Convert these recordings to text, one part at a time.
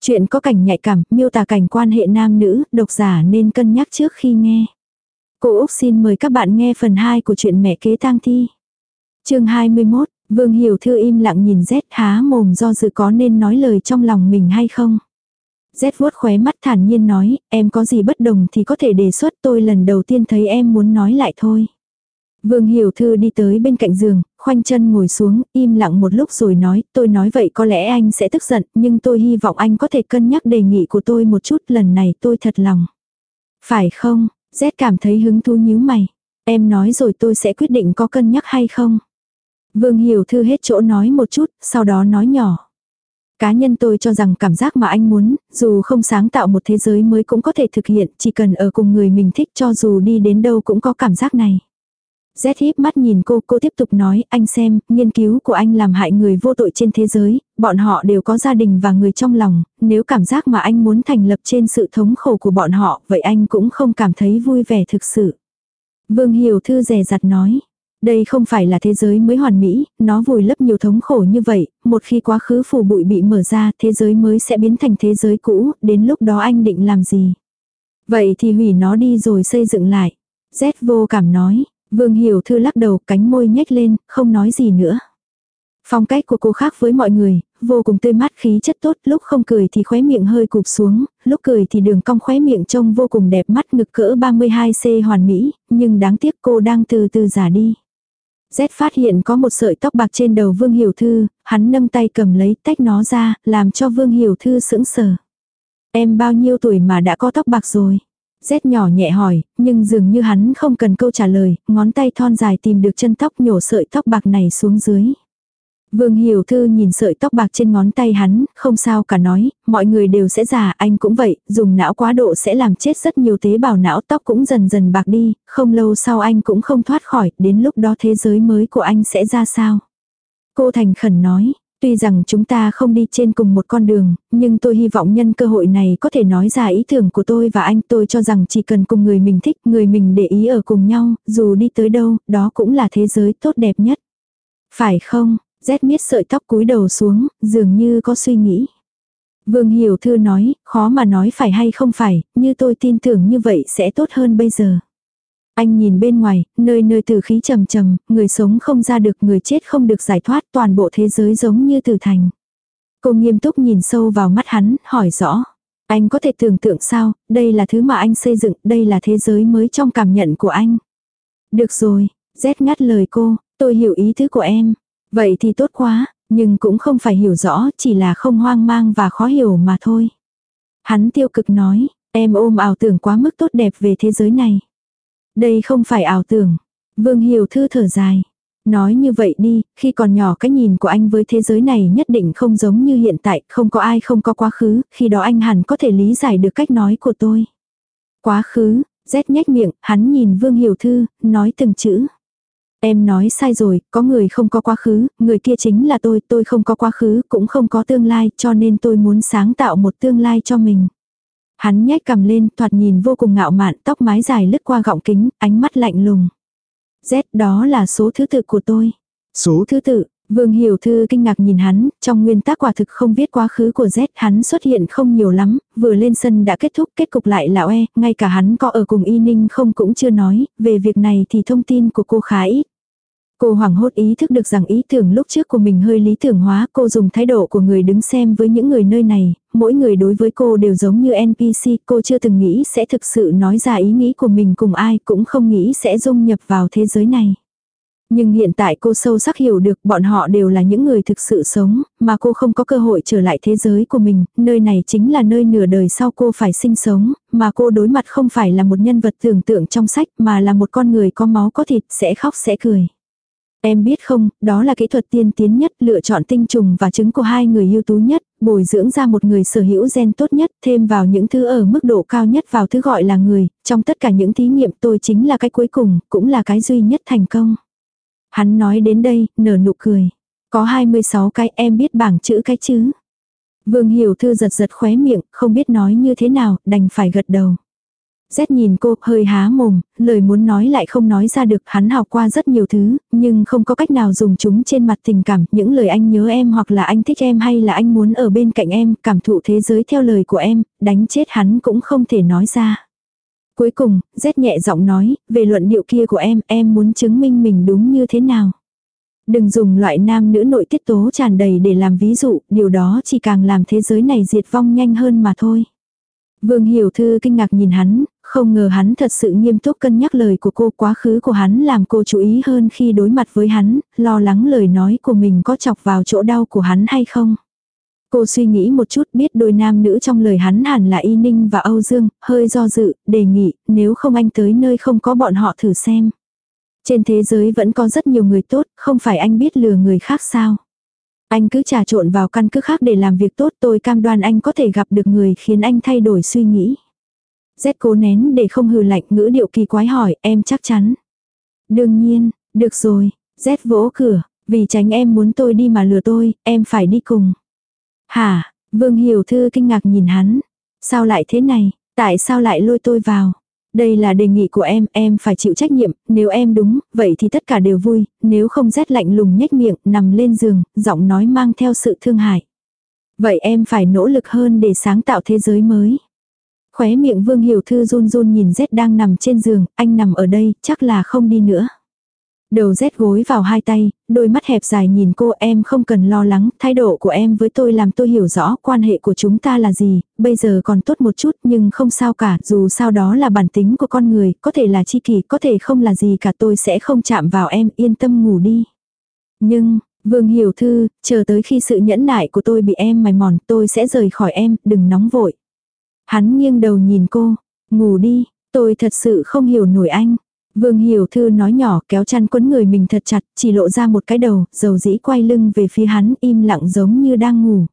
Chuyện có cảnh nhạy cảm, miêu tả cảnh quan hệ nam nữ, độc giả nên cân nhắc trước khi nghe. Cô Úc xin mời các bạn nghe phần 2 của chuyện mẹ kế tang thi. chương 21, Vương Hiểu Thư im lặng nhìn Z há mồm do dự có nên nói lời trong lòng mình hay không. Z vuốt khóe mắt thản nhiên nói, em có gì bất đồng thì có thể đề xuất tôi lần đầu tiên thấy em muốn nói lại thôi. Vương Hiểu Thư đi tới bên cạnh giường, khoanh chân ngồi xuống, im lặng một lúc rồi nói, tôi nói vậy có lẽ anh sẽ tức giận, nhưng tôi hy vọng anh có thể cân nhắc đề nghị của tôi một chút, lần này tôi thật lòng. Phải không, Z cảm thấy hứng thú nhíu mày. Em nói rồi tôi sẽ quyết định có cân nhắc hay không. Vương Hiểu Thư hết chỗ nói một chút, sau đó nói nhỏ. Cá nhân tôi cho rằng cảm giác mà anh muốn, dù không sáng tạo một thế giới mới cũng có thể thực hiện, chỉ cần ở cùng người mình thích cho dù đi đến đâu cũng có cảm giác này. Z híp mắt nhìn cô, cô tiếp tục nói, anh xem, nghiên cứu của anh làm hại người vô tội trên thế giới, bọn họ đều có gia đình và người trong lòng, nếu cảm giác mà anh muốn thành lập trên sự thống khổ của bọn họ, vậy anh cũng không cảm thấy vui vẻ thực sự. Vương Hiểu Thư rè rặt nói, đây không phải là thế giới mới hoàn mỹ, nó vùi lấp nhiều thống khổ như vậy, một khi quá khứ phủ bụi bị mở ra, thế giới mới sẽ biến thành thế giới cũ, đến lúc đó anh định làm gì? Vậy thì hủy nó đi rồi xây dựng lại. Z vô cảm nói, Vương Hiểu Thư lắc đầu cánh môi nhếch lên, không nói gì nữa. Phong cách của cô khác với mọi người, vô cùng tươi mát khí chất tốt, lúc không cười thì khóe miệng hơi cụp xuống, lúc cười thì đường cong khóe miệng trông vô cùng đẹp mắt ngực cỡ 32C hoàn mỹ, nhưng đáng tiếc cô đang từ từ già đi. Z phát hiện có một sợi tóc bạc trên đầu Vương Hiểu Thư, hắn nâng tay cầm lấy tách nó ra, làm cho Vương Hiểu Thư sững sờ. Em bao nhiêu tuổi mà đã có tóc bạc rồi? Rét nhỏ nhẹ hỏi, nhưng dường như hắn không cần câu trả lời, ngón tay thon dài tìm được chân tóc nhổ sợi tóc bạc này xuống dưới. Vương Hiểu Thư nhìn sợi tóc bạc trên ngón tay hắn, không sao cả nói, mọi người đều sẽ già, anh cũng vậy, dùng não quá độ sẽ làm chết rất nhiều tế bào não tóc cũng dần dần bạc đi, không lâu sau anh cũng không thoát khỏi, đến lúc đó thế giới mới của anh sẽ ra sao. Cô thành khẩn nói, Tuy rằng chúng ta không đi trên cùng một con đường, nhưng tôi hy vọng nhân cơ hội này có thể nói ra ý tưởng của tôi và anh. Tôi cho rằng chỉ cần cùng người mình thích, người mình để ý ở cùng nhau, dù đi tới đâu, đó cũng là thế giới tốt đẹp nhất. Phải không? Rét miết sợi tóc cúi đầu xuống, dường như có suy nghĩ. Vương Hiểu Thư nói, khó mà nói phải hay không phải, như tôi tin tưởng như vậy sẽ tốt hơn bây giờ. Anh nhìn bên ngoài, nơi nơi từ khí trầm trầm, người sống không ra được, người chết không được giải thoát, toàn bộ thế giới giống như tử thành. Cô nghiêm túc nhìn sâu vào mắt hắn, hỏi rõ. Anh có thể tưởng tượng sao, đây là thứ mà anh xây dựng, đây là thế giới mới trong cảm nhận của anh. Được rồi, rét ngắt lời cô, tôi hiểu ý tứ của em. Vậy thì tốt quá, nhưng cũng không phải hiểu rõ, chỉ là không hoang mang và khó hiểu mà thôi. Hắn tiêu cực nói, em ôm ảo tưởng quá mức tốt đẹp về thế giới này. Đây không phải ảo tưởng. Vương Hiểu Thư thở dài. Nói như vậy đi, khi còn nhỏ cái nhìn của anh với thế giới này nhất định không giống như hiện tại, không có ai không có quá khứ, khi đó anh hẳn có thể lý giải được cách nói của tôi. Quá khứ, rét nhếch miệng, hắn nhìn Vương Hiểu Thư, nói từng chữ. Em nói sai rồi, có người không có quá khứ, người kia chính là tôi, tôi không có quá khứ, cũng không có tương lai, cho nên tôi muốn sáng tạo một tương lai cho mình. Hắn nhếch cầm lên, thoạt nhìn vô cùng ngạo mạn, tóc mái dài lướt qua gọng kính, ánh mắt lạnh lùng. Z đó là số thứ tự của tôi. Số thứ tự, Vương Hiểu Thư kinh ngạc nhìn hắn, trong nguyên tác quả thực không viết quá khứ của Z, hắn xuất hiện không nhiều lắm, vừa lên sân đã kết thúc, kết cục lại lão e, ngay cả hắn có ở cùng y ninh không cũng chưa nói, về việc này thì thông tin của cô khá ít. Cô hoảng hốt ý thức được rằng ý tưởng lúc trước của mình hơi lý tưởng hóa, cô dùng thái độ của người đứng xem với những người nơi này, mỗi người đối với cô đều giống như NPC, cô chưa từng nghĩ sẽ thực sự nói ra ý nghĩ của mình cùng ai, cũng không nghĩ sẽ dung nhập vào thế giới này. Nhưng hiện tại cô sâu sắc hiểu được bọn họ đều là những người thực sự sống, mà cô không có cơ hội trở lại thế giới của mình, nơi này chính là nơi nửa đời sau cô phải sinh sống, mà cô đối mặt không phải là một nhân vật tưởng tượng trong sách mà là một con người có máu có thịt sẽ khóc sẽ cười. Em biết không, đó là kỹ thuật tiên tiến nhất, lựa chọn tinh trùng và trứng của hai người ưu tú nhất, bồi dưỡng ra một người sở hữu gen tốt nhất, thêm vào những thứ ở mức độ cao nhất vào thứ gọi là người, trong tất cả những thí nghiệm tôi chính là cái cuối cùng, cũng là cái duy nhất thành công. Hắn nói đến đây, nở nụ cười. Có 26 cái em biết bảng chữ cái chứ. Vương Hiểu Thư giật giật khóe miệng, không biết nói như thế nào, đành phải gật đầu. Z nhìn cô, hơi há mồm, lời muốn nói lại không nói ra được, hắn học qua rất nhiều thứ, nhưng không có cách nào dùng chúng trên mặt tình cảm, những lời anh nhớ em hoặc là anh thích em hay là anh muốn ở bên cạnh em, cảm thụ thế giới theo lời của em, đánh chết hắn cũng không thể nói ra. Cuối cùng, Z nhẹ giọng nói, về luận điệu kia của em, em muốn chứng minh mình đúng như thế nào. Đừng dùng loại nam nữ nội tiết tố tràn đầy để làm ví dụ, điều đó chỉ càng làm thế giới này diệt vong nhanh hơn mà thôi. Vương Hiểu Thư kinh ngạc nhìn hắn, không ngờ hắn thật sự nghiêm túc cân nhắc lời của cô quá khứ của hắn làm cô chú ý hơn khi đối mặt với hắn, lo lắng lời nói của mình có chọc vào chỗ đau của hắn hay không. Cô suy nghĩ một chút biết đôi nam nữ trong lời hắn hẳn là Y Ninh và Âu Dương, hơi do dự, đề nghị, nếu không anh tới nơi không có bọn họ thử xem. Trên thế giới vẫn có rất nhiều người tốt, không phải anh biết lừa người khác sao. Anh cứ trà trộn vào căn cứ khác để làm việc tốt tôi cam đoan anh có thể gặp được người khiến anh thay đổi suy nghĩ. Z cố nén để không hừ lạnh ngữ điệu kỳ quái hỏi em chắc chắn. Đương nhiên, được rồi, Z vỗ cửa, vì tránh em muốn tôi đi mà lừa tôi, em phải đi cùng. Hả, Vương Hiểu Thư kinh ngạc nhìn hắn. Sao lại thế này, tại sao lại lôi tôi vào? Đây là đề nghị của em, em phải chịu trách nhiệm, nếu em đúng, vậy thì tất cả đều vui, nếu không rét lạnh lùng nhếch miệng, nằm lên giường, giọng nói mang theo sự thương hại. Vậy em phải nỗ lực hơn để sáng tạo thế giới mới. Khóe miệng Vương Hiểu Thư run run nhìn Z đang nằm trên giường, anh nằm ở đây, chắc là không đi nữa. Đầu rét gối vào hai tay, đôi mắt hẹp dài nhìn cô em không cần lo lắng, thái độ của em với tôi làm tôi hiểu rõ quan hệ của chúng ta là gì, bây giờ còn tốt một chút nhưng không sao cả, dù sao đó là bản tính của con người, có thể là chi kỷ, có thể không là gì cả tôi sẽ không chạm vào em, yên tâm ngủ đi. Nhưng, Vương Hiểu Thư, chờ tới khi sự nhẫn nại của tôi bị em mài mòn, tôi sẽ rời khỏi em, đừng nóng vội. Hắn nghiêng đầu nhìn cô, ngủ đi, tôi thật sự không hiểu nổi anh. Vương Hiểu Thư nói nhỏ kéo chăn quấn người mình thật chặt, chỉ lộ ra một cái đầu, dầu dĩ quay lưng về phía hắn im lặng giống như đang ngủ.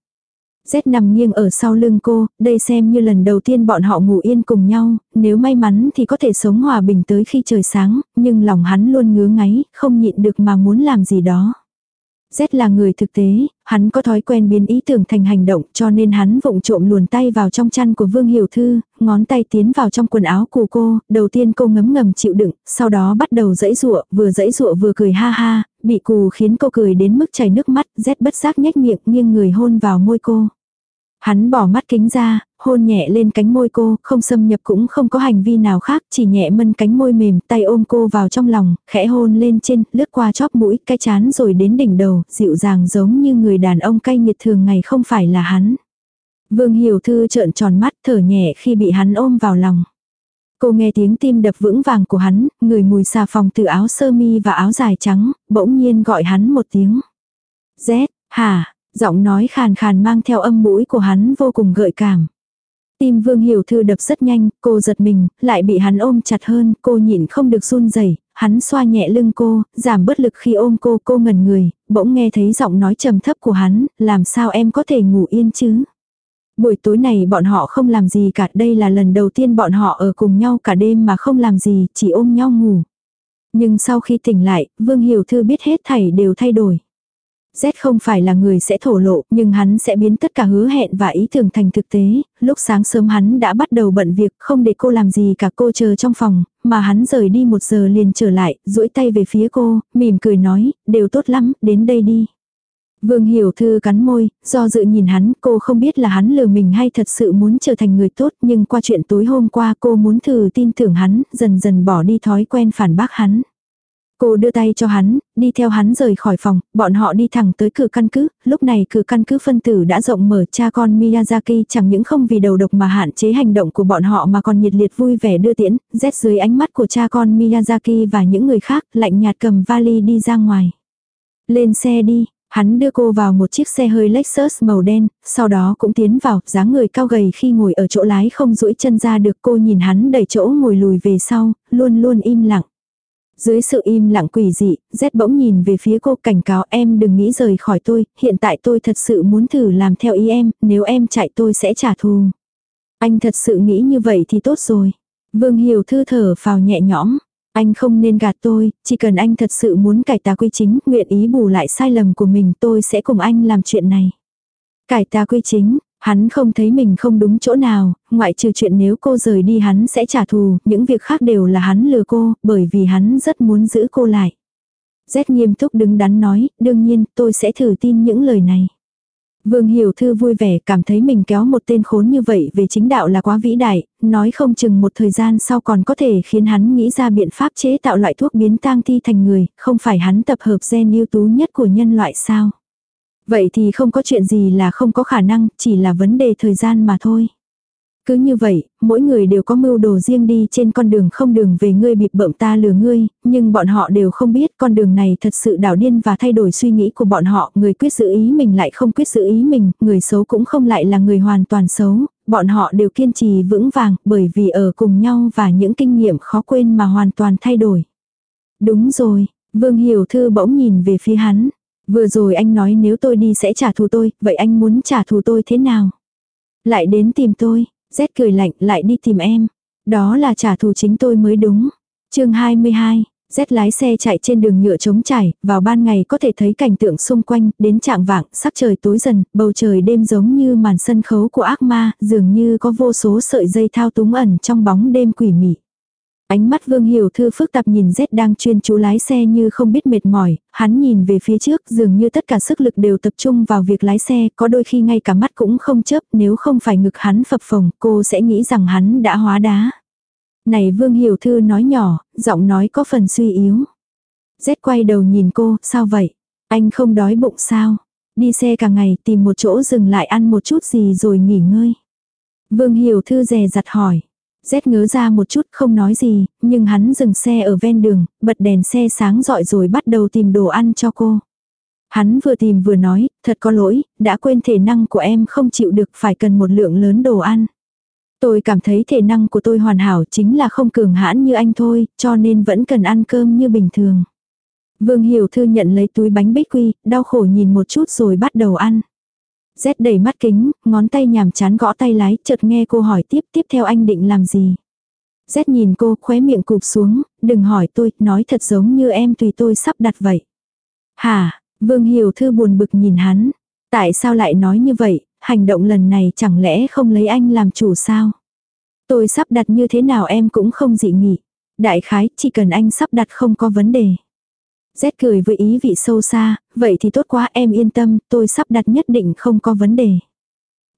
Z nằm nghiêng ở sau lưng cô, đây xem như lần đầu tiên bọn họ ngủ yên cùng nhau, nếu may mắn thì có thể sống hòa bình tới khi trời sáng, nhưng lòng hắn luôn ngứa ngáy, không nhịn được mà muốn làm gì đó. Z là người thực tế, hắn có thói quen biến ý tưởng thành hành động cho nên hắn vụng trộm luồn tay vào trong chăn của Vương Hiểu Thư, ngón tay tiến vào trong quần áo của cô, đầu tiên cô ngấm ngầm chịu đựng, sau đó bắt đầu dẫy rụa, vừa dẫy rụa vừa cười ha ha, bị cù khiến cô cười đến mức chảy nước mắt, Z bất giác nhếch miệng nghiêng người hôn vào môi cô. Hắn bỏ mắt kính ra, hôn nhẹ lên cánh môi cô, không xâm nhập cũng không có hành vi nào khác, chỉ nhẹ mân cánh môi mềm, tay ôm cô vào trong lòng, khẽ hôn lên trên, lướt qua chóp mũi, cái chán rồi đến đỉnh đầu, dịu dàng giống như người đàn ông cay nghiệt thường ngày không phải là hắn. Vương Hiểu Thư trợn tròn mắt thở nhẹ khi bị hắn ôm vào lòng. Cô nghe tiếng tim đập vững vàng của hắn, người mùi xà phòng từ áo sơ mi và áo dài trắng, bỗng nhiên gọi hắn một tiếng. Z, hả, giọng nói khàn khàn mang theo âm mũi của hắn vô cùng gợi cảm. Tim Vương Hiểu Thư đập rất nhanh, cô giật mình, lại bị hắn ôm chặt hơn, cô nhịn không được run rẩy, hắn xoa nhẹ lưng cô, giảm bớt lực khi ôm cô, cô ngẩn người, bỗng nghe thấy giọng nói trầm thấp của hắn, làm sao em có thể ngủ yên chứ? Buổi tối này bọn họ không làm gì cả, đây là lần đầu tiên bọn họ ở cùng nhau cả đêm mà không làm gì, chỉ ôm nhau ngủ. Nhưng sau khi tỉnh lại, Vương Hiểu Thư biết hết thảy đều thay đổi. Z không phải là người sẽ thổ lộ, nhưng hắn sẽ biến tất cả hứa hẹn và ý tưởng thành thực tế. Lúc sáng sớm hắn đã bắt đầu bận việc, không để cô làm gì cả cô chờ trong phòng, mà hắn rời đi một giờ liền trở lại, duỗi tay về phía cô, mỉm cười nói, đều tốt lắm, đến đây đi. Vương Hiểu Thư cắn môi, do dự nhìn hắn, cô không biết là hắn lừa mình hay thật sự muốn trở thành người tốt, nhưng qua chuyện tối hôm qua cô muốn thử tin tưởng hắn, dần dần bỏ đi thói quen phản bác hắn. Cô đưa tay cho hắn, đi theo hắn rời khỏi phòng, bọn họ đi thẳng tới cửa căn cứ, lúc này cửa căn cứ phân tử đã rộng mở cha con Miyazaki chẳng những không vì đầu độc mà hạn chế hành động của bọn họ mà còn nhiệt liệt vui vẻ đưa tiễn, rét dưới ánh mắt của cha con Miyazaki và những người khác, lạnh nhạt cầm vali đi ra ngoài. Lên xe đi, Hắn đưa cô vào một chiếc xe hơi Lexus màu đen, sau đó cũng tiến vào, dáng người cao gầy khi ngồi ở chỗ lái không duỗi chân ra được cô nhìn hắn đẩy chỗ ngồi lùi về sau, luôn luôn im lặng. Dưới sự im lặng quỷ dị, Z bỗng nhìn về phía cô cảnh cáo em đừng nghĩ rời khỏi tôi, hiện tại tôi thật sự muốn thử làm theo ý em, nếu em chạy tôi sẽ trả thù. Anh thật sự nghĩ như vậy thì tốt rồi. Vương Hiểu thư thở vào nhẹ nhõm. Anh không nên gạt tôi, chỉ cần anh thật sự muốn cải tà quy chính, nguyện ý bù lại sai lầm của mình tôi sẽ cùng anh làm chuyện này. Cải tà quy chính, Hắn không thấy mình không đúng chỗ nào, ngoại trừ chuyện nếu cô rời đi hắn sẽ trả thù, những việc khác đều là hắn lừa cô, bởi vì hắn rất muốn giữ cô lại. Z nghiêm túc đứng đắn nói, đương nhiên tôi sẽ thử tin những lời này. Vương Hiểu Thư vui vẻ cảm thấy mình kéo một tên khốn như vậy về chính đạo là quá vĩ đại, nói không chừng một thời gian sau còn có thể khiến hắn nghĩ ra biện pháp chế tạo loại thuốc biến tang thi thành người, không phải hắn tập hợp gen ưu tú nhất của nhân loại sao. Vậy thì không có chuyện gì là không có khả năng, chỉ là vấn đề thời gian mà thôi. Cứ như vậy, mỗi người đều có mưu đồ riêng đi trên con đường không đường về ngươi bịp bợm ta lừa ngươi, nhưng bọn họ đều không biết con đường này thật sự đảo điên và thay đổi suy nghĩ của bọn họ, người quyết giữ ý mình lại không quyết giữ ý mình, người xấu cũng không lại là người hoàn toàn xấu, bọn họ đều kiên trì vững vàng bởi vì ở cùng nhau và những kinh nghiệm khó quên mà hoàn toàn thay đổi. Đúng rồi, Vương Hiểu Thư bỗng nhìn về phía hắn. Vừa rồi anh nói nếu tôi đi sẽ trả thù tôi, vậy anh muốn trả thù tôi thế nào? Lại đến tìm tôi, Z cười lạnh lại đi tìm em. Đó là trả thù chính tôi mới đúng. chương 22, Z lái xe chạy trên đường nhựa trống trải, vào ban ngày có thể thấy cảnh tượng xung quanh, đến trạng vạng, sắc trời tối dần, bầu trời đêm giống như màn sân khấu của ác ma, dường như có vô số sợi dây thao túng ẩn trong bóng đêm quỷ mị. Ánh mắt Vương Hiểu Thư phức tạp nhìn Z đang chuyên chú lái xe như không biết mệt mỏi, hắn nhìn về phía trước dường như tất cả sức lực đều tập trung vào việc lái xe, có đôi khi ngay cả mắt cũng không chớp, nếu không phải ngực hắn phập phồng, cô sẽ nghĩ rằng hắn đã hóa đá. Này Vương Hiểu Thư nói nhỏ, giọng nói có phần suy yếu. Z quay đầu nhìn cô, sao vậy? Anh không đói bụng sao? Đi xe cả ngày tìm một chỗ dừng lại ăn một chút gì rồi nghỉ ngơi. Vương Hiểu Thư dè dặt hỏi rét ngớ ra một chút không nói gì, nhưng hắn dừng xe ở ven đường, bật đèn xe sáng dọi rồi bắt đầu tìm đồ ăn cho cô. Hắn vừa tìm vừa nói, thật có lỗi, đã quên thể năng của em không chịu được phải cần một lượng lớn đồ ăn. Tôi cảm thấy thể năng của tôi hoàn hảo chính là không cường hãn như anh thôi, cho nên vẫn cần ăn cơm như bình thường. Vương Hiểu Thư nhận lấy túi bánh bích quy, đau khổ nhìn một chút rồi bắt đầu ăn rét đầy mắt kính, ngón tay nhàm chán gõ tay lái, chợt nghe cô hỏi tiếp tiếp theo anh định làm gì. Rét nhìn cô, khóe miệng cụp xuống, đừng hỏi tôi, nói thật giống như em tùy tôi sắp đặt vậy. Hả, Vương Hiểu Thư buồn bực nhìn hắn. Tại sao lại nói như vậy, hành động lần này chẳng lẽ không lấy anh làm chủ sao? Tôi sắp đặt như thế nào em cũng không dị nghị. Đại khái, chỉ cần anh sắp đặt không có vấn đề. Z cười với ý vị sâu xa, vậy thì tốt quá em yên tâm, tôi sắp đặt nhất định không có vấn đề.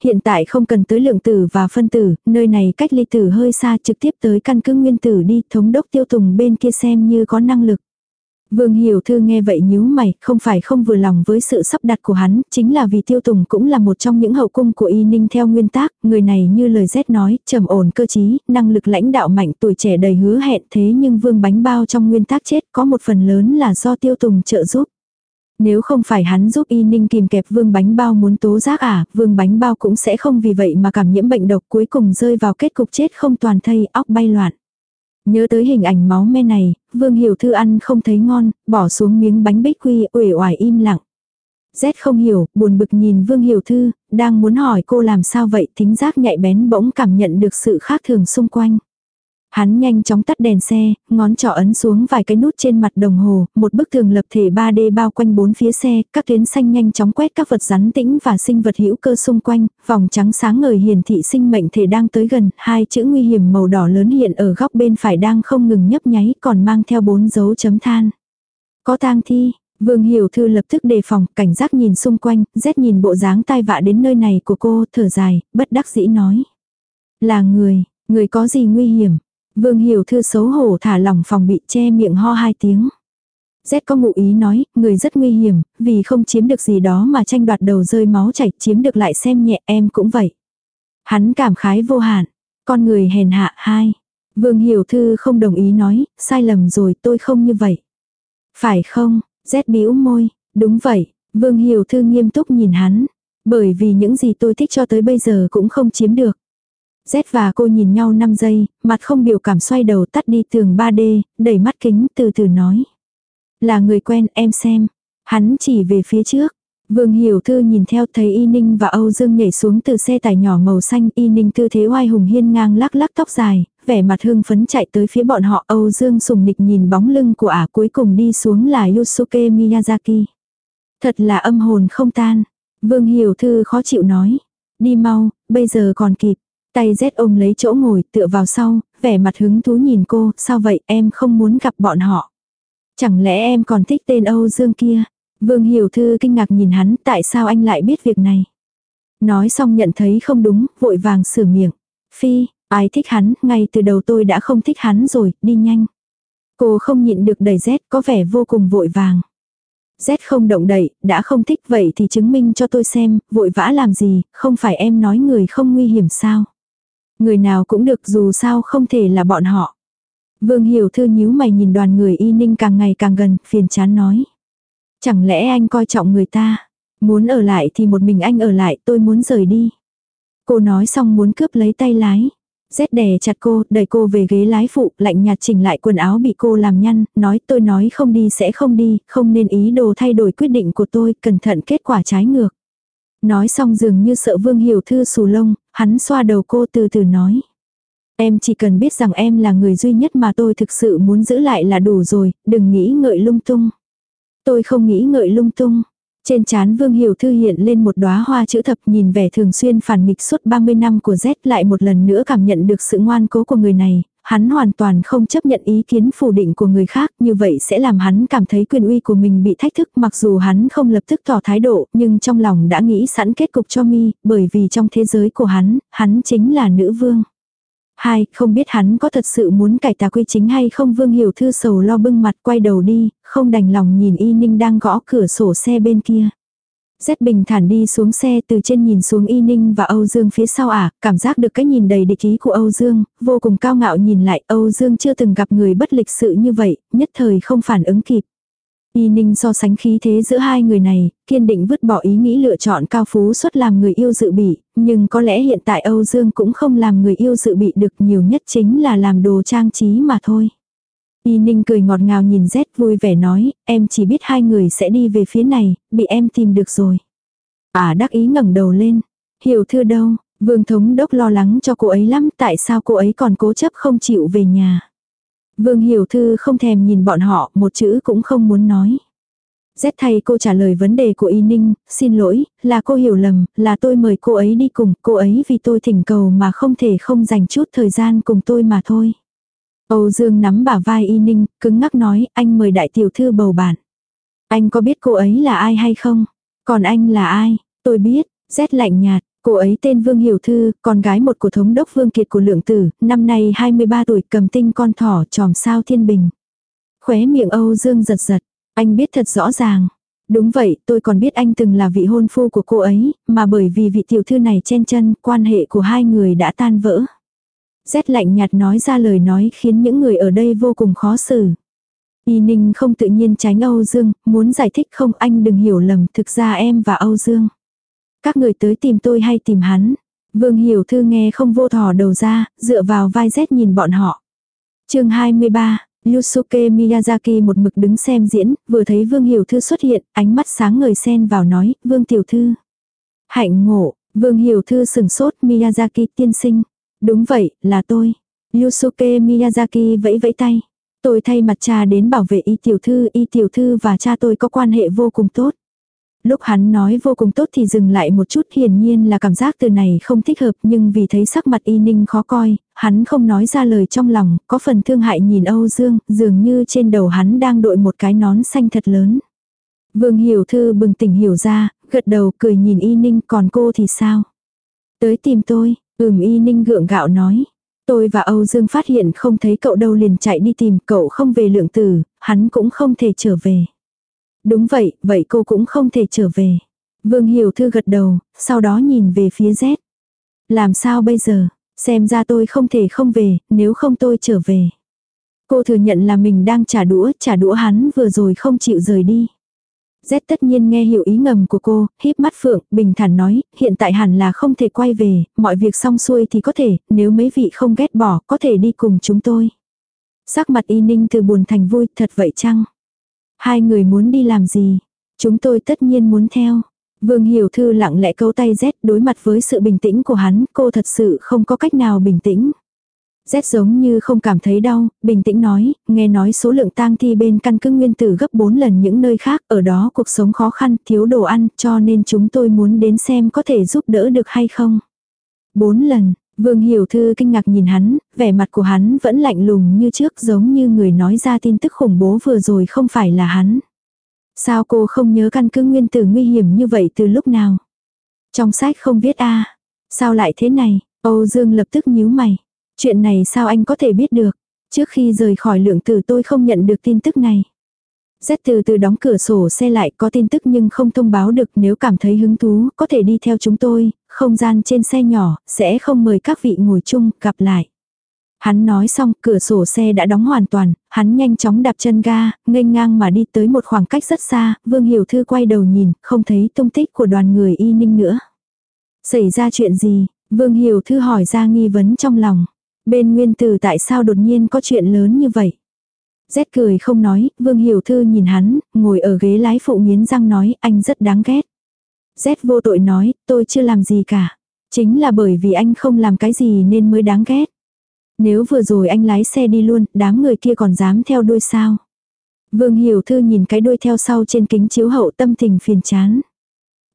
Hiện tại không cần tới lượng tử và phân tử, nơi này cách ly tử hơi xa trực tiếp tới căn cứ nguyên tử đi, thống đốc tiêu tùng bên kia xem như có năng lực. Vương Hiểu Thư nghe vậy nhíu mày, không phải không vừa lòng với sự sắp đặt của hắn, chính là vì Tiêu Tùng cũng là một trong những hậu cung của Y Ninh theo nguyên tác, người này như lời Z nói, trầm ổn cơ trí, năng lực lãnh đạo mạnh tuổi trẻ đầy hứa hẹn thế nhưng Vương Bánh Bao trong nguyên tác chết có một phần lớn là do Tiêu Tùng trợ giúp. Nếu không phải hắn giúp y ninh kìm kẹp vương bánh bao muốn tố giác à, vương bánh bao cũng sẽ không vì vậy mà cảm nhiễm bệnh độc cuối cùng rơi vào kết cục chết không toàn thây, óc bay loạn. Nhớ tới hình ảnh máu me này, Vương Hiểu Thư ăn không thấy ngon, bỏ xuống miếng bánh bích quy uể oải im lặng. Z không hiểu, buồn bực nhìn Vương Hiểu Thư, đang muốn hỏi cô làm sao vậy, thính giác nhạy bén bỗng cảm nhận được sự khác thường xung quanh. Hắn nhanh chóng tắt đèn xe, ngón trỏ ấn xuống vài cái nút trên mặt đồng hồ, một bức tường lập thể 3D bao quanh bốn phía xe, các tuyến xanh nhanh chóng quét các vật rắn tĩnh và sinh vật hữu cơ xung quanh, vòng trắng sáng ngời hiển thị sinh mệnh thể đang tới gần, hai chữ nguy hiểm màu đỏ lớn hiện ở góc bên phải đang không ngừng nhấp nháy còn mang theo bốn dấu chấm than. Có tang thi, Vương Hiểu Thư lập tức đề phòng, cảnh giác nhìn xung quanh, rét nhìn bộ dáng tai vạ đến nơi này của cô, thở dài, bất đắc dĩ nói. Là người, người có gì nguy hiểm, Vương Hiểu Thư xấu hổ thả lỏng phòng bị che miệng ho hai tiếng. Z có ngụ ý nói, người rất nguy hiểm, vì không chiếm được gì đó mà tranh đoạt đầu rơi máu chảy, chiếm được lại xem nhẹ em cũng vậy. Hắn cảm khái vô hạn, con người hèn hạ hai. Vương Hiểu Thư không đồng ý nói, sai lầm rồi tôi không như vậy. Phải không, Z bĩu môi, đúng vậy, Vương Hiểu Thư nghiêm túc nhìn hắn. Bởi vì những gì tôi thích cho tới bây giờ cũng không chiếm được. Z và cô nhìn nhau 5 giây, mặt không biểu cảm xoay đầu tắt đi tường 3D, đẩy mắt kính từ từ nói. Là người quen em xem. Hắn chỉ về phía trước. Vương Hiểu Thư nhìn theo thấy Y Ninh và Âu Dương nhảy xuống từ xe tải nhỏ màu xanh. Y Ninh tư thế oai hùng hiên ngang lắc lắc tóc dài, vẻ mặt hưng phấn chạy tới phía bọn họ. Âu Dương sùng nịch nhìn bóng lưng của ả cuối cùng đi xuống là Yusuke Miyazaki. Thật là âm hồn không tan. Vương Hiểu Thư khó chịu nói. Đi mau, bây giờ còn kịp. Tay Z ôm lấy chỗ ngồi tựa vào sau, vẻ mặt hứng thú nhìn cô, sao vậy em không muốn gặp bọn họ. Chẳng lẽ em còn thích tên Âu Dương kia? Vương Hiểu Thư kinh ngạc nhìn hắn, tại sao anh lại biết việc này? Nói xong nhận thấy không đúng, vội vàng sửa miệng. Phi, ai thích hắn, ngay từ đầu tôi đã không thích hắn rồi, đi nhanh. Cô không nhịn được đẩy Z có vẻ vô cùng vội vàng. Z không động đậy, đã không thích vậy thì chứng minh cho tôi xem, vội vã làm gì, không phải em nói người không nguy hiểm sao. Người nào cũng được dù sao không thể là bọn họ. Vương Hiểu Thư nhíu mày nhìn đoàn người y ninh càng ngày càng gần, phiền chán nói. Chẳng lẽ anh coi trọng người ta? Muốn ở lại thì một mình anh ở lại, tôi muốn rời đi. Cô nói xong muốn cướp lấy tay lái. Rét đè chặt cô, đẩy cô về ghế lái phụ, lạnh nhạt chỉnh lại quần áo bị cô làm nhăn, nói tôi nói không đi sẽ không đi, không nên ý đồ thay đổi quyết định của tôi, cẩn thận kết quả trái ngược. Nói xong dường như sợ Vương Hiểu Thư xù lông, hắn xoa đầu cô từ từ nói. Em chỉ cần biết rằng em là người duy nhất mà tôi thực sự muốn giữ lại là đủ rồi, đừng nghĩ ngợi lung tung. Tôi không nghĩ ngợi lung tung. Trên trán Vương Hiểu Thư hiện lên một đóa hoa chữ thập nhìn vẻ thường xuyên phản nghịch suốt 30 năm của Z lại một lần nữa cảm nhận được sự ngoan cố của người này, hắn hoàn toàn không chấp nhận ý kiến phủ định của người khác, như vậy sẽ làm hắn cảm thấy quyền uy của mình bị thách thức mặc dù hắn không lập tức tỏ thái độ, nhưng trong lòng đã nghĩ sẵn kết cục cho mi, bởi vì trong thế giới của hắn, hắn chính là nữ vương. Hai, không biết hắn có thật sự muốn cải tà quy chính hay không Vương Hiểu Thư sầu lo bưng mặt quay đầu đi, không đành lòng nhìn Y Ninh đang gõ cửa sổ xe bên kia. Rét bình thản đi xuống xe từ trên nhìn xuống Y Ninh và Âu Dương phía sau ả, cảm giác được cái nhìn đầy địch ý của Âu Dương, vô cùng cao ngạo nhìn lại Âu Dương chưa từng gặp người bất lịch sự như vậy, nhất thời không phản ứng kịp. Y Ninh so sánh khí thế giữa hai người này, kiên định vứt bỏ ý nghĩ lựa chọn cao phú xuất làm người yêu dự bị, nhưng có lẽ hiện tại Âu Dương cũng không làm người yêu dự bị được nhiều nhất chính là làm đồ trang trí mà thôi. Y Ninh cười ngọt ngào nhìn Z vui vẻ nói, em chỉ biết hai người sẽ đi về phía này, bị em tìm được rồi. À đắc ý ngẩng đầu lên, hiểu thưa đâu, Vương Thống Đốc lo lắng cho cô ấy lắm, tại sao cô ấy còn cố chấp không chịu về nhà. Vương Hiểu Thư không thèm nhìn bọn họ, một chữ cũng không muốn nói. Z thay cô trả lời vấn đề của Y Ninh, xin lỗi, là cô hiểu lầm, là tôi mời cô ấy đi cùng, cô ấy vì tôi thỉnh cầu mà không thể không dành chút thời gian cùng tôi mà thôi. Âu Dương nắm bả vai Y Ninh, cứng ngắc nói, anh mời đại tiểu thư bầu bạn. Anh có biết cô ấy là ai hay không? Còn anh là ai? Tôi biết, rét lạnh nhạt, Cô ấy tên Vương Hiểu Thư, con gái một của thống đốc Vương Kiệt của Lượng Tử, năm nay 23 tuổi cầm tinh con thỏ tròm sao thiên bình. Khóe miệng Âu Dương giật giật, anh biết thật rõ ràng. Đúng vậy, tôi còn biết anh từng là vị hôn phu của cô ấy, mà bởi vì vị tiểu thư này chen chân, quan hệ của hai người đã tan vỡ. Rét lạnh nhạt nói ra lời nói khiến những người ở đây vô cùng khó xử. Y Ninh không tự nhiên tránh Âu Dương, muốn giải thích không anh đừng hiểu lầm, thực ra em và Âu Dương. Các người tới tìm tôi hay tìm hắn. Vương Hiểu Thư nghe không vô thò đầu ra, dựa vào vai rét nhìn bọn họ. chương 23, Yusuke Miyazaki một mực đứng xem diễn, vừa thấy Vương Hiểu Thư xuất hiện, ánh mắt sáng ngời sen vào nói, Vương Tiểu Thư. Hạnh ngộ, Vương Hiểu Thư sừng sốt Miyazaki tiên sinh. Đúng vậy, là tôi. Yusuke Miyazaki vẫy vẫy tay. Tôi thay mặt cha đến bảo vệ y tiểu thư, y tiểu thư và cha tôi có quan hệ vô cùng tốt. Lúc hắn nói vô cùng tốt thì dừng lại một chút hiển nhiên là cảm giác từ này không thích hợp nhưng vì thấy sắc mặt y ninh khó coi, hắn không nói ra lời trong lòng, có phần thương hại nhìn Âu Dương, dường như trên đầu hắn đang đội một cái nón xanh thật lớn. Vương Hiểu Thư bừng tỉnh hiểu ra, gật đầu cười nhìn y ninh còn cô thì sao? Tới tìm tôi, ừm y ninh gượng gạo nói. Tôi và Âu Dương phát hiện không thấy cậu đâu liền chạy đi tìm cậu không về lượng tử, hắn cũng không thể trở về. Đúng vậy, vậy cô cũng không thể trở về. Vương Hiểu Thư gật đầu, sau đó nhìn về phía Z. Làm sao bây giờ, xem ra tôi không thể không về, nếu không tôi trở về. Cô thừa nhận là mình đang trả đũa, trả đũa hắn vừa rồi không chịu rời đi. Z tất nhiên nghe hiểu ý ngầm của cô, híp mắt phượng, bình thản nói, hiện tại hẳn là không thể quay về, mọi việc xong xuôi thì có thể, nếu mấy vị không ghét bỏ, có thể đi cùng chúng tôi. Sắc mặt y ninh từ buồn thành vui, thật vậy chăng? Hai người muốn đi làm gì? Chúng tôi tất nhiên muốn theo. Vương Hiểu Thư lặng lẽ câu tay Z đối mặt với sự bình tĩnh của hắn, cô thật sự không có cách nào bình tĩnh. Z giống như không cảm thấy đau, bình tĩnh nói, nghe nói số lượng tang thi bên căn cứ nguyên tử gấp 4 lần những nơi khác, ở đó cuộc sống khó khăn, thiếu đồ ăn, cho nên chúng tôi muốn đến xem có thể giúp đỡ được hay không. 4 lần, Vương Hiểu Thư kinh ngạc nhìn hắn, vẻ mặt của hắn vẫn lạnh lùng như trước giống như người nói ra tin tức khủng bố vừa rồi không phải là hắn. Sao cô không nhớ căn cứ nguyên tử nguy hiểm như vậy từ lúc nào? Trong sách không viết a Sao lại thế này? Âu Dương lập tức nhíu mày. Chuyện này sao anh có thể biết được? Trước khi rời khỏi lượng tử tôi không nhận được tin tức này. Z từ từ đóng cửa sổ xe lại có tin tức nhưng không thông báo được nếu cảm thấy hứng thú có thể đi theo chúng tôi, không gian trên xe nhỏ, sẽ không mời các vị ngồi chung, gặp lại. Hắn nói xong, cửa sổ xe đã đóng hoàn toàn, hắn nhanh chóng đạp chân ga, nghênh ngang mà đi tới một khoảng cách rất xa, Vương Hiểu Thư quay đầu nhìn, không thấy tung tích của đoàn người y ninh nữa. Xảy ra chuyện gì? Vương Hiểu Thư hỏi ra nghi vấn trong lòng. Bên nguyên tử tại sao đột nhiên có chuyện lớn như vậy? Z cười không nói, Vương Hiểu Thư nhìn hắn, ngồi ở ghế lái phụ nghiến răng nói, anh rất đáng ghét. Z vô tội nói, tôi chưa làm gì cả. Chính là bởi vì anh không làm cái gì nên mới đáng ghét. Nếu vừa rồi anh lái xe đi luôn, đám người kia còn dám theo đuôi sao. Vương Hiểu Thư nhìn cái đuôi theo sau trên kính chiếu hậu tâm tình phiền chán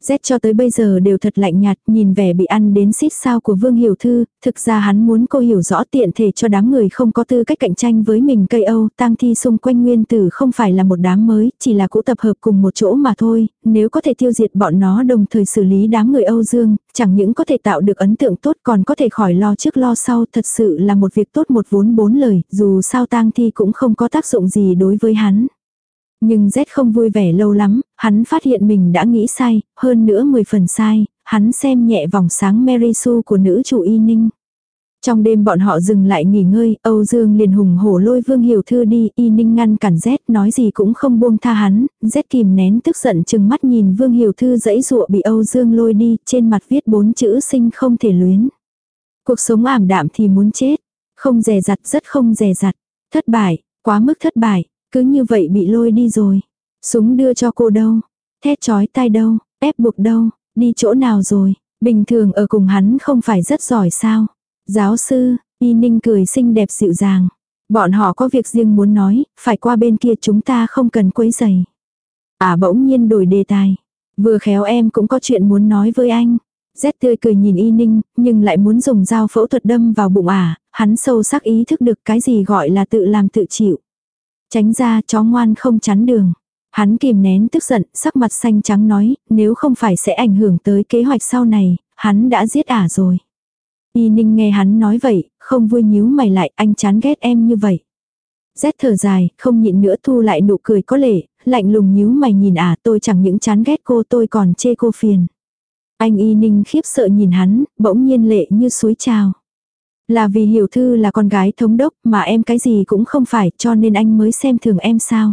rét cho tới bây giờ đều thật lạnh nhạt, nhìn vẻ bị ăn đến xít sao của Vương Hiểu Thư, thực ra hắn muốn cô hiểu rõ tiện thể cho đám người không có tư cách cạnh tranh với mình cây Âu, tang thi xung quanh nguyên tử không phải là một đám mới, chỉ là cũ tập hợp cùng một chỗ mà thôi, nếu có thể tiêu diệt bọn nó đồng thời xử lý đám người Âu Dương, chẳng những có thể tạo được ấn tượng tốt còn có thể khỏi lo trước lo sau, thật sự là một việc tốt một vốn bốn lời, dù sao tang thi cũng không có tác dụng gì đối với hắn. Nhưng Z không vui vẻ lâu lắm, hắn phát hiện mình đã nghĩ sai, hơn nữa 10 phần sai, hắn xem nhẹ vòng sáng Mary Sue của nữ chủ y ninh. Trong đêm bọn họ dừng lại nghỉ ngơi, Âu Dương liền hùng hổ lôi Vương Hiểu Thư đi, y ninh ngăn cản Z nói gì cũng không buông tha hắn, Z kìm nén tức giận chừng mắt nhìn Vương Hiểu Thư dãy dụa bị Âu Dương lôi đi, trên mặt viết bốn chữ sinh không thể luyến. Cuộc sống ảm đạm thì muốn chết, không dè dặt rất không dè dặt, thất bại, quá mức thất bại, cứ như vậy bị lôi đi rồi. Súng đưa cho cô đâu? Thét chói tai đâu? Ép buộc đâu? Đi chỗ nào rồi? Bình thường ở cùng hắn không phải rất giỏi sao? Giáo sư, y ninh cười xinh đẹp dịu dàng. Bọn họ có việc riêng muốn nói, phải qua bên kia chúng ta không cần quấy giày. À bỗng nhiên đổi đề tài. Vừa khéo em cũng có chuyện muốn nói với anh. Rét tươi cười nhìn y ninh, nhưng lại muốn dùng dao phẫu thuật đâm vào bụng à, hắn sâu sắc ý thức được cái gì gọi là tự làm tự chịu. Tránh ra chó ngoan không chắn đường. Hắn kìm nén tức giận, sắc mặt xanh trắng nói, nếu không phải sẽ ảnh hưởng tới kế hoạch sau này, hắn đã giết ả rồi. Y ninh nghe hắn nói vậy, không vui nhíu mày lại, anh chán ghét em như vậy. Rét thở dài, không nhịn nữa thu lại nụ cười có lệ, lạnh lùng nhíu mày nhìn ả tôi chẳng những chán ghét cô tôi còn chê cô phiền. Anh y ninh khiếp sợ nhìn hắn, bỗng nhiên lệ như suối trào. Là vì hiểu thư là con gái thống đốc mà em cái gì cũng không phải cho nên anh mới xem thường em sao.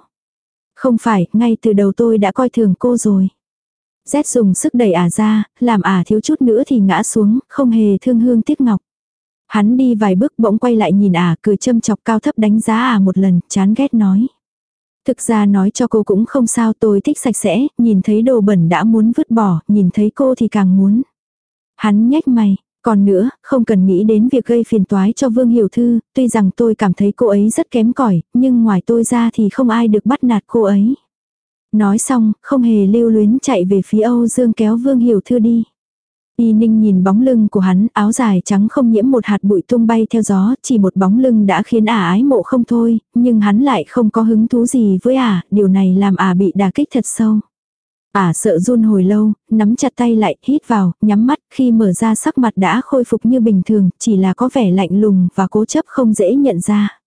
Không phải, ngay từ đầu tôi đã coi thường cô rồi. Z dùng sức đẩy ả ra, làm ả thiếu chút nữa thì ngã xuống, không hề thương hương tiếc ngọc. Hắn đi vài bước bỗng quay lại nhìn ả cười châm chọc cao thấp đánh giá ả một lần, chán ghét nói. Thực ra nói cho cô cũng không sao tôi thích sạch sẽ, nhìn thấy đồ bẩn đã muốn vứt bỏ, nhìn thấy cô thì càng muốn. Hắn nhếch mày, còn nữa, không cần nghĩ đến việc gây phiền toái cho Vương Hiểu Thư, tuy rằng tôi cảm thấy cô ấy rất kém cỏi nhưng ngoài tôi ra thì không ai được bắt nạt cô ấy. Nói xong, không hề lưu luyến chạy về phía Âu Dương kéo Vương Hiểu Thư đi. Y Ninh nhìn bóng lưng của hắn, áo dài trắng không nhiễm một hạt bụi tung bay theo gió, chỉ một bóng lưng đã khiến ả ái mộ không thôi, nhưng hắn lại không có hứng thú gì với ả, điều này làm ả bị đả kích thật sâu. Ả sợ run hồi lâu, nắm chặt tay lại, hít vào, nhắm mắt, khi mở ra sắc mặt đã khôi phục như bình thường, chỉ là có vẻ lạnh lùng và cố chấp không dễ nhận ra.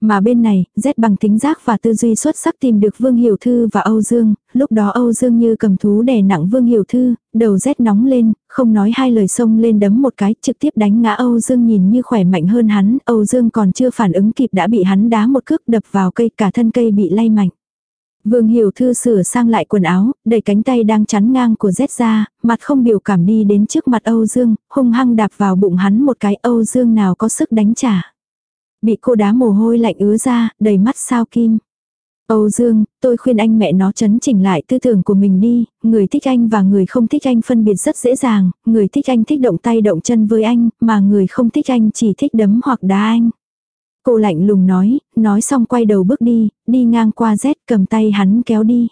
Mà bên này, Z bằng tính giác và tư duy xuất sắc tìm được Vương Hiểu Thư và Âu Dương, lúc đó Âu Dương như cầm thú đè nặng Vương Hiểu Thư, đầu Z nóng lên, không nói hai lời xông lên đấm một cái, trực tiếp đánh ngã Âu Dương nhìn như khỏe mạnh hơn hắn, Âu Dương còn chưa phản ứng kịp đã bị hắn đá một cước đập vào cây, cả thân cây bị lay mạnh. Vương Hiểu Thư sửa sang lại quần áo, đẩy cánh tay đang chắn ngang của Z ra, mặt không biểu cảm đi đến trước mặt Âu Dương, hung hăng đạp vào bụng hắn một cái Âu Dương nào có sức đánh trả. Bị cô đá mồ hôi lạnh ứa ra, đầy mắt sao kim. Âu Dương, tôi khuyên anh mẹ nó chấn chỉnh lại tư tưởng của mình đi, người thích anh và người không thích anh phân biệt rất dễ dàng, người thích anh thích động tay động chân với anh, mà người không thích anh chỉ thích đấm hoặc đá anh. Cô lạnh lùng nói, nói xong quay đầu bước đi, đi ngang qua Z cầm tay hắn kéo đi.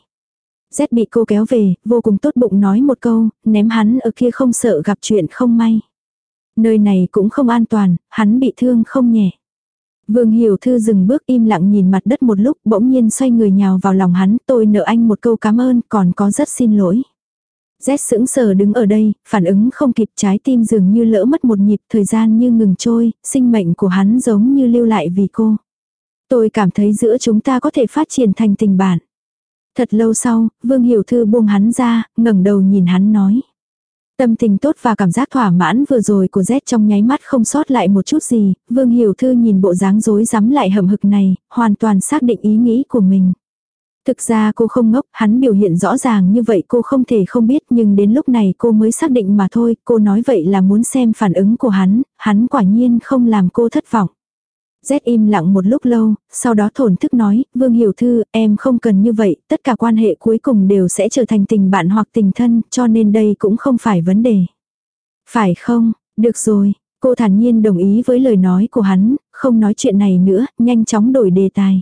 Z bị cô kéo về, vô cùng tốt bụng nói một câu, ném hắn ở kia không sợ gặp chuyện không may. Nơi này cũng không an toàn, hắn bị thương không nhẹ. Vương Hiểu Thư dừng bước im lặng nhìn mặt đất một lúc bỗng nhiên xoay người nhào vào lòng hắn tôi nợ anh một câu cảm ơn còn có rất xin lỗi. Z sững sờ đứng ở đây, phản ứng không kịp trái tim dường như lỡ mất một nhịp thời gian như ngừng trôi, sinh mệnh của hắn giống như lưu lại vì cô. Tôi cảm thấy giữa chúng ta có thể phát triển thành tình bạn. Thật lâu sau, Vương Hiểu Thư buông hắn ra, ngẩng đầu nhìn hắn nói. Tâm tình tốt và cảm giác thỏa mãn vừa rồi của Z trong nháy mắt không sót lại một chút gì, Vương Hiểu Thư nhìn bộ dáng rối rắm lại hầm hực này, hoàn toàn xác định ý nghĩ của mình. Thực ra cô không ngốc, hắn biểu hiện rõ ràng như vậy cô không thể không biết nhưng đến lúc này cô mới xác định mà thôi, cô nói vậy là muốn xem phản ứng của hắn, hắn quả nhiên không làm cô thất vọng. Z im lặng một lúc lâu, sau đó thổn thức nói, Vương Hiểu Thư, em không cần như vậy, tất cả quan hệ cuối cùng đều sẽ trở thành tình bạn hoặc tình thân, cho nên đây cũng không phải vấn đề. Phải không, được rồi, cô thản nhiên đồng ý với lời nói của hắn, không nói chuyện này nữa, nhanh chóng đổi đề tài.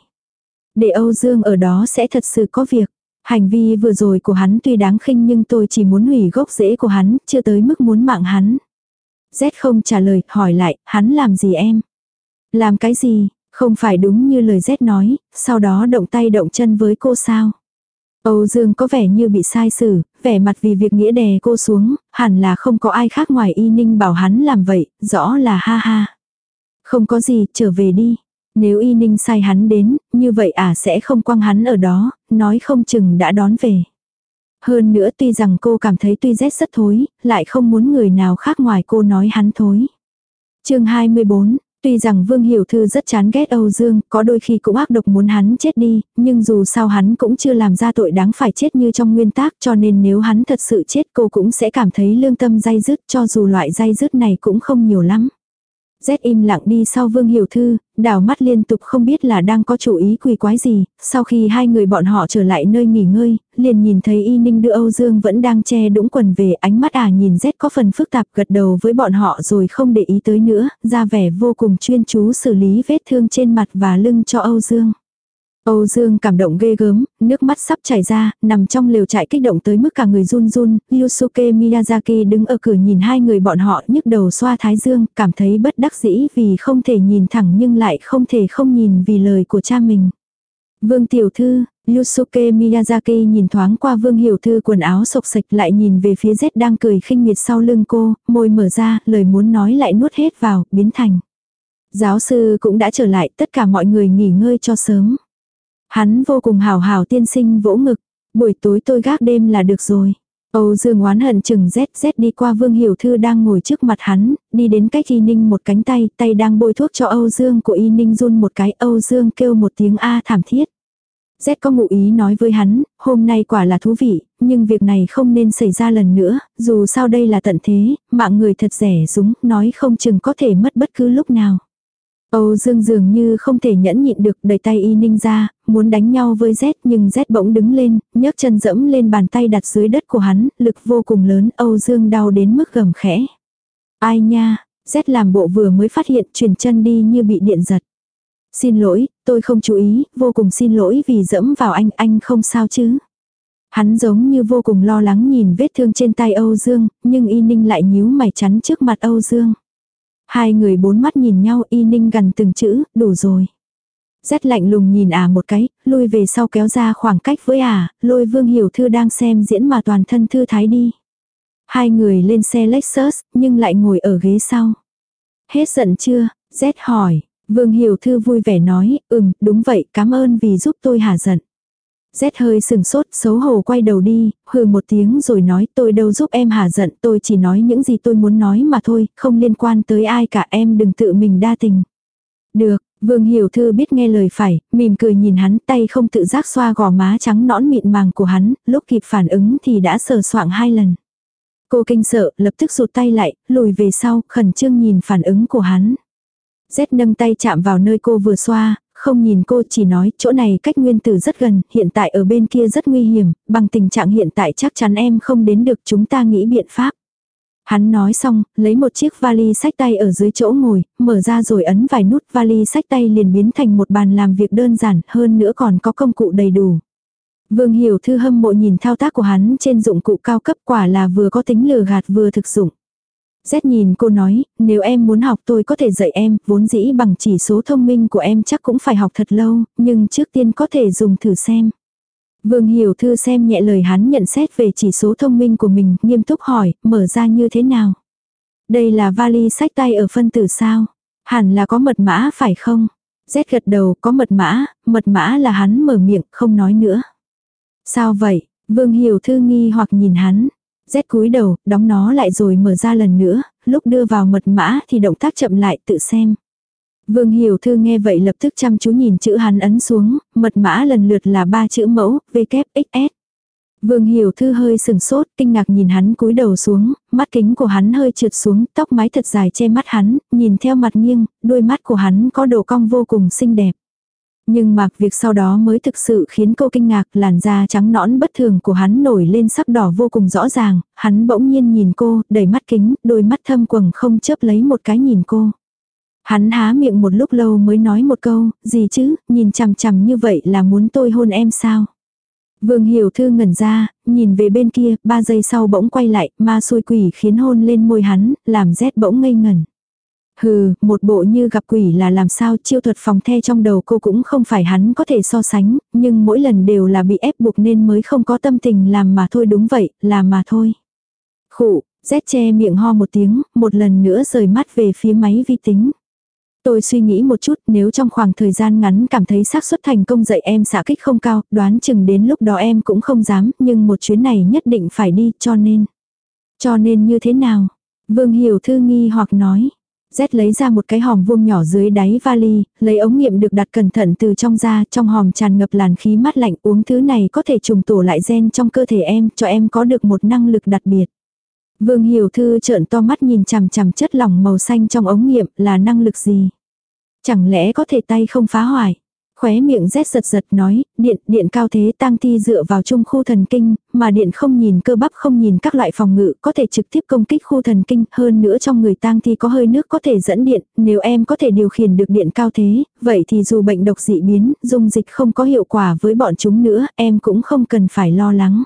Để Âu Dương ở đó sẽ thật sự có việc. Hành vi vừa rồi của hắn tuy đáng khinh nhưng tôi chỉ muốn hủy gốc rễ của hắn, chưa tới mức muốn mạng hắn. Z không trả lời, hỏi lại, hắn làm gì em? Làm cái gì, không phải đúng như lời Z nói, sau đó động tay động chân với cô sao? Âu Dương có vẻ như bị sai xử, vẻ mặt vì việc nghĩa đè cô xuống, hẳn là không có ai khác ngoài y ninh bảo hắn làm vậy, rõ là ha ha. Không có gì, trở về đi. Nếu y ninh sai hắn đến, như vậy à sẽ không quăng hắn ở đó, nói không chừng đã đón về. Hơn nữa tuy rằng cô cảm thấy tuy rét rất thối, lại không muốn người nào khác ngoài cô nói hắn thối. chương 24, Tuy rằng Vương Hiểu Thư rất chán ghét Âu Dương, có đôi khi cũng ác độc muốn hắn chết đi, nhưng dù sao hắn cũng chưa làm ra tội đáng phải chết như trong nguyên tác cho nên nếu hắn thật sự chết cô cũng sẽ cảm thấy lương tâm dai dứt cho dù loại dai dứt này cũng không nhiều lắm. Z im lặng đi sau Vương Hiểu Thư, đảo mắt liên tục không biết là đang có chủ ý quỳ quái gì, sau khi hai người bọn họ trở lại nơi nghỉ ngơi, liền nhìn thấy Y Ninh đưa Âu Dương vẫn đang che đũng quần về ánh mắt à nhìn Z có phần phức tạp gật đầu với bọn họ rồi không để ý tới nữa, ra vẻ vô cùng chuyên chú xử lý vết thương trên mặt và lưng cho Âu Dương. Âu Dương cảm động ghê gớm, nước mắt sắp chảy ra, nằm trong lều trại kích động tới mức cả người run run, Yusuke Miyazaki đứng ở cửa nhìn hai người bọn họ nhức đầu xoa thái dương, cảm thấy bất đắc dĩ vì không thể nhìn thẳng nhưng lại không thể không nhìn vì lời của cha mình. Vương tiểu thư, Yusuke Miyazaki nhìn thoáng qua Vương Hiểu Thư quần áo sộc sạch lại nhìn về phía Z đang cười khinh miệt sau lưng cô, môi mở ra, lời muốn nói lại nuốt hết vào, biến thành. Giáo sư cũng đã trở lại, tất cả mọi người nghỉ ngơi cho sớm. Hắn vô cùng hào hào tiên sinh vỗ ngực, buổi tối tôi gác đêm là được rồi. Âu Dương oán hận chừng rét rét đi qua Vương Hiểu Thư đang ngồi trước mặt hắn, đi đến cách Y Ninh một cánh tay, tay đang bôi thuốc cho Âu Dương của Y Ninh run một cái, Âu Dương kêu một tiếng A thảm thiết. Z có ngụ ý nói với hắn, hôm nay quả là thú vị, nhưng việc này không nên xảy ra lần nữa, dù sao đây là tận thế, mạng người thật rẻ rúng, nói không chừng có thể mất bất cứ lúc nào. Âu Dương dường như không thể nhẫn nhịn được đẩy tay y ninh ra, muốn đánh nhau với Z nhưng Z bỗng đứng lên, nhấc chân dẫm lên bàn tay đặt dưới đất của hắn, lực vô cùng lớn, Âu Dương đau đến mức gầm khẽ. Ai nha, Z làm bộ vừa mới phát hiện chuyển chân đi như bị điện giật. Xin lỗi, tôi không chú ý, vô cùng xin lỗi vì dẫm vào anh, anh không sao chứ. Hắn giống như vô cùng lo lắng nhìn vết thương trên tay Âu Dương, nhưng y ninh lại nhíu mày chắn trước mặt Âu Dương. Hai người bốn mắt nhìn nhau y ninh gần từng chữ, đủ rồi. Rét lạnh lùng nhìn à một cái, lui về sau kéo ra khoảng cách với à, lôi vương hiểu thư đang xem diễn mà toàn thân thư thái đi. Hai người lên xe Lexus, nhưng lại ngồi ở ghế sau. Hết giận chưa? rét hỏi. Vương Hiểu Thư vui vẻ nói, ừm, đúng vậy, cảm ơn vì giúp tôi hả giận rét hơi sừng sốt, xấu hổ quay đầu đi, hừ một tiếng rồi nói tôi đâu giúp em hả giận, tôi chỉ nói những gì tôi muốn nói mà thôi, không liên quan tới ai cả em đừng tự mình đa tình. Được, Vương Hiểu Thư biết nghe lời phải, mỉm cười nhìn hắn tay không tự giác xoa gò má trắng nõn mịn màng của hắn, lúc kịp phản ứng thì đã sờ soạng hai lần. Cô kinh sợ, lập tức rụt tay lại, lùi về sau, khẩn trương nhìn phản ứng của hắn. Z nâng tay chạm vào nơi cô vừa xoa, không nhìn cô chỉ nói chỗ này cách nguyên tử rất gần, hiện tại ở bên kia rất nguy hiểm, bằng tình trạng hiện tại chắc chắn em không đến được chúng ta nghĩ biện pháp. Hắn nói xong, lấy một chiếc vali sách tay ở dưới chỗ ngồi, mở ra rồi ấn vài nút vali sách tay liền biến thành một bàn làm việc đơn giản, hơn nữa còn có công cụ đầy đủ. Vương Hiểu Thư hâm mộ nhìn thao tác của hắn trên dụng cụ cao cấp quả là vừa có tính lừa gạt vừa thực dụng. Z nhìn cô nói, nếu em muốn học tôi có thể dạy em, vốn dĩ bằng chỉ số thông minh của em chắc cũng phải học thật lâu, nhưng trước tiên có thể dùng thử xem. Vương Hiểu Thư xem nhẹ lời hắn nhận xét về chỉ số thông minh của mình, nghiêm túc hỏi, mở ra như thế nào? Đây là vali sách tay ở phân tử sao? Hẳn là có mật mã phải không? Z gật đầu, có mật mã, mật mã là hắn mở miệng, không nói nữa. Sao vậy? Vương Hiểu Thư nghi hoặc nhìn hắn. Z cúi đầu, đóng nó lại rồi mở ra lần nữa, lúc đưa vào mật mã thì động tác chậm lại tự xem. Vương Hiểu Thư nghe vậy lập tức chăm chú nhìn chữ hắn ấn xuống, mật mã lần lượt là ba chữ mẫu, VKXS. Vương Hiểu Thư hơi sừng sốt, kinh ngạc nhìn hắn cúi đầu xuống, mắt kính của hắn hơi trượt xuống, tóc mái thật dài che mắt hắn, nhìn theo mặt nghiêng, đôi mắt của hắn có độ cong vô cùng xinh đẹp. Nhưng mà việc sau đó mới thực sự khiến cô kinh ngạc làn da trắng nõn bất thường của hắn nổi lên sắc đỏ vô cùng rõ ràng, hắn bỗng nhiên nhìn cô, đầy mắt kính, đôi mắt thâm quầng không chớp lấy một cái nhìn cô. Hắn há miệng một lúc lâu mới nói một câu, gì chứ, nhìn chằm chằm như vậy là muốn tôi hôn em sao? Vương Hiểu Thư ngẩn ra, nhìn về bên kia, ba giây sau bỗng quay lại, ma xôi quỷ khiến hôn lên môi hắn, làm rét bỗng ngây ngẩn. Hừ, một bộ như gặp quỷ là làm sao chiêu thuật phòng the trong đầu cô cũng không phải hắn có thể so sánh, nhưng mỗi lần đều là bị ép buộc nên mới không có tâm tình làm mà thôi đúng vậy, là mà thôi. Khụ, rét che miệng ho một tiếng, một lần nữa rời mắt về phía máy vi tính. Tôi suy nghĩ một chút nếu trong khoảng thời gian ngắn cảm thấy xác suất thành công dạy em xạ kích không cao, đoán chừng đến lúc đó em cũng không dám, nhưng một chuyến này nhất định phải đi cho nên. Cho nên như thế nào? Vương Hiểu Thư nghi hoặc nói. Z lấy ra một cái hòm vuông nhỏ dưới đáy vali, lấy ống nghiệm được đặt cẩn thận từ trong ra, trong hòm tràn ngập làn khí mát lạnh uống thứ này có thể trùng tổ lại gen trong cơ thể em, cho em có được một năng lực đặc biệt. Vương Hiểu Thư trợn to mắt nhìn chằm chằm chất lỏng màu xanh trong ống nghiệm là năng lực gì? Chẳng lẽ có thể tay không phá hoại? Khóe miệng rét giật giật nói, điện, điện cao thế tang thi dựa vào trung khu thần kinh, mà điện không nhìn cơ bắp không nhìn các loại phòng ngự, có thể trực tiếp công kích khu thần kinh, hơn nữa trong người tang thi có hơi nước có thể dẫn điện, nếu em có thể điều khiển được điện cao thế, vậy thì dù bệnh độc dị biến, dung dịch không có hiệu quả với bọn chúng nữa, em cũng không cần phải lo lắng.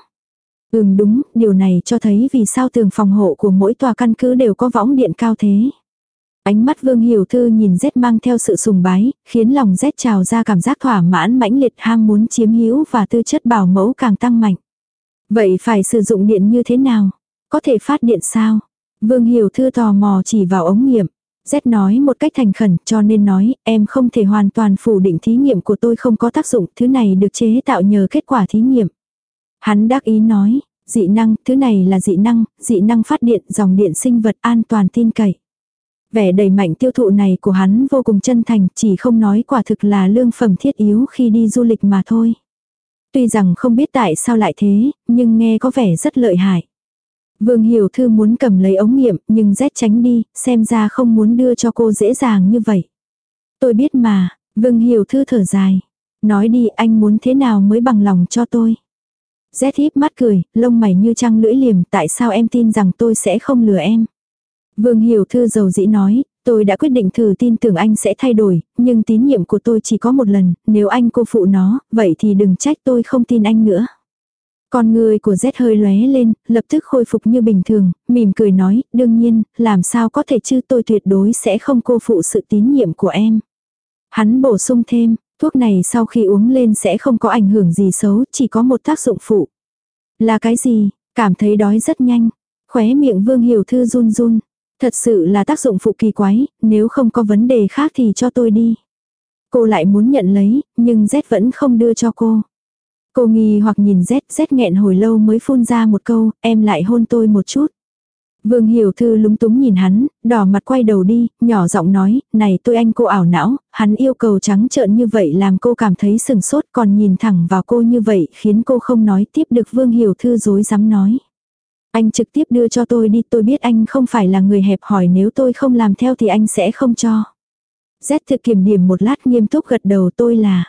Ừm đúng, điều này cho thấy vì sao tường phòng hộ của mỗi tòa căn cứ đều có võng điện cao thế. Ánh mắt Vương Hiểu Thư nhìn Z mang theo sự sùng bái, khiến lòng Z trào ra cảm giác thỏa mãn mãnh liệt ham muốn chiếm hữu và tư chất bảo mẫu càng tăng mạnh. Vậy phải sử dụng điện như thế nào? Có thể phát điện sao? Vương Hiểu Thư tò mò chỉ vào ống nghiệm. Z nói một cách thành khẩn cho nên nói em không thể hoàn toàn phủ định thí nghiệm của tôi không có tác dụng. Thứ này được chế tạo nhờ kết quả thí nghiệm. Hắn đắc ý nói, dị năng, thứ này là dị năng, dị năng phát điện, dòng điện sinh vật an toàn tin cậy. Vẻ đầy mạnh tiêu thụ này của hắn vô cùng chân thành, chỉ không nói quả thực là lương phẩm thiết yếu khi đi du lịch mà thôi. Tuy rằng không biết tại sao lại thế, nhưng nghe có vẻ rất lợi hại. Vương Hiểu Thư muốn cầm lấy ống nghiệm, nhưng rét tránh đi, xem ra không muốn đưa cho cô dễ dàng như vậy. Tôi biết mà, Vương Hiểu Thư thở dài. Nói đi anh muốn thế nào mới bằng lòng cho tôi. Rét híp mắt cười, lông mày như trăng lưỡi liềm, tại sao em tin rằng tôi sẽ không lừa em. Vương Hiểu Thư dầu dĩ nói, tôi đã quyết định thử tin tưởng anh sẽ thay đổi, nhưng tín nhiệm của tôi chỉ có một lần, nếu anh cô phụ nó, vậy thì đừng trách tôi không tin anh nữa. Con người của Z hơi lóe lên, lập tức khôi phục như bình thường, mỉm cười nói, đương nhiên, làm sao có thể chứ tôi tuyệt đối sẽ không cô phụ sự tín nhiệm của em. Hắn bổ sung thêm, thuốc này sau khi uống lên sẽ không có ảnh hưởng gì xấu, chỉ có một tác dụng phụ. Là cái gì? Cảm thấy đói rất nhanh. Khóe miệng Vương Hiểu Thư run run. Thật sự là tác dụng phụ kỳ quái, nếu không có vấn đề khác thì cho tôi đi. Cô lại muốn nhận lấy, nhưng Z vẫn không đưa cho cô. Cô nghi hoặc nhìn Z, Z nghẹn hồi lâu mới phun ra một câu, em lại hôn tôi một chút. Vương Hiểu Thư lúng túng nhìn hắn, đỏ mặt quay đầu đi, nhỏ giọng nói, này tôi anh cô ảo não, hắn yêu cầu trắng trợn như vậy làm cô cảm thấy sừng sốt còn nhìn thẳng vào cô như vậy khiến cô không nói tiếp được Vương Hiểu Thư dối dám nói. Anh trực tiếp đưa cho tôi đi, tôi biết anh không phải là người hẹp hỏi nếu tôi không làm theo thì anh sẽ không cho. Z thực kiểm điểm một lát nghiêm túc gật đầu tôi là.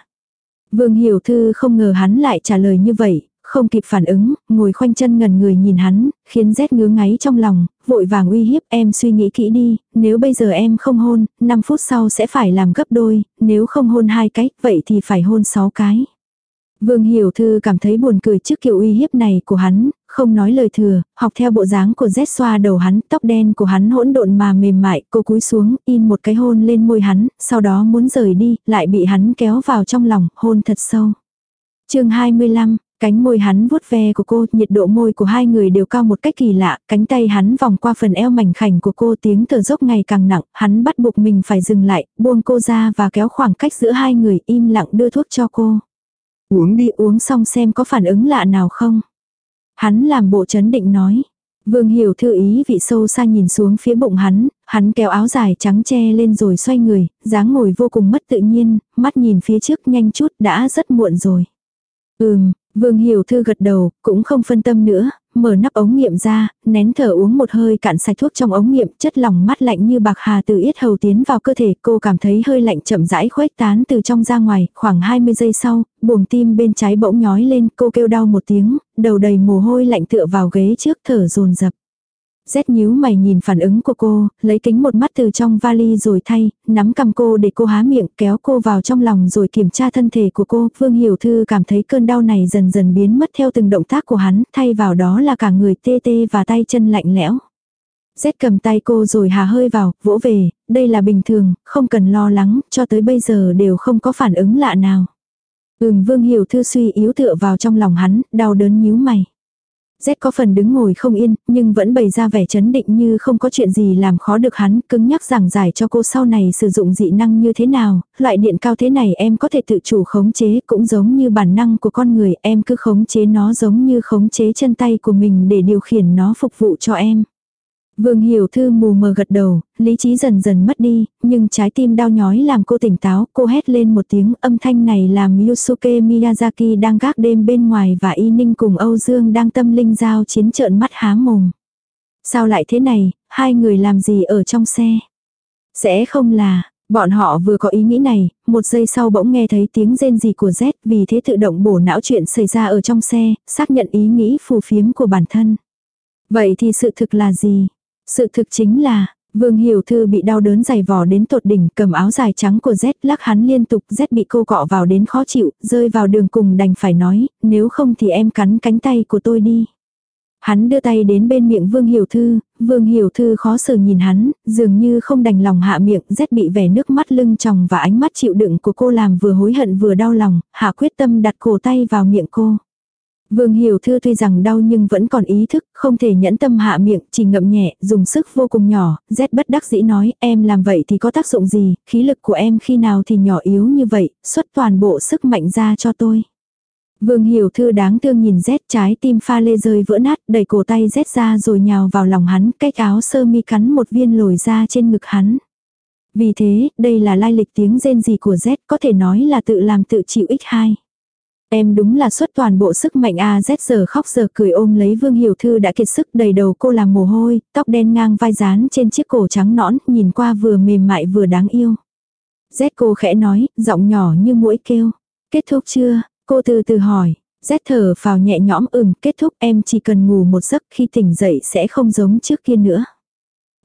Vương Hiểu Thư không ngờ hắn lại trả lời như vậy, không kịp phản ứng, ngồi khoanh chân ngần người nhìn hắn, khiến Z ngứa ngáy trong lòng, vội vàng uy hiếp em suy nghĩ kỹ đi, nếu bây giờ em không hôn, 5 phút sau sẽ phải làm gấp đôi, nếu không hôn hai cái, vậy thì phải hôn 6 cái. Vương Hiểu Thư cảm thấy buồn cười trước kiểu uy hiếp này của hắn, không nói lời thừa, học theo bộ dáng của Z xoa đầu hắn, tóc đen của hắn hỗn độn mà mềm mại, cô cúi xuống, in một cái hôn lên môi hắn, sau đó muốn rời đi, lại bị hắn kéo vào trong lòng, hôn thật sâu. chương 25, Cánh môi hắn vuốt ve của cô, nhiệt độ môi của hai người đều cao một cách kỳ lạ, cánh tay hắn vòng qua phần eo mảnh khảnh của cô tiếng thở dốc ngày càng nặng, hắn bắt buộc mình phải dừng lại, buông cô ra và kéo khoảng cách giữa hai người im lặng đưa thuốc cho cô. Uống đi uống xong xem có phản ứng lạ nào không. Hắn làm bộ chấn định nói. Vương Hiểu thư ý vị sâu xa nhìn xuống phía bụng hắn, hắn kéo áo dài trắng che lên rồi xoay người, dáng ngồi vô cùng mất tự nhiên, mắt nhìn phía trước nhanh chút đã rất muộn rồi. Ừm, Vương Hiểu Thư gật đầu, cũng không phân tâm nữa, mở nắp ống nghiệm ra, nén thở uống một hơi cạn sạch thuốc trong ống nghiệm, chất lỏng mát lạnh như bạc hà từ yết hầu tiến vào cơ thể, cô cảm thấy hơi lạnh chậm rãi khuếch tán từ trong ra ngoài, khoảng 20 giây sau, buồng tim bên trái bỗng nhói lên, cô kêu đau một tiếng, đầu đầy mồ hôi lạnh tựa vào ghế trước thở dồn dập. Rét nhíu mày nhìn phản ứng của cô, lấy kính một mắt từ trong vali rồi thay, nắm cầm cô để cô há miệng kéo cô vào trong lòng rồi kiểm tra thân thể của cô. Vương Hiểu Thư cảm thấy cơn đau này dần dần biến mất theo từng động tác của hắn, thay vào đó là cả người tê tê và tay chân lạnh lẽo. Rét cầm tay cô rồi hà hơi vào, vỗ về, đây là bình thường, không cần lo lắng, cho tới bây giờ đều không có phản ứng lạ nào. Ừm Vương Hiểu Thư suy yếu tựa vào trong lòng hắn, đau đớn nhíu mày. Z có phần đứng ngồi không yên, nhưng vẫn bày ra vẻ chấn định như không có chuyện gì làm khó được hắn, cứng nhắc giảng giải cho cô sau này sử dụng dị năng như thế nào, loại điện cao thế này em có thể tự chủ khống chế cũng giống như bản năng của con người, em cứ khống chế nó giống như khống chế chân tay của mình để điều khiển nó phục vụ cho em. Vương Hiểu Thư mù mờ gật đầu, lý trí dần dần mất đi, nhưng trái tim đau nhói làm cô tỉnh táo, cô hét lên một tiếng âm thanh này làm Yusuke Miyazaki đang gác đêm bên ngoài và Y Ninh cùng Âu Dương đang tâm linh giao chiến trợn mắt há mồm. Sao lại thế này, hai người làm gì ở trong xe? Sẽ không là, bọn họ vừa có ý nghĩ này, một giây sau bỗng nghe thấy tiếng rên gì của Z vì thế tự động bổ não chuyện xảy ra ở trong xe, xác nhận ý nghĩ phù phiếm của bản thân. Vậy thì sự thực là gì? Sự thực chính là, Vương Hiểu Thư bị đau đớn dày vò đến tột đỉnh, cầm áo dài trắng của Z lắc hắn liên tục, Z bị cô cọ vào đến khó chịu, rơi vào đường cùng đành phải nói, nếu không thì em cắn cánh tay của tôi đi. Hắn đưa tay đến bên miệng Vương Hiểu Thư, Vương Hiểu Thư khó xử nhìn hắn, dường như không đành lòng hạ miệng, Z bị vẻ nước mắt lưng tròng và ánh mắt chịu đựng của cô làm vừa hối hận vừa đau lòng, hạ quyết tâm đặt cổ tay vào miệng cô. Vương Hiểu Thư tuy rằng đau nhưng vẫn còn ý thức, không thể nhẫn tâm hạ miệng, chỉ ngậm nhẹ, dùng sức vô cùng nhỏ, rét bất đắc dĩ nói, em làm vậy thì có tác dụng gì, khí lực của em khi nào thì nhỏ yếu như vậy, xuất toàn bộ sức mạnh ra cho tôi. Vương Hiểu Thư đáng thương nhìn rét trái tim pha lê rơi vỡ nát, đẩy cổ tay rét ra rồi nhào vào lòng hắn, cách áo sơ mi cắn một viên lồi ra trên ngực hắn. Vì thế, đây là lai lịch tiếng rên gì của rét có thể nói là tự làm tự chịu x2. Em đúng là xuất toàn bộ sức mạnh a z giờ khóc giờ cười ôm lấy Vương Hiểu Thư đã kiệt sức đầy đầu cô làm mồ hôi, tóc đen ngang vai dán trên chiếc cổ trắng nõn, nhìn qua vừa mềm mại vừa đáng yêu. Z cô khẽ nói, giọng nhỏ như mũi kêu. Kết thúc chưa? Cô từ từ hỏi. Z thở vào nhẹ nhõm ừm, kết thúc em chỉ cần ngủ một giấc khi tỉnh dậy sẽ không giống trước kia nữa.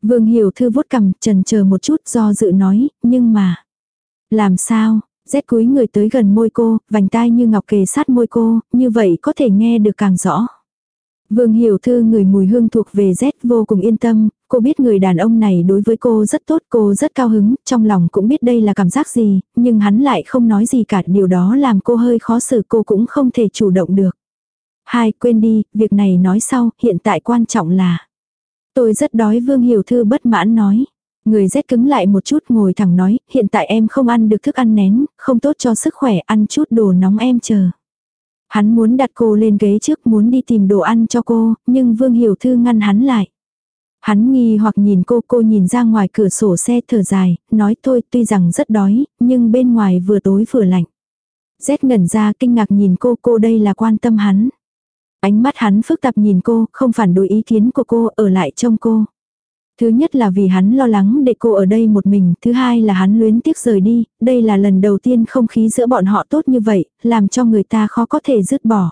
Vương Hiểu Thư vuốt cầm trần chờ một chút do dự nói, nhưng mà... Làm sao, Rét cúi người tới gần môi cô, vành tai như ngọc kề sát môi cô, như vậy có thể nghe được càng rõ. Vương Hiểu Thư người mùi hương thuộc về rét vô cùng yên tâm, cô biết người đàn ông này đối với cô rất tốt, cô rất cao hứng, trong lòng cũng biết đây là cảm giác gì, nhưng hắn lại không nói gì cả, điều đó làm cô hơi khó xử cô cũng không thể chủ động được. Hai, quên đi, việc này nói sau, hiện tại quan trọng là. Tôi rất đói Vương Hiểu Thư bất mãn nói. Người rét cứng lại một chút ngồi thẳng nói, hiện tại em không ăn được thức ăn nén, không tốt cho sức khỏe, ăn chút đồ nóng em chờ. Hắn muốn đặt cô lên ghế trước muốn đi tìm đồ ăn cho cô, nhưng Vương Hiểu Thư ngăn hắn lại. Hắn nghi hoặc nhìn cô, cô nhìn ra ngoài cửa sổ xe thở dài, nói thôi tuy rằng rất đói, nhưng bên ngoài vừa tối vừa lạnh. Rét ngẩn ra kinh ngạc nhìn cô, cô đây là quan tâm hắn. Ánh mắt hắn phức tạp nhìn cô, không phản đối ý kiến của cô, ở lại trông cô. Thứ nhất là vì hắn lo lắng để cô ở đây một mình, thứ hai là hắn luyến tiếc rời đi, đây là lần đầu tiên không khí giữa bọn họ tốt như vậy, làm cho người ta khó có thể dứt bỏ.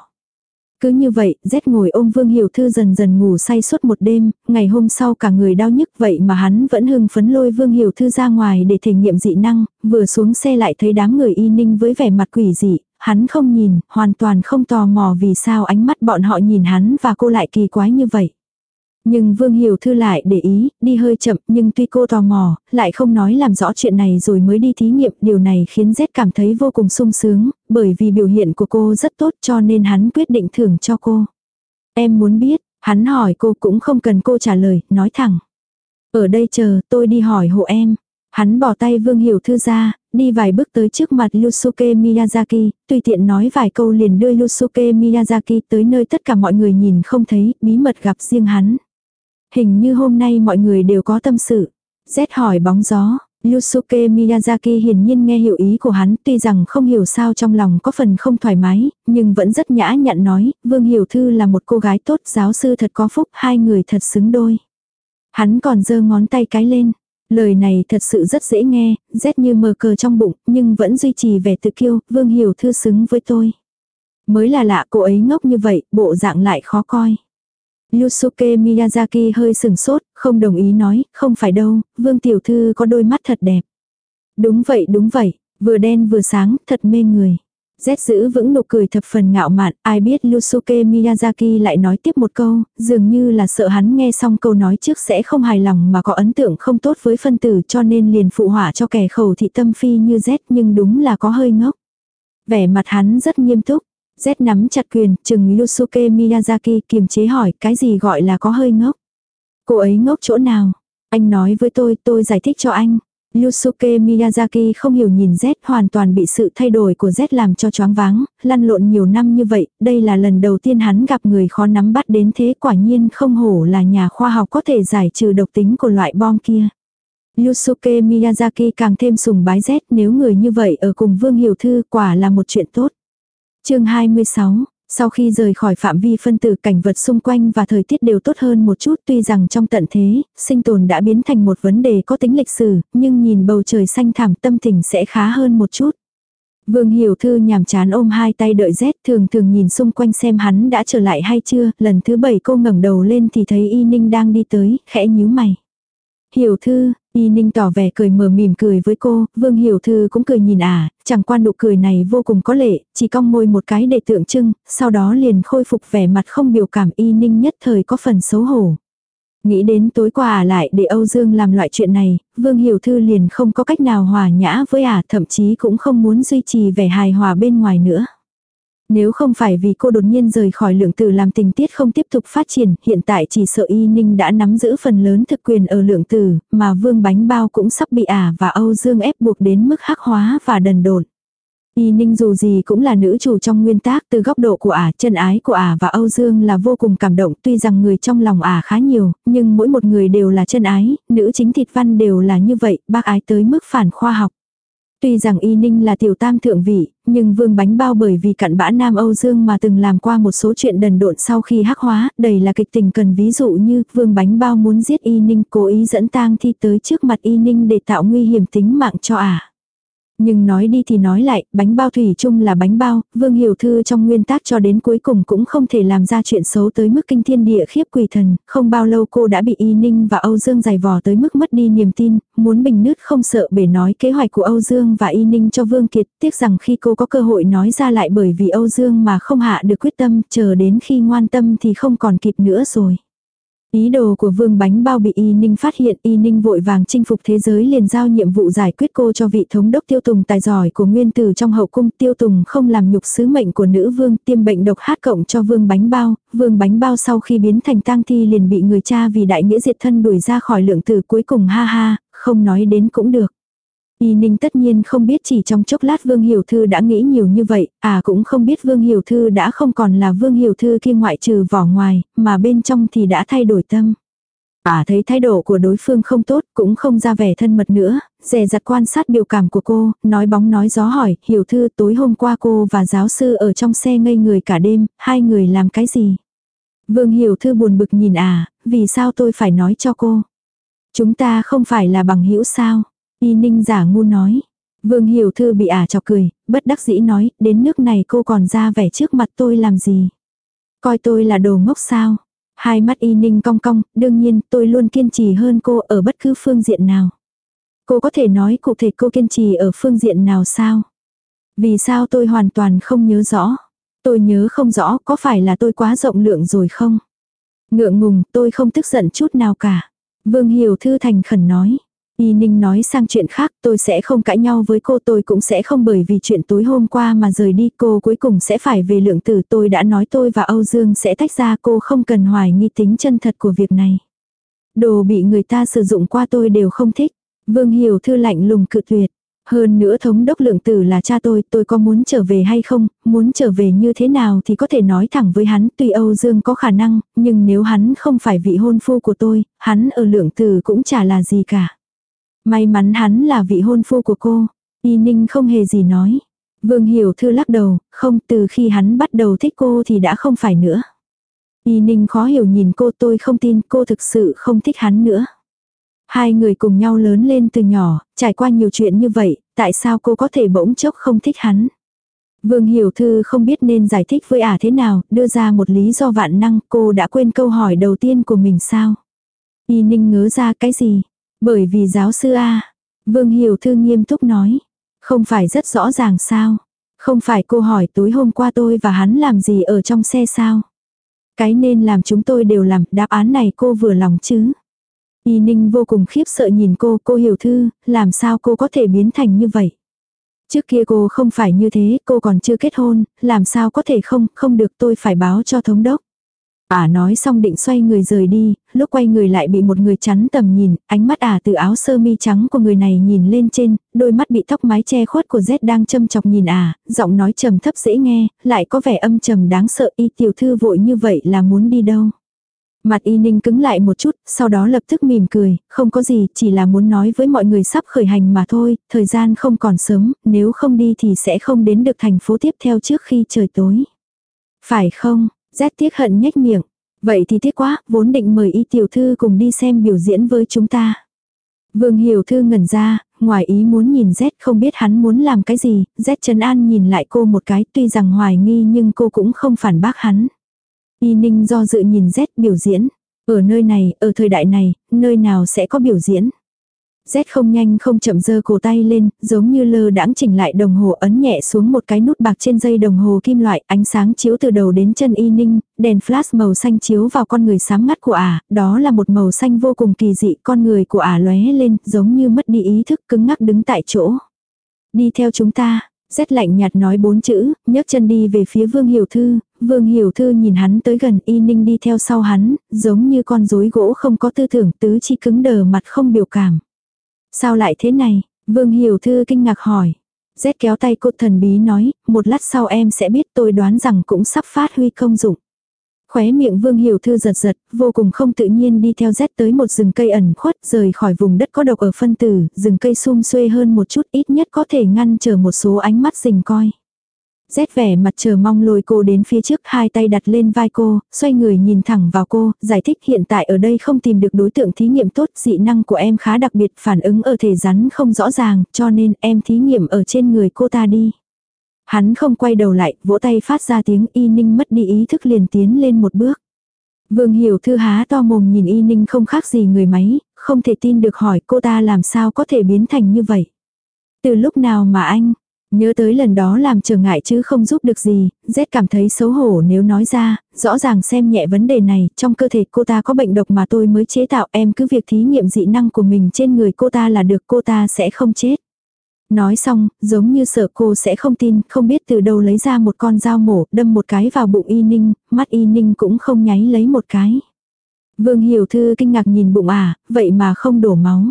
Cứ như vậy, rét ngồi ôm Vương Hiểu Thư dần dần ngủ say suốt một đêm, ngày hôm sau cả người đau nhức vậy mà hắn vẫn hưng phấn lôi Vương Hiểu Thư ra ngoài để thể nghiệm dị năng, vừa xuống xe lại thấy đám người y ninh với vẻ mặt quỷ dị, hắn không nhìn, hoàn toàn không tò mò vì sao ánh mắt bọn họ nhìn hắn và cô lại kỳ quái như vậy. Nhưng Vương Hiểu Thư lại để ý, đi hơi chậm nhưng tuy cô tò mò, lại không nói làm rõ chuyện này rồi mới đi thí nghiệm. Điều này khiến Z cảm thấy vô cùng sung sướng, bởi vì biểu hiện của cô rất tốt cho nên hắn quyết định thưởng cho cô. Em muốn biết, hắn hỏi cô cũng không cần cô trả lời, nói thẳng. Ở đây chờ, tôi đi hỏi hộ em. Hắn bỏ tay Vương Hiểu Thư ra, đi vài bước tới trước mặt Yusuke Miyazaki, tùy tiện nói vài câu liền đưa Yusuke Miyazaki tới nơi tất cả mọi người nhìn không thấy, bí mật gặp riêng hắn. Hình như hôm nay mọi người đều có tâm sự. Z hỏi bóng gió. Yusuke Miyazaki hiển nhiên nghe hiểu ý của hắn, tuy rằng không hiểu sao trong lòng có phần không thoải mái, nhưng vẫn rất nhã nhặn nói, Vương Hiểu Thư là một cô gái tốt, giáo sư thật có phúc, hai người thật xứng đôi. Hắn còn giơ ngón tay cái lên. Lời này thật sự rất dễ nghe, rét như mờ cờ trong bụng, nhưng vẫn duy trì vẻ tự kiêu, Vương Hiểu Thư xứng với tôi. Mới là lạ cô ấy ngốc như vậy, bộ dạng lại khó coi. Yusuke Miyazaki hơi sừng sốt, không đồng ý nói, không phải đâu, Vương Tiểu Thư có đôi mắt thật đẹp. Đúng vậy đúng vậy, vừa đen vừa sáng, thật mê người. Z giữ vững nụ cười thập phần ngạo mạn, ai biết Yusuke Miyazaki lại nói tiếp một câu, dường như là sợ hắn nghe xong câu nói trước sẽ không hài lòng mà có ấn tượng không tốt với phân tử cho nên liền phụ hỏa cho kẻ khẩu thị tâm phi như Z nhưng đúng là có hơi ngốc. Vẻ mặt hắn rất nghiêm túc, Z nắm chặt quyền, chừng Yusuke Miyazaki kiềm chế hỏi cái gì gọi là có hơi ngốc. Cô ấy ngốc chỗ nào? Anh nói với tôi, tôi giải thích cho anh. Yusuke Miyazaki không hiểu nhìn Z hoàn toàn bị sự thay đổi của Z làm cho choáng váng, lăn lộn nhiều năm như vậy, đây là lần đầu tiên hắn gặp người khó nắm bắt đến thế quả nhiên không hổ là nhà khoa học có thể giải trừ độc tính của loại bom kia. Yusuke Miyazaki càng thêm sùng bái Z nếu người như vậy ở cùng Vương Hiểu Thư quả là một chuyện tốt chương 26, sau khi rời khỏi phạm vi phân tử cảnh vật xung quanh và thời tiết đều tốt hơn một chút tuy rằng trong tận thế, sinh tồn đã biến thành một vấn đề có tính lịch sử, nhưng nhìn bầu trời xanh thảm tâm tình sẽ khá hơn một chút. Vương Hiểu Thư nhàm chán ôm hai tay đợi rét thường thường nhìn xung quanh xem hắn đã trở lại hay chưa, lần thứ bảy cô ngẩng đầu lên thì thấy Y Ninh đang đi tới, khẽ nhíu mày. Hiểu Thư, Y Ninh tỏ vẻ cười mờ mỉm cười với cô, Vương Hiểu Thư cũng cười nhìn à, chẳng qua nụ cười này vô cùng có lệ, chỉ cong môi một cái để tượng trưng, sau đó liền khôi phục vẻ mặt không biểu cảm Y Ninh nhất thời có phần xấu hổ. Nghĩ đến tối qua à lại để Âu Dương làm loại chuyện này, Vương Hiểu Thư liền không có cách nào hòa nhã với ả thậm chí cũng không muốn duy trì vẻ hài hòa bên ngoài nữa. Nếu không phải vì cô đột nhiên rời khỏi lượng tử làm tình tiết không tiếp tục phát triển, hiện tại chỉ sợ y ninh đã nắm giữ phần lớn thực quyền ở lượng tử, mà vương bánh bao cũng sắp bị ả và Âu Dương ép buộc đến mức hắc hóa và đần độn. Y Ninh dù gì cũng là nữ chủ trong nguyên tác từ góc độ của ả, chân ái của ả và Âu Dương là vô cùng cảm động tuy rằng người trong lòng ả khá nhiều, nhưng mỗi một người đều là chân ái, nữ chính thịt văn đều là như vậy, bác ái tới mức phản khoa học. Tuy rằng Y Ninh là tiểu tam thượng vị, nhưng Vương Bánh Bao bởi vì cặn bã Nam Âu Dương mà từng làm qua một số chuyện đần độn sau khi hắc hóa, đầy là kịch tình cần ví dụ như Vương Bánh Bao muốn giết Y Ninh cố ý dẫn tang thi tới trước mặt Y Ninh để tạo nguy hiểm tính mạng cho ả. Nhưng nói đi thì nói lại, bánh bao thủy chung là bánh bao, Vương Hiểu Thư trong nguyên tác cho đến cuối cùng cũng không thể làm ra chuyện xấu tới mức kinh thiên địa khiếp quỷ thần, không bao lâu cô đã bị Y Ninh và Âu Dương giày vò tới mức mất đi niềm tin, muốn bình nứt không sợ bể nói kế hoạch của Âu Dương và Y Ninh cho Vương Kiệt, tiếc rằng khi cô có cơ hội nói ra lại bởi vì Âu Dương mà không hạ được quyết tâm, chờ đến khi ngoan tâm thì không còn kịp nữa rồi. Ý đồ của vương bánh bao bị Y Ninh phát hiện Y Ninh vội vàng chinh phục thế giới liền giao nhiệm vụ giải quyết cô cho vị thống đốc tiêu tùng tài giỏi của nguyên tử trong hậu cung tiêu tùng không làm nhục sứ mệnh của nữ vương tiêm bệnh độc hát cộng cho vương bánh bao. Vương bánh bao sau khi biến thành tang thi liền bị người cha vì đại nghĩa diệt thân đuổi ra khỏi lượng tử cuối cùng ha ha, không nói đến cũng được. Y Ninh tất nhiên không biết chỉ trong chốc lát Vương Hiểu Thư đã nghĩ nhiều như vậy, à cũng không biết Vương Hiểu Thư đã không còn là Vương Hiểu Thư kia ngoại trừ vỏ ngoài, mà bên trong thì đã thay đổi tâm. À thấy thái độ của đối phương không tốt, cũng không ra vẻ thân mật nữa, dè dặt quan sát biểu cảm của cô, nói bóng nói gió hỏi, Hiểu Thư tối hôm qua cô và giáo sư ở trong xe ngây người cả đêm, hai người làm cái gì? Vương Hiểu Thư buồn bực nhìn à, vì sao tôi phải nói cho cô? Chúng ta không phải là bằng hữu sao? Y ninh giả ngu nói. Vương Hiểu Thư bị ả chọc cười, bất đắc dĩ nói, đến nước này cô còn ra vẻ trước mặt tôi làm gì? Coi tôi là đồ ngốc sao? Hai mắt y ninh cong cong, đương nhiên tôi luôn kiên trì hơn cô ở bất cứ phương diện nào. Cô có thể nói cụ thể cô kiên trì ở phương diện nào sao? Vì sao tôi hoàn toàn không nhớ rõ? Tôi nhớ không rõ có phải là tôi quá rộng lượng rồi không? Ngượng ngùng tôi không tức giận chút nào cả. Vương Hiểu Thư thành khẩn nói. Y Ninh nói sang chuyện khác, tôi sẽ không cãi nhau với cô, tôi cũng sẽ không bởi vì chuyện tối hôm qua mà rời đi, cô cuối cùng sẽ phải về lượng tử, tôi đã nói tôi và Âu Dương sẽ tách ra, cô không cần hoài nghi tính chân thật của việc này. Đồ bị người ta sử dụng qua tôi đều không thích. Vương Hiểu Thư lạnh lùng cự tuyệt. Hơn nữa thống đốc lượng tử là cha tôi, tôi có muốn trở về hay không, muốn trở về như thế nào thì có thể nói thẳng với hắn, tuy Âu Dương có khả năng, nhưng nếu hắn không phải vị hôn phu của tôi, hắn ở lượng tử cũng chả là gì cả. May mắn hắn là vị hôn phu của cô. Y Ninh không hề gì nói. Vương Hiểu Thư lắc đầu, không từ khi hắn bắt đầu thích cô thì đã không phải nữa. Y Ninh khó hiểu nhìn cô tôi không tin cô thực sự không thích hắn nữa. Hai người cùng nhau lớn lên từ nhỏ, trải qua nhiều chuyện như vậy, tại sao cô có thể bỗng chốc không thích hắn? Vương Hiểu Thư không biết nên giải thích với ả thế nào, đưa ra một lý do vạn năng, cô đã quên câu hỏi đầu tiên của mình sao? Y Ninh ngớ ra cái gì? Bởi vì giáo sư A. Vương Hiểu Thư nghiêm túc nói. Không phải rất rõ ràng sao? Không phải cô hỏi tối hôm qua tôi và hắn làm gì ở trong xe sao? Cái nên làm chúng tôi đều làm, đáp án này cô vừa lòng chứ? Y Ninh vô cùng khiếp sợ nhìn cô, cô hiểu thư, làm sao cô có thể biến thành như vậy? Trước kia cô không phải như thế, cô còn chưa kết hôn, làm sao có thể không, không được tôi phải báo cho thống đốc. À nói xong định xoay người rời đi, lúc quay người lại bị một người chắn tầm nhìn, ánh mắt ả à từ áo sơ mi trắng của người này nhìn lên trên, đôi mắt bị tóc mái che khuất của Z đang châm chọc nhìn ả, à, giọng nói trầm thấp dễ nghe, lại có vẻ âm trầm đáng sợ y tiểu thư vội như vậy là muốn đi đâu. Mặt y ninh cứng lại một chút, sau đó lập tức mỉm cười, không có gì, chỉ là muốn nói với mọi người sắp khởi hành mà thôi, thời gian không còn sớm, nếu không đi thì sẽ không đến được thành phố tiếp theo trước khi trời tối. Phải không, Z tiếc hận nhếch miệng. Vậy thì tiếc quá, vốn định mời y tiểu thư cùng đi xem biểu diễn với chúng ta. Vương Hiểu Thư ngẩn ra, ngoài ý muốn nhìn Z không biết hắn muốn làm cái gì, Z Trấn An nhìn lại cô một cái tuy rằng hoài nghi nhưng cô cũng không phản bác hắn. Y Ninh do dự nhìn Z biểu diễn. Ở nơi này, ở thời đại này, nơi nào sẽ có biểu diễn. Z không nhanh không chậm giơ cổ tay lên, giống như lơ đãng chỉnh lại đồng hồ ấn nhẹ xuống một cái nút bạc trên dây đồng hồ kim loại, ánh sáng chiếu từ đầu đến chân y ninh, đèn flash màu xanh chiếu vào con người sáng ngắt của ả, đó là một màu xanh vô cùng kỳ dị, con người của ả lóe lên, giống như mất đi ý thức cứng ngắc đứng tại chỗ. Đi theo chúng ta, rét lạnh nhạt nói bốn chữ, nhấc chân đi về phía Vương Hiểu Thư, Vương Hiểu Thư nhìn hắn tới gần y ninh đi theo sau hắn, giống như con rối gỗ không có tư tưởng tứ chi cứng đờ mặt không biểu cảm. Sao lại thế này? Vương Hiểu Thư kinh ngạc hỏi. Rét kéo tay cô thần bí nói, một lát sau em sẽ biết tôi đoán rằng cũng sắp phát huy công dụng. Khóe miệng Vương Hiểu Thư giật giật, vô cùng không tự nhiên đi theo rét tới một rừng cây ẩn khuất rời khỏi vùng đất có độc ở phân tử, rừng cây sum xuê hơn một chút ít nhất có thể ngăn trở một số ánh mắt rình coi rét vẻ mặt chờ mong lôi cô đến phía trước hai tay đặt lên vai cô, xoay người nhìn thẳng vào cô, giải thích hiện tại ở đây không tìm được đối tượng thí nghiệm tốt, dị năng của em khá đặc biệt, phản ứng ở thể rắn không rõ ràng, cho nên em thí nghiệm ở trên người cô ta đi. Hắn không quay đầu lại, vỗ tay phát ra tiếng y ninh mất đi ý thức liền tiến lên một bước. Vương Hiểu Thư há to mồm nhìn y ninh không khác gì người máy, không thể tin được hỏi cô ta làm sao có thể biến thành như vậy. Từ lúc nào mà anh, Nhớ tới lần đó làm trở ngại chứ không giúp được gì, Z cảm thấy xấu hổ nếu nói ra, rõ ràng xem nhẹ vấn đề này, trong cơ thể cô ta có bệnh độc mà tôi mới chế tạo em cứ việc thí nghiệm dị năng của mình trên người cô ta là được cô ta sẽ không chết. Nói xong, giống như sợ cô sẽ không tin, không biết từ đâu lấy ra một con dao mổ, đâm một cái vào bụng y ninh, mắt y ninh cũng không nháy lấy một cái. Vương Hiểu Thư kinh ngạc nhìn bụng à, vậy mà không đổ máu.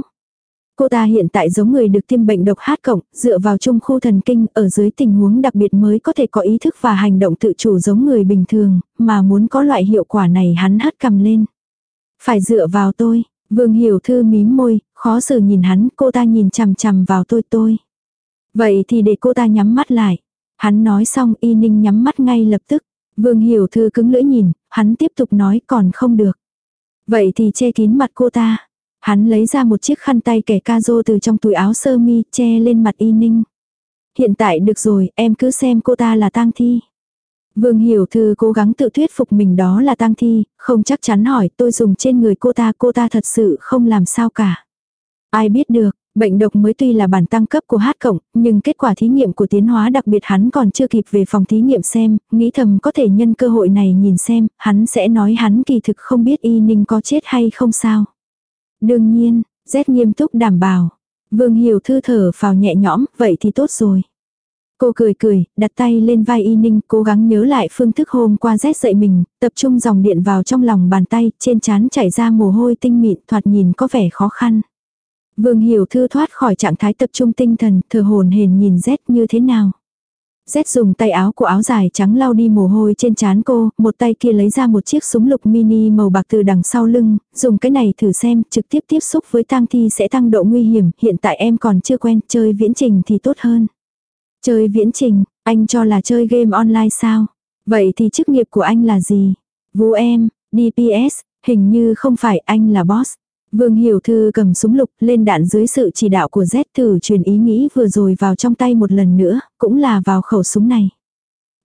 Cô ta hiện tại giống người được tiêm bệnh độc hát cộng, dựa vào trung khu thần kinh ở dưới tình huống đặc biệt mới có thể có ý thức và hành động tự chủ giống người bình thường, mà muốn có loại hiệu quả này hắn hất cầm lên. Phải dựa vào tôi, Vương Hiểu Thư mím môi, khó xử nhìn hắn, cô ta nhìn chằm chằm vào tôi tôi. Vậy thì để cô ta nhắm mắt lại. Hắn nói xong y ninh nhắm mắt ngay lập tức. Vương Hiểu Thư cứng lưỡi nhìn, hắn tiếp tục nói còn không được. Vậy thì che kín mặt cô ta. Hắn lấy ra một chiếc khăn tay kẻ ca rô từ trong túi áo sơ mi che lên mặt y ninh. Hiện tại được rồi, em cứ xem cô ta là tang thi. Vương Hiểu Thư cố gắng tự thuyết phục mình đó là tang thi, không chắc chắn hỏi tôi dùng trên người cô ta, cô ta thật sự không làm sao cả. Ai biết được, bệnh độc mới tuy là bản tăng cấp của hát cộng, nhưng kết quả thí nghiệm của tiến hóa đặc biệt hắn còn chưa kịp về phòng thí nghiệm xem, nghĩ thầm có thể nhân cơ hội này nhìn xem, hắn sẽ nói hắn kỳ thực không biết y ninh có chết hay không sao. Đương nhiên, Z nghiêm túc đảm bảo. Vương Hiểu Thư thở vào nhẹ nhõm, vậy thì tốt rồi. Cô cười cười, đặt tay lên vai y ninh, cố gắng nhớ lại phương thức hôm qua rét dậy mình, tập trung dòng điện vào trong lòng bàn tay, trên trán chảy ra mồ hôi tinh mịn, thoạt nhìn có vẻ khó khăn. Vương Hiểu Thư thoát khỏi trạng thái tập trung tinh thần, thờ hồn hền nhìn rét như thế nào. Z dùng tay áo của áo dài trắng lau đi mồ hôi trên trán cô, một tay kia lấy ra một chiếc súng lục mini màu bạc từ đằng sau lưng, dùng cái này thử xem, trực tiếp tiếp xúc với tang thi sẽ tăng độ nguy hiểm, hiện tại em còn chưa quen, chơi viễn trình thì tốt hơn. Chơi viễn trình, anh cho là chơi game online sao? Vậy thì chức nghiệp của anh là gì? Vũ em, DPS, hình như không phải anh là boss. Vương Hiểu Thư cầm súng lục lên đạn dưới sự chỉ đạo của Z thử truyền ý nghĩ vừa rồi vào trong tay một lần nữa, cũng là vào khẩu súng này.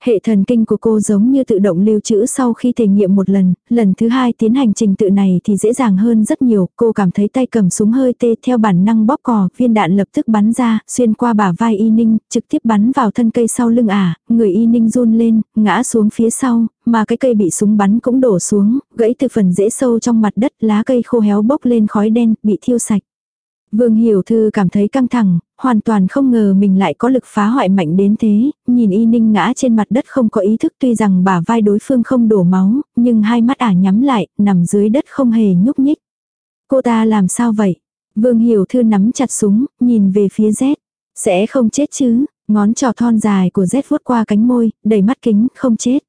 Hệ thần kinh của cô giống như tự động lưu trữ sau khi thể nghiệm một lần, lần thứ hai tiến hành trình tự này thì dễ dàng hơn rất nhiều, cô cảm thấy tay cầm súng hơi tê theo bản năng bóp cò, viên đạn lập tức bắn ra, xuyên qua bả vai y ninh, trực tiếp bắn vào thân cây sau lưng ả, người y ninh run lên, ngã xuống phía sau, mà cái cây bị súng bắn cũng đổ xuống, gãy từ phần rễ sâu trong mặt đất, lá cây khô héo bốc lên khói đen, bị thiêu sạch. Vương Hiểu Thư cảm thấy căng thẳng, hoàn toàn không ngờ mình lại có lực phá hoại mạnh đến thế, nhìn y ninh ngã trên mặt đất không có ý thức tuy rằng bả vai đối phương không đổ máu, nhưng hai mắt ả nhắm lại, nằm dưới đất không hề nhúc nhích. Cô ta làm sao vậy? Vương Hiểu Thư nắm chặt súng, nhìn về phía Z. Sẽ không chết chứ, ngón trò thon dài của Z vuốt qua cánh môi, đầy mắt kính, không chết.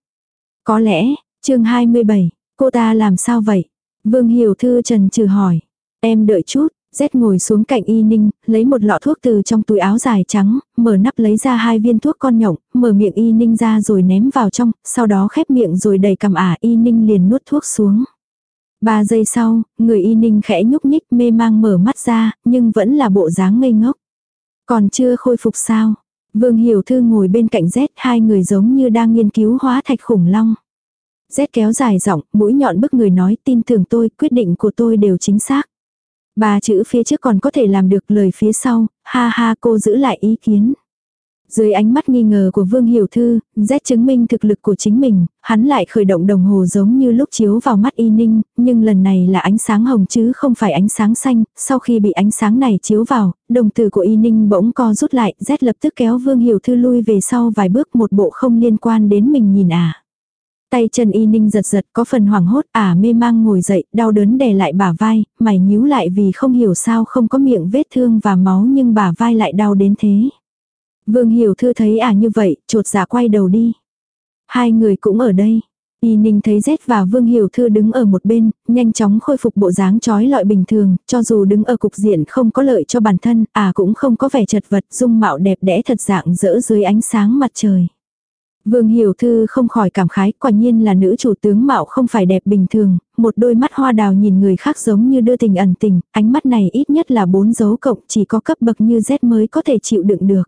Có lẽ, chương 27, cô ta làm sao vậy? Vương Hiểu Thư trần trừ hỏi. Em đợi chút, Z ngồi xuống cạnh y ninh, lấy một lọ thuốc từ trong túi áo dài trắng, mở nắp lấy ra hai viên thuốc con nhộng, mở miệng y ninh ra rồi ném vào trong, sau đó khép miệng rồi đầy cầm ả y ninh liền nuốt thuốc xuống. Ba giây sau, người y ninh khẽ nhúc nhích mê mang mở mắt ra, nhưng vẫn là bộ dáng ngây ngốc. Còn chưa khôi phục sao? Vương Hiểu Thư ngồi bên cạnh Z hai người giống như đang nghiên cứu hóa thạch khủng long. Z kéo dài giọng, mũi nhọn bức người nói tin tưởng tôi, quyết định của tôi đều chính xác. Ba chữ phía trước còn có thể làm được lời phía sau, ha ha cô giữ lại ý kiến. Dưới ánh mắt nghi ngờ của Vương Hiểu Thư, Z chứng minh thực lực của chính mình, hắn lại khởi động đồng hồ giống như lúc chiếu vào mắt y ninh, nhưng lần này là ánh sáng hồng chứ không phải ánh sáng xanh, sau khi bị ánh sáng này chiếu vào, đồng tử của y ninh bỗng co rút lại, Z lập tức kéo Vương Hiểu Thư lui về sau vài bước một bộ không liên quan đến mình nhìn à. Tay chân y ninh giật giật có phần hoảng hốt ả mê mang ngồi dậy, đau đớn đè lại bả vai, mày nhíu lại vì không hiểu sao không có miệng vết thương và máu nhưng bả vai lại đau đến thế. Vương hiểu thư thấy ả như vậy, trột dạ quay đầu đi. Hai người cũng ở đây. Y Ninh thấy rét và Vương Hiểu Thư đứng ở một bên, nhanh chóng khôi phục bộ dáng trói lọi bình thường, cho dù đứng ở cục diện không có lợi cho bản thân, à cũng không có vẻ chật vật, dung mạo đẹp đẽ thật dạng dỡ dưới ánh sáng mặt trời. Vương Hiểu Thư không khỏi cảm khái, quả nhiên là nữ chủ tướng mạo không phải đẹp bình thường, một đôi mắt hoa đào nhìn người khác giống như đưa tình ẩn tình, ánh mắt này ít nhất là bốn dấu cộng chỉ có cấp bậc như Z mới có thể chịu đựng được.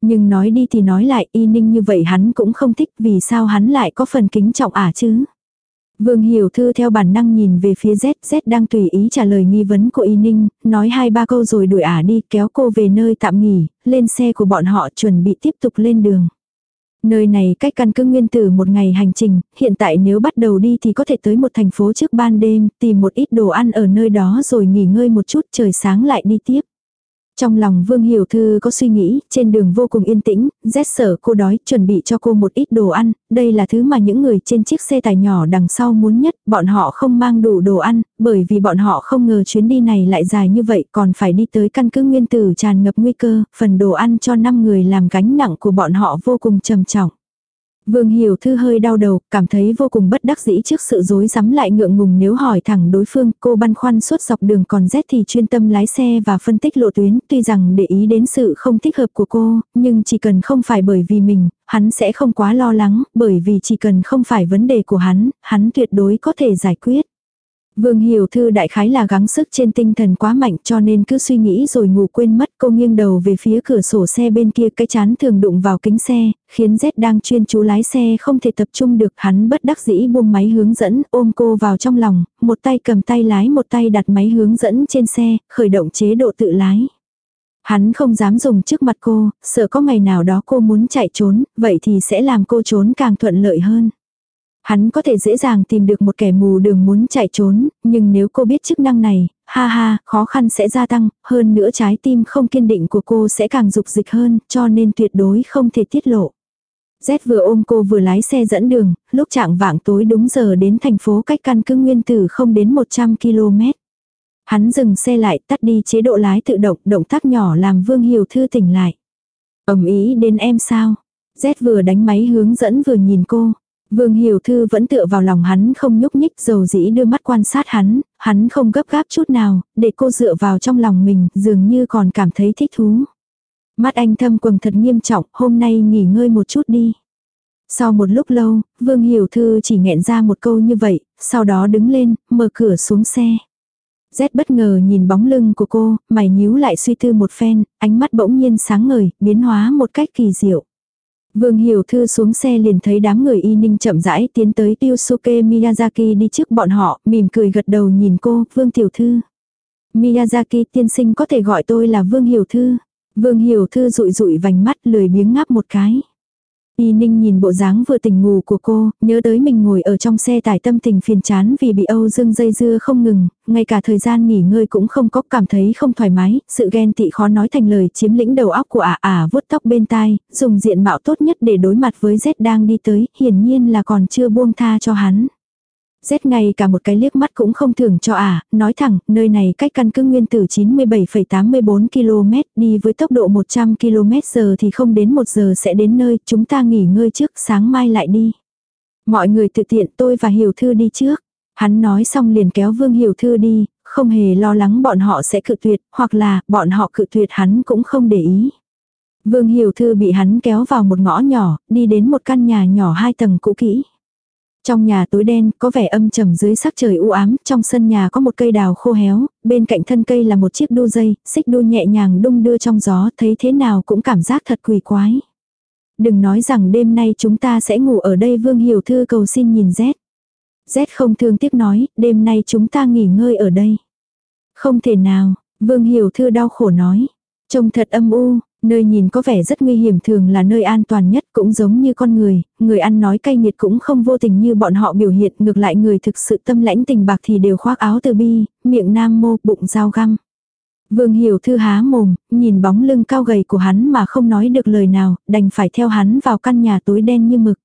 Nhưng nói đi thì nói lại y ninh như vậy hắn cũng không thích vì sao hắn lại có phần kính trọng ả chứ. Vương Hiểu Thư theo bản năng nhìn về phía Z, Z đang tùy ý trả lời nghi vấn của Y Ninh, nói hai ba câu rồi đuổi ả đi kéo cô về nơi tạm nghỉ, lên xe của bọn họ chuẩn bị tiếp tục lên đường. Nơi này cách căn cứ nguyên tử một ngày hành trình, hiện tại nếu bắt đầu đi thì có thể tới một thành phố trước ban đêm, tìm một ít đồ ăn ở nơi đó rồi nghỉ ngơi một chút trời sáng lại đi tiếp. Trong lòng Vương Hiểu Thư có suy nghĩ, trên đường vô cùng yên tĩnh, rét sở cô đói, chuẩn bị cho cô một ít đồ ăn, đây là thứ mà những người trên chiếc xe tải nhỏ đằng sau muốn nhất, bọn họ không mang đủ đồ ăn, bởi vì bọn họ không ngờ chuyến đi này lại dài như vậy còn phải đi tới căn cứ nguyên tử tràn ngập nguy cơ, phần đồ ăn cho 5 người làm gánh nặng của bọn họ vô cùng trầm trọng. Vương Hiểu Thư hơi đau đầu, cảm thấy vô cùng bất đắc dĩ trước sự dối rắm lại ngượng ngùng nếu hỏi thẳng đối phương, cô băn khoăn suốt dọc đường còn rét thì chuyên tâm lái xe và phân tích lộ tuyến, tuy rằng để ý đến sự không thích hợp của cô, nhưng chỉ cần không phải bởi vì mình, hắn sẽ không quá lo lắng, bởi vì chỉ cần không phải vấn đề của hắn, hắn tuyệt đối có thể giải quyết. Vương Hiểu Thư đại khái là gắng sức trên tinh thần quá mạnh cho nên cứ suy nghĩ rồi ngủ quên mất cô nghiêng đầu về phía cửa sổ xe bên kia cái chán thường đụng vào kính xe, khiến Z đang chuyên chú lái xe không thể tập trung được hắn bất đắc dĩ buông máy hướng dẫn ôm cô vào trong lòng, một tay cầm tay lái một tay đặt máy hướng dẫn trên xe, khởi động chế độ tự lái. Hắn không dám dùng trước mặt cô, sợ có ngày nào đó cô muốn chạy trốn, vậy thì sẽ làm cô trốn càng thuận lợi hơn. Hắn có thể dễ dàng tìm được một kẻ mù đường muốn chạy trốn, nhưng nếu cô biết chức năng này, ha ha, khó khăn sẽ gia tăng, hơn nữa trái tim không kiên định của cô sẽ càng dục dịch hơn, cho nên tuyệt đối không thể tiết lộ. Z vừa ôm cô vừa lái xe dẫn đường, lúc trạng vạng tối đúng giờ đến thành phố cách căn cứ nguyên tử không đến 100 km. Hắn dừng xe lại tắt đi chế độ lái tự động, động tác nhỏ làm Vương Hiểu Thư tỉnh lại. ầm ý đến em sao? Z vừa đánh máy hướng dẫn vừa nhìn cô. Vương Hiểu Thư vẫn tựa vào lòng hắn không nhúc nhích dầu dĩ đưa mắt quan sát hắn, hắn không gấp gáp chút nào, để cô dựa vào trong lòng mình, dường như còn cảm thấy thích thú. Mắt anh thâm quầng thật nghiêm trọng, hôm nay nghỉ ngơi một chút đi. Sau một lúc lâu, Vương Hiểu Thư chỉ nghẹn ra một câu như vậy, sau đó đứng lên, mở cửa xuống xe. Z bất ngờ nhìn bóng lưng của cô, mày nhíu lại suy tư một phen, ánh mắt bỗng nhiên sáng ngời, biến hóa một cách kỳ diệu. Vương Hiểu Thư xuống xe liền thấy đám người y ninh chậm rãi tiến tới Yusuke Miyazaki đi trước bọn họ, mỉm cười gật đầu nhìn cô, Vương Tiểu Thư. Miyazaki tiên sinh có thể gọi tôi là Vương Hiểu Thư. Vương Hiểu Thư rụi rụi vành mắt lười biếng ngáp một cái. Y Ninh nhìn bộ dáng vừa tỉnh ngủ của cô, nhớ tới mình ngồi ở trong xe tải tâm tình phiền chán vì bị Âu Dương dây dưa không ngừng, ngay cả thời gian nghỉ ngơi cũng không có cảm thấy không thoải mái, sự ghen tị khó nói thành lời chiếm lĩnh đầu óc của ả ả vuốt tóc bên tai, dùng diện mạo tốt nhất để đối mặt với Z đang đi tới, hiển nhiên là còn chưa buông tha cho hắn rét ngay cả một cái liếc mắt cũng không thưởng cho à, nói thẳng, nơi này cách căn cứ nguyên tử 97,84 km, đi với tốc độ 100 km giờ thì không đến 1 giờ sẽ đến nơi, chúng ta nghỉ ngơi trước, sáng mai lại đi. Mọi người tự tiện tôi và Hiểu Thư đi trước. Hắn nói xong liền kéo Vương Hiểu Thư đi, không hề lo lắng bọn họ sẽ cự tuyệt, hoặc là bọn họ cự tuyệt hắn cũng không để ý. Vương Hiểu Thư bị hắn kéo vào một ngõ nhỏ, đi đến một căn nhà nhỏ hai tầng cũ kỹ. Trong nhà tối đen, có vẻ âm trầm dưới sắc trời u ám, trong sân nhà có một cây đào khô héo, bên cạnh thân cây là một chiếc đu dây, xích đu nhẹ nhàng đung đưa trong gió, thấy thế nào cũng cảm giác thật quỷ quái. Đừng nói rằng đêm nay chúng ta sẽ ngủ ở đây Vương Hiểu Thư cầu xin nhìn Z. Z không thương tiếc nói, đêm nay chúng ta nghỉ ngơi ở đây. Không thể nào, Vương Hiểu Thư đau khổ nói. Trông thật âm u, Nơi nhìn có vẻ rất nguy hiểm thường là nơi an toàn nhất cũng giống như con người, người ăn nói cay nghiệt cũng không vô tình như bọn họ biểu hiện ngược lại người thực sự tâm lãnh tình bạc thì đều khoác áo từ bi, miệng nam mô, bụng dao găm. Vương Hiểu Thư há mồm, nhìn bóng lưng cao gầy của hắn mà không nói được lời nào, đành phải theo hắn vào căn nhà tối đen như mực.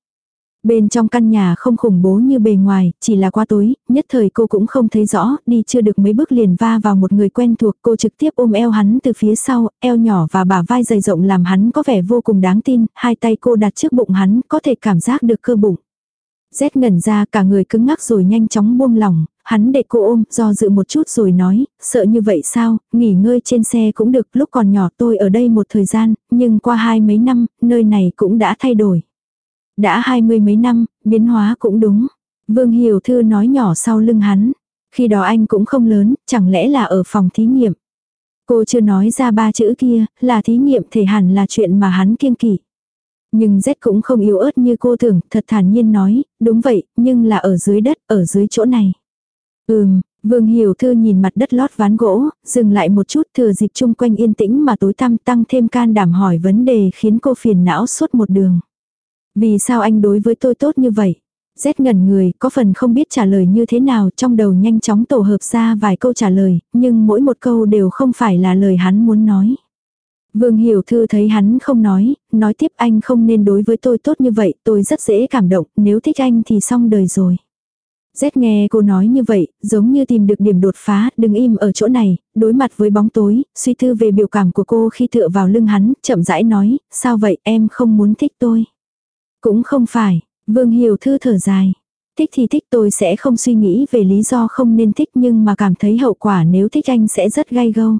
Bên trong căn nhà không khủng bố như bề ngoài, chỉ là qua tối, nhất thời cô cũng không thấy rõ, đi chưa được mấy bước liền va vào một người quen thuộc cô trực tiếp ôm eo hắn từ phía sau, eo nhỏ và bả vai dày rộng làm hắn có vẻ vô cùng đáng tin, hai tay cô đặt trước bụng hắn, có thể cảm giác được cơ bụng. Rét ngẩn ra cả người cứng ngắc rồi nhanh chóng buông lỏng, hắn để cô ôm, do dự một chút rồi nói, sợ như vậy sao, nghỉ ngơi trên xe cũng được, lúc còn nhỏ tôi ở đây một thời gian, nhưng qua hai mấy năm, nơi này cũng đã thay đổi. Đã hai mươi mấy năm, biến hóa cũng đúng. Vương Hiểu Thư nói nhỏ sau lưng hắn. Khi đó anh cũng không lớn, chẳng lẽ là ở phòng thí nghiệm. Cô chưa nói ra ba chữ kia, là thí nghiệm thể hẳn là chuyện mà hắn kiêng kỵ. Nhưng Z cũng không yếu ớt như cô tưởng, thật thản nhiên nói, đúng vậy, nhưng là ở dưới đất, ở dưới chỗ này. Ừm, Vương Hiểu Thư nhìn mặt đất lót ván gỗ, dừng lại một chút thừa dịp chung quanh yên tĩnh mà tối tăm tăng thêm can đảm hỏi vấn đề khiến cô phiền não suốt một đường. Vì sao anh đối với tôi tốt như vậy? Rét ngẩn người, có phần không biết trả lời như thế nào, trong đầu nhanh chóng tổ hợp ra vài câu trả lời, nhưng mỗi một câu đều không phải là lời hắn muốn nói. Vương Hiểu Thư thấy hắn không nói, nói tiếp anh không nên đối với tôi tốt như vậy, tôi rất dễ cảm động, nếu thích anh thì xong đời rồi. Rét nghe cô nói như vậy, giống như tìm được điểm đột phá, đừng im ở chỗ này, đối mặt với bóng tối, suy tư về biểu cảm của cô khi tựa vào lưng hắn, chậm rãi nói, sao vậy em không muốn thích tôi. Cũng không phải, Vương Hiểu Thư thở dài. Thích thì thích tôi sẽ không suy nghĩ về lý do không nên thích nhưng mà cảm thấy hậu quả nếu thích anh sẽ rất gay gâu.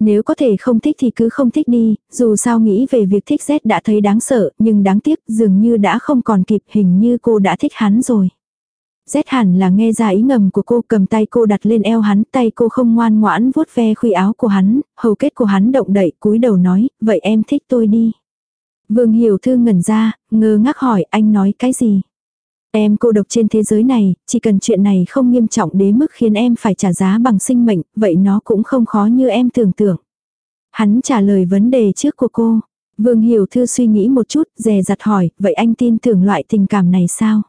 Nếu có thể không thích thì cứ không thích đi, dù sao nghĩ về việc thích Z đã thấy đáng sợ, nhưng đáng tiếc dường như đã không còn kịp hình như cô đã thích hắn rồi. Z hẳn là nghe ra ý ngầm của cô cầm tay cô đặt lên eo hắn, tay cô không ngoan ngoãn vuốt ve khuy áo của hắn, hầu kết của hắn động đậy cúi đầu nói, vậy em thích tôi đi. Vương Hiểu Thư ngẩn ra, ngơ ngác hỏi anh nói cái gì. Em cô độc trên thế giới này, chỉ cần chuyện này không nghiêm trọng đến mức khiến em phải trả giá bằng sinh mệnh, vậy nó cũng không khó như em tưởng tượng. Hắn trả lời vấn đề trước của cô. Vương Hiểu Thư suy nghĩ một chút, dè dặt hỏi, vậy anh tin tưởng loại tình cảm này sao?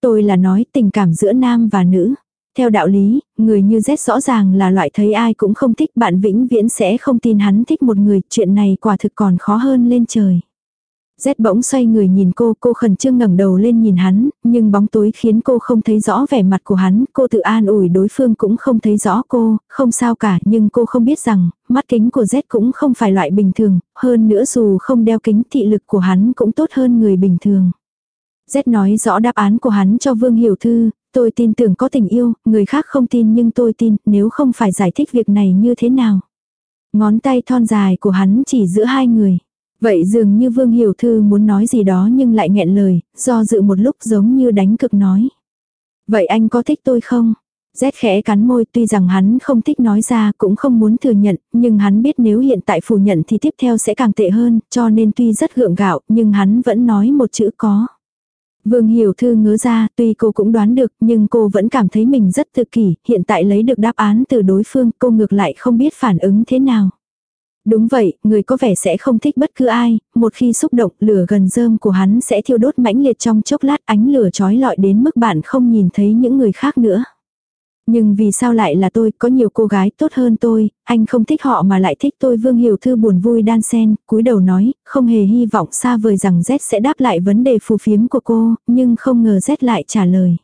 Tôi là nói tình cảm giữa nam và nữ. Theo đạo lý, người như Z rõ ràng là loại thấy ai cũng không thích bạn vĩnh viễn sẽ không tin hắn thích một người, chuyện này quả thực còn khó hơn lên trời. Rét bỗng xoay người nhìn cô, cô khẩn trương ngẩng đầu lên nhìn hắn, nhưng bóng tối khiến cô không thấy rõ vẻ mặt của hắn, cô tự an ủi đối phương cũng không thấy rõ cô, không sao cả, nhưng cô không biết rằng, mắt kính của Z cũng không phải loại bình thường, hơn nữa dù không đeo kính thị lực của hắn cũng tốt hơn người bình thường. Z nói rõ đáp án của hắn cho Vương Hiểu Thư, tôi tin tưởng có tình yêu, người khác không tin nhưng tôi tin, nếu không phải giải thích việc này như thế nào. Ngón tay thon dài của hắn chỉ giữa hai người. Vậy dường như Vương Hiểu Thư muốn nói gì đó nhưng lại nghẹn lời, do dự một lúc giống như đánh cực nói. Vậy anh có thích tôi không? rét khẽ cắn môi tuy rằng hắn không thích nói ra cũng không muốn thừa nhận, nhưng hắn biết nếu hiện tại phủ nhận thì tiếp theo sẽ càng tệ hơn, cho nên tuy rất gượng gạo nhưng hắn vẫn nói một chữ có. Vương Hiểu Thư ngớ ra, tuy cô cũng đoán được, nhưng cô vẫn cảm thấy mình rất tự kỷ, hiện tại lấy được đáp án từ đối phương, cô ngược lại không biết phản ứng thế nào. Đúng vậy, người có vẻ sẽ không thích bất cứ ai, một khi xúc động lửa gần rơm của hắn sẽ thiêu đốt mãnh liệt trong chốc lát ánh lửa trói lọi đến mức bạn không nhìn thấy những người khác nữa. Nhưng vì sao lại là tôi, có nhiều cô gái tốt hơn tôi, anh không thích họ mà lại thích tôi Vương Hiểu Thư buồn vui đan sen, cúi đầu nói, không hề hy vọng xa vời rằng Z sẽ đáp lại vấn đề phù phiếm của cô, nhưng không ngờ Z lại trả lời.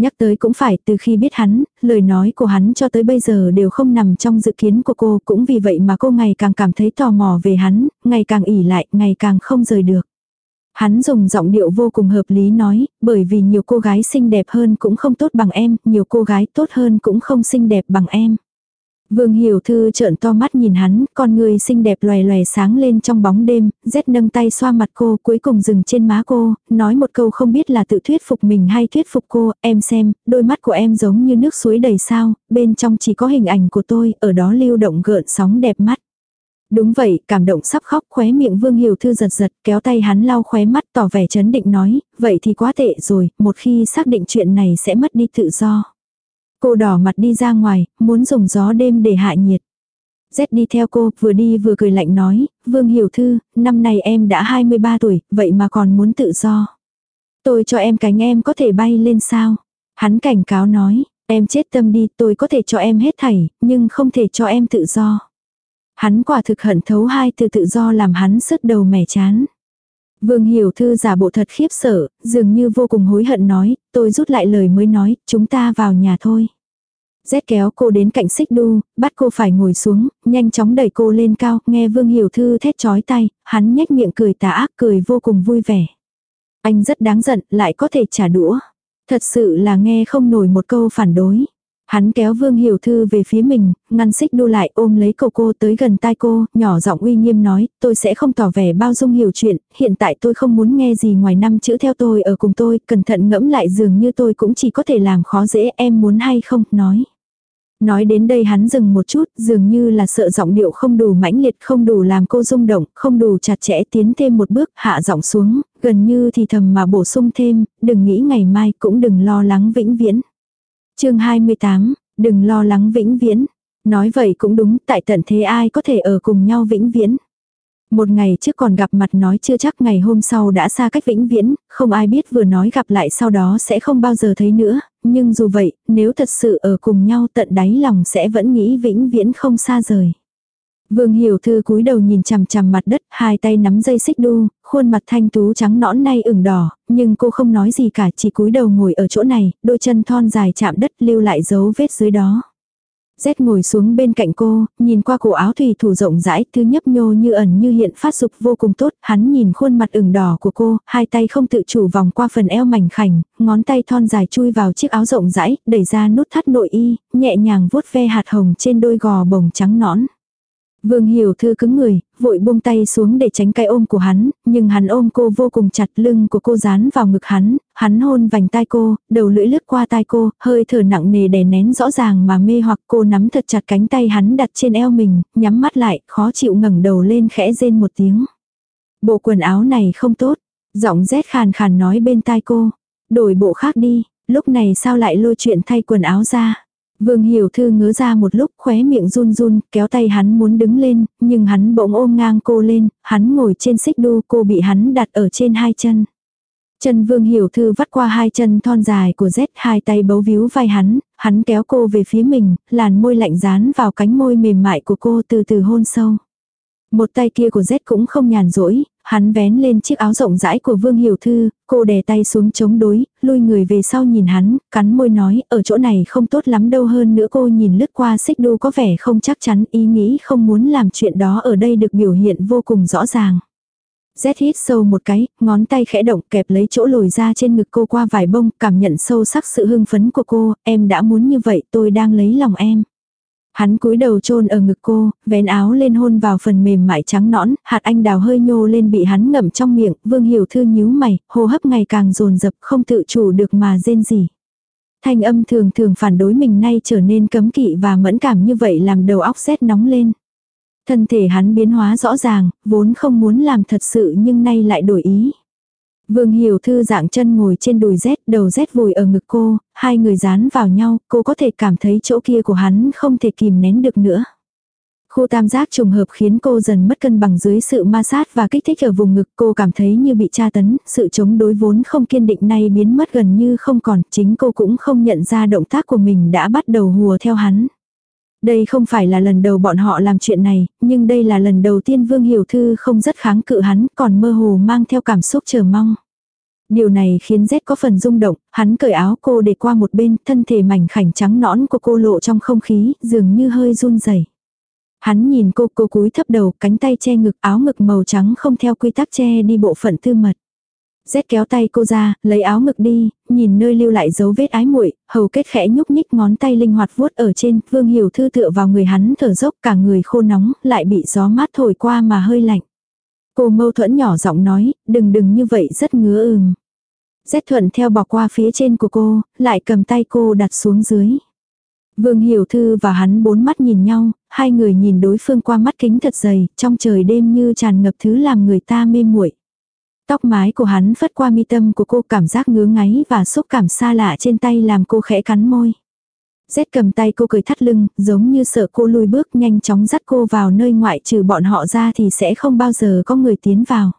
Nhắc tới cũng phải từ khi biết hắn, lời nói của hắn cho tới bây giờ đều không nằm trong dự kiến của cô cũng vì vậy mà cô ngày càng cảm thấy tò mò về hắn, ngày càng ỉ lại, ngày càng không rời được. Hắn dùng giọng điệu vô cùng hợp lý nói, bởi vì nhiều cô gái xinh đẹp hơn cũng không tốt bằng em, nhiều cô gái tốt hơn cũng không xinh đẹp bằng em. Vương Hiểu Thư trợn to mắt nhìn hắn, con người xinh đẹp loè loè sáng lên trong bóng đêm, rét nâng tay xoa mặt cô, cuối cùng dừng trên má cô, nói một câu không biết là tự thuyết phục mình hay thuyết phục cô, em xem, đôi mắt của em giống như nước suối đầy sao, bên trong chỉ có hình ảnh của tôi, ở đó lưu động gợn sóng đẹp mắt. Đúng vậy, cảm động sắp khóc khóe miệng Vương Hiểu Thư giật giật, kéo tay hắn lau khóe mắt tỏ vẻ chấn định nói, vậy thì quá tệ rồi, một khi xác định chuyện này sẽ mất đi tự do. Cô đỏ mặt đi ra ngoài, muốn dùng gió đêm để hạ nhiệt. Z đi theo cô, vừa đi vừa cười lạnh nói, Vương Hiểu Thư, năm nay em đã 23 tuổi, vậy mà còn muốn tự do. Tôi cho em cánh em có thể bay lên sao? Hắn cảnh cáo nói, em chết tâm đi, tôi có thể cho em hết thảy, nhưng không thể cho em tự do. Hắn quả thực hận thấu hai từ tự do làm hắn sứt đầu mẻ chán. Vương Hiểu Thư giả bộ thật khiếp sợ, dường như vô cùng hối hận nói, tôi rút lại lời mới nói, chúng ta vào nhà thôi. Z kéo cô đến cạnh xích đu, bắt cô phải ngồi xuống, nhanh chóng đẩy cô lên cao, nghe Vương Hiểu Thư thét chói tay, hắn nhếch miệng cười tà ác cười vô cùng vui vẻ. Anh rất đáng giận, lại có thể trả đũa. Thật sự là nghe không nổi một câu phản đối. Hắn kéo Vương Hiểu Thư về phía mình, ngăn xích đu lại ôm lấy cô cô tới gần tai cô, nhỏ giọng uy nghiêm nói, tôi sẽ không tỏ vẻ bao dung hiểu chuyện, hiện tại tôi không muốn nghe gì ngoài năm chữ theo tôi ở cùng tôi, cẩn thận ngẫm lại dường như tôi cũng chỉ có thể làm khó dễ em muốn hay không, nói. Nói đến đây hắn dừng một chút, dường như là sợ giọng điệu không đủ mãnh liệt, không đủ làm cô rung động, không đủ chặt chẽ tiến thêm một bước, hạ giọng xuống, gần như thì thầm mà bổ sung thêm, đừng nghĩ ngày mai cũng đừng lo lắng vĩnh viễn chương 28, đừng lo lắng vĩnh viễn. Nói vậy cũng đúng, tại tận thế ai có thể ở cùng nhau vĩnh viễn. Một ngày trước còn gặp mặt nói chưa chắc ngày hôm sau đã xa cách vĩnh viễn, không ai biết vừa nói gặp lại sau đó sẽ không bao giờ thấy nữa, nhưng dù vậy, nếu thật sự ở cùng nhau tận đáy lòng sẽ vẫn nghĩ vĩnh viễn không xa rời. Vương Hiểu Thư cúi đầu nhìn chằm chằm mặt đất, hai tay nắm dây xích đu, khuôn mặt thanh tú trắng nõn nay ửng đỏ, nhưng cô không nói gì cả, chỉ cúi đầu ngồi ở chỗ này, đôi chân thon dài chạm đất lưu lại dấu vết dưới đó. Rét ngồi xuống bên cạnh cô, nhìn qua cổ áo thủy thủ rộng rãi, thứ nhấp nhô như ẩn như hiện phát dục vô cùng tốt, hắn nhìn khuôn mặt ửng đỏ của cô, hai tay không tự chủ vòng qua phần eo mảnh khảnh, ngón tay thon dài chui vào chiếc áo rộng rãi, đẩy ra nút thắt nội y, nhẹ nhàng vuốt ve hạt hồng trên đôi gò bồng trắng nõn. Vương Hiểu Thư cứng người, vội buông tay xuống để tránh cái ôm của hắn, nhưng hắn ôm cô vô cùng chặt lưng của cô dán vào ngực hắn, hắn hôn vành tai cô, đầu lưỡi lướt qua tai cô, hơi thở nặng nề đè nén rõ ràng mà mê hoặc cô nắm thật chặt cánh tay hắn đặt trên eo mình, nhắm mắt lại, khó chịu ngẩng đầu lên khẽ rên một tiếng. Bộ quần áo này không tốt, giọng rét khàn khàn nói bên tai cô, đổi bộ khác đi, lúc này sao lại lôi chuyện thay quần áo ra. Vương Hiểu Thư ngớ ra một lúc khóe miệng run run, kéo tay hắn muốn đứng lên, nhưng hắn bỗng ôm ngang cô lên, hắn ngồi trên xích đu cô bị hắn đặt ở trên hai chân. Chân Vương Hiểu Thư vắt qua hai chân thon dài của Z, hai tay bấu víu vai hắn, hắn kéo cô về phía mình, làn môi lạnh dán vào cánh môi mềm mại của cô từ từ hôn sâu. Một tay kia của Z cũng không nhàn rỗi, hắn vén lên chiếc áo rộng rãi của Vương Hiểu Thư, cô đè tay xuống chống đối, lui người về sau nhìn hắn, cắn môi nói, ở chỗ này không tốt lắm đâu hơn nữa cô nhìn lướt qua xích đu có vẻ không chắc chắn, ý nghĩ không muốn làm chuyện đó ở đây được biểu hiện vô cùng rõ ràng. Z hít sâu một cái, ngón tay khẽ động kẹp lấy chỗ lồi ra trên ngực cô qua vài bông, cảm nhận sâu sắc sự hưng phấn của cô, em đã muốn như vậy tôi đang lấy lòng em. Hắn cúi đầu chôn ở ngực cô, vén áo lên hôn vào phần mềm mại trắng nõn, hạt anh đào hơi nhô lên bị hắn ngậm trong miệng, Vương Hiểu Thư nhíu mày, hô hấp ngày càng dồn dập không tự chủ được mà rên rỉ. Thanh âm thường thường phản đối mình nay trở nên cấm kỵ và mẫn cảm như vậy làm đầu óc rét nóng lên. Thân thể hắn biến hóa rõ ràng, vốn không muốn làm thật sự nhưng nay lại đổi ý. Vương Hiểu Thư dạng chân ngồi trên đùi rét, đầu rét vùi ở ngực cô, hai người dán vào nhau, cô có thể cảm thấy chỗ kia của hắn không thể kìm nén được nữa. Khu tam giác trùng hợp khiến cô dần mất cân bằng dưới sự ma sát và kích thích ở vùng ngực cô cảm thấy như bị tra tấn, sự chống đối vốn không kiên định nay biến mất gần như không còn, chính cô cũng không nhận ra động tác của mình đã bắt đầu hùa theo hắn. Đây không phải là lần đầu bọn họ làm chuyện này, nhưng đây là lần đầu tiên Vương Hiểu Thư không rất kháng cự hắn, còn mơ hồ mang theo cảm xúc chờ mong. Điều này khiến Z có phần rung động, hắn cởi áo cô để qua một bên, thân thể mảnh khảnh trắng nõn của cô lộ trong không khí, dường như hơi run rẩy. Hắn nhìn cô, cô cúi thấp đầu, cánh tay che ngực, áo ngực màu trắng không theo quy tắc che đi bộ phận tư mật rét kéo tay cô ra, lấy áo ngực đi, nhìn nơi lưu lại dấu vết ái muội, hầu kết khẽ nhúc nhích ngón tay linh hoạt vuốt ở trên, Vương Hiểu Thư tựa vào người hắn thở dốc cả người khô nóng, lại bị gió mát thổi qua mà hơi lạnh. Cô mâu thuẫn nhỏ giọng nói, đừng đừng như vậy rất ngứa ừm. Rét thuận theo bỏ qua phía trên của cô, lại cầm tay cô đặt xuống dưới. Vương Hiểu Thư và hắn bốn mắt nhìn nhau, hai người nhìn đối phương qua mắt kính thật dày, trong trời đêm như tràn ngập thứ làm người ta mê muội. Tóc mái của hắn phất qua mi tâm của cô cảm giác ngứa ngáy và xúc cảm xa lạ trên tay làm cô khẽ cắn môi. Rét cầm tay cô cười thắt lưng, giống như sợ cô lùi bước nhanh chóng dắt cô vào nơi ngoại trừ bọn họ ra thì sẽ không bao giờ có người tiến vào.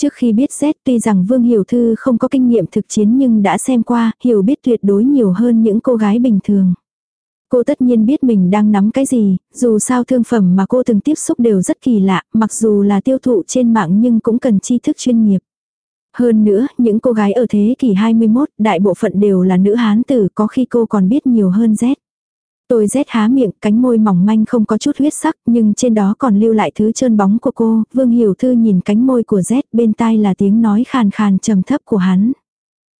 Trước khi biết Z tuy rằng Vương Hiểu Thư không có kinh nghiệm thực chiến nhưng đã xem qua, hiểu biết tuyệt đối nhiều hơn những cô gái bình thường. Cô tất nhiên biết mình đang nắm cái gì, dù sao thương phẩm mà cô từng tiếp xúc đều rất kỳ lạ, mặc dù là tiêu thụ trên mạng nhưng cũng cần tri thức chuyên nghiệp. Hơn nữa, những cô gái ở thế kỷ 21, đại bộ phận đều là nữ hán tử, có khi cô còn biết nhiều hơn Z. Tôi rét há miệng, cánh môi mỏng manh không có chút huyết sắc, nhưng trên đó còn lưu lại thứ trơn bóng của cô. Vương Hiểu Thư nhìn cánh môi của Z, bên tai là tiếng nói khàn khàn trầm thấp của hắn.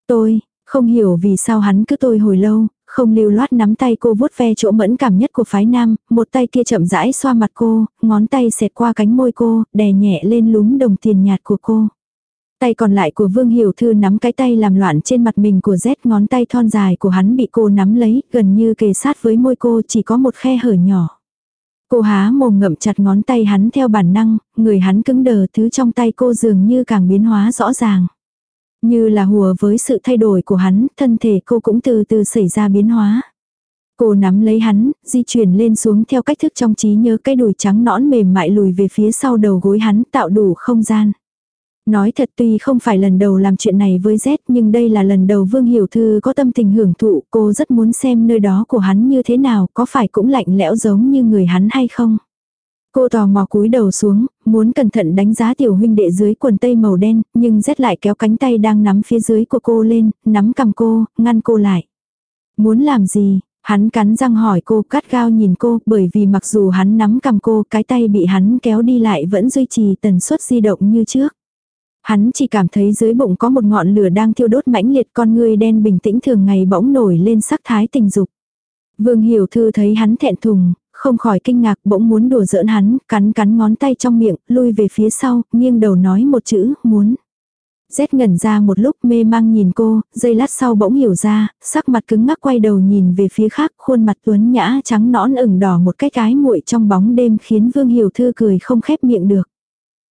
Tôi, không hiểu vì sao hắn cứ tôi hồi lâu, không lưu loát nắm tay cô vuốt ve chỗ mẫn cảm nhất của phái nam, một tay kia chậm rãi xoa mặt cô, ngón tay xẹt qua cánh môi cô, đè nhẹ lên lúm đồng tiền nhạt của cô. Tay còn lại của Vương Hiểu Thư nắm cái tay làm loạn trên mặt mình của Z ngón tay thon dài của hắn bị cô nắm lấy, gần như kề sát với môi cô chỉ có một khe hở nhỏ. Cô há mồm ngậm chặt ngón tay hắn theo bản năng, người hắn cứng đờ thứ trong tay cô dường như càng biến hóa rõ ràng. Như là hùa với sự thay đổi của hắn, thân thể cô cũng từ từ xảy ra biến hóa. Cô nắm lấy hắn, di chuyển lên xuống theo cách thức trong trí nhớ cái đùi trắng nõn mềm mại lùi về phía sau đầu gối hắn tạo đủ không gian. Nói thật tuy không phải lần đầu làm chuyện này với Z nhưng đây là lần đầu Vương Hiểu Thư có tâm tình hưởng thụ cô rất muốn xem nơi đó của hắn như thế nào có phải cũng lạnh lẽo giống như người hắn hay không. Cô tò mò cúi đầu xuống, muốn cẩn thận đánh giá tiểu huynh đệ dưới quần tây màu đen, nhưng rét lại kéo cánh tay đang nắm phía dưới của cô lên, nắm cầm cô, ngăn cô lại. Muốn làm gì? Hắn cắn răng hỏi cô cắt gao nhìn cô bởi vì mặc dù hắn nắm cầm cô cái tay bị hắn kéo đi lại vẫn duy trì tần suất di động như trước. Hắn chỉ cảm thấy dưới bụng có một ngọn lửa đang thiêu đốt mãnh liệt con người đen bình tĩnh thường ngày bỗng nổi lên sắc thái tình dục. Vương Hiểu Thư thấy hắn thẹn thùng, không khỏi kinh ngạc bỗng muốn đùa giỡn hắn, cắn cắn ngón tay trong miệng, lui về phía sau, nghiêng đầu nói một chữ, muốn. Rét ngẩn ra một lúc mê mang nhìn cô, giây lát sau bỗng hiểu ra, sắc mặt cứng ngắc quay đầu nhìn về phía khác, khuôn mặt tuấn nhã trắng nõn ửng đỏ một cái cái muội trong bóng đêm khiến Vương Hiểu Thư cười không khép miệng được.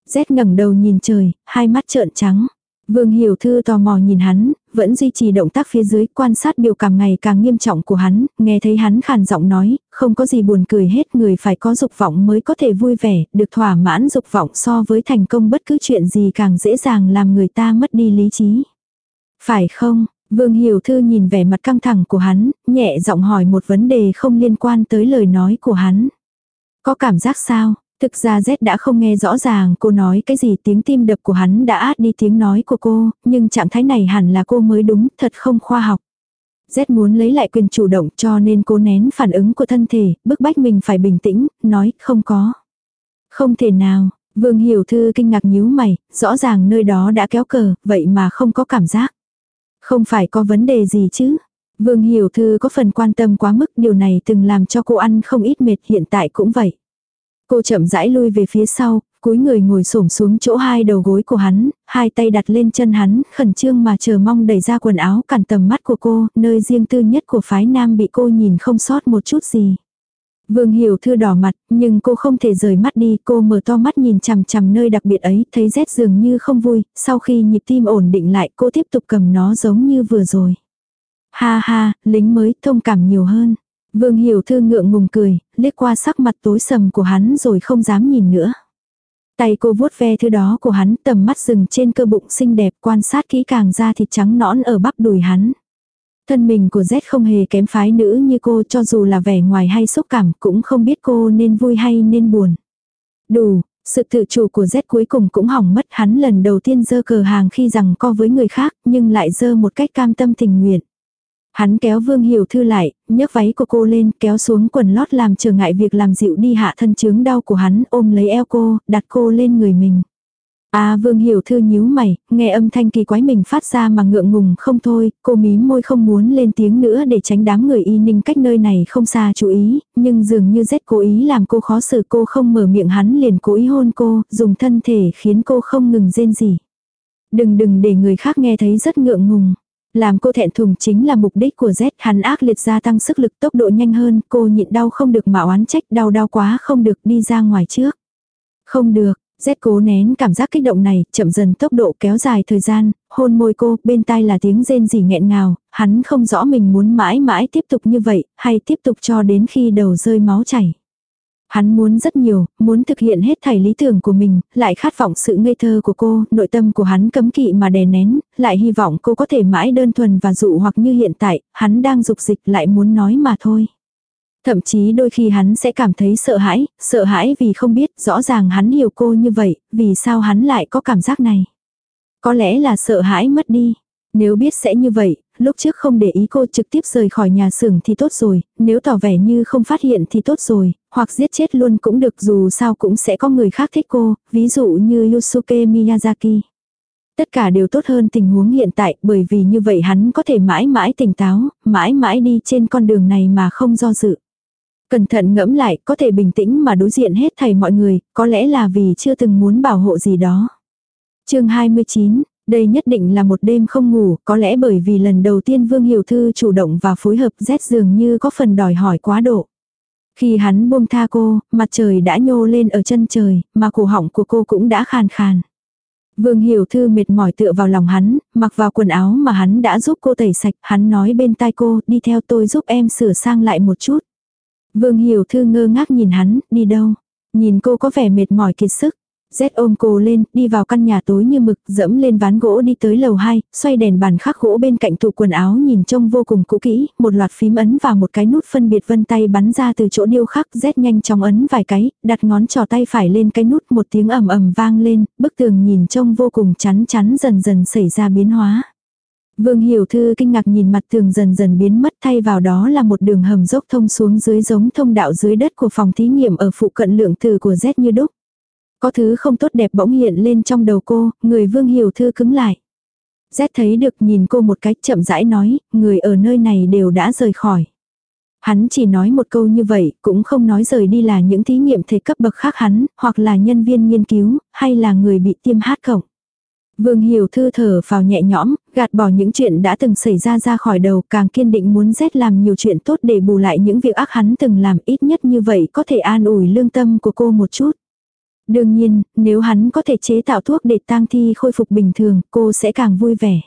Rét ngẩng đầu nhìn trời, hai mắt trợn trắng. Vương Hiểu Thư tò mò nhìn hắn, vẫn duy trì động tác phía dưới, quan sát biểu cảm ngày càng nghiêm trọng của hắn, nghe thấy hắn khàn giọng nói, không có gì buồn cười hết, người phải có dục vọng mới có thể vui vẻ, được thỏa mãn dục vọng so với thành công bất cứ chuyện gì càng dễ dàng làm người ta mất đi lý trí. Phải không? Vương Hiểu Thư nhìn vẻ mặt căng thẳng của hắn, nhẹ giọng hỏi một vấn đề không liên quan tới lời nói của hắn. Có cảm giác sao? Thực ra Z đã không nghe rõ ràng cô nói cái gì tiếng tim đập của hắn đã át đi tiếng nói của cô, nhưng trạng thái này hẳn là cô mới đúng, thật không khoa học. Z muốn lấy lại quyền chủ động cho nên cô nén phản ứng của thân thể, bức bách mình phải bình tĩnh, nói không có. Không thể nào, Vương Hiểu Thư kinh ngạc nhíu mày, rõ ràng nơi đó đã kéo cờ, vậy mà không có cảm giác. Không phải có vấn đề gì chứ. Vương Hiểu Thư có phần quan tâm quá mức điều này từng làm cho cô ăn không ít mệt hiện tại cũng vậy. Cô chậm rãi lui về phía sau, cúi người ngồi xổm xuống chỗ hai đầu gối của hắn, hai tay đặt lên chân hắn, khẩn trương mà chờ mong đẩy ra quần áo cản tầm mắt của cô, nơi riêng tư nhất của phái nam bị cô nhìn không sót một chút gì. Vương Hiểu Thư đỏ mặt, nhưng cô không thể rời mắt đi, cô mở to mắt nhìn chằm chằm nơi đặc biệt ấy, thấy rét dường như không vui, sau khi nhịp tim ổn định lại cô tiếp tục cầm nó giống như vừa rồi. Ha ha, lính mới thông cảm nhiều hơn. Vương Hiểu Thư ngượng ngùng cười, liếc qua sắc mặt tối sầm của hắn rồi không dám nhìn nữa. Tay cô vuốt ve thứ đó của hắn tầm mắt dừng trên cơ bụng xinh đẹp quan sát kỹ càng ra thịt trắng nõn ở bắp đùi hắn. Thân mình của Z không hề kém phái nữ như cô cho dù là vẻ ngoài hay xúc cảm cũng không biết cô nên vui hay nên buồn. Đủ, sự tự chủ của Z cuối cùng cũng hỏng mất hắn lần đầu tiên dơ cờ hàng khi rằng co với người khác nhưng lại dơ một cách cam tâm tình nguyện. Hắn kéo Vương Hiểu Thư lại, nhấc váy của cô lên, kéo xuống quần lót làm trở ngại việc làm dịu đi hạ thân chứng đau của hắn, ôm lấy eo cô, đặt cô lên người mình. À Vương Hiểu Thư nhíu mày, nghe âm thanh kỳ quái mình phát ra mà ngượng ngùng không thôi, cô mím môi không muốn lên tiếng nữa để tránh đám người y ninh cách nơi này không xa chú ý, nhưng dường như rét cố ý làm cô khó xử cô không mở miệng hắn liền cố ý hôn cô, dùng thân thể khiến cô không ngừng rên gì. Đừng đừng để người khác nghe thấy rất ngượng ngùng. Làm cô thẹn thùng chính là mục đích của Z, hắn ác liệt gia tăng sức lực tốc độ nhanh hơn, cô nhịn đau không được mà oán trách, đau đau quá không được đi ra ngoài trước. Không được, Z cố nén cảm giác kích động này, chậm dần tốc độ kéo dài thời gian, hôn môi cô, bên tai là tiếng rên rỉ nghẹn ngào, hắn không rõ mình muốn mãi mãi tiếp tục như vậy, hay tiếp tục cho đến khi đầu rơi máu chảy. Hắn muốn rất nhiều, muốn thực hiện hết thảy lý tưởng của mình, lại khát vọng sự ngây thơ của cô, nội tâm của hắn cấm kỵ mà đè nén, lại hy vọng cô có thể mãi đơn thuần và dụ hoặc như hiện tại, hắn đang dục dịch lại muốn nói mà thôi. Thậm chí đôi khi hắn sẽ cảm thấy sợ hãi, sợ hãi vì không biết rõ ràng hắn hiểu cô như vậy, vì sao hắn lại có cảm giác này. Có lẽ là sợ hãi mất đi. Nếu biết sẽ như vậy, lúc trước không để ý cô trực tiếp rời khỏi nhà xưởng thì tốt rồi, nếu tỏ vẻ như không phát hiện thì tốt rồi, hoặc giết chết luôn cũng được dù sao cũng sẽ có người khác thích cô, ví dụ như Yusuke Miyazaki. Tất cả đều tốt hơn tình huống hiện tại bởi vì như vậy hắn có thể mãi mãi tỉnh táo, mãi mãi đi trên con đường này mà không do dự. Cẩn thận ngẫm lại, có thể bình tĩnh mà đối diện hết thầy mọi người, có lẽ là vì chưa từng muốn bảo hộ gì đó. chương 29, đây nhất định là một đêm không ngủ, có lẽ bởi vì lần đầu tiên Vương Hiểu Thư chủ động và phối hợp Z dường như có phần đòi hỏi quá độ. Khi hắn buông tha cô, mặt trời đã nhô lên ở chân trời, mà cổ họng của cô cũng đã khàn khàn. Vương Hiểu Thư mệt mỏi tựa vào lòng hắn, mặc vào quần áo mà hắn đã giúp cô tẩy sạch, hắn nói bên tai cô, đi theo tôi giúp em sửa sang lại một chút. Vương Hiểu Thư ngơ ngác nhìn hắn, đi đâu? Nhìn cô có vẻ mệt mỏi kiệt sức. Z ôm cô lên, đi vào căn nhà tối như mực, dẫm lên ván gỗ đi tới lầu 2, xoay đèn bàn khắc gỗ bên cạnh tủ quần áo nhìn trông vô cùng cũ kỹ, một loạt phím ấn và một cái nút phân biệt vân tay bắn ra từ chỗ điêu khắc Z nhanh chóng ấn vài cái, đặt ngón trò tay phải lên cái nút một tiếng ầm ầm vang lên, bức tường nhìn trông vô cùng chắn chắn dần dần xảy ra biến hóa. Vương Hiểu Thư kinh ngạc nhìn mặt tường dần dần biến mất thay vào đó là một đường hầm dốc thông xuống dưới giống thông đạo dưới đất của phòng thí nghiệm ở phụ cận lượng từ của Z như đúc. Có thứ không tốt đẹp bỗng hiện lên trong đầu cô, người Vương Hiểu Thư cứng lại. Z thấy được nhìn cô một cách chậm rãi nói, người ở nơi này đều đã rời khỏi. Hắn chỉ nói một câu như vậy, cũng không nói rời đi là những thí nghiệm thể cấp bậc khác hắn, hoặc là nhân viên nghiên cứu, hay là người bị tiêm hát cổng Vương Hiểu Thư thở vào nhẹ nhõm, gạt bỏ những chuyện đã từng xảy ra ra khỏi đầu, càng kiên định muốn rét làm nhiều chuyện tốt để bù lại những việc ác hắn từng làm ít nhất như vậy có thể an ủi lương tâm của cô một chút. Đương nhiên, nếu hắn có thể chế tạo thuốc để tang thi khôi phục bình thường, cô sẽ càng vui vẻ.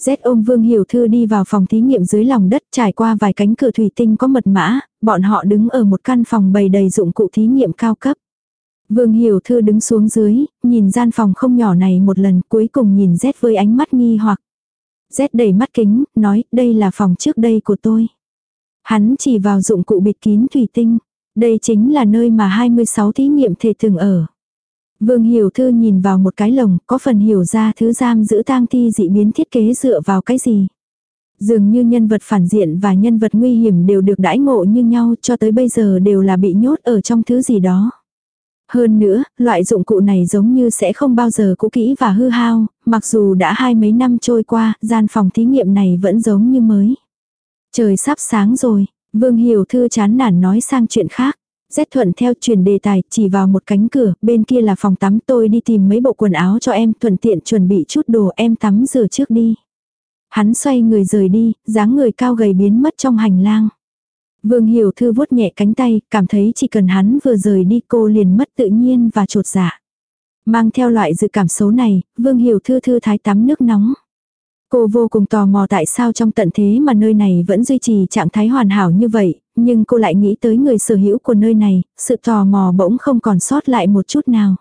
Z ôm Vương Hiểu Thư đi vào phòng thí nghiệm dưới lòng đất trải qua vài cánh cửa thủy tinh có mật mã, bọn họ đứng ở một căn phòng bày đầy dụng cụ thí nghiệm cao cấp. Vương Hiểu Thư đứng xuống dưới, nhìn gian phòng không nhỏ này một lần cuối cùng nhìn Z với ánh mắt nghi hoặc. Z đầy mắt kính, nói đây là phòng trước đây của tôi. Hắn chỉ vào dụng cụ bịt kín thủy tinh. Đây chính là nơi mà 26 thí nghiệm thể thường ở. Vương Hiểu Thư nhìn vào một cái lồng, có phần hiểu ra thứ giam giữ tang thi dị biến thiết kế dựa vào cái gì. Dường như nhân vật phản diện và nhân vật nguy hiểm đều được đãi ngộ như nhau cho tới bây giờ đều là bị nhốt ở trong thứ gì đó. Hơn nữa, loại dụng cụ này giống như sẽ không bao giờ cũ kỹ và hư hao, mặc dù đã hai mấy năm trôi qua, gian phòng thí nghiệm này vẫn giống như mới. Trời sắp sáng rồi, Vương Hiểu Thư chán nản nói sang chuyện khác. Rét thuận theo truyền đề tài, chỉ vào một cánh cửa, bên kia là phòng tắm tôi đi tìm mấy bộ quần áo cho em, thuận tiện chuẩn bị chút đồ em tắm rửa trước đi. Hắn xoay người rời đi, dáng người cao gầy biến mất trong hành lang. Vương Hiểu Thư vuốt nhẹ cánh tay, cảm thấy chỉ cần hắn vừa rời đi cô liền mất tự nhiên và trột dạ. Mang theo loại dự cảm xấu này, Vương Hiểu Thư thư thái tắm nước nóng. Cô vô cùng tò mò tại sao trong tận thế mà nơi này vẫn duy trì trạng thái hoàn hảo như vậy, nhưng cô lại nghĩ tới người sở hữu của nơi này, sự tò mò bỗng không còn sót lại một chút nào.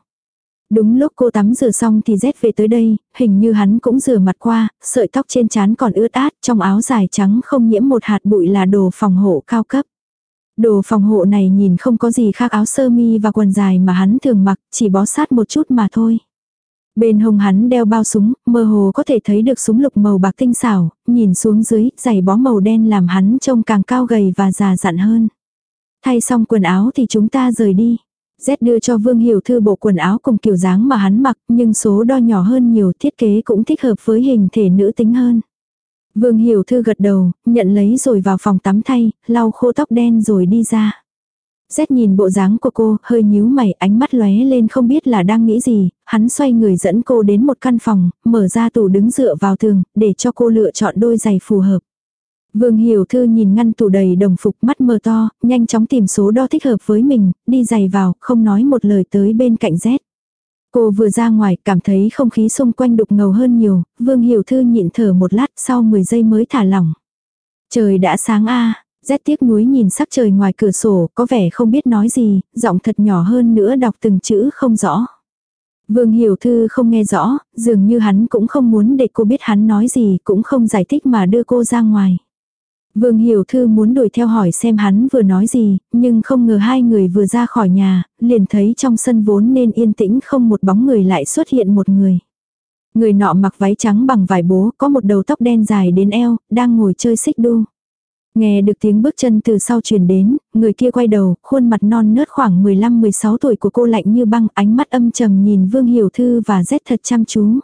Đúng lúc cô tắm rửa xong thì rét về tới đây, hình như hắn cũng rửa mặt qua, sợi tóc trên trán còn ướt át, trong áo dài trắng không nhiễm một hạt bụi là đồ phòng hộ cao cấp. Đồ phòng hộ này nhìn không có gì khác áo sơ mi và quần dài mà hắn thường mặc, chỉ bó sát một chút mà thôi. Bên hông hắn đeo bao súng, mơ hồ có thể thấy được súng lục màu bạc tinh xảo, nhìn xuống dưới, giày bó màu đen làm hắn trông càng cao gầy và già dặn hơn. Thay xong quần áo thì chúng ta rời đi. Z đưa cho Vương Hiểu Thư bộ quần áo cùng kiểu dáng mà hắn mặc, nhưng số đo nhỏ hơn nhiều thiết kế cũng thích hợp với hình thể nữ tính hơn. Vương Hiểu Thư gật đầu, nhận lấy rồi vào phòng tắm thay, lau khô tóc đen rồi đi ra. Z nhìn bộ dáng của cô, hơi nhíu mày, ánh mắt lóe lên không biết là đang nghĩ gì, hắn xoay người dẫn cô đến một căn phòng, mở ra tủ đứng dựa vào tường, để cho cô lựa chọn đôi giày phù hợp. Vương Hiểu Thư nhìn ngăn tủ đầy đồng phục mắt mờ to, nhanh chóng tìm số đo thích hợp với mình, đi giày vào, không nói một lời tới bên cạnh Z. Cô vừa ra ngoài, cảm thấy không khí xung quanh đục ngầu hơn nhiều, Vương Hiểu Thư nhịn thở một lát sau 10 giây mới thả lỏng. Trời đã sáng a rét tiếc nuối nhìn sắc trời ngoài cửa sổ, có vẻ không biết nói gì, giọng thật nhỏ hơn nữa đọc từng chữ không rõ. Vương Hiểu Thư không nghe rõ, dường như hắn cũng không muốn để cô biết hắn nói gì, cũng không giải thích mà đưa cô ra ngoài. Vương Hiểu Thư muốn đuổi theo hỏi xem hắn vừa nói gì, nhưng không ngờ hai người vừa ra khỏi nhà, liền thấy trong sân vốn nên yên tĩnh không một bóng người lại xuất hiện một người. Người nọ mặc váy trắng bằng vải bố, có một đầu tóc đen dài đến eo, đang ngồi chơi xích đu. Nghe được tiếng bước chân từ sau truyền đến, người kia quay đầu, khuôn mặt non nớt khoảng 15-16 tuổi của cô lạnh như băng, ánh mắt âm trầm nhìn Vương Hiểu Thư và rét thật chăm chú.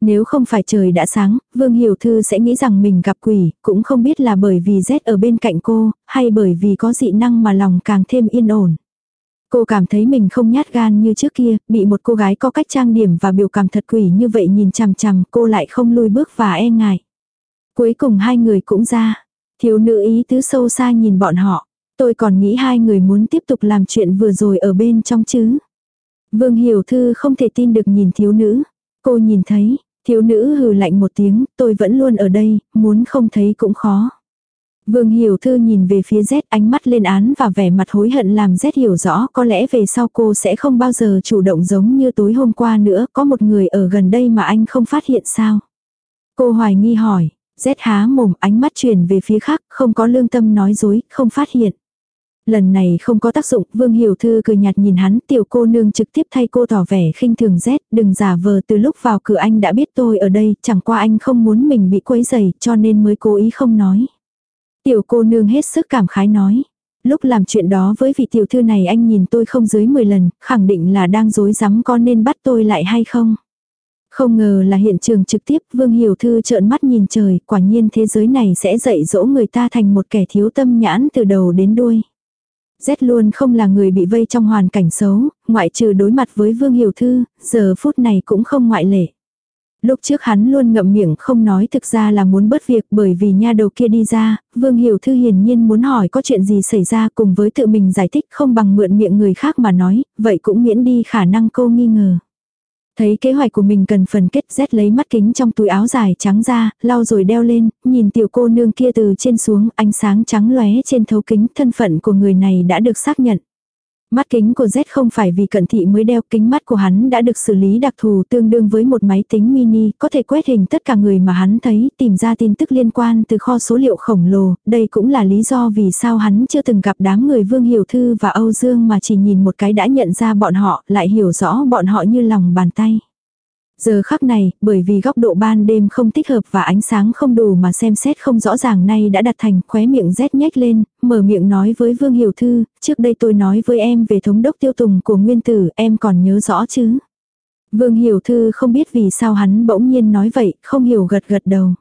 Nếu không phải trời đã sáng, Vương Hiểu Thư sẽ nghĩ rằng mình gặp quỷ, cũng không biết là bởi vì rét ở bên cạnh cô, hay bởi vì có dị năng mà lòng càng thêm yên ổn. Cô cảm thấy mình không nhát gan như trước kia, bị một cô gái có cách trang điểm và biểu cảm thật quỷ như vậy nhìn chằm chằm, cô lại không lùi bước và e ngại. Cuối cùng hai người cũng ra. Thiếu nữ ý tứ sâu xa nhìn bọn họ. Tôi còn nghĩ hai người muốn tiếp tục làm chuyện vừa rồi ở bên trong chứ. Vương Hiểu Thư không thể tin được nhìn thiếu nữ. Cô nhìn thấy, thiếu nữ hừ lạnh một tiếng, tôi vẫn luôn ở đây, muốn không thấy cũng khó. Vương Hiểu Thư nhìn về phía Z ánh mắt lên án và vẻ mặt hối hận làm Z hiểu rõ có lẽ về sau cô sẽ không bao giờ chủ động giống như tối hôm qua nữa, có một người ở gần đây mà anh không phát hiện sao. Cô hoài nghi hỏi, rét há mồm ánh mắt chuyển về phía khác, không có lương tâm nói dối, không phát hiện. Lần này không có tác dụng, Vương Hiểu Thư cười nhạt nhìn hắn, tiểu cô nương trực tiếp thay cô tỏ vẻ khinh thường rét đừng giả vờ từ lúc vào cửa anh đã biết tôi ở đây, chẳng qua anh không muốn mình bị quấy rầy, cho nên mới cố ý không nói. Tiểu cô nương hết sức cảm khái nói. Lúc làm chuyện đó với vị tiểu thư này anh nhìn tôi không dưới 10 lần, khẳng định là đang dối rắm có nên bắt tôi lại hay không. Không ngờ là hiện trường trực tiếp Vương Hiểu Thư trợn mắt nhìn trời, quả nhiên thế giới này sẽ dạy dỗ người ta thành một kẻ thiếu tâm nhãn từ đầu đến đuôi. Z luôn không là người bị vây trong hoàn cảnh xấu, ngoại trừ đối mặt với Vương Hiểu Thư, giờ phút này cũng không ngoại lệ. Lúc trước hắn luôn ngậm miệng không nói thực ra là muốn bớt việc bởi vì nha đầu kia đi ra, Vương Hiểu Thư hiển nhiên muốn hỏi có chuyện gì xảy ra cùng với tự mình giải thích không bằng mượn miệng người khác mà nói, vậy cũng miễn đi khả năng cô nghi ngờ. Thấy kế hoạch của mình cần phần kết rét lấy mắt kính trong túi áo dài trắng ra, lau rồi đeo lên, nhìn tiểu cô nương kia từ trên xuống, ánh sáng trắng lóe trên thấu kính, thân phận của người này đã được xác nhận. Mắt kính của Z không phải vì cận thị mới đeo kính mắt của hắn đã được xử lý đặc thù tương đương với một máy tính mini, có thể quét hình tất cả người mà hắn thấy, tìm ra tin tức liên quan từ kho số liệu khổng lồ, đây cũng là lý do vì sao hắn chưa từng gặp đám người Vương Hiểu Thư và Âu Dương mà chỉ nhìn một cái đã nhận ra bọn họ, lại hiểu rõ bọn họ như lòng bàn tay. Giờ khắc này, bởi vì góc độ ban đêm không thích hợp và ánh sáng không đủ mà xem xét không rõ ràng nay đã đặt thành khóe miệng rét nhếch lên, mở miệng nói với Vương Hiểu Thư, trước đây tôi nói với em về thống đốc tiêu tùng của nguyên tử, em còn nhớ rõ chứ. Vương Hiểu Thư không biết vì sao hắn bỗng nhiên nói vậy, không hiểu gật gật đầu.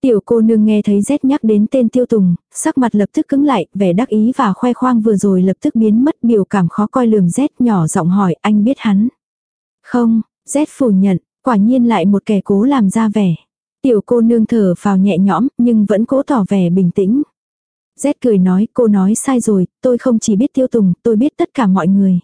Tiểu cô nương nghe thấy rét nhắc đến tên tiêu tùng, sắc mặt lập tức cứng lại, vẻ đắc ý và khoe khoang vừa rồi lập tức biến mất biểu cảm khó coi lườm rét nhỏ giọng hỏi anh biết hắn. Không, Z phủ nhận, quả nhiên lại một kẻ cố làm ra vẻ. Tiểu cô nương thở vào nhẹ nhõm, nhưng vẫn cố tỏ vẻ bình tĩnh. Z cười nói, cô nói sai rồi, tôi không chỉ biết tiêu tùng, tôi biết tất cả mọi người.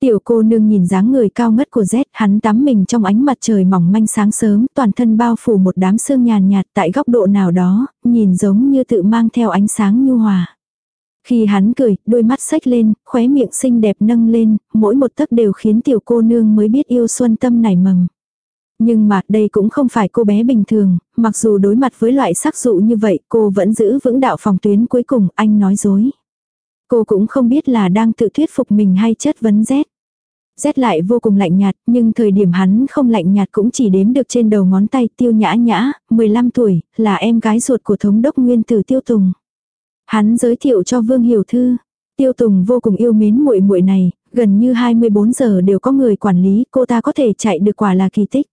Tiểu cô nương nhìn dáng người cao ngất của Z, hắn tắm mình trong ánh mặt trời mỏng manh sáng sớm, toàn thân bao phủ một đám sương nhàn nhạt tại góc độ nào đó, nhìn giống như tự mang theo ánh sáng nhu hòa. Khi hắn cười, đôi mắt sách lên, khóe miệng xinh đẹp nâng lên, mỗi một tấc đều khiến tiểu cô nương mới biết yêu xuân tâm nảy mầm. Nhưng mà đây cũng không phải cô bé bình thường, mặc dù đối mặt với loại sắc dụ như vậy cô vẫn giữ vững đạo phòng tuyến cuối cùng anh nói dối. Cô cũng không biết là đang tự thuyết phục mình hay chất vấn rét. Rét lại vô cùng lạnh nhạt, nhưng thời điểm hắn không lạnh nhạt cũng chỉ đếm được trên đầu ngón tay tiêu nhã nhã, 15 tuổi, là em gái ruột của thống đốc nguyên tử tiêu tùng. Hắn giới thiệu cho Vương Hiểu Thư. Tiêu Tùng vô cùng yêu mến muội muội này, gần như 24 giờ đều có người quản lý, cô ta có thể chạy được quả là kỳ tích.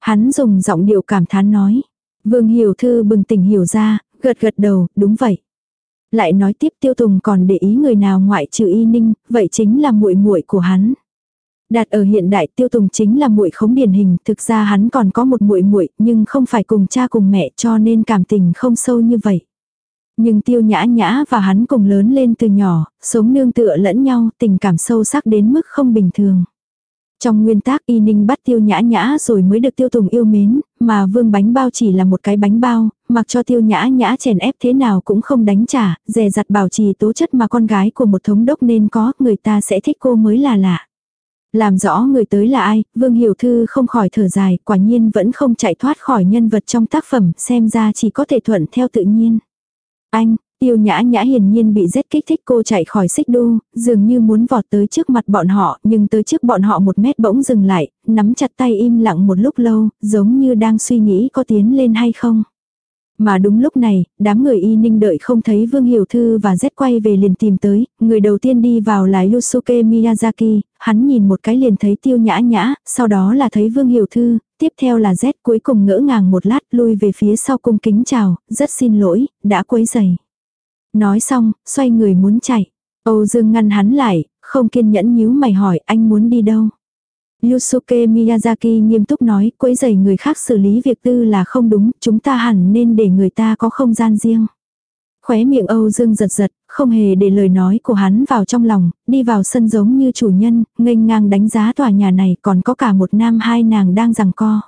Hắn dùng giọng điệu cảm thán nói. Vương Hiểu Thư bừng tỉnh hiểu ra, gật gật đầu, đúng vậy. Lại nói tiếp Tiêu Tùng còn để ý người nào ngoại trừ Y Ninh, vậy chính là muội muội của hắn. Đạt ở hiện đại Tiêu Tùng chính là muội khống điển hình, thực ra hắn còn có một muội muội, nhưng không phải cùng cha cùng mẹ cho nên cảm tình không sâu như vậy. Nhưng tiêu nhã nhã và hắn cùng lớn lên từ nhỏ, sống nương tựa lẫn nhau, tình cảm sâu sắc đến mức không bình thường. Trong nguyên tác y ninh bắt tiêu nhã nhã rồi mới được tiêu tùng yêu mến, mà vương bánh bao chỉ là một cái bánh bao, mặc cho tiêu nhã nhã chèn ép thế nào cũng không đánh trả, dè dặt bảo trì tố chất mà con gái của một thống đốc nên có, người ta sẽ thích cô mới là lạ. Làm rõ người tới là ai, Vương Hiểu Thư không khỏi thở dài, quả nhiên vẫn không chạy thoát khỏi nhân vật trong tác phẩm, xem ra chỉ có thể thuận theo tự nhiên. Anh, tiêu nhã nhã hiển nhiên bị rét kích thích cô chạy khỏi xích đu, dường như muốn vọt tới trước mặt bọn họ, nhưng tới trước bọn họ một mét bỗng dừng lại, nắm chặt tay im lặng một lúc lâu, giống như đang suy nghĩ có tiến lên hay không. Mà đúng lúc này, đám người y ninh đợi không thấy Vương Hiểu Thư và Z quay về liền tìm tới, người đầu tiên đi vào là Yusuke Miyazaki, hắn nhìn một cái liền thấy tiêu nhã nhã, sau đó là thấy Vương Hiểu Thư, tiếp theo là Z cuối cùng ngỡ ngàng một lát lui về phía sau cung kính chào, rất xin lỗi, đã quấy dày. Nói xong, xoay người muốn chạy. Âu Dương ngăn hắn lại, không kiên nhẫn nhíu mày hỏi anh muốn đi đâu. Yusuke Miyazaki nghiêm túc nói, quấy giày người khác xử lý việc tư là không đúng, chúng ta hẳn nên để người ta có không gian riêng. Khóe miệng Âu Dương giật giật, không hề để lời nói của hắn vào trong lòng, đi vào sân giống như chủ nhân, nghênh ngang đánh giá tòa nhà này còn có cả một nam hai nàng đang giằng co.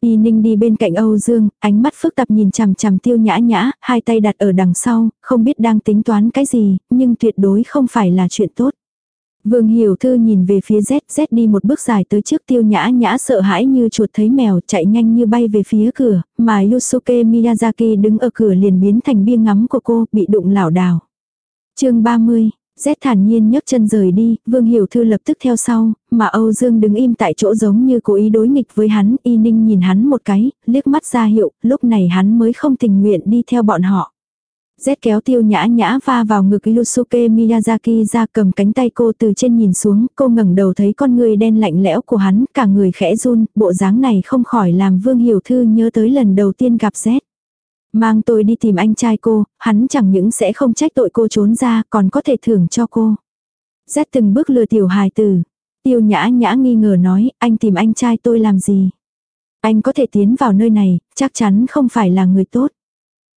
Y Ninh đi bên cạnh Âu Dương, ánh mắt phức tạp nhìn chằm chằm tiêu nhã nhã, hai tay đặt ở đằng sau, không biết đang tính toán cái gì, nhưng tuyệt đối không phải là chuyện tốt. Vương Hiểu Thư nhìn về phía Z, Z đi một bước dài tới trước tiêu nhã nhã sợ hãi như chuột thấy mèo chạy nhanh như bay về phía cửa, mà Yusuke Miyazaki đứng ở cửa liền biến thành bia ngắm của cô, bị đụng lảo đảo. chương 30, Z thản nhiên nhấc chân rời đi, Vương Hiểu Thư lập tức theo sau, mà Âu Dương đứng im tại chỗ giống như cố ý đối nghịch với hắn, y ninh nhìn hắn một cái, liếc mắt ra hiệu, lúc này hắn mới không tình nguyện đi theo bọn họ. Rét kéo tiêu nhã nhã va vào ngực Yusuke Miyazaki ra cầm cánh tay cô từ trên nhìn xuống, cô ngẩng đầu thấy con người đen lạnh lẽo của hắn, cả người khẽ run, bộ dáng này không khỏi làm Vương Hiểu Thư nhớ tới lần đầu tiên gặp Rét Mang tôi đi tìm anh trai cô, hắn chẳng những sẽ không trách tội cô trốn ra, còn có thể thưởng cho cô. Rét từng bước lừa tiểu hài tử. Tiêu nhã nhã nghi ngờ nói, anh tìm anh trai tôi làm gì? Anh có thể tiến vào nơi này, chắc chắn không phải là người tốt.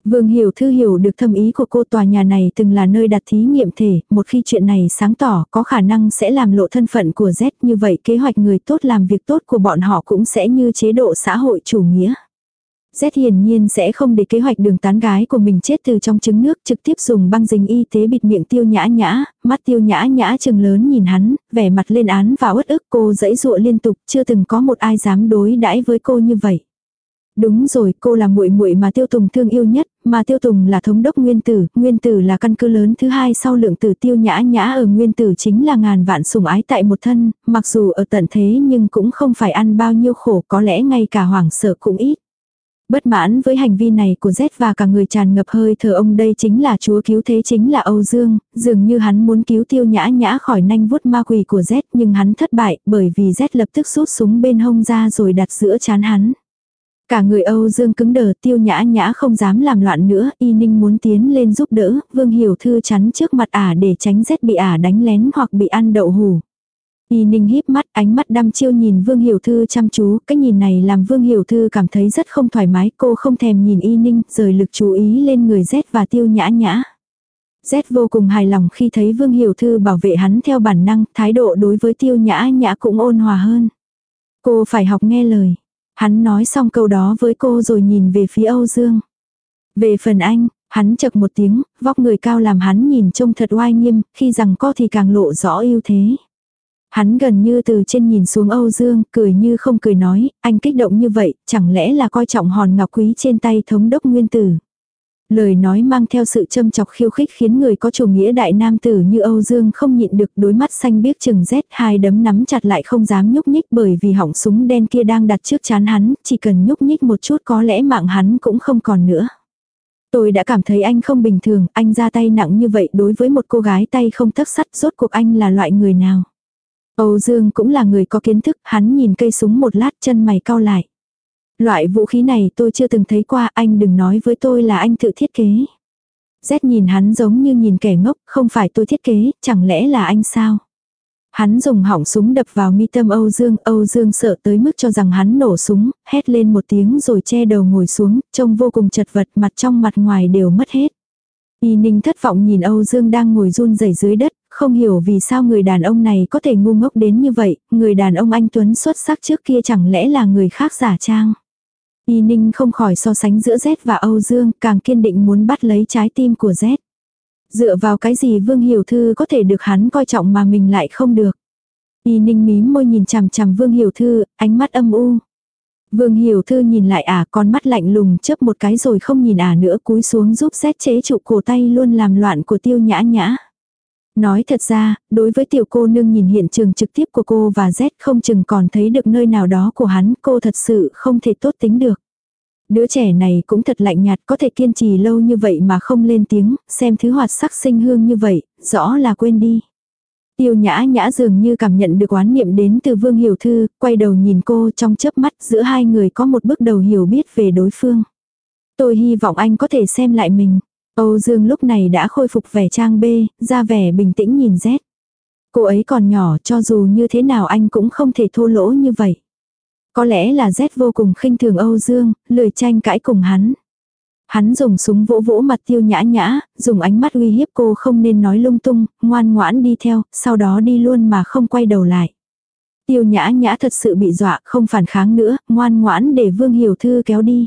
Vương Hiểu Thư hiểu được thâm ý của cô tòa nhà này từng là nơi đặt thí nghiệm thể, một khi chuyện này sáng tỏ có khả năng sẽ làm lộ thân phận của Z như vậy kế hoạch người tốt làm việc tốt của bọn họ cũng sẽ như chế độ xã hội chủ nghĩa. Z hiển nhiên sẽ không để kế hoạch đường tán gái của mình chết từ trong trứng nước trực tiếp dùng băng dính y tế bịt miệng tiêu nhã nhã, mắt tiêu nhã nhã trừng lớn nhìn hắn, vẻ mặt lên án và uất ức cô dãy dụa liên tục chưa từng có một ai dám đối đãi với cô như vậy. Đúng rồi, cô là muội muội mà Tiêu Tùng thương yêu nhất, mà Tiêu Tùng là thống đốc nguyên tử, nguyên tử là căn cứ lớn thứ hai sau lượng tử Tiêu Nhã Nhã ở nguyên tử chính là ngàn vạn sủng ái tại một thân, mặc dù ở tận thế nhưng cũng không phải ăn bao nhiêu khổ, có lẽ ngay cả hoàng sợ cũng ít. Bất mãn với hành vi này của Z và cả người tràn ngập hơi thở ông đây chính là chúa cứu thế chính là Âu Dương, dường như hắn muốn cứu tiêu nhã nhã khỏi nanh vuốt ma quỷ của Z nhưng hắn thất bại bởi vì Z lập tức rút súng bên hông ra rồi đặt giữa chán hắn. Cả người Âu Dương cứng đờ tiêu nhã nhã không dám làm loạn nữa, y ninh muốn tiến lên giúp đỡ, Vương Hiểu Thư chắn trước mặt ả để tránh rét bị ả đánh lén hoặc bị ăn đậu hủ. Y ninh híp mắt, ánh mắt đăm chiêu nhìn Vương Hiểu Thư chăm chú, cái nhìn này làm Vương Hiểu Thư cảm thấy rất không thoải mái, cô không thèm nhìn Y ninh, rời lực chú ý lên người Z và tiêu nhã nhã. Z vô cùng hài lòng khi thấy Vương Hiểu Thư bảo vệ hắn theo bản năng, thái độ đối với tiêu nhã nhã cũng ôn hòa hơn. Cô phải học nghe lời. Hắn nói xong câu đó với cô rồi nhìn về phía Âu Dương. Về phần anh, hắn chật một tiếng, vóc người cao làm hắn nhìn trông thật oai nghiêm, khi rằng co thì càng lộ rõ ưu thế. Hắn gần như từ trên nhìn xuống Âu Dương, cười như không cười nói, anh kích động như vậy, chẳng lẽ là coi trọng hòn ngọc quý trên tay thống đốc nguyên tử. Lời nói mang theo sự châm chọc khiêu khích khiến người có chủ nghĩa đại nam tử như Âu Dương không nhịn được đối mắt xanh biếc chừng rét hai đấm nắm chặt lại không dám nhúc nhích bởi vì hỏng súng đen kia đang đặt trước chán hắn, chỉ cần nhúc nhích một chút có lẽ mạng hắn cũng không còn nữa. Tôi đã cảm thấy anh không bình thường, anh ra tay nặng như vậy đối với một cô gái tay không thất sắt rốt cuộc anh là loại người nào. Âu Dương cũng là người có kiến thức, hắn nhìn cây súng một lát chân mày cau lại. Loại vũ khí này tôi chưa từng thấy qua, anh đừng nói với tôi là anh tự thiết kế. Z nhìn hắn giống như nhìn kẻ ngốc, không phải tôi thiết kế, chẳng lẽ là anh sao? Hắn dùng hỏng súng đập vào mi tâm Âu Dương, Âu Dương sợ tới mức cho rằng hắn nổ súng, hét lên một tiếng rồi che đầu ngồi xuống, trông vô cùng chật vật, mặt trong mặt ngoài đều mất hết. Y Ninh thất vọng nhìn Âu Dương đang ngồi run rẩy dưới đất, không hiểu vì sao người đàn ông này có thể ngu ngốc đến như vậy, người đàn ông anh Tuấn xuất sắc trước kia chẳng lẽ là người khác giả trang. Y Ninh không khỏi so sánh giữa Z và Âu Dương, càng kiên định muốn bắt lấy trái tim của Z. Dựa vào cái gì Vương Hiểu Thư có thể được hắn coi trọng mà mình lại không được. Y Ninh mím môi nhìn chằm chằm Vương Hiểu Thư, ánh mắt âm u. Vương Hiểu Thư nhìn lại ả à, con mắt lạnh lùng chớp một cái rồi không nhìn ả à nữa cúi xuống giúp Z chế trụ cổ tay luôn làm loạn của tiêu nhã nhã. Nói thật ra, đối với tiểu cô nương nhìn hiện trường trực tiếp của cô và Z không chừng còn thấy được nơi nào đó của hắn, cô thật sự không thể tốt tính được. Đứa trẻ này cũng thật lạnh nhạt có thể kiên trì lâu như vậy mà không lên tiếng, xem thứ hoạt sắc sinh hương như vậy, rõ là quên đi. Tiêu nhã nhã dường như cảm nhận được oán niệm đến từ Vương Hiểu Thư, quay đầu nhìn cô trong chớp mắt giữa hai người có một bước đầu hiểu biết về đối phương. Tôi hy vọng anh có thể xem lại mình. Âu Dương lúc này đã khôi phục vẻ trang bê, ra vẻ bình tĩnh nhìn Z. Cô ấy còn nhỏ cho dù như thế nào anh cũng không thể thô lỗ như vậy. Có lẽ là Z vô cùng khinh thường Âu Dương, lười tranh cãi cùng hắn. Hắn dùng súng vỗ vỗ mặt tiêu nhã nhã, dùng ánh mắt uy hiếp cô không nên nói lung tung, ngoan ngoãn đi theo, sau đó đi luôn mà không quay đầu lại. Tiêu nhã nhã thật sự bị dọa, không phản kháng nữa, ngoan ngoãn để Vương Hiểu Thư kéo đi.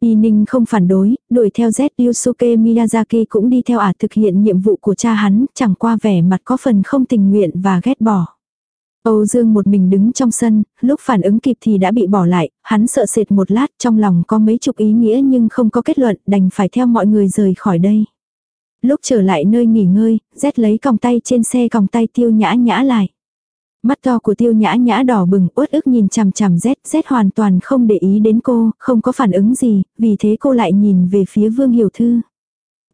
Y Ninh không phản đối, đuổi theo Z Yusuke Miyazaki cũng đi theo ả thực hiện nhiệm vụ của cha hắn, chẳng qua vẻ mặt có phần không tình nguyện và ghét bỏ. Âu Dương một mình đứng trong sân, lúc phản ứng kịp thì đã bị bỏ lại, hắn sợ sệt một lát trong lòng có mấy chục ý nghĩa nhưng không có kết luận đành phải theo mọi người rời khỏi đây. Lúc trở lại nơi nghỉ ngơi, Z lấy còng tay trên xe còng tay tiêu nhã nhã lại. Mắt to của tiêu nhã nhã đỏ bừng uất ức nhìn chằm chằm rét, rét hoàn toàn không để ý đến cô, không có phản ứng gì, vì thế cô lại nhìn về phía Vương Hiểu Thư.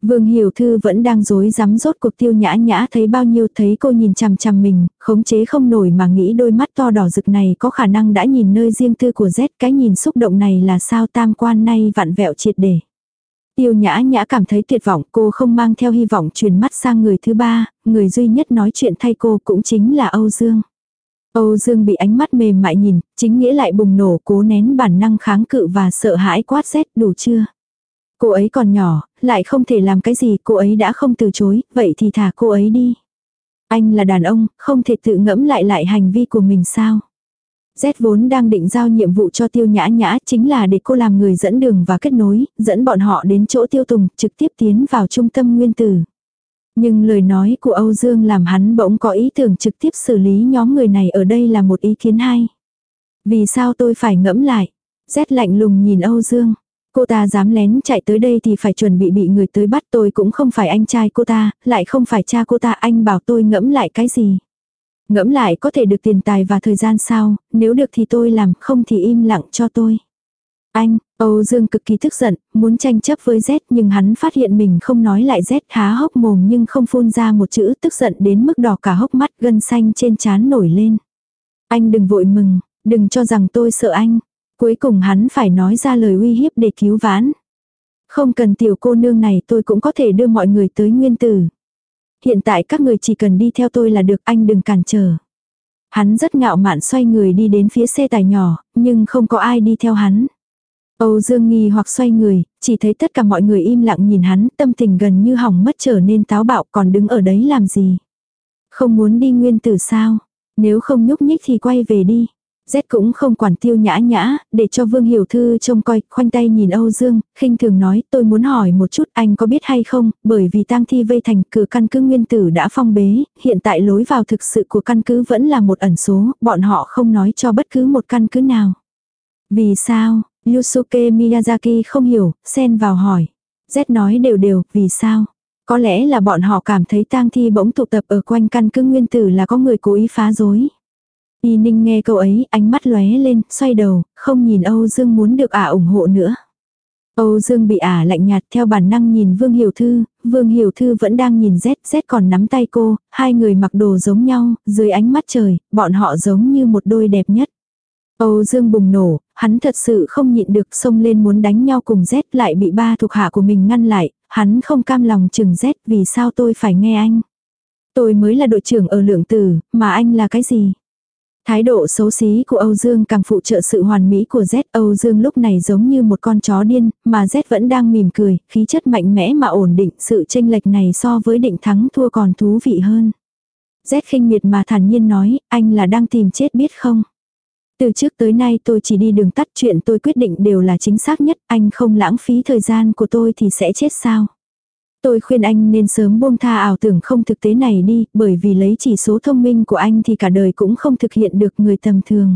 Vương Hiểu Thư vẫn đang dối rắm rốt cuộc tiêu nhã nhã thấy bao nhiêu thấy cô nhìn chằm chằm mình, khống chế không nổi mà nghĩ đôi mắt to đỏ rực này có khả năng đã nhìn nơi riêng tư của Z cái nhìn xúc động này là sao tam quan nay vặn vẹo triệt để. Tiêu nhã nhã cảm thấy tuyệt vọng cô không mang theo hy vọng truyền mắt sang người thứ ba, người duy nhất nói chuyện thay cô cũng chính là Âu Dương. Âu Dương bị ánh mắt mềm mại nhìn, chính nghĩa lại bùng nổ cố nén bản năng kháng cự và sợ hãi quát rét đủ chưa. Cô ấy còn nhỏ, lại không thể làm cái gì, cô ấy đã không từ chối, vậy thì thả cô ấy đi. Anh là đàn ông, không thể tự ngẫm lại lại hành vi của mình sao. Z vốn đang định giao nhiệm vụ cho tiêu nhã nhã chính là để cô làm người dẫn đường và kết nối, dẫn bọn họ đến chỗ tiêu tùng, trực tiếp tiến vào trung tâm nguyên tử. Nhưng lời nói của Âu Dương làm hắn bỗng có ý tưởng trực tiếp xử lý nhóm người này ở đây là một ý kiến hay. Vì sao tôi phải ngẫm lại? rét lạnh lùng nhìn Âu Dương. Cô ta dám lén chạy tới đây thì phải chuẩn bị bị người tới bắt tôi cũng không phải anh trai cô ta, lại không phải cha cô ta anh bảo tôi ngẫm lại cái gì. Ngẫm lại có thể được tiền tài và thời gian sao, nếu được thì tôi làm, không thì im lặng cho tôi. Anh, Âu Dương cực kỳ tức giận, muốn tranh chấp với Z nhưng hắn phát hiện mình không nói lại Z há hốc mồm nhưng không phun ra một chữ tức giận đến mức đỏ cả hốc mắt gân xanh trên trán nổi lên. Anh đừng vội mừng, đừng cho rằng tôi sợ anh. Cuối cùng hắn phải nói ra lời uy hiếp để cứu vãn. Không cần tiểu cô nương này tôi cũng có thể đưa mọi người tới nguyên tử. Hiện tại các người chỉ cần đi theo tôi là được anh đừng cản trở. Hắn rất ngạo mạn xoay người đi đến phía xe tải nhỏ, nhưng không có ai đi theo hắn. Âu Dương nghi hoặc xoay người, chỉ thấy tất cả mọi người im lặng nhìn hắn, tâm tình gần như hỏng mất trở nên táo bạo còn đứng ở đấy làm gì. Không muốn đi nguyên tử sao, nếu không nhúc nhích thì quay về đi. Z cũng không quản tiêu nhã nhã, để cho Vương Hiểu Thư trông coi, khoanh tay nhìn Âu Dương, khinh thường nói tôi muốn hỏi một chút anh có biết hay không, bởi vì tang thi vây thành cửa căn cứ nguyên tử đã phong bế, hiện tại lối vào thực sự của căn cứ vẫn là một ẩn số, bọn họ không nói cho bất cứ một căn cứ nào. Vì sao, Yusuke Miyazaki không hiểu, xen vào hỏi. Z nói đều đều, vì sao? Có lẽ là bọn họ cảm thấy tang thi bỗng tụ tập ở quanh căn cứ nguyên tử là có người cố ý phá rối. Y Ninh nghe câu ấy, ánh mắt lóe lên, xoay đầu, không nhìn Âu Dương muốn được ả ủng hộ nữa. Âu Dương bị ả lạnh nhạt theo bản năng nhìn Vương Hiểu Thư, Vương Hiểu Thư vẫn đang nhìn Z, Z còn nắm tay cô, hai người mặc đồ giống nhau, dưới ánh mắt trời, bọn họ giống như một đôi đẹp nhất. Âu Dương bùng nổ, hắn thật sự không nhịn được xông lên muốn đánh nhau cùng Z lại bị ba thuộc hạ của mình ngăn lại, hắn không cam lòng chừng Z vì sao tôi phải nghe anh. Tôi mới là đội trưởng ở lượng tử, mà anh là cái gì? Thái độ xấu xí của Âu Dương càng phụ trợ sự hoàn mỹ của Z. Âu Dương lúc này giống như một con chó điên, mà Z vẫn đang mỉm cười, khí chất mạnh mẽ mà ổn định. Sự tranh lệch này so với định thắng thua còn thú vị hơn. Z khinh miệt mà thản nhiên nói, anh là đang tìm chết biết không? Từ trước tới nay tôi chỉ đi đường tắt chuyện tôi quyết định đều là chính xác nhất, anh không lãng phí thời gian của tôi thì sẽ chết sao? Tôi khuyên anh nên sớm buông tha ảo tưởng không thực tế này đi, bởi vì lấy chỉ số thông minh của anh thì cả đời cũng không thực hiện được người tầm thường.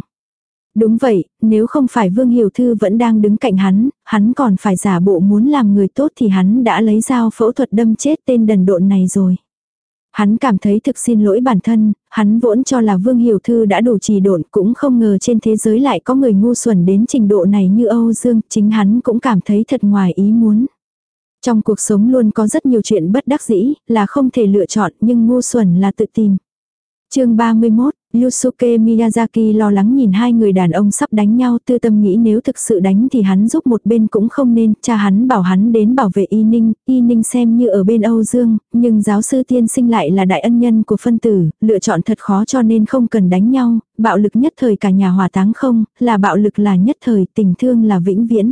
Đúng vậy, nếu không phải Vương Hiểu Thư vẫn đang đứng cạnh hắn, hắn còn phải giả bộ muốn làm người tốt thì hắn đã lấy dao phẫu thuật đâm chết tên đần độn này rồi. Hắn cảm thấy thực xin lỗi bản thân, hắn vốn cho là Vương Hiểu Thư đã đủ trì độn cũng không ngờ trên thế giới lại có người ngu xuẩn đến trình độ này như Âu Dương, chính hắn cũng cảm thấy thật ngoài ý muốn. Trong cuộc sống luôn có rất nhiều chuyện bất đắc dĩ, là không thể lựa chọn nhưng ngu xuẩn là tự tìm. chương 31, Yusuke Miyazaki lo lắng nhìn hai người đàn ông sắp đánh nhau tư tâm nghĩ nếu thực sự đánh thì hắn giúp một bên cũng không nên, cha hắn bảo hắn đến bảo vệ Y Ninh, Y Ninh xem như ở bên Âu Dương, nhưng giáo sư tiên sinh lại là đại ân nhân của phân tử, lựa chọn thật khó cho nên không cần đánh nhau, bạo lực nhất thời cả nhà hòa táng không, là bạo lực là nhất thời, tình thương là vĩnh viễn.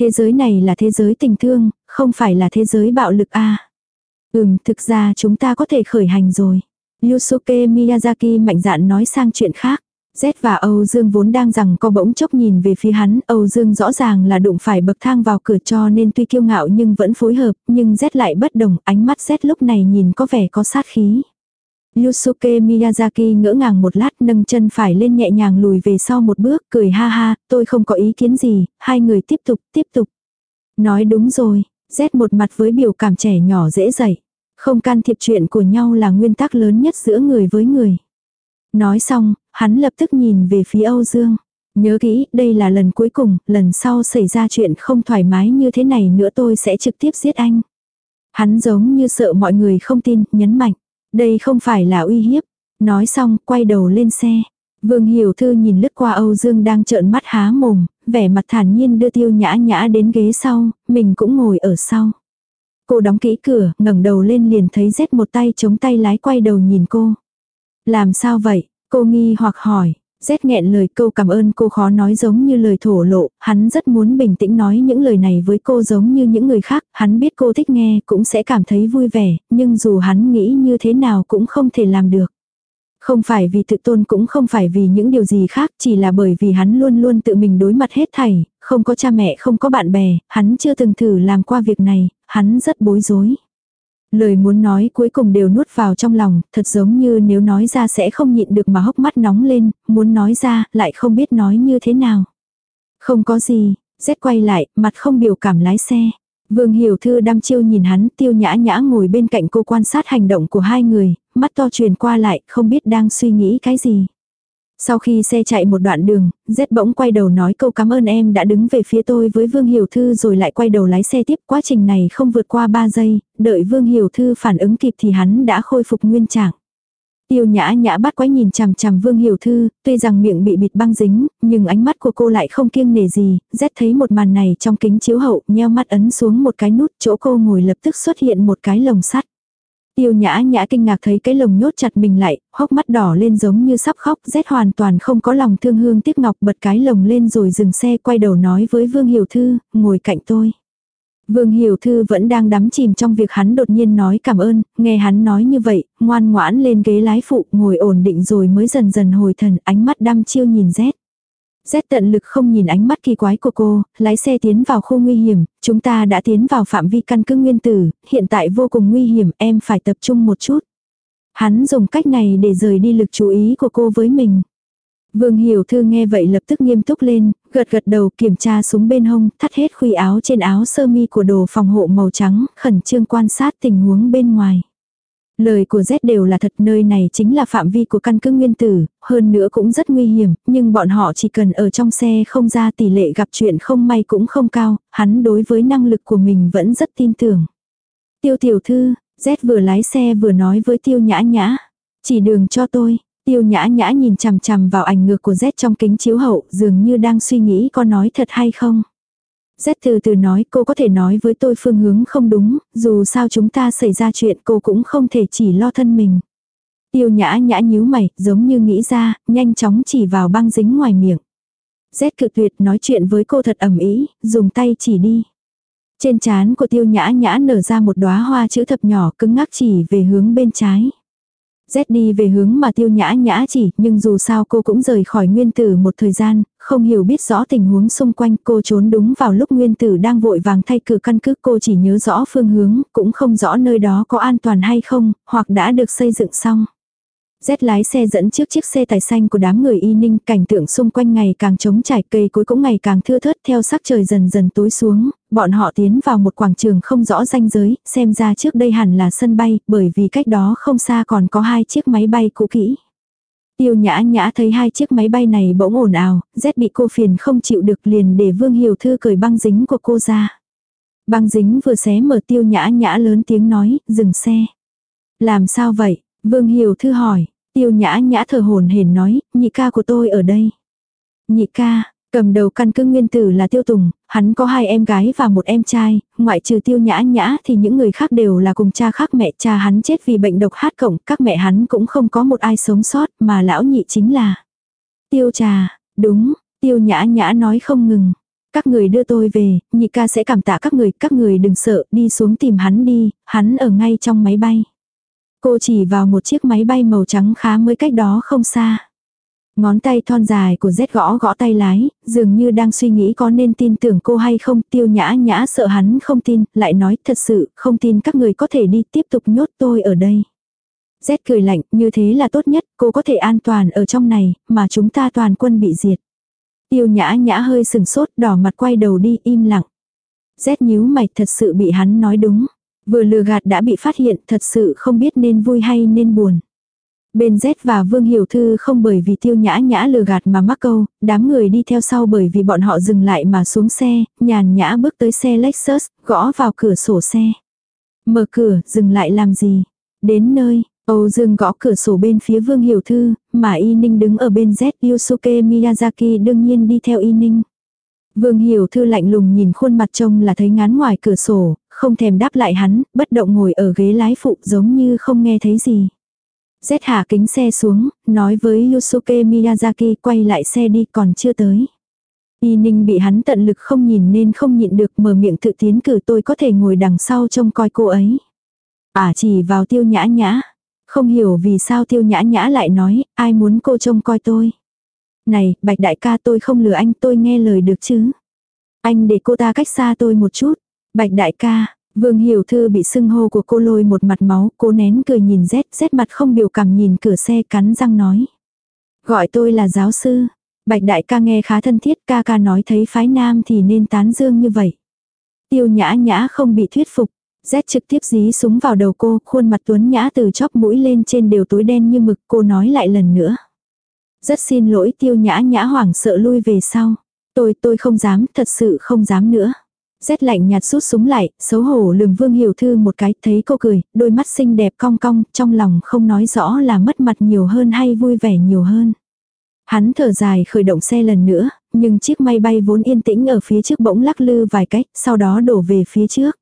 Thế giới này là thế giới tình thương, không phải là thế giới bạo lực a. À. Ừm, thực ra chúng ta có thể khởi hành rồi. Yusuke Miyazaki mạnh dạn nói sang chuyện khác. Z và Âu Dương vốn đang rằng co bỗng chốc nhìn về phía hắn, Âu Dương rõ ràng là đụng phải bậc thang vào cửa cho nên tuy kiêu ngạo nhưng vẫn phối hợp, nhưng Z lại bất đồng, ánh mắt Z lúc này nhìn có vẻ có sát khí. Yusuke Miyazaki ngỡ ngàng một lát nâng chân phải lên nhẹ nhàng lùi về sau một bước, cười ha ha, tôi không có ý kiến gì, hai người tiếp tục, tiếp tục. Nói đúng rồi, Z một mặt với biểu cảm trẻ nhỏ dễ dậy. Không can thiệp chuyện của nhau là nguyên tắc lớn nhất giữa người với người. Nói xong, hắn lập tức nhìn về phía Âu Dương. Nhớ kỹ, đây là lần cuối cùng, lần sau xảy ra chuyện không thoải mái như thế này nữa tôi sẽ trực tiếp giết anh. Hắn giống như sợ mọi người không tin, nhấn mạnh. Đây không phải là uy hiếp. Nói xong, quay đầu lên xe. Vương Hiểu Thư nhìn lướt qua Âu Dương đang trợn mắt há mồm, vẻ mặt thản nhiên đưa tiêu nhã nhã đến ghế sau, mình cũng ngồi ở sau. Cô đóng kỹ cửa, ngẩng đầu lên liền thấy Z một tay chống tay lái quay đầu nhìn cô. Làm sao vậy? Cô nghi hoặc hỏi. Z nghẹn lời câu cảm ơn cô khó nói giống như lời thổ lộ, hắn rất muốn bình tĩnh nói những lời này với cô giống như những người khác, hắn biết cô thích nghe cũng sẽ cảm thấy vui vẻ, nhưng dù hắn nghĩ như thế nào cũng không thể làm được. Không phải vì tự tôn cũng không phải vì những điều gì khác, chỉ là bởi vì hắn luôn luôn tự mình đối mặt hết thảy, không có cha mẹ không có bạn bè, hắn chưa từng thử làm qua việc này, hắn rất bối rối. Lời muốn nói cuối cùng đều nuốt vào trong lòng, thật giống như nếu nói ra sẽ không nhịn được mà hốc mắt nóng lên, muốn nói ra, lại không biết nói như thế nào. Không có gì, rét quay lại, mặt không biểu cảm lái xe. Vương Hiểu Thư đăm chiêu nhìn hắn, tiêu nhã nhã ngồi bên cạnh cô quan sát hành động của hai người, mắt to truyền qua lại, không biết đang suy nghĩ cái gì. Sau khi xe chạy một đoạn đường, Z bỗng quay đầu nói câu cảm ơn em đã đứng về phía tôi với Vương Hiểu Thư rồi lại quay đầu lái xe tiếp. Quá trình này không vượt qua 3 giây, đợi Vương Hiểu Thư phản ứng kịp thì hắn đã khôi phục nguyên trạng. Tiêu nhã nhã bắt quái nhìn chằm chằm Vương Hiểu Thư, tuy rằng miệng bị bịt băng dính, nhưng ánh mắt của cô lại không kiêng nể gì, Z thấy một màn này trong kính chiếu hậu, nheo mắt ấn xuống một cái nút, chỗ cô ngồi lập tức xuất hiện một cái lồng sắt. Tiêu nhã nhã kinh ngạc thấy cái lồng nhốt chặt mình lại, hốc mắt đỏ lên giống như sắp khóc, rét hoàn toàn không có lòng thương hương tiếc ngọc bật cái lồng lên rồi dừng xe quay đầu nói với Vương Hiểu Thư, ngồi cạnh tôi. Vương Hiểu Thư vẫn đang đắm chìm trong việc hắn đột nhiên nói cảm ơn, nghe hắn nói như vậy, ngoan ngoãn lên ghế lái phụ ngồi ổn định rồi mới dần dần hồi thần ánh mắt đăm chiêu nhìn rét. Z tận lực không nhìn ánh mắt kỳ quái của cô, lái xe tiến vào khu nguy hiểm, chúng ta đã tiến vào phạm vi căn cứ nguyên tử, hiện tại vô cùng nguy hiểm, em phải tập trung một chút. Hắn dùng cách này để rời đi lực chú ý của cô với mình. Vương Hiểu Thư nghe vậy lập tức nghiêm túc lên, gật gật đầu kiểm tra súng bên hông, thắt hết khuy áo trên áo sơ mi của đồ phòng hộ màu trắng, khẩn trương quan sát tình huống bên ngoài. Lời của Z đều là thật nơi này chính là phạm vi của căn cứ nguyên tử, hơn nữa cũng rất nguy hiểm, nhưng bọn họ chỉ cần ở trong xe không ra tỷ lệ gặp chuyện không may cũng không cao, hắn đối với năng lực của mình vẫn rất tin tưởng. Tiêu tiểu thư, Z vừa lái xe vừa nói với tiêu nhã nhã, chỉ đường cho tôi. Tiêu nhã nhã nhìn chằm chằm vào ảnh ngược của Z trong kính chiếu hậu dường như đang suy nghĩ có nói thật hay không. Z từ từ nói cô có thể nói với tôi phương hướng không đúng, dù sao chúng ta xảy ra chuyện cô cũng không thể chỉ lo thân mình. Tiêu nhã nhã nhíu mày, giống như nghĩ ra, nhanh chóng chỉ vào băng dính ngoài miệng. Z cực tuyệt nói chuyện với cô thật ẩm ý, dùng tay chỉ đi. Trên trán của tiêu nhã nhã nở ra một đóa hoa chữ thập nhỏ cứng ngắc chỉ về hướng bên trái. Z đi về hướng mà tiêu nhã nhã chỉ, nhưng dù sao cô cũng rời khỏi nguyên tử một thời gian, không hiểu biết rõ tình huống xung quanh cô trốn đúng vào lúc nguyên tử đang vội vàng thay cử căn cứ cô chỉ nhớ rõ phương hướng, cũng không rõ nơi đó có an toàn hay không, hoặc đã được xây dựng xong. Z lái xe dẫn trước chiếc xe tải xanh của đám người y ninh, cảnh tượng xung quanh ngày càng trống trải cây cối cũng ngày càng thưa thớt theo sắc trời dần dần tối xuống, bọn họ tiến vào một quảng trường không rõ ranh giới, xem ra trước đây hẳn là sân bay, bởi vì cách đó không xa còn có hai chiếc máy bay cũ kỹ. Tiêu nhã nhã thấy hai chiếc máy bay này bỗng ồn ào, rét bị cô phiền không chịu được liền để Vương Hiểu Thư cởi băng dính của cô ra. Băng dính vừa xé mở tiêu nhã nhã lớn tiếng nói, dừng xe. Làm sao vậy? Vương Hiểu Thư hỏi, tiêu nhã nhã thở hồn hển nói, nhị ca của tôi ở đây. Nhị ca, cầm đầu căn cứ nguyên tử là tiêu tùng, hắn có hai em gái và một em trai, ngoại trừ tiêu nhã nhã thì những người khác đều là cùng cha khác mẹ cha hắn chết vì bệnh độc hát cộng, các mẹ hắn cũng không có một ai sống sót mà lão nhị chính là. Tiêu trà, đúng, tiêu nhã nhã nói không ngừng. Các người đưa tôi về, nhị ca sẽ cảm tạ các người, các người đừng sợ, đi xuống tìm hắn đi, hắn ở ngay trong máy bay. Cô chỉ vào một chiếc máy bay màu trắng khá mới cách đó không xa. Ngón tay thon dài của Z gõ gõ tay lái, dường như đang suy nghĩ có nên tin tưởng cô hay không, tiêu nhã nhã sợ hắn không tin, lại nói thật sự, không tin các người có thể đi tiếp tục nhốt tôi ở đây. Z cười lạnh, như thế là tốt nhất, cô có thể an toàn ở trong này, mà chúng ta toàn quân bị diệt. Tiêu nhã nhã hơi sừng sốt, đỏ mặt quay đầu đi, im lặng. Z nhíu mày thật sự bị hắn nói đúng. Vừa lừa gạt đã bị phát hiện thật sự không biết nên vui hay nên buồn. Bên Z và Vương Hiểu Thư không bởi vì tiêu nhã nhã lừa gạt mà mắc câu, đám người đi theo sau bởi vì bọn họ dừng lại mà xuống xe, nhàn nhã bước tới xe Lexus, gõ vào cửa sổ xe. Mở cửa, dừng lại làm gì? Đến nơi, Âu Dương gõ cửa sổ bên phía Vương Hiểu Thư, mà Y Ninh đứng ở bên Z Yusuke Miyazaki đương nhiên đi theo Y Ninh. Vương Hiểu Thư lạnh lùng nhìn khuôn mặt trông là thấy ngán ngoài cửa sổ, không thèm đáp lại hắn, bất động ngồi ở ghế lái phụ giống như không nghe thấy gì. Z hạ kính xe xuống, nói với Yusuke Miyazaki quay lại xe đi còn chưa tới. Y Ninh bị hắn tận lực không nhìn nên không nhịn được mở miệng tự tiến cử tôi có thể ngồi đằng sau trông coi cô ấy. À chỉ vào tiêu nhã nhã. Không hiểu vì sao tiêu nhã nhã lại nói, ai muốn cô trông coi tôi. Này, bạch đại ca tôi không lừa anh tôi nghe lời được chứ. Anh để cô ta cách xa tôi một chút. Bạch đại ca, Vương Hiểu Thư bị sưng hô của cô lôi một mặt máu, cô nén cười nhìn rét, rét mặt không biểu cảm nhìn cửa xe cắn răng nói. Gọi tôi là giáo sư. Bạch đại ca nghe khá thân thiết, ca ca nói thấy phái nam thì nên tán dương như vậy. Tiêu nhã nhã không bị thuyết phục. Rét trực tiếp dí súng vào đầu cô, khuôn mặt tuấn nhã từ chóp mũi lên trên đều tối đen như mực, cô nói lại lần nữa. Rất xin lỗi tiêu nhã nhã hoảng sợ lui về sau. Tôi, tôi không dám, thật sự không dám nữa. Rét lạnh nhạt sút súng lại, xấu hổ lườm Vương Hiểu Thư một cái, thấy cô cười, đôi mắt xinh đẹp cong cong, trong lòng không nói rõ là mất mặt nhiều hơn hay vui vẻ nhiều hơn. Hắn thở dài khởi động xe lần nữa, nhưng chiếc máy bay vốn yên tĩnh ở phía trước bỗng lắc lư vài cách, sau đó đổ về phía trước.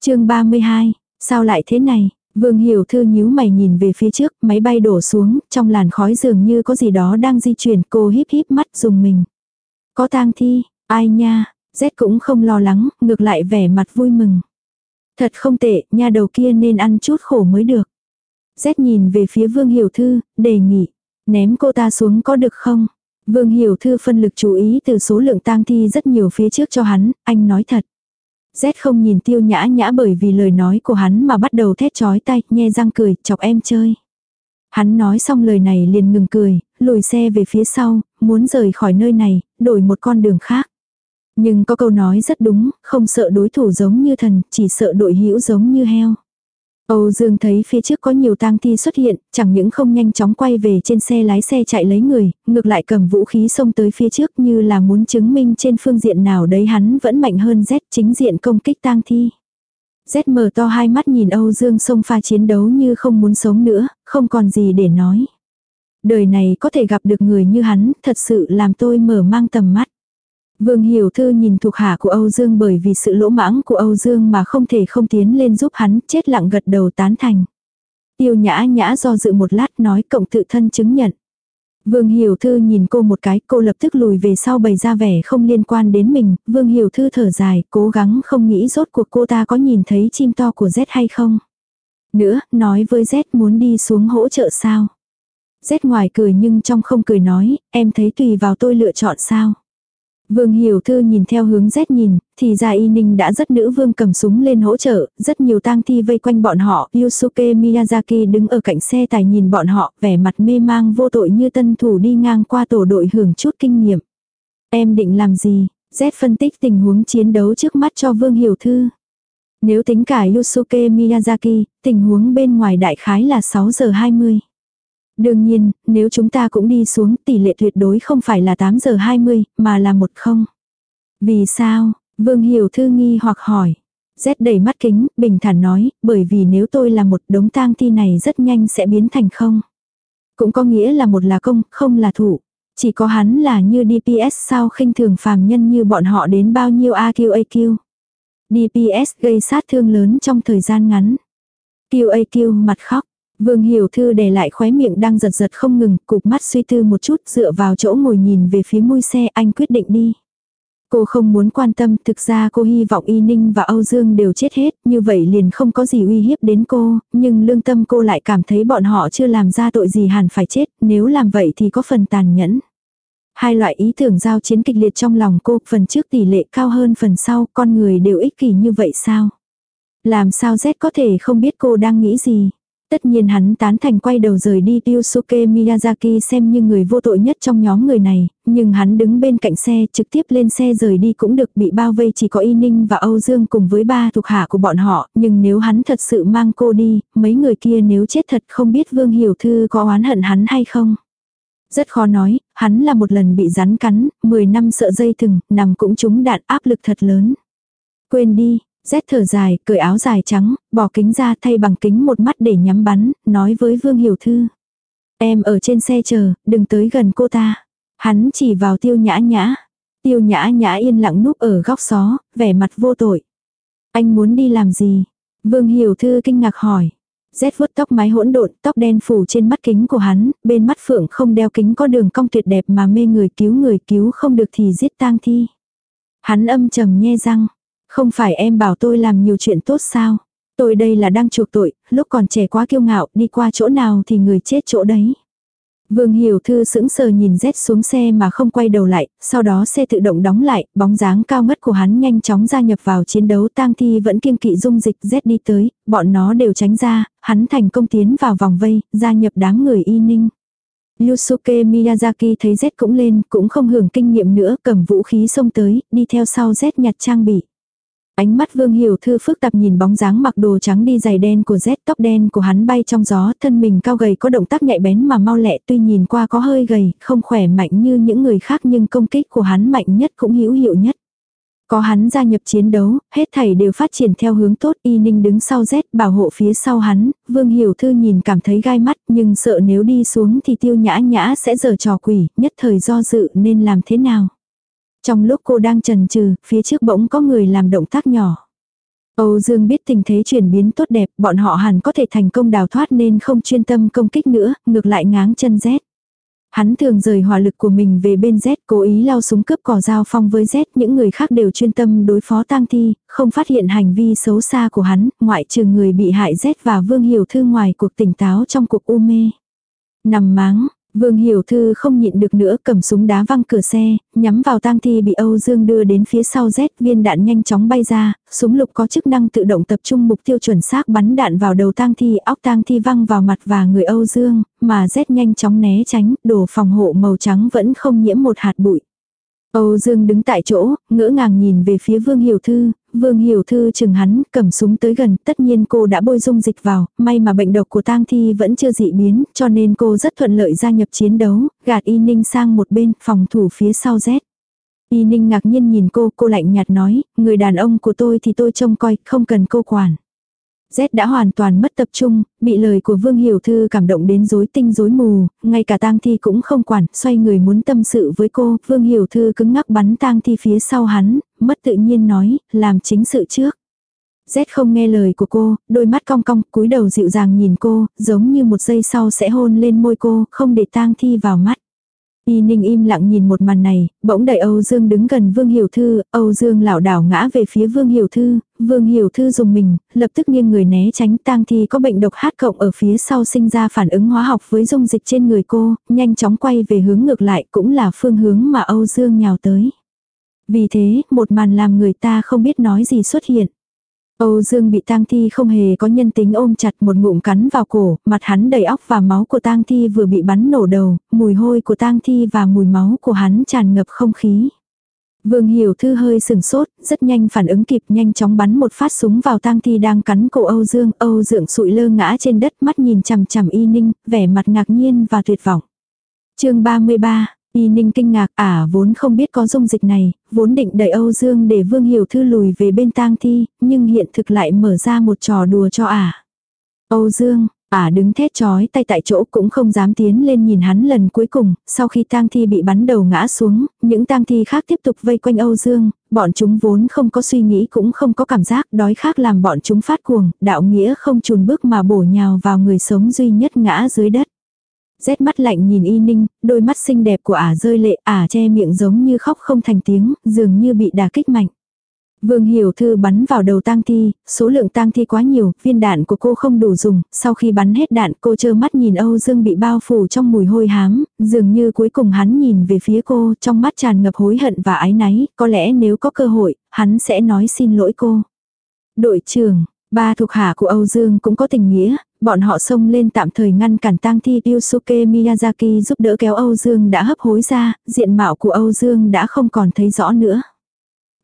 chương 32, sao lại thế này? Vương Hiểu Thư nhíu mày nhìn về phía trước, máy bay đổ xuống, trong làn khói dường như có gì đó đang di chuyển, cô híp híp mắt dùng mình. Có tang thi, ai nha, Z cũng không lo lắng, ngược lại vẻ mặt vui mừng. Thật không tệ, nha đầu kia nên ăn chút khổ mới được. Z nhìn về phía Vương Hiểu Thư, đề nghị. Ném cô ta xuống có được không? Vương Hiểu Thư phân lực chú ý từ số lượng tang thi rất nhiều phía trước cho hắn, anh nói thật. Z không nhìn tiêu nhã nhã bởi vì lời nói của hắn mà bắt đầu thét chói tay, nhe răng cười, chọc em chơi. Hắn nói xong lời này liền ngừng cười, lùi xe về phía sau, muốn rời khỏi nơi này, đổi một con đường khác. Nhưng có câu nói rất đúng, không sợ đối thủ giống như thần, chỉ sợ đội hữu giống như heo. Âu Dương thấy phía trước có nhiều tang thi xuất hiện, chẳng những không nhanh chóng quay về trên xe lái xe chạy lấy người, ngược lại cầm vũ khí xông tới phía trước như là muốn chứng minh trên phương diện nào đấy hắn vẫn mạnh hơn Z chính diện công kích tang thi. Z mở to hai mắt nhìn Âu Dương xông pha chiến đấu như không muốn sống nữa, không còn gì để nói. Đời này có thể gặp được người như hắn, thật sự làm tôi mở mang tầm mắt. Vương Hiểu Thư nhìn thuộc hạ của Âu Dương bởi vì sự lỗ mãng của Âu Dương mà không thể không tiến lên giúp hắn, chết lặng gật đầu tán thành. Tiêu nhã nhã do dự một lát nói cộng tự thân chứng nhận. Vương Hiểu Thư nhìn cô một cái, cô lập tức lùi về sau bày ra vẻ không liên quan đến mình, Vương Hiểu Thư thở dài, cố gắng không nghĩ rốt cuộc cô ta có nhìn thấy chim to của Z hay không. Nữa, nói với Z muốn đi xuống hỗ trợ sao. Z ngoài cười nhưng trong không cười nói, em thấy tùy vào tôi lựa chọn sao. Vương Hiểu Thư nhìn theo hướng rét nhìn, thì ra Y Ninh đã rất nữ vương cầm súng lên hỗ trợ, rất nhiều tang thi vây quanh bọn họ, Yusuke Miyazaki đứng ở cạnh xe tài nhìn bọn họ, vẻ mặt mê mang vô tội như tân thủ đi ngang qua tổ đội hưởng chút kinh nghiệm. Em định làm gì? Z phân tích tình huống chiến đấu trước mắt cho Vương Hiểu Thư. Nếu tính cả Yusuke Miyazaki, tình huống bên ngoài đại khái là 6 giờ 20. Đương nhiên, nếu chúng ta cũng đi xuống tỷ lệ tuyệt đối không phải là 8 giờ 20, mà là một không. Vì sao? Vương Hiểu Thư nghi hoặc hỏi. Z đầy mắt kính, bình thản nói, bởi vì nếu tôi là một đống tang thi này rất nhanh sẽ biến thành không. Cũng có nghĩa là một là công, không là thủ. Chỉ có hắn là như DPS sao khinh thường phàm nhân như bọn họ đến bao nhiêu AQAQ. DPS gây sát thương lớn trong thời gian ngắn. QAQ mặt khóc, Vương Hiểu Thư để lại khóe miệng đang giật giật không ngừng, cục mắt suy tư một chút, dựa vào chỗ ngồi nhìn về phía mui xe, anh quyết định đi. Cô không muốn quan tâm, thực ra cô hy vọng Y Ninh và Âu Dương đều chết hết, như vậy liền không có gì uy hiếp đến cô, nhưng lương tâm cô lại cảm thấy bọn họ chưa làm ra tội gì hẳn phải chết, nếu làm vậy thì có phần tàn nhẫn. Hai loại ý tưởng giao chiến kịch liệt trong lòng cô, phần trước tỷ lệ cao hơn phần sau, con người đều ích kỷ như vậy sao? Làm sao Z có thể không biết cô đang nghĩ gì? Tất nhiên hắn tán thành quay đầu rời đi Yusuke Miyazaki xem như người vô tội nhất trong nhóm người này, nhưng hắn đứng bên cạnh xe trực tiếp lên xe rời đi cũng được bị bao vây chỉ có Y Ninh và Âu Dương cùng với ba thuộc hạ của bọn họ, nhưng nếu hắn thật sự mang cô đi, mấy người kia nếu chết thật không biết Vương Hiểu Thư có oán hận hắn hay không. Rất khó nói, hắn là một lần bị rắn cắn, 10 năm sợ dây thừng, nằm cũng trúng đạn áp lực thật lớn. Quên đi, Rét thở dài, cởi áo dài trắng, bỏ kính ra thay bằng kính một mắt để nhắm bắn, nói với Vương Hiểu Thư. Em ở trên xe chờ, đừng tới gần cô ta. Hắn chỉ vào tiêu nhã nhã. Tiêu nhã nhã yên lặng núp ở góc xó, vẻ mặt vô tội. Anh muốn đi làm gì? Vương Hiểu Thư kinh ngạc hỏi. Rét vuốt tóc mái hỗn độn, tóc đen phủ trên mắt kính của hắn, bên mắt phượng không đeo kính có đường cong tuyệt đẹp mà mê người cứu người cứu không được thì giết tang thi. Hắn âm trầm nhe răng. Không phải em bảo tôi làm nhiều chuyện tốt sao? Tôi đây là đang chuộc tội, lúc còn trẻ quá kiêu ngạo, đi qua chỗ nào thì người chết chỗ đấy. Vương Hiểu Thư sững sờ nhìn rét xuống xe mà không quay đầu lại, sau đó xe tự động đóng lại, bóng dáng cao ngất của hắn nhanh chóng gia nhập vào chiến đấu tang thi vẫn kiêng kỵ dung dịch rét đi tới, bọn nó đều tránh ra, hắn thành công tiến vào vòng vây, gia nhập đám người y ninh. Yusuke Miyazaki thấy rét cũng lên, cũng không hưởng kinh nghiệm nữa, cầm vũ khí xông tới, đi theo sau rét nhặt trang bị. Ánh mắt Vương Hiểu Thư phức tạp nhìn bóng dáng mặc đồ trắng đi giày đen của Z tóc đen của hắn bay trong gió, thân mình cao gầy có động tác nhạy bén mà mau lẹ tuy nhìn qua có hơi gầy, không khỏe mạnh như những người khác nhưng công kích của hắn mạnh nhất cũng hữu hiệu nhất. Có hắn gia nhập chiến đấu, hết thảy đều phát triển theo hướng tốt, y ninh đứng sau Z bảo hộ phía sau hắn, Vương Hiểu Thư nhìn cảm thấy gai mắt nhưng sợ nếu đi xuống thì tiêu nhã nhã sẽ giở trò quỷ, nhất thời do dự nên làm thế nào. Trong lúc cô đang trần trừ, phía trước bỗng có người làm động tác nhỏ. Âu Dương biết tình thế chuyển biến tốt đẹp, bọn họ hẳn có thể thành công đào thoát nên không chuyên tâm công kích nữa, ngược lại ngáng chân rét. Hắn thường rời hỏa lực của mình về bên Z, cố ý lao súng cướp cỏ dao phong với Z, những người khác đều chuyên tâm đối phó tang thi, không phát hiện hành vi xấu xa của hắn, ngoại trừ người bị hại Z và Vương Hiểu Thư ngoài cuộc tỉnh táo trong cuộc u mê. Nằm máng, Vương Hiểu Thư không nhịn được nữa cầm súng đá văng cửa xe, nhắm vào tang thi bị Âu Dương đưa đến phía sau Z viên đạn nhanh chóng bay ra, súng lục có chức năng tự động tập trung mục tiêu chuẩn xác bắn đạn vào đầu tang thi óc tang thi văng vào mặt và người Âu Dương, mà Z nhanh chóng né tránh, đồ phòng hộ màu trắng vẫn không nhiễm một hạt bụi. Âu Dương đứng tại chỗ, ngỡ ngàng nhìn về phía Vương Hiểu Thư, Vương Hiểu Thư chừng hắn, cầm súng tới gần, tất nhiên cô đã bôi dung dịch vào, may mà bệnh độc của tang thi vẫn chưa dị biến, cho nên cô rất thuận lợi gia nhập chiến đấu, gạt Y Ninh sang một bên, phòng thủ phía sau Z. Y Ninh ngạc nhiên nhìn cô, cô lạnh nhạt nói, người đàn ông của tôi thì tôi trông coi, không cần cô quản. Z đã hoàn toàn mất tập trung, bị lời của Vương Hiểu Thư cảm động đến rối tinh rối mù, ngay cả tang thi cũng không quản, xoay người muốn tâm sự với cô, Vương Hiểu Thư cứng ngắc bắn tang thi phía sau hắn, mất tự nhiên nói, làm chính sự trước. Z không nghe lời của cô, đôi mắt cong cong, cúi đầu dịu dàng nhìn cô, giống như một giây sau sẽ hôn lên môi cô, không để tang thi vào mắt. Y Ninh im lặng nhìn một màn này, bỗng đẩy Âu Dương đứng gần Vương Hiểu Thư, Âu Dương lảo đảo ngã về phía Vương Hiểu Thư, Vương Hiểu Thư dùng mình, lập tức nghiêng người né tránh tang thi có bệnh độc hát cộng ở phía sau sinh ra phản ứng hóa học với dung dịch trên người cô, nhanh chóng quay về hướng ngược lại cũng là phương hướng mà Âu Dương nhào tới. Vì thế, một màn làm người ta không biết nói gì xuất hiện. Âu Dương bị tang thi không hề có nhân tính ôm chặt một ngụm cắn vào cổ, mặt hắn đầy óc và máu của tang thi vừa bị bắn nổ đầu, mùi hôi của tang thi và mùi máu của hắn tràn ngập không khí. Vương Hiểu Thư hơi sừng sốt, rất nhanh phản ứng kịp nhanh chóng bắn một phát súng vào tang thi đang cắn cổ Âu Dương, Âu Dương sụi lơ ngã trên đất mắt nhìn chằm chằm y ninh, vẻ mặt ngạc nhiên và tuyệt vọng. chương 33, Y ninh kinh ngạc ả à, vốn không biết có dung dịch này, vốn định đẩy Âu Dương để Vương Hiểu Thư lùi về bên tang thi, nhưng hiện thực lại mở ra một trò đùa cho ả. Âu Dương, ả đứng thét chói tay tại chỗ cũng không dám tiến lên nhìn hắn lần cuối cùng, sau khi tang thi bị bắn đầu ngã xuống, những tang thi khác tiếp tục vây quanh Âu Dương, bọn chúng vốn không có suy nghĩ cũng không có cảm giác đói khác làm bọn chúng phát cuồng, đạo nghĩa không chùn bước mà bổ nhào vào người sống duy nhất ngã dưới đất. Rét mắt lạnh nhìn y ninh, đôi mắt xinh đẹp của ả rơi lệ, ả che miệng giống như khóc không thành tiếng, dường như bị đà kích mạnh. Vương Hiểu Thư bắn vào đầu tang thi, số lượng tang thi quá nhiều, viên đạn của cô không đủ dùng, sau khi bắn hết đạn cô trơ mắt nhìn Âu Dương bị bao phủ trong mùi hôi hám, dường như cuối cùng hắn nhìn về phía cô, trong mắt tràn ngập hối hận và ái náy, có lẽ nếu có cơ hội, hắn sẽ nói xin lỗi cô. Đội trưởng, Ba thuộc hạ của Âu Dương cũng có tình nghĩa, bọn họ xông lên tạm thời ngăn cản tang thi Yusuke Miyazaki giúp đỡ kéo Âu Dương đã hấp hối ra, diện mạo của Âu Dương đã không còn thấy rõ nữa.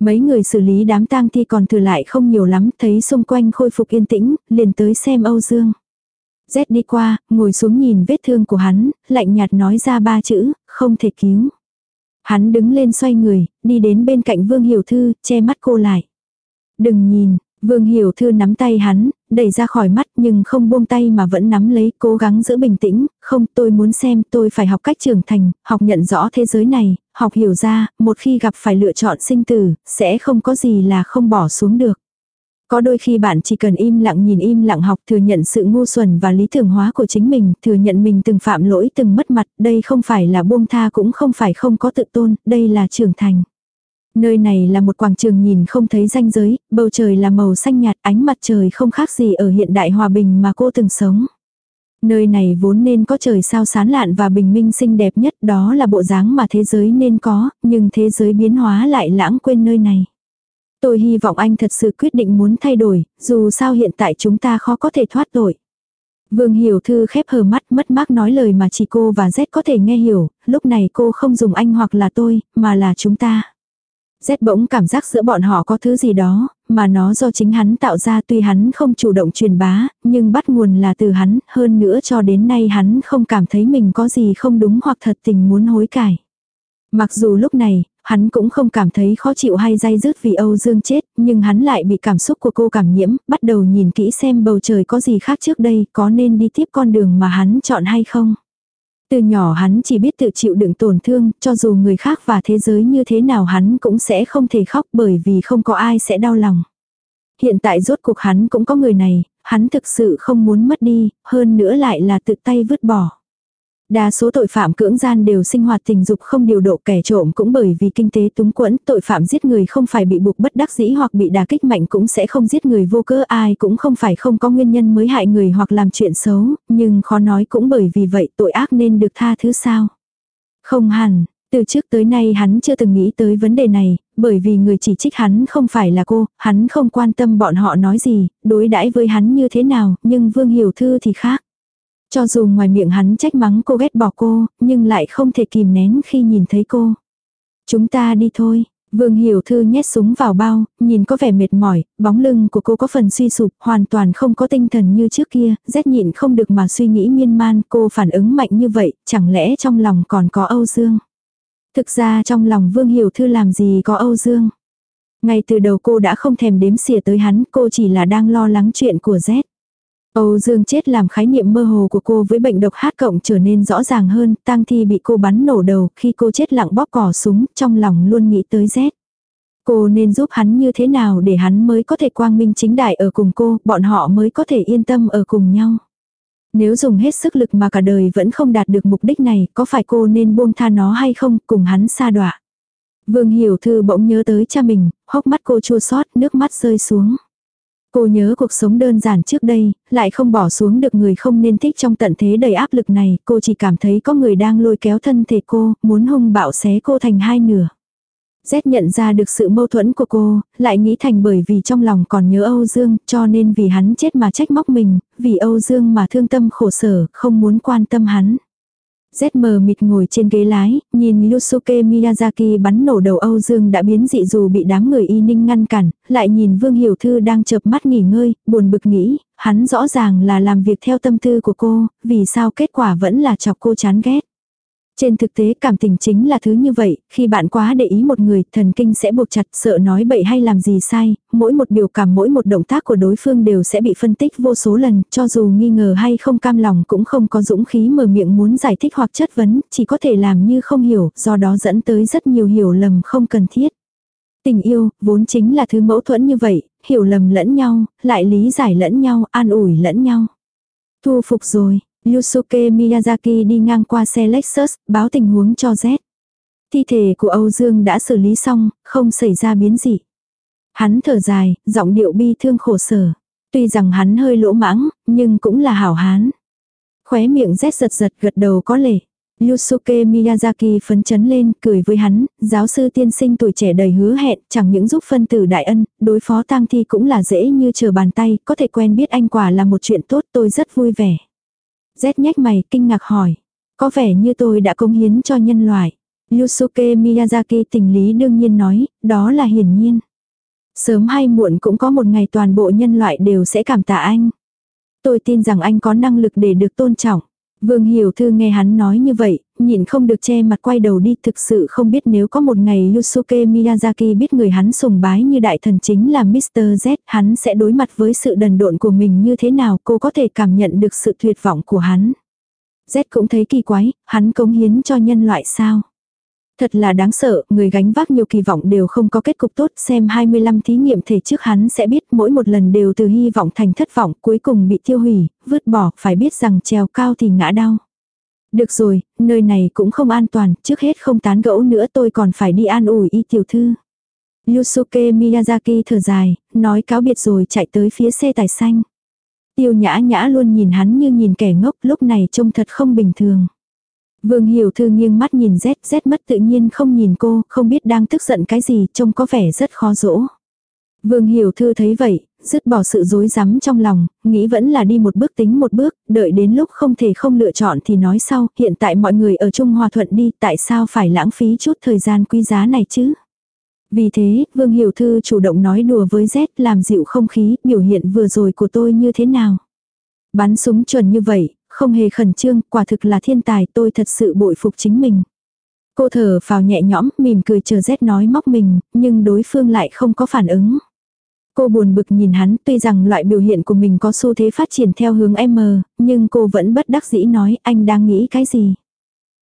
Mấy người xử lý đám tang thi còn thừa lại không nhiều lắm, thấy xung quanh khôi phục yên tĩnh, liền tới xem Âu Dương. Z đi qua, ngồi xuống nhìn vết thương của hắn, lạnh nhạt nói ra ba chữ, không thể cứu. Hắn đứng lên xoay người, đi đến bên cạnh Vương Hiểu Thư, che mắt cô lại. Đừng nhìn, Vương Hiểu Thư nắm tay hắn, đẩy ra khỏi mắt nhưng không buông tay mà vẫn nắm lấy, cố gắng giữ bình tĩnh, không tôi muốn xem tôi phải học cách trưởng thành, học nhận rõ thế giới này, học hiểu ra, một khi gặp phải lựa chọn sinh tử, sẽ không có gì là không bỏ xuống được. Có đôi khi bạn chỉ cần im lặng nhìn im lặng học thừa nhận sự ngu xuẩn và lý tưởng hóa của chính mình, thừa nhận mình từng phạm lỗi từng mất mặt, đây không phải là buông tha cũng không phải không có tự tôn, đây là trưởng thành. Nơi này là một quảng trường nhìn không thấy ranh giới, bầu trời là màu xanh nhạt, ánh mặt trời không khác gì ở hiện đại hòa bình mà cô từng sống. Nơi này vốn nên có trời sao sán lạn và bình minh xinh đẹp nhất, đó là bộ dáng mà thế giới nên có, nhưng thế giới biến hóa lại lãng quên nơi này. Tôi hy vọng anh thật sự quyết định muốn thay đổi, dù sao hiện tại chúng ta khó có thể thoát tội. Vương Hiểu Thư khép hờ mắt mất mát nói lời mà chỉ cô và Z có thể nghe hiểu, lúc này cô không dùng anh hoặc là tôi, mà là chúng ta. Z bỗng cảm giác giữa bọn họ có thứ gì đó, mà nó do chính hắn tạo ra tuy hắn không chủ động truyền bá, nhưng bắt nguồn là từ hắn, hơn nữa cho đến nay hắn không cảm thấy mình có gì không đúng hoặc thật tình muốn hối cải. Mặc dù lúc này, hắn cũng không cảm thấy khó chịu hay day dứt vì Âu Dương chết, nhưng hắn lại bị cảm xúc của cô cảm nhiễm, bắt đầu nhìn kỹ xem bầu trời có gì khác trước đây, có nên đi tiếp con đường mà hắn chọn hay không. Từ nhỏ hắn chỉ biết tự chịu đựng tổn thương, cho dù người khác và thế giới như thế nào hắn cũng sẽ không thể khóc bởi vì không có ai sẽ đau lòng. Hiện tại rốt cuộc hắn cũng có người này, hắn thực sự không muốn mất đi, hơn nữa lại là tự tay vứt bỏ. Đa số tội phạm cưỡng gian đều sinh hoạt tình dục không điều độ kẻ trộm cũng bởi vì kinh tế túng quẫn, tội phạm giết người không phải bị buộc bất đắc dĩ hoặc bị đả kích mạnh cũng sẽ không giết người vô cớ ai cũng không phải không có nguyên nhân mới hại người hoặc làm chuyện xấu, nhưng khó nói cũng bởi vì vậy tội ác nên được tha thứ sao. Không hẳn, từ trước tới nay hắn chưa từng nghĩ tới vấn đề này, bởi vì người chỉ trích hắn không phải là cô, hắn không quan tâm bọn họ nói gì, đối đãi với hắn như thế nào, nhưng Vương Hiểu Thư thì khác. Cho dù ngoài miệng hắn trách mắng cô ghét bỏ cô, nhưng lại không thể kìm nén khi nhìn thấy cô. Chúng ta đi thôi. Vương Hiểu Thư nhét súng vào bao, nhìn có vẻ mệt mỏi, bóng lưng của cô có phần suy sụp, hoàn toàn không có tinh thần như trước kia, rét nhịn không được mà suy nghĩ miên man, cô phản ứng mạnh như vậy, chẳng lẽ trong lòng còn có Âu Dương. Thực ra trong lòng Vương Hiểu Thư làm gì có Âu Dương. Ngay từ đầu cô đã không thèm đếm xỉa tới hắn, cô chỉ là đang lo lắng chuyện của Z. Âu Dương chết làm khái niệm mơ hồ của cô với bệnh độc hát cộng trở nên rõ ràng hơn, tang thi bị cô bắn nổ đầu, khi cô chết lặng bóp cỏ súng, trong lòng luôn nghĩ tới Z. Cô nên giúp hắn như thế nào để hắn mới có thể quang minh chính đại ở cùng cô, bọn họ mới có thể yên tâm ở cùng nhau. Nếu dùng hết sức lực mà cả đời vẫn không đạt được mục đích này, có phải cô nên buông tha nó hay không, cùng hắn xa đọa. Vương Hiểu Thư bỗng nhớ tới cha mình, hốc mắt cô chua xót nước mắt rơi xuống. Cô nhớ cuộc sống đơn giản trước đây, lại không bỏ xuống được người không nên thích trong tận thế đầy áp lực này, cô chỉ cảm thấy có người đang lôi kéo thân thể cô, muốn hung bạo xé cô thành hai nửa. Z nhận ra được sự mâu thuẫn của cô, lại nghĩ thành bởi vì trong lòng còn nhớ Âu Dương, cho nên vì hắn chết mà trách móc mình, vì Âu Dương mà thương tâm khổ sở, không muốn quan tâm hắn. Z mờ mịt ngồi trên ghế lái, nhìn Yusuke Miyazaki bắn nổ đầu Âu Dương đã biến dị dù bị đám người y ninh ngăn cản, lại nhìn Vương Hiểu Thư đang chợp mắt nghỉ ngơi, buồn bực nghĩ, hắn rõ ràng là làm việc theo tâm tư của cô, vì sao kết quả vẫn là chọc cô chán ghét. Trên thực tế cảm tình chính là thứ như vậy, khi bạn quá để ý một người, thần kinh sẽ buộc chặt, sợ nói bậy hay làm gì sai, mỗi một biểu cảm mỗi một động tác của đối phương đều sẽ bị phân tích vô số lần, cho dù nghi ngờ hay không cam lòng cũng không có dũng khí mở miệng muốn giải thích hoặc chất vấn, chỉ có thể làm như không hiểu, do đó dẫn tới rất nhiều hiểu lầm không cần thiết. Tình yêu, vốn chính là thứ mẫu thuẫn như vậy, hiểu lầm lẫn nhau, lại lý giải lẫn nhau, an ủi lẫn nhau. Thu phục rồi, Yusuke Miyazaki đi ngang qua xe Lexus, báo tình huống cho Z. Thi thể của Âu Dương đã xử lý xong, không xảy ra biến dị. Hắn thở dài, giọng điệu bi thương khổ sở. Tuy rằng hắn hơi lỗ mãng, nhưng cũng là hảo hán. Khóe miệng Z giật giật gật đầu có lệ. Yusuke Miyazaki phấn chấn lên, cười với hắn, giáo sư tiên sinh tuổi trẻ đầy hứa hẹn, chẳng những giúp phân tử đại ân, đối phó tang thi cũng là dễ như chờ bàn tay, có thể quen biết anh quả là một chuyện tốt tôi rất vui vẻ. Z nhách mày, kinh ngạc hỏi. Có vẻ như tôi đã cống hiến cho nhân loại. Yusuke Miyazaki tình lý đương nhiên nói, đó là hiển nhiên. Sớm hay muộn cũng có một ngày toàn bộ nhân loại đều sẽ cảm tạ anh. Tôi tin rằng anh có năng lực để được tôn trọng. Vương Hiểu Thư nghe hắn nói như vậy, nhịn không được che mặt quay đầu đi thực sự không biết nếu có một ngày Yusuke Miyazaki biết người hắn sùng bái như đại thần chính là Mr. Z, hắn sẽ đối mặt với sự đần độn của mình như thế nào cô có thể cảm nhận được sự tuyệt vọng của hắn. Z cũng thấy kỳ quái, hắn cống hiến cho nhân loại sao. Thật là đáng sợ, người gánh vác nhiều kỳ vọng đều không có kết cục tốt, xem 25 thí nghiệm thể trước hắn sẽ biết mỗi một lần đều từ hy vọng thành thất vọng, cuối cùng bị tiêu hủy, vứt bỏ, phải biết rằng trèo cao thì ngã đau. Được rồi, nơi này cũng không an toàn, trước hết không tán gẫu nữa tôi còn phải đi an ủi y tiểu thư. Yusuke Miyazaki thở dài, nói cáo biệt rồi chạy tới phía xe tải xanh. Tiêu nhã nhã luôn nhìn hắn như nhìn kẻ ngốc lúc này trông thật không bình thường. Vương Hiểu Thư nghiêng mắt nhìn Z, Z mất tự nhiên không nhìn cô, không biết đang tức giận cái gì, trông có vẻ rất khó dỗ. Vương Hiểu Thư thấy vậy, dứt bỏ sự dối rắm trong lòng, nghĩ vẫn là đi một bước tính một bước, đợi đến lúc không thể không lựa chọn thì nói sau, hiện tại mọi người ở chung hòa thuận đi, tại sao phải lãng phí chút thời gian quý giá này chứ? Vì thế, Vương Hiểu Thư chủ động nói đùa với Z làm dịu không khí, biểu hiện vừa rồi của tôi như thế nào. Bắn súng chuẩn như vậy, không hề khẩn trương, quả thực là thiên tài, tôi thật sự bội phục chính mình. Cô thở vào nhẹ nhõm, mỉm cười chờ rét nói móc mình, nhưng đối phương lại không có phản ứng. Cô buồn bực nhìn hắn, tuy rằng loại biểu hiện của mình có xu thế phát triển theo hướng M, nhưng cô vẫn bất đắc dĩ nói anh đang nghĩ cái gì.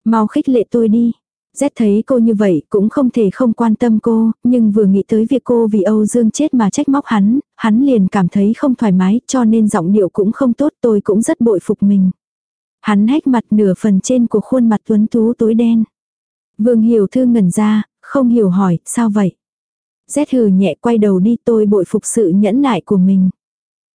Mau khích lệ tôi đi. Z thấy cô như vậy cũng không thể không quan tâm cô, nhưng vừa nghĩ tới việc cô vì Âu Dương chết mà trách móc hắn, hắn liền cảm thấy không thoải mái cho nên giọng điệu cũng không tốt tôi cũng rất bội phục mình. Hắn hách mặt nửa phần trên của khuôn mặt tuấn tú tối đen. Vương Hiểu Thư ngẩn ra, không hiểu hỏi, sao vậy? Z hừ nhẹ quay đầu đi tôi bội phục sự nhẫn nại của mình.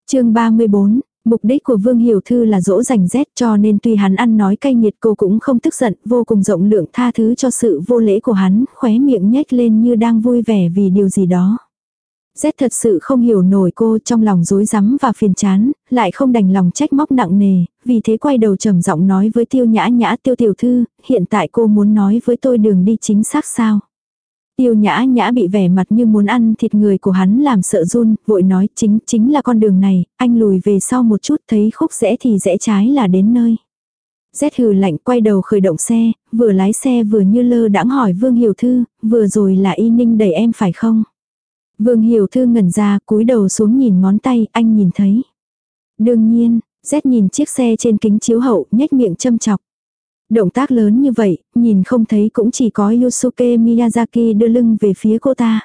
chương 34, Mục đích của Vương Hiểu Thư là dỗ dành rét cho nên tuy hắn ăn nói cay nghiệt cô cũng không tức giận, vô cùng rộng lượng tha thứ cho sự vô lễ của hắn, khóe miệng nhếch lên như đang vui vẻ vì điều gì đó. Rét thật sự không hiểu nổi cô trong lòng rối rắm và phiền chán, lại không đành lòng trách móc nặng nề, vì thế quay đầu trầm giọng nói với tiêu nhã nhã tiêu tiểu thư, hiện tại cô muốn nói với tôi đường đi chính xác sao. Tiêu nhã nhã bị vẻ mặt như muốn ăn thịt người của hắn làm sợ run, vội nói chính chính là con đường này, anh lùi về sau một chút thấy khúc rẽ thì rẽ trái là đến nơi. Rét hừ lạnh quay đầu khởi động xe, vừa lái xe vừa như lơ đãng hỏi Vương Hiểu Thư, vừa rồi là y ninh đẩy em phải không? Vương Hiểu Thư ngẩn ra cúi đầu xuống nhìn ngón tay, anh nhìn thấy. Đương nhiên, rét nhìn chiếc xe trên kính chiếu hậu, nhếch miệng châm chọc. Động tác lớn như vậy, nhìn không thấy cũng chỉ có Yusuke Miyazaki đưa lưng về phía cô ta.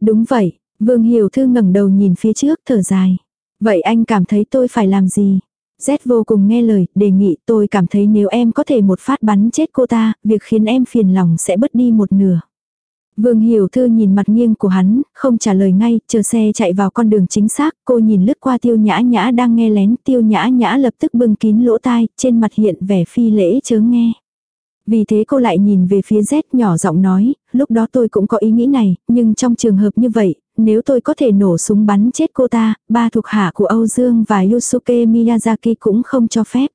Đúng vậy, Vương Hiểu Thư ngẩng đầu nhìn phía trước thở dài. Vậy anh cảm thấy tôi phải làm gì? Z vô cùng nghe lời, đề nghị tôi cảm thấy nếu em có thể một phát bắn chết cô ta, việc khiến em phiền lòng sẽ bớt đi một nửa. Vương Hiểu Thư nhìn mặt nghiêng của hắn, không trả lời ngay, chờ xe chạy vào con đường chính xác, cô nhìn lướt qua tiêu nhã nhã đang nghe lén, tiêu nhã nhã lập tức bưng kín lỗ tai, trên mặt hiện vẻ phi lễ chớ nghe. Vì thế cô lại nhìn về phía Z nhỏ giọng nói, lúc đó tôi cũng có ý nghĩ này, nhưng trong trường hợp như vậy, nếu tôi có thể nổ súng bắn chết cô ta, ba thuộc hạ của Âu Dương và Yusuke Miyazaki cũng không cho phép.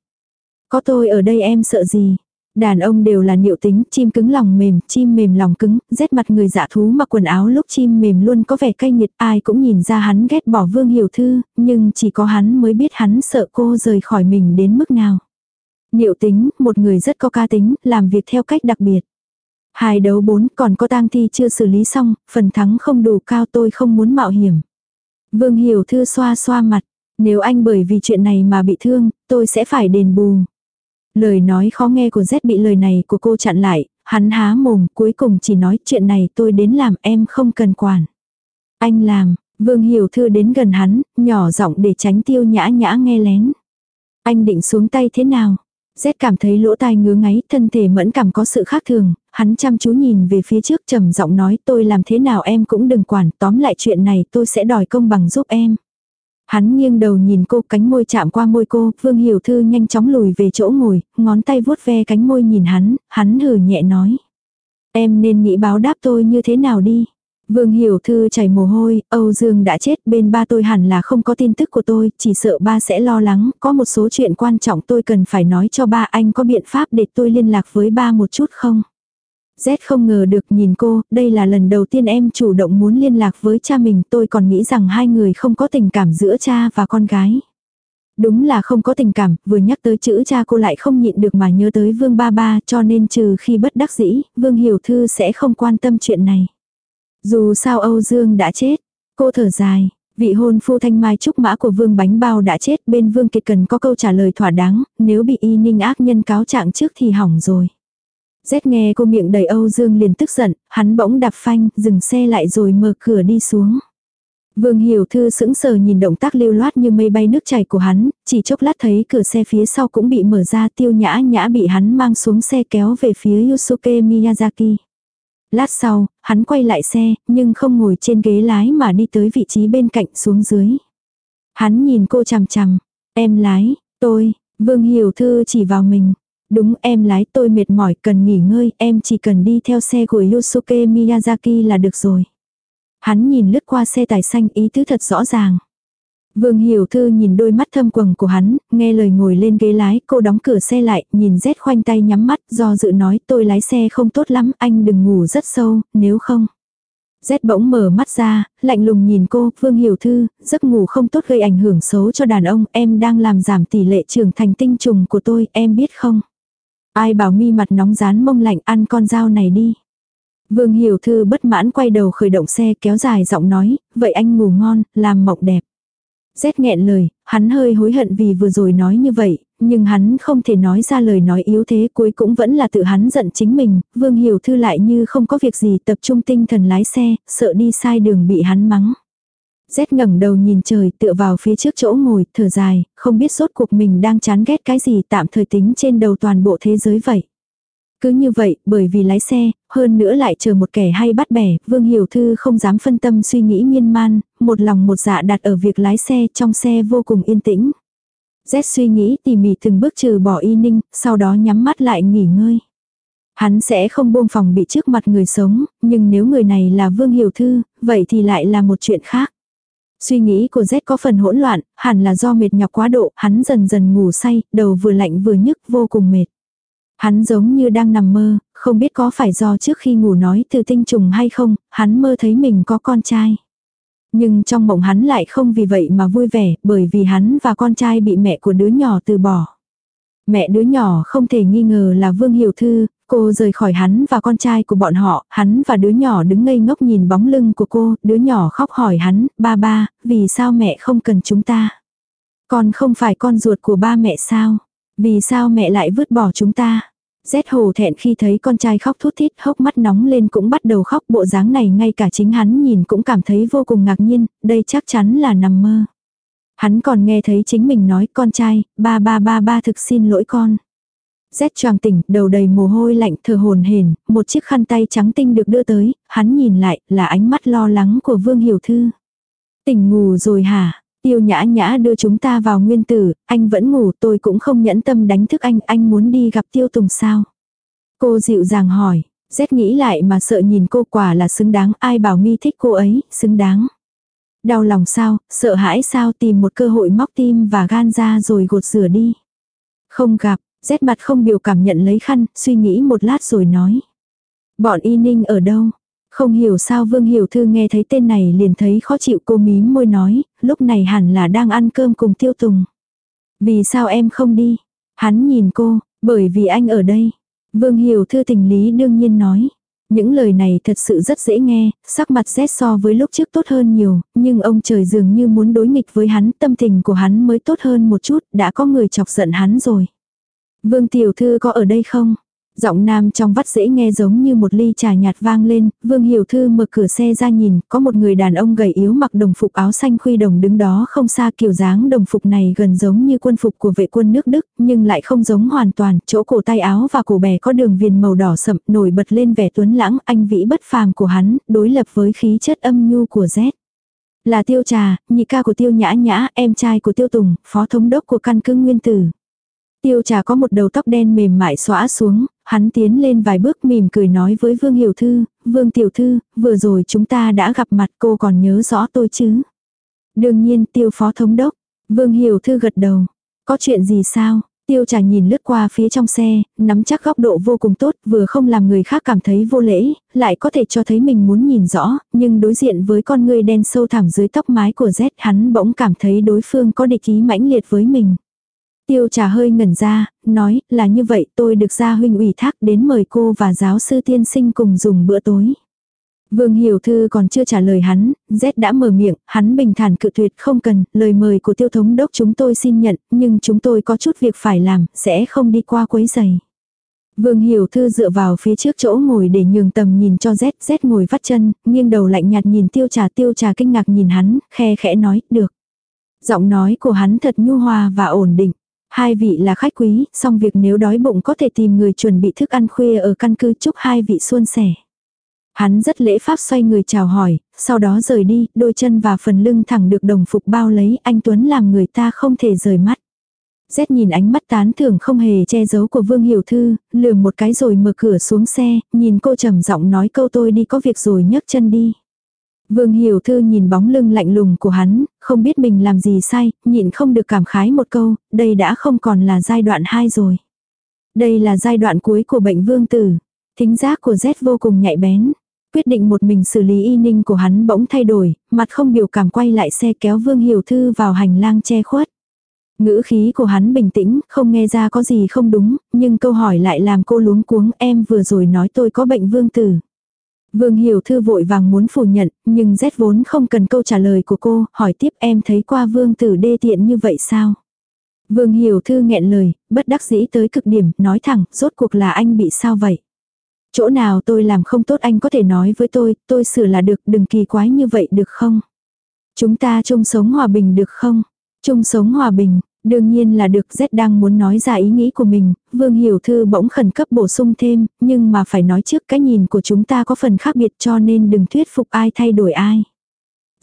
Có tôi ở đây em sợ gì? Đàn ông đều là niệu tính, chim cứng lòng mềm, chim mềm lòng cứng, rét mặt người dạ thú mặc quần áo lúc chim mềm luôn có vẻ cay nghiệt, ai cũng nhìn ra hắn ghét bỏ Vương Hiểu Thư, nhưng chỉ có hắn mới biết hắn sợ cô rời khỏi mình đến mức nào. Niệu tính, một người rất có ca tính, làm việc theo cách đặc biệt. Hai đấu bốn còn có tang thi chưa xử lý xong, phần thắng không đủ cao tôi không muốn mạo hiểm. Vương Hiểu Thư xoa xoa mặt, nếu anh bởi vì chuyện này mà bị thương, tôi sẽ phải đền bù. Lời nói khó nghe của Z bị lời này của cô chặn lại, hắn há mồm cuối cùng chỉ nói chuyện này tôi đến làm em không cần quản. Anh làm, Vương Hiểu Thư đến gần hắn, nhỏ giọng để tránh tiêu nhã nhã nghe lén. Anh định xuống tay thế nào? Z cảm thấy lỗ tai ngứa ngáy, thân thể mẫn cảm có sự khác thường, hắn chăm chú nhìn về phía trước trầm giọng nói tôi làm thế nào em cũng đừng quản, tóm lại chuyện này tôi sẽ đòi công bằng giúp em. Hắn nghiêng đầu nhìn cô cánh môi chạm qua môi cô, Vương Hiểu Thư nhanh chóng lùi về chỗ ngồi, ngón tay vuốt ve cánh môi nhìn hắn, hắn hừ nhẹ nói. Em nên nghĩ báo đáp tôi như thế nào đi. Vương Hiểu Thư chảy mồ hôi, Âu Dương đã chết, bên ba tôi hẳn là không có tin tức của tôi, chỉ sợ ba sẽ lo lắng, có một số chuyện quan trọng tôi cần phải nói cho ba anh có biện pháp để tôi liên lạc với ba một chút không? Z không ngờ được nhìn cô, đây là lần đầu tiên em chủ động muốn liên lạc với cha mình, tôi còn nghĩ rằng hai người không có tình cảm giữa cha và con gái. Đúng là không có tình cảm, vừa nhắc tới chữ cha cô lại không nhịn được mà nhớ tới Vương Ba Ba cho nên trừ khi bất đắc dĩ, Vương Hiểu Thư sẽ không quan tâm chuyện này. Dù sao Âu Dương đã chết, cô thở dài, vị hôn phu thanh mai trúc mã của Vương Bánh Bao đã chết bên Vương Kiệt cần có câu trả lời thỏa đáng, nếu bị y ninh ác nhân cáo trạng trước thì hỏng rồi. Rét nghe cô miệng đầy Âu Dương liền tức giận, hắn bỗng đạp phanh, dừng xe lại rồi mở cửa đi xuống. Vương Hiểu Thư sững sờ nhìn động tác lưu loát như mây bay nước chảy của hắn, chỉ chốc lát thấy cửa xe phía sau cũng bị mở ra tiêu nhã nhã bị hắn mang xuống xe kéo về phía Yusuke Miyazaki. Lát sau, hắn quay lại xe, nhưng không ngồi trên ghế lái mà đi tới vị trí bên cạnh xuống dưới. Hắn nhìn cô chằm chằm, em lái, tôi, Vương Hiểu Thư chỉ vào mình. Đúng em lái tôi mệt mỏi cần nghỉ ngơi, em chỉ cần đi theo xe của Yusuke Miyazaki là được rồi. Hắn nhìn lướt qua xe tải xanh ý tứ thật rõ ràng. Vương Hiểu Thư nhìn đôi mắt thâm quầng của hắn, nghe lời ngồi lên ghế lái, cô đóng cửa xe lại, nhìn Z khoanh tay nhắm mắt, do dự nói tôi lái xe không tốt lắm, anh đừng ngủ rất sâu, nếu không. Z bỗng mở mắt ra, lạnh lùng nhìn cô, Vương Hiểu Thư, giấc ngủ không tốt gây ảnh hưởng xấu cho đàn ông, em đang làm giảm tỷ lệ trưởng thành tinh trùng của tôi, em biết không? Ai bảo mi mặt nóng rán mông lạnh ăn con dao này đi. Vương Hiểu Thư bất mãn quay đầu khởi động xe kéo dài giọng nói, vậy anh ngủ ngon, làm mộng đẹp. Rét nghẹn lời, hắn hơi hối hận vì vừa rồi nói như vậy, nhưng hắn không thể nói ra lời nói yếu thế cuối cũng vẫn là tự hắn giận chính mình, Vương Hiểu Thư lại như không có việc gì tập trung tinh thần lái xe, sợ đi sai đường bị hắn mắng. Rét ngẩng đầu nhìn trời tựa vào phía trước chỗ ngồi, thở dài, không biết sốt cuộc mình đang chán ghét cái gì tạm thời tính trên đầu toàn bộ thế giới vậy. Cứ như vậy, bởi vì lái xe, hơn nữa lại chờ một kẻ hay bắt bẻ, Vương Hiểu Thư không dám phân tâm suy nghĩ miên man, một lòng một dạ đặt ở việc lái xe, trong xe vô cùng yên tĩnh. Z suy nghĩ tỉ mỉ từng bước trừ bỏ y ninh, sau đó nhắm mắt lại nghỉ ngơi. Hắn sẽ không buông phòng bị trước mặt người sống, nhưng nếu người này là Vương Hiểu Thư, vậy thì lại là một chuyện khác. Suy nghĩ của Z có phần hỗn loạn, hẳn là do mệt nhọc quá độ, hắn dần dần ngủ say, đầu vừa lạnh vừa nhức vô cùng mệt. Hắn giống như đang nằm mơ, không biết có phải do trước khi ngủ nói từ tinh trùng hay không, hắn mơ thấy mình có con trai. Nhưng trong mộng hắn lại không vì vậy mà vui vẻ, bởi vì hắn và con trai bị mẹ của đứa nhỏ từ bỏ. Mẹ đứa nhỏ không thể nghi ngờ là Vương Hiểu Thư, cô rời khỏi hắn và con trai của bọn họ, hắn và đứa nhỏ đứng ngây ngốc nhìn bóng lưng của cô, đứa nhỏ khóc hỏi hắn, ba ba, vì sao mẹ không cần chúng ta? Con không phải con ruột của ba mẹ sao? Vì sao mẹ lại vứt bỏ chúng ta? Rét hồ thẹn khi thấy con trai khóc thút thít hốc mắt nóng lên cũng bắt đầu khóc bộ dáng này ngay cả chính hắn nhìn cũng cảm thấy vô cùng ngạc nhiên, đây chắc chắn là nằm mơ. Hắn còn nghe thấy chính mình nói con trai, ba ba ba ba thực xin lỗi con. Rét choàng tỉnh, đầu đầy mồ hôi lạnh thờ hồn hển, một chiếc khăn tay trắng tinh được đưa tới, hắn nhìn lại, là ánh mắt lo lắng của Vương Hiểu Thư. Tỉnh ngủ rồi hả? Tiêu nhã nhã đưa chúng ta vào nguyên tử, anh vẫn ngủ tôi cũng không nhẫn tâm đánh thức anh, anh muốn đi gặp tiêu tùng sao? Cô dịu dàng hỏi, rét nghĩ lại mà sợ nhìn cô quả là xứng đáng, ai bảo mi thích cô ấy, xứng đáng. Đau lòng sao, sợ hãi sao tìm một cơ hội móc tim và gan ra rồi gột rửa đi. Không gặp, rét mặt không biểu cảm nhận lấy khăn, suy nghĩ một lát rồi nói. Bọn y ninh ở đâu? Không hiểu sao Vương Hiểu Thư nghe thấy tên này liền thấy khó chịu cô mím môi nói, lúc này hẳn là đang ăn cơm cùng Tiêu Tùng. Vì sao em không đi? Hắn nhìn cô, bởi vì anh ở đây. Vương Hiểu Thư tình lý đương nhiên nói. Những lời này thật sự rất dễ nghe, sắc mặt rét so với lúc trước tốt hơn nhiều, nhưng ông trời dường như muốn đối nghịch với hắn, tâm tình của hắn mới tốt hơn một chút, đã có người chọc giận hắn rồi. Vương Tiểu Thư có ở đây không? Giọng nam trong vắt dễ nghe giống như một ly trà nhạt vang lên, Vương Hiểu Thư mở cửa xe ra nhìn, có một người đàn ông gầy yếu mặc đồng phục áo xanh khuy đồng đứng đó không xa kiểu dáng đồng phục này gần giống như quân phục của vệ quân nước Đức, nhưng lại không giống hoàn toàn, chỗ cổ tay áo và cổ bè có đường viền màu đỏ sậm nổi bật lên vẻ tuấn lãng anh vĩ bất phàm của hắn, đối lập với khí chất âm nhu của Z. Là tiêu trà, nhị ca của tiêu nhã nhã, em trai của tiêu tùng, phó thống đốc của căn cứ nguyên tử. Tiêu trà có một đầu tóc đen mềm mại xõa xuống, hắn tiến lên vài bước mỉm cười nói với Vương Hiểu Thư, Vương Tiểu Thư, vừa rồi chúng ta đã gặp mặt cô còn nhớ rõ tôi chứ. Đương nhiên tiêu phó thống đốc, Vương Hiểu Thư gật đầu. Có chuyện gì sao? Tiêu trà nhìn lướt qua phía trong xe, nắm chắc góc độ vô cùng tốt, vừa không làm người khác cảm thấy vô lễ, lại có thể cho thấy mình muốn nhìn rõ, nhưng đối diện với con người đen sâu thẳm dưới tóc mái của Z hắn bỗng cảm thấy đối phương có địch ý mãnh liệt với mình. Tiêu trà hơi ngẩn ra, nói là như vậy tôi được gia huynh ủy thác đến mời cô và giáo sư tiên sinh cùng dùng bữa tối. Vương Hiểu Thư còn chưa trả lời hắn, Z đã mở miệng, hắn bình thản cự tuyệt không cần, lời mời của tiêu thống đốc chúng tôi xin nhận, nhưng chúng tôi có chút việc phải làm, sẽ không đi qua quấy giày. Vương Hiểu Thư dựa vào phía trước chỗ ngồi để nhường tầm nhìn cho Z, Z ngồi vắt chân, nghiêng đầu lạnh nhạt nhìn tiêu trà tiêu trà kinh ngạc nhìn hắn, khe khẽ nói, được. Giọng nói của hắn thật nhu hòa và ổn định. Hai vị là khách quý, xong việc nếu đói bụng có thể tìm người chuẩn bị thức ăn khuya ở căn cứ chúc hai vị suôn sẻ. Hắn rất lễ pháp xoay người chào hỏi, sau đó rời đi, đôi chân và phần lưng thẳng được đồng phục bao lấy, anh Tuấn làm người ta không thể rời mắt. Z nhìn ánh mắt tán thưởng không hề che giấu của Vương Hiểu Thư, lườm một cái rồi mở cửa xuống xe, nhìn cô trầm giọng nói câu tôi đi có việc rồi nhấc chân đi. Vương Hiểu Thư nhìn bóng lưng lạnh lùng của hắn, không biết mình làm gì sai, nhịn không được cảm khái một câu, đây đã không còn là giai đoạn 2 rồi. Đây là giai đoạn cuối của bệnh vương tử. Thính giác của Z vô cùng nhạy bén. Quyết định một mình xử lý y ninh của hắn bỗng thay đổi, mặt không biểu cảm quay lại xe kéo Vương Hiểu Thư vào hành lang che khuất. Ngữ khí của hắn bình tĩnh, không nghe ra có gì không đúng, nhưng câu hỏi lại làm cô luống cuống em vừa rồi nói tôi có bệnh vương tử. Vương Hiểu Thư vội vàng muốn phủ nhận, nhưng Z vốn không cần câu trả lời của cô, hỏi tiếp em thấy qua vương tử đê tiện như vậy sao? Vương Hiểu Thư nghẹn lời, bất đắc dĩ tới cực điểm, nói thẳng, rốt cuộc là anh bị sao vậy? Chỗ nào tôi làm không tốt anh có thể nói với tôi, tôi sửa là được, đừng kỳ quái như vậy được không? Chúng ta chung sống hòa bình được không? Chung sống hòa bình, đương nhiên là được Z đang muốn nói ra ý nghĩ của mình, Vương Hiểu Thư bỗng khẩn cấp bổ sung thêm, nhưng mà phải nói trước cái nhìn của chúng ta có phần khác biệt cho nên đừng thuyết phục ai thay đổi ai.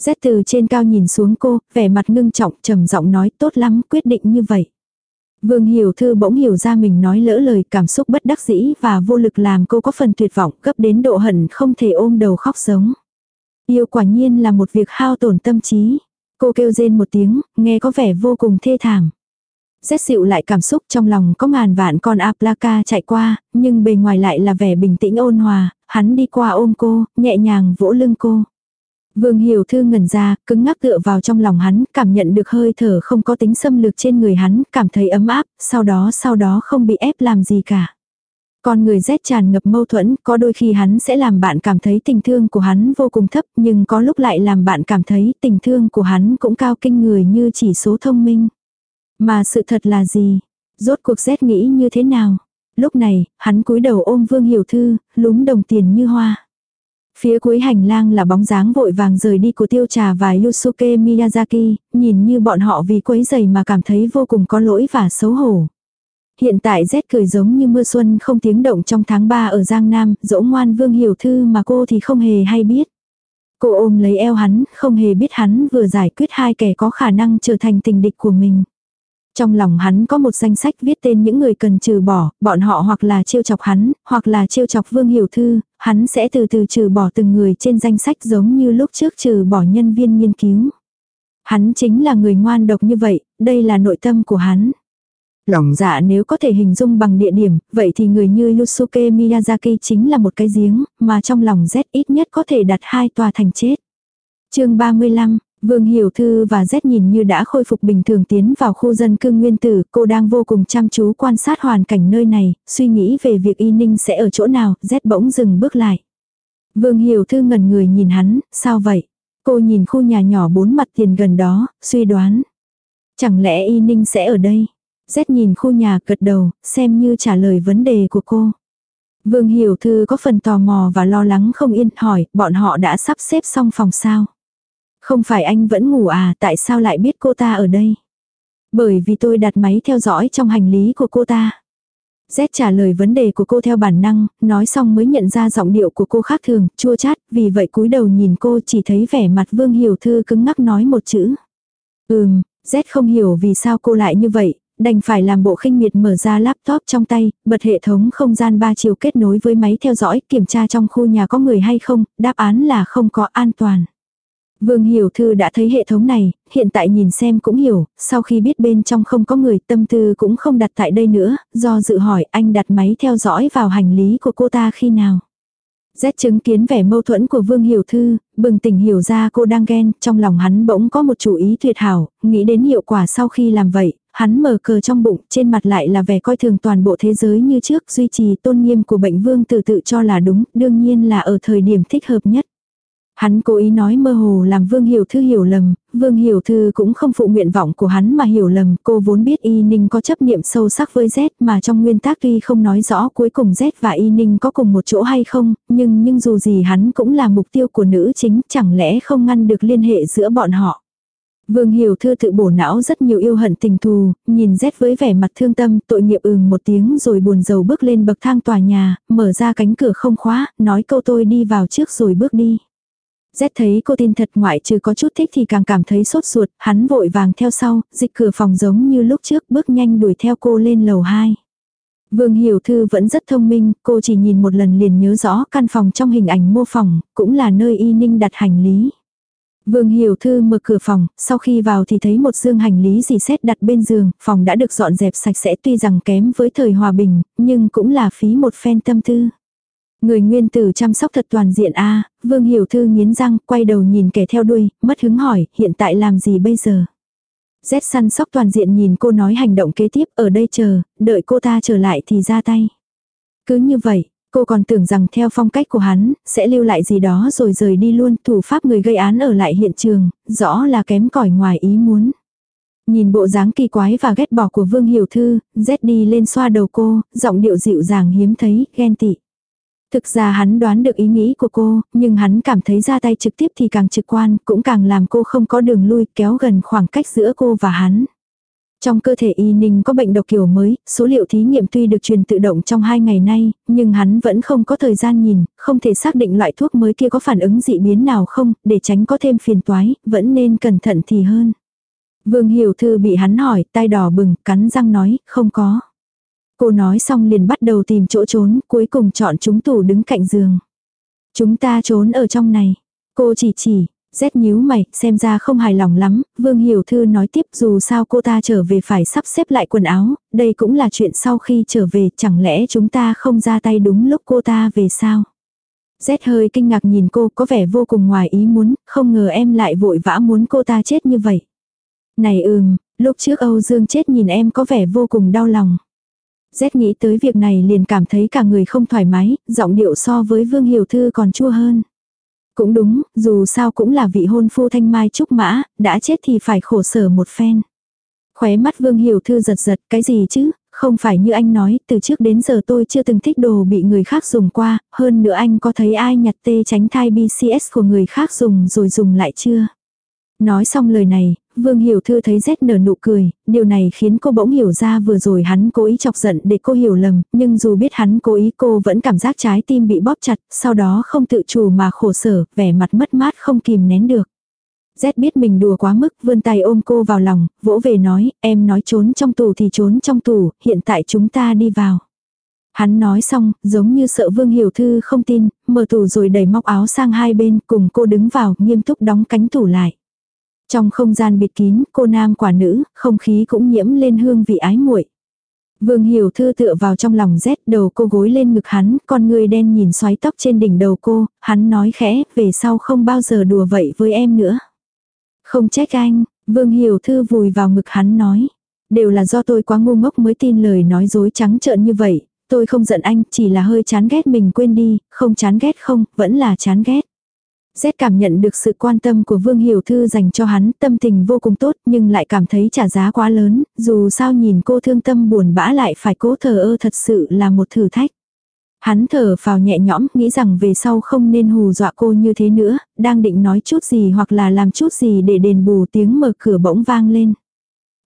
Z từ trên cao nhìn xuống cô, vẻ mặt ngưng trọng trầm giọng nói tốt lắm quyết định như vậy. Vương Hiểu Thư bỗng hiểu ra mình nói lỡ lời cảm xúc bất đắc dĩ và vô lực làm cô có phần tuyệt vọng gấp đến độ hận không thể ôm đầu khóc giống. Yêu quả nhiên là một việc hao tổn tâm trí. Cô kêu rên một tiếng, nghe có vẻ vô cùng thê thảm. Rét xịu lại cảm xúc trong lòng có ngàn vạn con Aplaka chạy qua, nhưng bề ngoài lại là vẻ bình tĩnh ôn hòa, hắn đi qua ôm cô, nhẹ nhàng vỗ lưng cô. Vương Hiểu Thư ngẩn ra, cứng ngắc tựa vào trong lòng hắn, cảm nhận được hơi thở không có tính xâm lược trên người hắn, cảm thấy ấm áp, sau đó sau đó không bị ép làm gì cả. Con người rét tràn ngập mâu thuẫn, có đôi khi hắn sẽ làm bạn cảm thấy tình thương của hắn vô cùng thấp, nhưng có lúc lại làm bạn cảm thấy tình thương của hắn cũng cao kinh người như chỉ số thông minh. Mà sự thật là gì? Rốt cuộc rét nghĩ như thế nào? Lúc này, hắn cúi đầu ôm Vương Hiểu Thư, lúm đồng tiền như hoa. Phía cuối hành lang là bóng dáng vội vàng rời đi của tiêu trà và Yusuke Miyazaki, nhìn như bọn họ vì quấy giày mà cảm thấy vô cùng có lỗi và xấu hổ. Hiện tại rét cười giống như mưa xuân không tiếng động trong tháng 3 ở Giang Nam, dỗ ngoan vương hiểu thư mà cô thì không hề hay biết. Cô ôm lấy eo hắn, không hề biết hắn vừa giải quyết hai kẻ có khả năng trở thành tình địch của mình. Trong lòng hắn có một danh sách viết tên những người cần trừ bỏ, bọn họ hoặc là trêu chọc hắn, hoặc là trêu chọc Vương Hiểu Thư, hắn sẽ từ từ trừ bỏ từng người trên danh sách giống như lúc trước trừ bỏ nhân viên nghiên cứu. Hắn chính là người ngoan độc như vậy, đây là nội tâm của hắn. Lòng dạ nếu có thể hình dung bằng địa điểm, vậy thì người như Yusuke Miyazaki chính là một cái giếng, mà trong lòng Z ít nhất có thể đặt hai tòa thành chết. chương 35, Vương Hiểu Thư và Z nhìn như đã khôi phục bình thường tiến vào khu dân cư nguyên tử, cô đang vô cùng chăm chú quan sát hoàn cảnh nơi này, suy nghĩ về việc y ninh sẽ ở chỗ nào, Z bỗng dừng bước lại. Vương Hiểu Thư ngẩn người nhìn hắn, sao vậy? Cô nhìn khu nhà nhỏ bốn mặt tiền gần đó, suy đoán. Chẳng lẽ y ninh sẽ ở đây? Z nhìn khu nhà gật đầu, xem như trả lời vấn đề của cô. Vương Hiểu Thư có phần tò mò và lo lắng không yên hỏi, bọn họ đã sắp xếp xong phòng sao? Không phải anh vẫn ngủ à, tại sao lại biết cô ta ở đây? Bởi vì tôi đặt máy theo dõi trong hành lý của cô ta. Z trả lời vấn đề của cô theo bản năng, nói xong mới nhận ra giọng điệu của cô khác thường, chua chát, vì vậy cúi đầu nhìn cô chỉ thấy vẻ mặt Vương Hiểu Thư cứng ngắc nói một chữ. Ừm, Z không hiểu vì sao cô lại như vậy, đành phải làm bộ khinh miệt mở ra laptop trong tay, bật hệ thống không gian ba chiều kết nối với máy theo dõi, kiểm tra trong khu nhà có người hay không, đáp án là không có an toàn. Vương Hiểu Thư đã thấy hệ thống này, hiện tại nhìn xem cũng hiểu, sau khi biết bên trong không có người tâm tư cũng không đặt tại đây nữa, do dự hỏi anh đặt máy theo dõi vào hành lý của cô ta khi nào. Z chứng kiến vẻ mâu thuẫn của Vương Hiểu Thư, bừng tỉnh hiểu ra cô đang ghen, trong lòng hắn bỗng có một chủ ý tuyệt hảo, nghĩ đến hiệu quả sau khi làm vậy, hắn mở cờ trong bụng, trên mặt lại là vẻ coi thường toàn bộ thế giới như trước, duy trì tôn nghiêm của bệnh vương tự tự cho là đúng, đương nhiên là ở thời điểm thích hợp nhất. Hắn cố ý nói mơ hồ làm Vương Hiểu Thư hiểu lầm, Vương Hiểu Thư cũng không phụ nguyện vọng của hắn mà hiểu lầm, cô vốn biết Y Ninh có chấp niệm sâu sắc với Z mà trong nguyên tác tuy không nói rõ cuối cùng Z và Y Ninh có cùng một chỗ hay không, nhưng nhưng dù gì hắn cũng là mục tiêu của nữ chính, chẳng lẽ không ngăn được liên hệ giữa bọn họ. Vương Hiểu Thư tự bổ não rất nhiều yêu hận tình thù, nhìn rét với vẻ mặt thương tâm, tội nghiệp ừm một tiếng rồi buồn rầu bước lên bậc thang tòa nhà, mở ra cánh cửa không khóa, nói câu tôi đi vào trước rồi bước đi. Rét thấy cô tin thật ngoại trừ có chút thích thì càng cảm thấy sốt ruột, hắn vội vàng theo sau, dịch cửa phòng giống như lúc trước bước nhanh đuổi theo cô lên lầu 2. Vương Hiểu Thư vẫn rất thông minh, cô chỉ nhìn một lần liền nhớ rõ căn phòng trong hình ảnh mô phỏng, cũng là nơi y ninh đặt hành lý. Vương Hiểu Thư mở cửa phòng, sau khi vào thì thấy một dương hành lý gì xét đặt bên giường, phòng đã được dọn dẹp sạch sẽ tuy rằng kém với thời hòa bình, nhưng cũng là phí một phen tâm tư. Người nguyên tử chăm sóc thật toàn diện a Vương Hiểu Thư nghiến răng, quay đầu nhìn kẻ theo đuôi, mất hứng hỏi, hiện tại làm gì bây giờ? Z săn sóc toàn diện nhìn cô nói hành động kế tiếp ở đây chờ, đợi cô ta trở lại thì ra tay. Cứ như vậy, cô còn tưởng rằng theo phong cách của hắn, sẽ lưu lại gì đó rồi rời đi luôn, thủ pháp người gây án ở lại hiện trường, rõ là kém cỏi ngoài ý muốn. Nhìn bộ dáng kỳ quái và ghét bỏ của Vương Hiểu Thư, Z đi lên xoa đầu cô, giọng điệu dịu dàng hiếm thấy, ghen tị. Thực ra hắn đoán được ý nghĩ của cô, nhưng hắn cảm thấy ra tay trực tiếp thì càng trực quan, cũng càng làm cô không có đường lui kéo gần khoảng cách giữa cô và hắn. Trong cơ thể y ninh có bệnh độc kiểu mới, số liệu thí nghiệm tuy được truyền tự động trong hai ngày nay, nhưng hắn vẫn không có thời gian nhìn, không thể xác định loại thuốc mới kia có phản ứng dị biến nào không, để tránh có thêm phiền toái, vẫn nên cẩn thận thì hơn. Vương Hiểu Thư bị hắn hỏi, tai đỏ bừng, cắn răng nói, không có. Cô nói xong liền bắt đầu tìm chỗ trốn, cuối cùng chọn chúng tủ đứng cạnh giường. Chúng ta trốn ở trong này. Cô chỉ chỉ, rét nhíu mày, xem ra không hài lòng lắm, Vương Hiểu Thư nói tiếp dù sao cô ta trở về phải sắp xếp lại quần áo, đây cũng là chuyện sau khi trở về, chẳng lẽ chúng ta không ra tay đúng lúc cô ta về sao? Rét hơi kinh ngạc nhìn cô có vẻ vô cùng ngoài ý muốn, không ngờ em lại vội vã muốn cô ta chết như vậy. Này ừm, lúc trước Âu Dương chết nhìn em có vẻ vô cùng đau lòng. Rét nghĩ tới việc này liền cảm thấy cả người không thoải mái, giọng điệu so với Vương Hiểu Thư còn chua hơn. Cũng đúng, dù sao cũng là vị hôn phu thanh mai trúc mã, đã chết thì phải khổ sở một phen. Khóe mắt Vương Hiểu Thư giật giật, cái gì chứ, không phải như anh nói, từ trước đến giờ tôi chưa từng thích đồ bị người khác dùng qua, hơn nữa anh có thấy ai nhặt tê tránh thai BCS của người khác dùng rồi dùng lại chưa? Nói xong lời này, Vương Hiểu Thư thấy rét nở nụ cười, điều này khiến cô bỗng hiểu ra vừa rồi hắn cố ý chọc giận để cô hiểu lầm, nhưng dù biết hắn cố ý cô vẫn cảm giác trái tim bị bóp chặt, sau đó không tự chủ mà khổ sở, vẻ mặt mất mát không kìm nén được. Rét biết mình đùa quá mức, vươn tay ôm cô vào lòng, vỗ về nói, em nói trốn trong tù thì trốn trong tù, hiện tại chúng ta đi vào. Hắn nói xong, giống như sợ Vương Hiểu Thư không tin, mở tủ rồi đẩy móc áo sang hai bên, cùng cô đứng vào, nghiêm túc đóng cánh tủ lại. Trong không gian bịt kín, cô nam quả nữ, không khí cũng nhiễm lên hương vị ái muội. Vương Hiểu Thư tựa vào trong lòng rét đầu cô gối lên ngực hắn, con người đen nhìn xoáy tóc trên đỉnh đầu cô, hắn nói khẽ, về sau không bao giờ đùa vậy với em nữa. Không trách anh, Vương Hiểu Thư vùi vào ngực hắn nói. Đều là do tôi quá ngu ngốc mới tin lời nói dối trắng trợn như vậy, tôi không giận anh, chỉ là hơi chán ghét mình quên đi, không chán ghét không, vẫn là chán ghét. Z cảm nhận được sự quan tâm của Vương Hiểu Thư dành cho hắn, tâm tình vô cùng tốt nhưng lại cảm thấy trả giá quá lớn, dù sao nhìn cô thương tâm buồn bã lại phải cố thờ ơ thật sự là một thử thách. Hắn thở vào nhẹ nhõm, nghĩ rằng về sau không nên hù dọa cô như thế nữa, đang định nói chút gì hoặc là làm chút gì để đền bù tiếng mở cửa bỗng vang lên.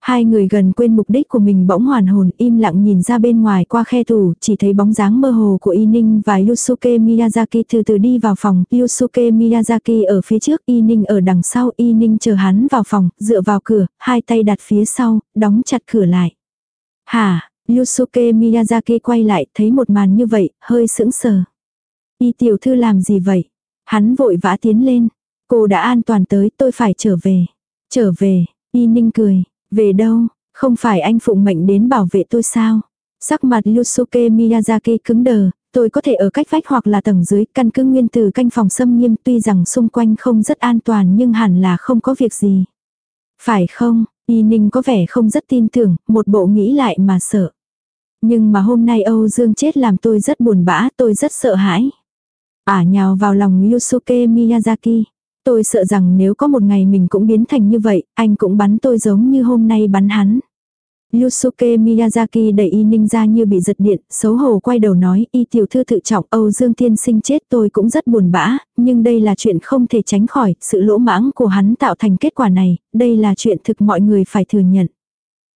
Hai người gần quên mục đích của mình bỗng hoàn hồn im lặng nhìn ra bên ngoài qua khe tủ, chỉ thấy bóng dáng mơ hồ của Y Ninh và Yusuke Miyazaki từ từ đi vào phòng, Yusuke Miyazaki ở phía trước, Y Ninh ở đằng sau, Y Ninh chờ hắn vào phòng, dựa vào cửa, hai tay đặt phía sau, đóng chặt cửa lại. Hả, Yusuke Miyazaki quay lại, thấy một màn như vậy, hơi sững sờ. Y tiểu thư làm gì vậy? Hắn vội vã tiến lên. Cô đã an toàn tới, tôi phải trở về. Trở về, y ninh cười, về đâu, không phải anh phụng mệnh đến bảo vệ tôi sao? Sắc mặt Yusuke Miyazaki cứng đờ, tôi có thể ở cách vách hoặc là tầng dưới, căn cứ nguyên từ canh phòng xâm nghiêm tuy rằng xung quanh không rất an toàn nhưng hẳn là không có việc gì. Phải không, Y Ninh có vẻ không rất tin tưởng, một bộ nghĩ lại mà sợ. Nhưng mà hôm nay Âu Dương chết làm tôi rất buồn bã, tôi rất sợ hãi. Ả nhào vào lòng Yusuke Miyazaki. Tôi sợ rằng nếu có một ngày mình cũng biến thành như vậy, anh cũng bắn tôi giống như hôm nay bắn hắn. Yusuke Miyazaki đẩy y ninh ra như bị giật điện, xấu hổ quay đầu nói y tiểu thư tự trọng Âu Dương tiên sinh chết tôi cũng rất buồn bã, nhưng đây là chuyện không thể tránh khỏi, sự lỗ mãng của hắn tạo thành kết quả này, đây là chuyện thực mọi người phải thừa nhận.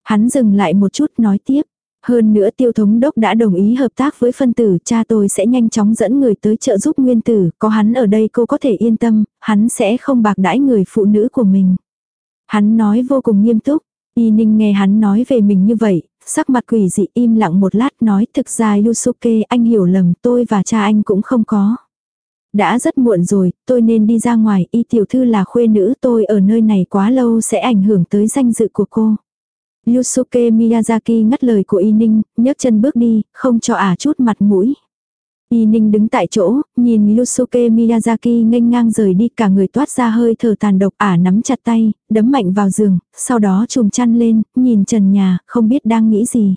Hắn dừng lại một chút nói tiếp, hơn nữa tiêu thống đốc đã đồng ý hợp tác với phân tử, cha tôi sẽ nhanh chóng dẫn người tới trợ giúp nguyên tử, có hắn ở đây cô có thể yên tâm, hắn sẽ không bạc đãi người phụ nữ của mình. Hắn nói vô cùng nghiêm túc, Y Ninh nghe hắn nói về mình như vậy, sắc mặt quỷ dị im lặng một lát nói thực ra Yusuke anh hiểu lầm tôi và cha anh cũng không có. Đã rất muộn rồi, tôi nên đi ra ngoài, y tiểu thư là khuê nữ tôi ở nơi này quá lâu sẽ ảnh hưởng tới danh dự của cô. Yusuke Miyazaki ngắt lời của Y Ninh, nhấc chân bước đi, không cho ả chút mặt mũi. Y Ninh đứng tại chỗ, nhìn Yusuke Miyazaki nghênh ngang rời đi cả người toát ra hơi thở tàn độc ả nắm chặt tay, đấm mạnh vào giường, sau đó trùm chăn lên, nhìn trần nhà, không biết đang nghĩ gì.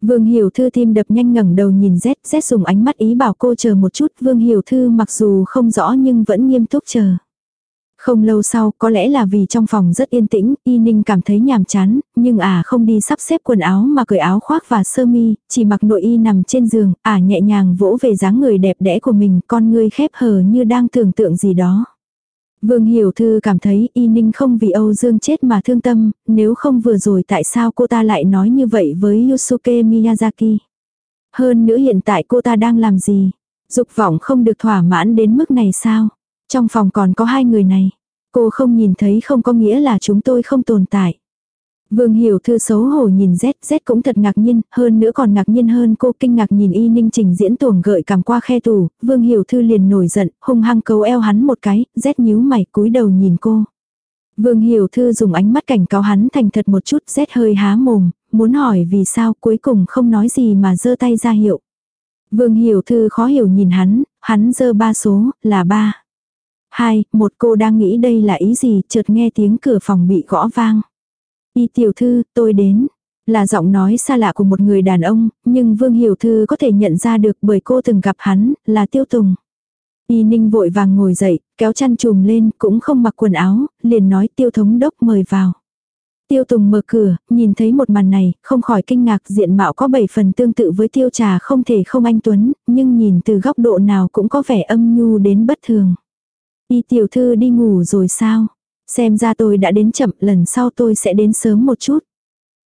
Vương Hiểu Thư tim đập nhanh ngẩng đầu nhìn Z, Z dùng ánh mắt ý bảo cô chờ một chút, Vương Hiểu Thư mặc dù không rõ nhưng vẫn nghiêm túc chờ. Không lâu sau, có lẽ là vì trong phòng rất yên tĩnh, Y Ninh cảm thấy nhàm chán, nhưng à không đi sắp xếp quần áo mà cởi áo khoác và sơ mi, chỉ mặc nội y nằm trên giường, à nhẹ nhàng vỗ về dáng người đẹp đẽ của mình, con người khép hờ như đang tưởng tượng gì đó. Vương Hiểu Thư cảm thấy Y Ninh không vì Âu Dương chết mà thương tâm, nếu không vừa rồi tại sao cô ta lại nói như vậy với Yusuke Miyazaki. Hơn nữa hiện tại cô ta đang làm gì? Dục vọng không được thỏa mãn đến mức này sao? Trong phòng còn có hai người này. Cô không nhìn thấy không có nghĩa là chúng tôi không tồn tại. Vương Hiểu Thư xấu hổ nhìn Z, Z cũng thật ngạc nhiên, hơn nữa còn ngạc nhiên hơn cô kinh ngạc nhìn y ninh trình diễn tuồng gợi cảm qua khe tủ, Vương Hiểu Thư liền nổi giận, hung hăng cấu eo hắn một cái, Z nhíu mày cúi đầu nhìn cô. Vương Hiểu Thư dùng ánh mắt cảnh cáo hắn thành thật một chút, Z hơi há mồm, muốn hỏi vì sao cuối cùng không nói gì mà giơ tay ra hiệu. Vương Hiểu Thư khó hiểu nhìn hắn, hắn giơ ba số, là ba. Hai, một cô đang nghĩ đây là ý gì, chợt nghe tiếng cửa phòng bị gõ vang. Y tiểu thư, tôi đến. Là giọng nói xa lạ của một người đàn ông, nhưng Vương Hiểu Thư có thể nhận ra được bởi cô từng gặp hắn, là Tiêu Tùng. Y Ninh vội vàng ngồi dậy, kéo chăn chùm lên, cũng không mặc quần áo, liền nói Tiêu Thống Đốc mời vào. Tiêu Tùng mở cửa, nhìn thấy một màn này, không khỏi kinh ngạc diện mạo có bảy phần tương tự với Tiêu Trà không thể không anh Tuấn, nhưng nhìn từ góc độ nào cũng có vẻ âm nhu đến bất thường. Y tiểu thư đi ngủ rồi sao? Xem ra tôi đã đến chậm, lần sau tôi sẽ đến sớm một chút.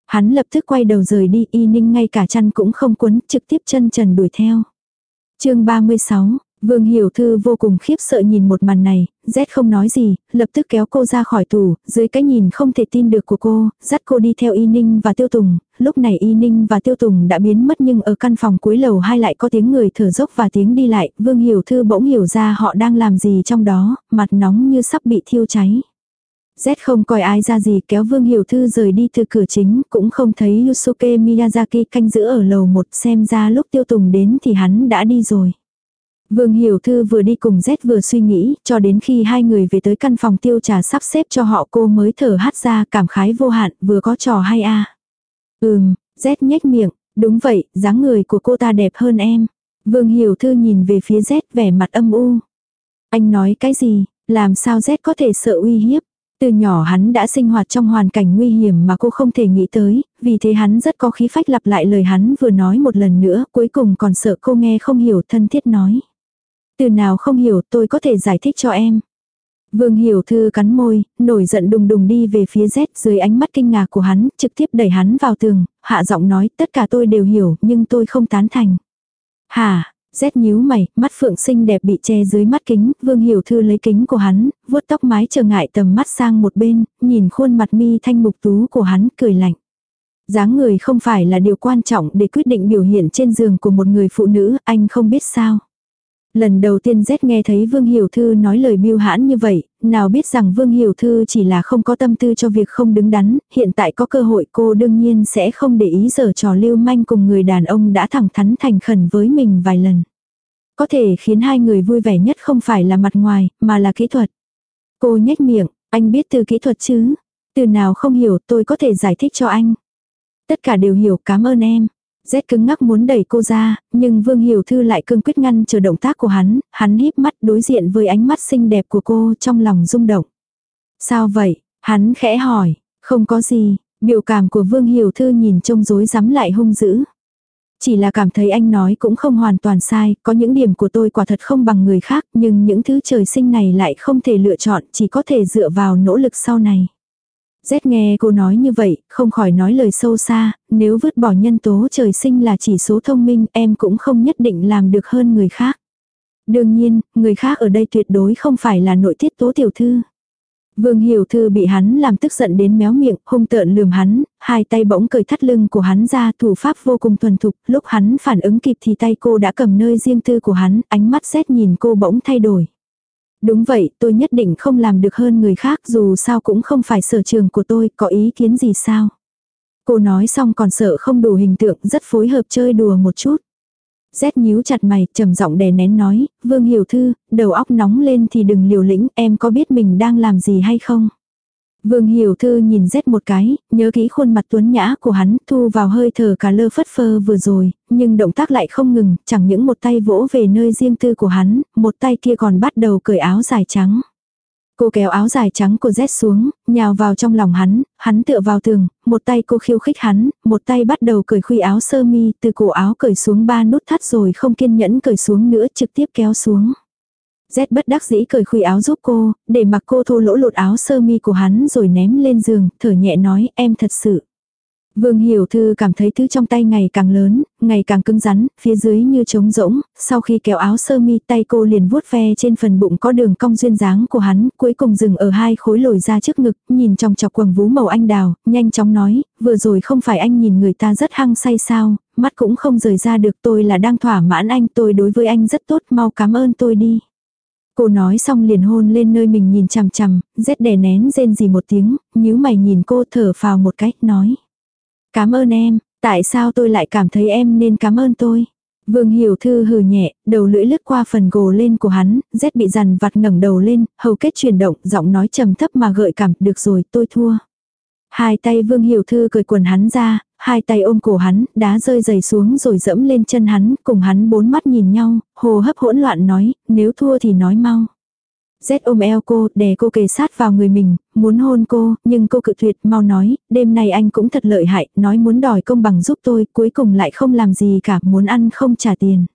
Hắn lập tức quay đầu rời đi, y ninh ngay cả chăn cũng không quấn, trực tiếp chân trần đuổi theo. chương 36, Vương Hiểu Thư vô cùng khiếp sợ nhìn một màn này, Z không nói gì, lập tức kéo cô ra khỏi tủ, dưới cái nhìn không thể tin được của cô, dắt cô đi theo Y Ninh và Tiêu Tùng, lúc này Y Ninh và Tiêu Tùng đã biến mất nhưng ở căn phòng cuối lầu hai lại có tiếng người thở dốc và tiếng đi lại, Vương Hiểu Thư bỗng hiểu ra họ đang làm gì trong đó, mặt nóng như sắp bị thiêu cháy. Z không coi ai ra gì kéo Vương Hiểu Thư rời đi từ cửa chính, cũng không thấy Yusuke Miyazaki canh giữ ở lầu một xem ra lúc Tiêu Tùng đến thì hắn đã đi rồi. Vương Hiểu Thư vừa đi cùng Z vừa suy nghĩ, cho đến khi hai người về tới căn phòng tiêu trà sắp xếp cho họ cô mới thở hắt ra cảm khái vô hạn, vừa có trò hay a à. Ừm, Z nhếch miệng, đúng vậy, dáng người của cô ta đẹp hơn em. Vương Hiểu Thư nhìn về phía Z vẻ mặt âm u. Anh nói cái gì, làm sao Z có thể sợ uy hiếp. Từ nhỏ hắn đã sinh hoạt trong hoàn cảnh nguy hiểm mà cô không thể nghĩ tới, vì thế hắn rất có khí phách lặp lại lời hắn vừa nói một lần nữa, cuối cùng còn sợ cô nghe không hiểu thân thiết nói. Từ nào không hiểu tôi có thể giải thích cho em. Vương Hiểu Thư cắn môi, nổi giận đùng đùng đi về phía Z dưới ánh mắt kinh ngạc của hắn, trực tiếp đẩy hắn vào tường, hạ giọng nói tất cả tôi đều hiểu nhưng tôi không tán thành. Hà, Z nhíu mày, mắt phượng xinh đẹp bị che dưới mắt kính, Vương Hiểu Thư lấy kính của hắn, vuốt tóc mái trở ngại tầm mắt sang một bên, nhìn khuôn mặt mi thanh mục tú của hắn, cười lạnh. dáng người không phải là điều quan trọng để quyết định biểu hiện trên giường của một người phụ nữ, anh không biết sao. Lần đầu tiên Z nghe thấy Vương Hiểu Thư nói lời biêu hãn như vậy, nào biết rằng Vương Hiểu Thư chỉ là không có tâm tư cho việc không đứng đắn, hiện tại có cơ hội cô đương nhiên sẽ không để ý giờ trò lưu manh cùng người đàn ông đã thẳng thắn thành khẩn với mình vài lần. Có thể khiến hai người vui vẻ nhất không phải là mặt ngoài, mà là kỹ thuật. Cô nhếch miệng, anh biết từ kỹ thuật chứ? Từ nào không hiểu tôi có thể giải thích cho anh. Tất cả đều hiểu cảm ơn em rét cứng ngắc muốn đẩy cô ra, nhưng Vương Hiểu Thư lại cương quyết ngăn chờ động tác của hắn, hắn híp mắt đối diện với ánh mắt xinh đẹp của cô trong lòng rung động. Sao vậy? Hắn khẽ hỏi, không có gì, biểu cảm của Vương Hiểu Thư nhìn trông rối rắm lại hung dữ. Chỉ là cảm thấy anh nói cũng không hoàn toàn sai, có những điểm của tôi quả thật không bằng người khác, nhưng những thứ trời sinh này lại không thể lựa chọn, chỉ có thể dựa vào nỗ lực sau này rét nghe cô nói như vậy, không khỏi nói lời sâu xa, nếu vứt bỏ nhân tố trời sinh là chỉ số thông minh em cũng không nhất định làm được hơn người khác. Đương nhiên, người khác ở đây tuyệt đối không phải là nội tiết tố tiểu thư. Vương Hiểu Thư bị hắn làm tức giận đến méo miệng, hung tợn lườm hắn, hai tay bỗng cởi thắt lưng của hắn ra thủ pháp vô cùng thuần thục, lúc hắn phản ứng kịp thì tay cô đã cầm nơi riêng tư của hắn, ánh mắt xét nhìn cô bỗng thay đổi. Đúng vậy, tôi nhất định không làm được hơn người khác dù sao cũng không phải sở trường của tôi, có ý kiến gì sao? Cô nói xong còn sợ không đủ hình tượng, rất phối hợp chơi đùa một chút. Rét nhíu chặt mày, trầm giọng đè nén nói, Vương Hiểu Thư, đầu óc nóng lên thì đừng liều lĩnh, em có biết mình đang làm gì hay không? Vương Hiểu Thư nhìn rét một cái, nhớ kỹ khuôn mặt tuấn nhã của hắn, thu vào hơi thở cả lơ phất phơ vừa rồi, nhưng động tác lại không ngừng, chẳng những một tay vỗ về nơi riêng tư của hắn, một tay kia còn bắt đầu cởi áo dài trắng. Cô kéo áo dài trắng của Z xuống, nhào vào trong lòng hắn, hắn tựa vào tường, một tay cô khiêu khích hắn, một tay bắt đầu cởi khuy áo sơ mi, từ cổ áo cởi xuống ba nút thắt rồi không kiên nhẫn cởi xuống nữa trực tiếp kéo xuống. Z bất đắc dĩ cởi khuy áo giúp cô, để mặc cô thô lỗ lột áo sơ mi của hắn rồi ném lên giường, thở nhẹ nói em thật sự. Vương Hiểu Thư cảm thấy thứ trong tay ngày càng lớn, ngày càng cứng rắn, phía dưới như trống rỗng, sau khi kéo áo sơ mi tay cô liền vuốt ve trên phần bụng có đường cong duyên dáng của hắn, cuối cùng dừng ở hai khối lồi ra trước ngực, nhìn trong chọc quầng vú màu anh đào, nhanh chóng nói, vừa rồi không phải anh nhìn người ta rất hăng say sao, mắt cũng không rời ra được tôi là đang thỏa mãn anh tôi đối với anh rất tốt mau cảm ơn tôi đi. Cô nói xong liền hôn lên nơi mình nhìn chằm chằm, rét đè nén rên gì một tiếng, nhíu mày nhìn cô thở phào một cách, nói. Cảm ơn em, tại sao tôi lại cảm thấy em nên cảm ơn tôi? Vương Hiểu Thư hừ nhẹ, đầu lưỡi lướt qua phần gồ lên của hắn, rét bị dằn vặt ngẩng đầu lên, hầu kết chuyển động, giọng nói trầm thấp mà gợi cảm, được rồi, tôi thua. Hai tay Vương Hiểu Thư cười quần hắn ra, hai tay ôm cổ hắn, đá rơi giày xuống rồi dẫm lên chân hắn, cùng hắn bốn mắt nhìn nhau, hồ hấp hỗn loạn nói, nếu thua thì nói mau. Rét ôm eo cô, đè cô kề sát vào người mình, muốn hôn cô, nhưng cô cự tuyệt, mau nói, đêm nay anh cũng thật lợi hại, nói muốn đòi công bằng giúp tôi, cuối cùng lại không làm gì cả, muốn ăn không trả tiền.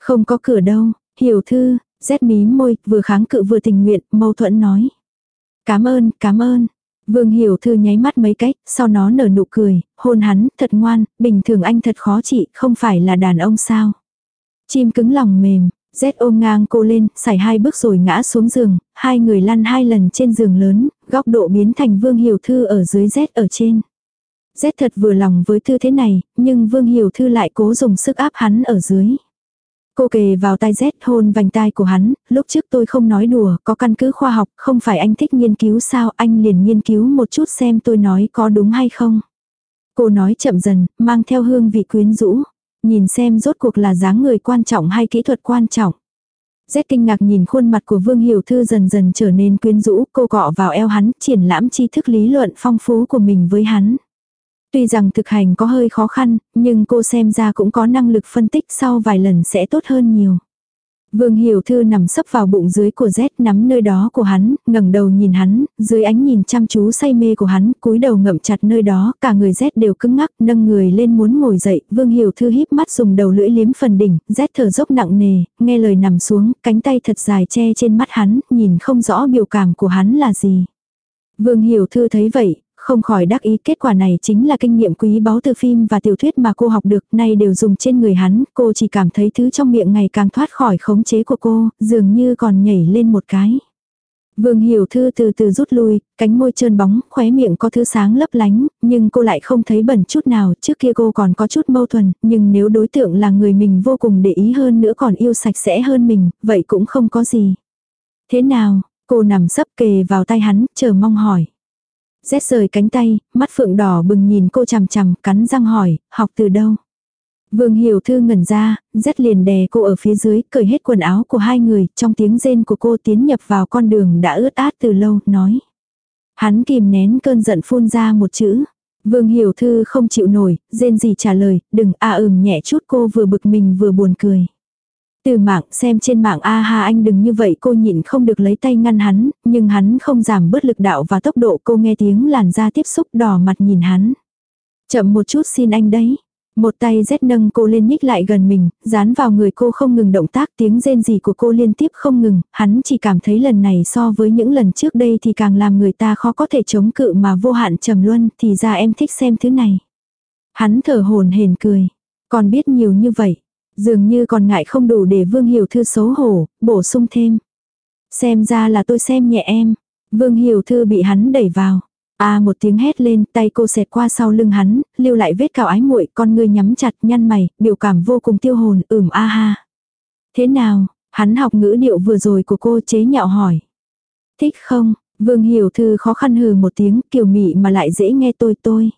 Không có cửa đâu, hiểu thư, rét mím môi, vừa kháng cự vừa tình nguyện, mâu thuẫn nói. Cảm ơn, cảm ơn. Vương Hiểu Thư nháy mắt mấy cách, sau nó nở nụ cười, hôn hắn, thật ngoan, bình thường anh thật khó trị, không phải là đàn ông sao. Chim cứng lòng mềm, Z ôm ngang cô lên, xảy hai bước rồi ngã xuống giường, hai người lăn hai lần trên giường lớn, góc độ biến thành Vương Hiểu Thư ở dưới Z ở trên. Z thật vừa lòng với thư thế này, nhưng Vương Hiểu Thư lại cố dùng sức áp hắn ở dưới. Cô kề vào tai Z hôn vành tai của hắn, lúc trước tôi không nói đùa, có căn cứ khoa học, không phải anh thích nghiên cứu sao, anh liền nghiên cứu một chút xem tôi nói có đúng hay không. Cô nói chậm dần, mang theo hương vị quyến rũ. Nhìn xem rốt cuộc là dáng người quan trọng hay kỹ thuật quan trọng. Z kinh ngạc nhìn khuôn mặt của Vương Hiểu Thư dần dần trở nên quyến rũ, cô cọ vào eo hắn, triển lãm tri thức lý luận phong phú của mình với hắn. Tuy rằng thực hành có hơi khó khăn, nhưng cô xem ra cũng có năng lực phân tích sau vài lần sẽ tốt hơn nhiều. Vương Hiểu Thư nằm sấp vào bụng dưới của Z nắm nơi đó của hắn, ngẩng đầu nhìn hắn, dưới ánh nhìn chăm chú say mê của hắn, cúi đầu ngậm chặt nơi đó, cả người Z đều cứng ngắc, nâng người lên muốn ngồi dậy, Vương Hiểu Thư híp mắt dùng đầu lưỡi liếm phần đỉnh, Z thở dốc nặng nề, nghe lời nằm xuống, cánh tay thật dài che trên mắt hắn, nhìn không rõ biểu cảm của hắn là gì. Vương Hiểu Thư thấy vậy, không khỏi đắc ý kết quả này chính là kinh nghiệm quý báu từ phim và tiểu thuyết mà cô học được nay đều dùng trên người hắn, cô chỉ cảm thấy thứ trong miệng ngày càng thoát khỏi khống chế của cô, dường như còn nhảy lên một cái. Vương Hiểu Thư từ từ rút lui, cánh môi trơn bóng, khóe miệng có thứ sáng lấp lánh, nhưng cô lại không thấy bẩn chút nào, trước kia cô còn có chút mâu thuẫn, nhưng nếu đối tượng là người mình vô cùng để ý hơn nữa còn yêu sạch sẽ hơn mình, vậy cũng không có gì. Thế nào, cô nằm sấp kề vào tay hắn, chờ mong hỏi. Rét rời cánh tay, mắt phượng đỏ bừng nhìn cô chằm chằm, cắn răng hỏi, học từ đâu? Vương Hiểu Thư ngẩn ra, rất liền đè cô ở phía dưới, cởi hết quần áo của hai người, trong tiếng rên của cô tiến nhập vào con đường đã ướt át từ lâu, nói. Hắn kìm nén cơn giận phun ra một chữ. Vương Hiểu Thư không chịu nổi, rên gì trả lời, đừng a à ừm nhẹ chút cô vừa bực mình vừa buồn cười. Từ mạng xem trên mạng a ha anh đừng như vậy cô nhịn không được lấy tay ngăn hắn, nhưng hắn không giảm bớt lực đạo và tốc độ cô nghe tiếng làn da tiếp xúc đỏ mặt nhìn hắn. Chậm một chút xin anh đấy. Một tay rét nâng cô lên nhích lại gần mình, dán vào người cô không ngừng động tác tiếng rên gì của cô liên tiếp không ngừng, hắn chỉ cảm thấy lần này so với những lần trước đây thì càng làm người ta khó có thể chống cự mà vô hạn trầm luân, thì ra em thích xem thứ này. Hắn thở hồn hển cười, còn biết nhiều như vậy, dường như còn ngại không đủ để Vương Hiểu Thư xấu hổ, bổ sung thêm. Xem ra là tôi xem nhẹ em, Vương Hiểu Thư bị hắn đẩy vào. A à, một tiếng hét lên, tay cô xẹt qua sau lưng hắn, lưu lại vết cào ái muội, con ngươi nhắm chặt, nhăn mày, biểu cảm vô cùng tiêu hồn, ửm a ha. Thế nào, hắn học ngữ điệu vừa rồi của cô chế nhạo hỏi. Thích không, Vương Hiểu Thư khó khăn hừ một tiếng, kiều mị mà lại dễ nghe tôi tôi.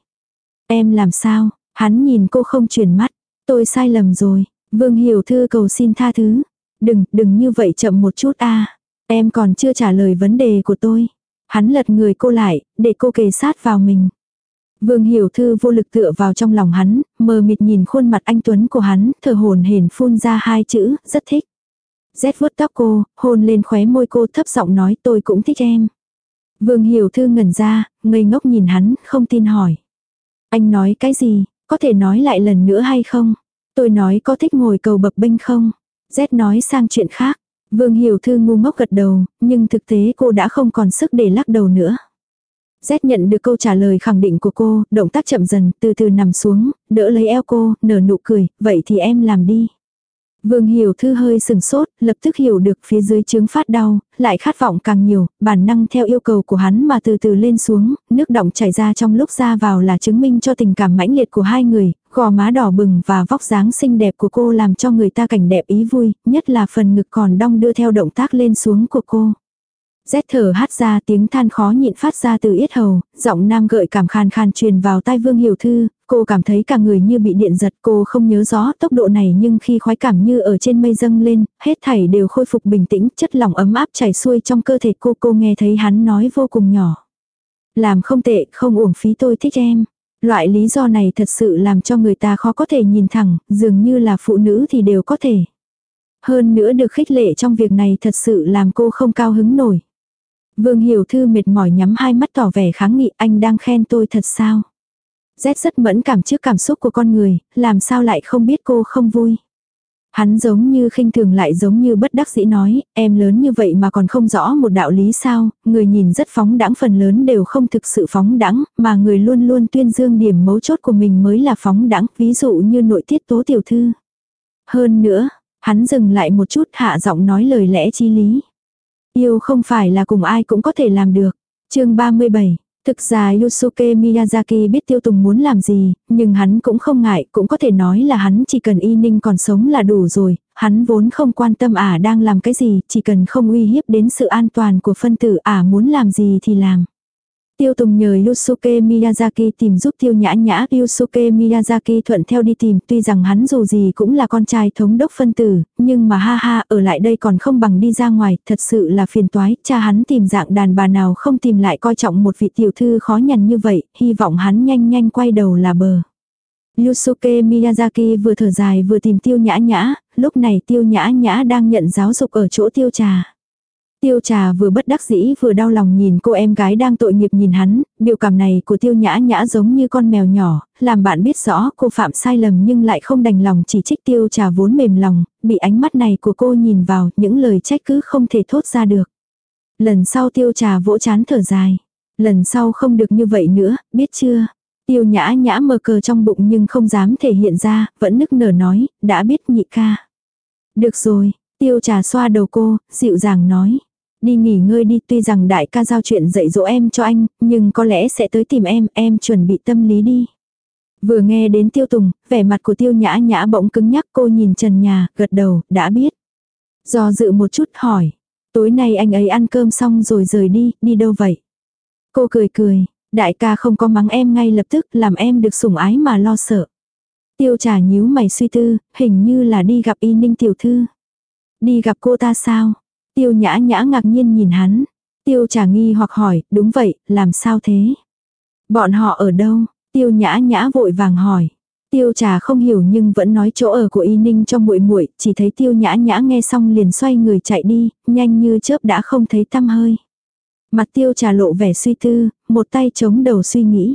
Em làm sao, hắn nhìn cô không chuyển mắt, tôi sai lầm rồi, Vương Hiểu Thư cầu xin tha thứ. Đừng, đừng như vậy chậm một chút a Em còn chưa trả lời vấn đề của tôi. Hắn lật người cô lại, để cô kề sát vào mình. Vương Hiểu Thư vô lực tựa vào trong lòng hắn, mờ mịt nhìn khuôn mặt anh Tuấn của hắn, thở hồn hển phun ra hai chữ, rất thích. Rét vuốt tóc cô, hôn lên khóe môi cô thấp giọng nói tôi cũng thích em. Vương Hiểu Thư ngẩn ra, ngây ngốc nhìn hắn, không tin hỏi. Anh nói cái gì, có thể nói lại lần nữa hay không? Tôi nói có thích ngồi cầu bập bênh không? Z nói sang chuyện khác. Vương Hiểu Thư ngu ngốc gật đầu, nhưng thực tế cô đã không còn sức để lắc đầu nữa. Z nhận được câu trả lời khẳng định của cô, động tác chậm dần, từ từ nằm xuống, đỡ lấy eo cô, nở nụ cười, vậy thì em làm đi. Vương Hiểu Thư hơi sừng sốt, lập tức hiểu được phía dưới chứng phát đau, lại khát vọng càng nhiều, bản năng theo yêu cầu của hắn mà từ từ lên xuống, nước động chảy ra trong lúc ra vào là chứng minh cho tình cảm mãnh liệt của hai người, gò má đỏ bừng và vóc dáng xinh đẹp của cô làm cho người ta cảnh đẹp ý vui, nhất là phần ngực còn đong đưa theo động tác lên xuống của cô. Rét thở hát ra tiếng than khó nhịn phát ra từ yết hầu, giọng nam gợi cảm khan khan truyền vào tai Vương Hiểu Thư, cô cảm thấy cả người như bị điện giật, cô không nhớ rõ tốc độ này nhưng khi khoái cảm như ở trên mây dâng lên, hết thảy đều khôi phục bình tĩnh, chất lỏng ấm áp chảy xuôi trong cơ thể cô, cô nghe thấy hắn nói vô cùng nhỏ. Làm không tệ, không uổng phí tôi thích em. Loại lý do này thật sự làm cho người ta khó có thể nhìn thẳng, dường như là phụ nữ thì đều có thể. Hơn nữa được khích lệ trong việc này thật sự làm cô không cao hứng nổi. Vương Hiểu Thư mệt mỏi nhắm hai mắt tỏ vẻ kháng nghị anh đang khen tôi thật sao. Z rất mẫn cảm trước cảm xúc của con người, làm sao lại không biết cô không vui. Hắn giống như khinh thường lại giống như bất đắc dĩ nói, em lớn như vậy mà còn không rõ một đạo lý sao, người nhìn rất phóng đãng phần lớn đều không thực sự phóng đãng, mà người luôn luôn tuyên dương điểm mấu chốt của mình mới là phóng đãng, ví dụ như nội tiết tố tiểu thư. Hơn nữa, hắn dừng lại một chút hạ giọng nói lời lẽ chi lý. Yêu không phải là cùng ai cũng có thể làm được. chương 37 Thực ra Yusuke Miyazaki biết Tiêu Tùng muốn làm gì, nhưng hắn cũng không ngại, cũng có thể nói là hắn chỉ cần y ninh còn sống là đủ rồi, hắn vốn không quan tâm ả đang làm cái gì, chỉ cần không uy hiếp đến sự an toàn của phân tử ả muốn làm gì thì làm. Tiêu Tùng nhờ Yusuke Miyazaki tìm giúp Tiêu Nhã Nhã. Yusuke Miyazaki thuận theo đi tìm, tuy rằng hắn dù gì cũng là con trai thống đốc phân tử, nhưng mà ha ha, ở lại đây còn không bằng đi ra ngoài, thật sự là phiền toái, cha hắn tìm dạng đàn bà nào không tìm lại coi trọng một vị tiểu thư khó nhằn như vậy, hy vọng hắn nhanh nhanh quay đầu là bờ. Yusuke Miyazaki vừa thở dài vừa tìm Tiêu Nhã Nhã, lúc này Tiêu Nhã Nhã đang nhận giáo dục ở chỗ Tiêu Trà. Tiêu trà vừa bất đắc dĩ vừa đau lòng nhìn cô em gái đang tội nghiệp nhìn hắn, biểu cảm này của tiêu nhã nhã giống như con mèo nhỏ, làm bạn biết rõ cô phạm sai lầm nhưng lại không đành lòng chỉ trích tiêu trà vốn mềm lòng, bị ánh mắt này của cô nhìn vào, những lời trách cứ không thể thốt ra được. Lần sau tiêu trà vỗ chán thở dài. Lần sau không được như vậy nữa, biết chưa? Tiêu nhã nhã mờ cờ trong bụng nhưng không dám thể hiện ra, vẫn nức nở nói, đã biết nhị ca. Được rồi, tiêu trà xoa đầu cô, dịu dàng nói đi nghỉ ngơi đi tuy rằng đại ca giao chuyện dạy dỗ em cho anh, nhưng có lẽ sẽ tới tìm em, em chuẩn bị tâm lý đi. Vừa nghe đến tiêu tùng, vẻ mặt của tiêu nhã nhã bỗng cứng nhắc cô nhìn trần nhà, gật đầu, đã biết. Do dự một chút hỏi, tối nay anh ấy ăn cơm xong rồi rời đi, đi đâu vậy? Cô cười cười, đại ca không có mắng em ngay lập tức làm em được sủng ái mà lo sợ. Tiêu trà nhíu mày suy tư, hình như là đi gặp y ninh tiểu thư. Đi gặp cô ta sao? Tiêu nhã nhã ngạc nhiên nhìn hắn. Tiêu trà nghi hoặc hỏi, đúng vậy, làm sao thế? Bọn họ ở đâu? Tiêu nhã nhã vội vàng hỏi. Tiêu trà không hiểu nhưng vẫn nói chỗ ở của y ninh cho muội muội chỉ thấy tiêu nhã nhã nghe xong liền xoay người chạy đi, nhanh như chớp đã không thấy tăm hơi. Mặt tiêu trà lộ vẻ suy tư, một tay chống đầu suy nghĩ.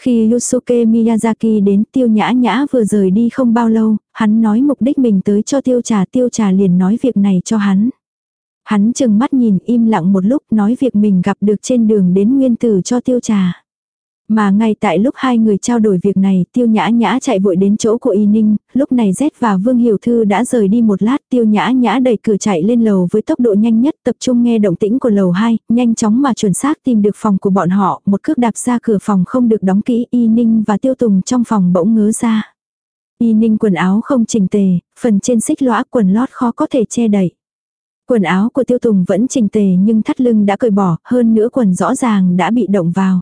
Khi Yusuke Miyazaki đến tiêu nhã nhã vừa rời đi không bao lâu, hắn nói mục đích mình tới cho tiêu trà tiêu trà liền nói việc này cho hắn. Hắn chừng mắt nhìn im lặng một lúc nói việc mình gặp được trên đường đến nguyên tử cho tiêu trà. Mà ngay tại lúc hai người trao đổi việc này, tiêu nhã nhã chạy vội đến chỗ của y ninh, lúc này Z và Vương Hiểu Thư đã rời đi một lát, tiêu nhã nhã đẩy cửa chạy lên lầu với tốc độ nhanh nhất tập trung nghe động tĩnh của lầu 2, nhanh chóng mà chuẩn xác tìm được phòng của bọn họ, một cước đạp ra cửa phòng không được đóng kỹ, y ninh và tiêu tùng trong phòng bỗng ngớ ra. Y ninh quần áo không chỉnh tề, phần trên xích lõa quần lót khó có thể che đẩy. Quần áo của tiêu tùng vẫn chỉnh tề nhưng thắt lưng đã cởi bỏ, hơn nữa quần rõ ràng đã bị động vào.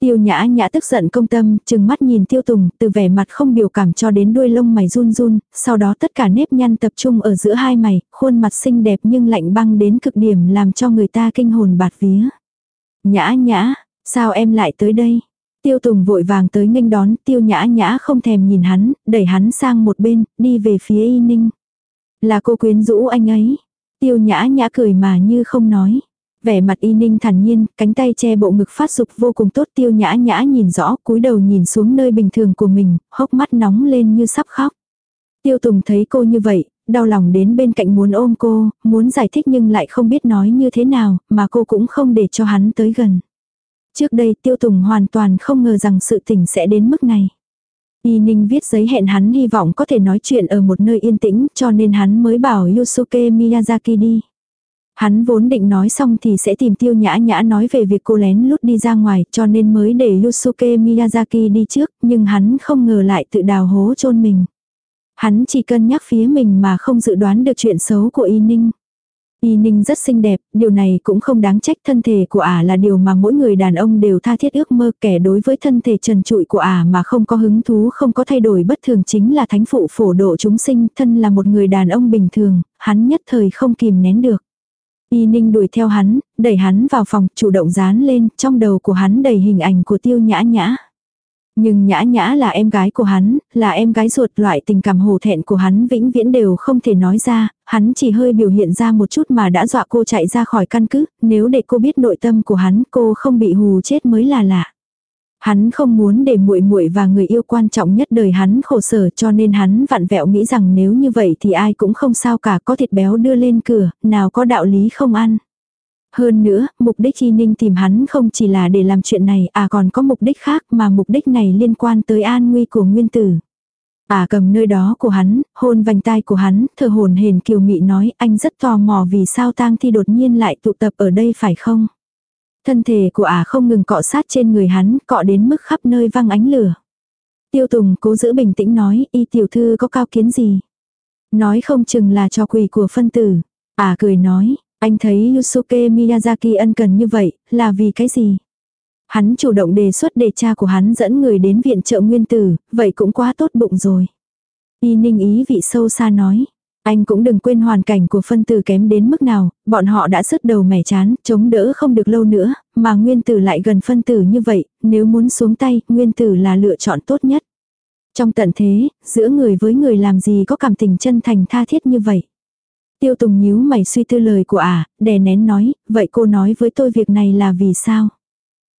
Tiêu nhã nhã tức giận công tâm, chừng mắt nhìn tiêu tùng, từ vẻ mặt không biểu cảm cho đến đuôi lông mày run run, sau đó tất cả nếp nhăn tập trung ở giữa hai mày, khuôn mặt xinh đẹp nhưng lạnh băng đến cực điểm làm cho người ta kinh hồn bạt vía. Nhã nhã, sao em lại tới đây? Tiêu tùng vội vàng tới nghênh đón, tiêu nhã nhã không thèm nhìn hắn, đẩy hắn sang một bên, đi về phía y ninh. Là cô quyến rũ anh ấy. Tiêu nhã nhã cười mà như không nói. Vẻ mặt y ninh thản nhiên, cánh tay che bộ ngực phát dục vô cùng tốt tiêu nhã nhã nhìn rõ, cúi đầu nhìn xuống nơi bình thường của mình, hốc mắt nóng lên như sắp khóc. Tiêu Tùng thấy cô như vậy, đau lòng đến bên cạnh muốn ôm cô, muốn giải thích nhưng lại không biết nói như thế nào, mà cô cũng không để cho hắn tới gần. Trước đây Tiêu Tùng hoàn toàn không ngờ rằng sự tình sẽ đến mức này. Y Ninh viết giấy hẹn hắn hy vọng có thể nói chuyện ở một nơi yên tĩnh, cho nên hắn mới bảo Yusuke Miyazaki đi. Hắn vốn định nói xong thì sẽ tìm tiêu nhã nhã nói về việc cô lén lút đi ra ngoài, cho nên mới để Yusuke Miyazaki đi trước, nhưng hắn không ngờ lại tự đào hố chôn mình. Hắn chỉ cân nhắc phía mình mà không dự đoán được chuyện xấu của Y Ninh. Y Ninh rất xinh đẹp, điều này cũng không đáng trách thân thể của ả là điều mà mỗi người đàn ông đều tha thiết ước mơ kẻ đối với thân thể trần trụi của ả mà không có hứng thú không có thay đổi bất thường chính là thánh phụ phổ độ chúng sinh thân là một người đàn ông bình thường, hắn nhất thời không kìm nén được. Y Ninh đuổi theo hắn, đẩy hắn vào phòng, chủ động dán lên, trong đầu của hắn đầy hình ảnh của tiêu nhã nhã. Nhưng nhã nhã là em gái của hắn, là em gái ruột loại tình cảm hồ thẹn của hắn vĩnh viễn đều không thể nói ra, hắn chỉ hơi biểu hiện ra một chút mà đã dọa cô chạy ra khỏi căn cứ, nếu để cô biết nội tâm của hắn cô không bị hù chết mới là lạ. Hắn không muốn để muội muội và người yêu quan trọng nhất đời hắn khổ sở cho nên hắn vặn vẹo nghĩ rằng nếu như vậy thì ai cũng không sao cả có thịt béo đưa lên cửa, nào có đạo lý không ăn. Hơn nữa, mục đích Chi Ninh tìm hắn không chỉ là để làm chuyện này à còn có mục đích khác mà mục đích này liên quan tới an nguy của nguyên tử. À cầm nơi đó của hắn, hôn vành tai của hắn, thở hồn hền kiều mị nói anh rất tò mò vì sao tang thi đột nhiên lại tụ tập ở đây phải không? Thân thể của ả à không ngừng cọ sát trên người hắn, cọ đến mức khắp nơi văng ánh lửa. Tiêu Tùng cố giữ bình tĩnh nói, y tiểu thư có cao kiến gì? Nói không chừng là cho quỷ của phân tử. Ả à cười nói, anh thấy Yusuke Miyazaki ân cần như vậy, là vì cái gì? Hắn chủ động đề xuất để cha của hắn dẫn người đến viện trợ nguyên tử, vậy cũng quá tốt bụng rồi. Y ninh ý vị sâu xa nói, anh cũng đừng quên hoàn cảnh của phân tử kém đến mức nào, bọn họ đã sứt đầu mẻ chán, chống đỡ không được lâu nữa, mà nguyên tử lại gần phân tử như vậy, nếu muốn xuống tay, nguyên tử là lựa chọn tốt nhất. Trong tận thế, giữa người với người làm gì có cảm tình chân thành tha thiết như vậy. Tiêu Tùng nhíu mày suy tư lời của ả, à, đè nén nói, vậy cô nói với tôi việc này là vì sao?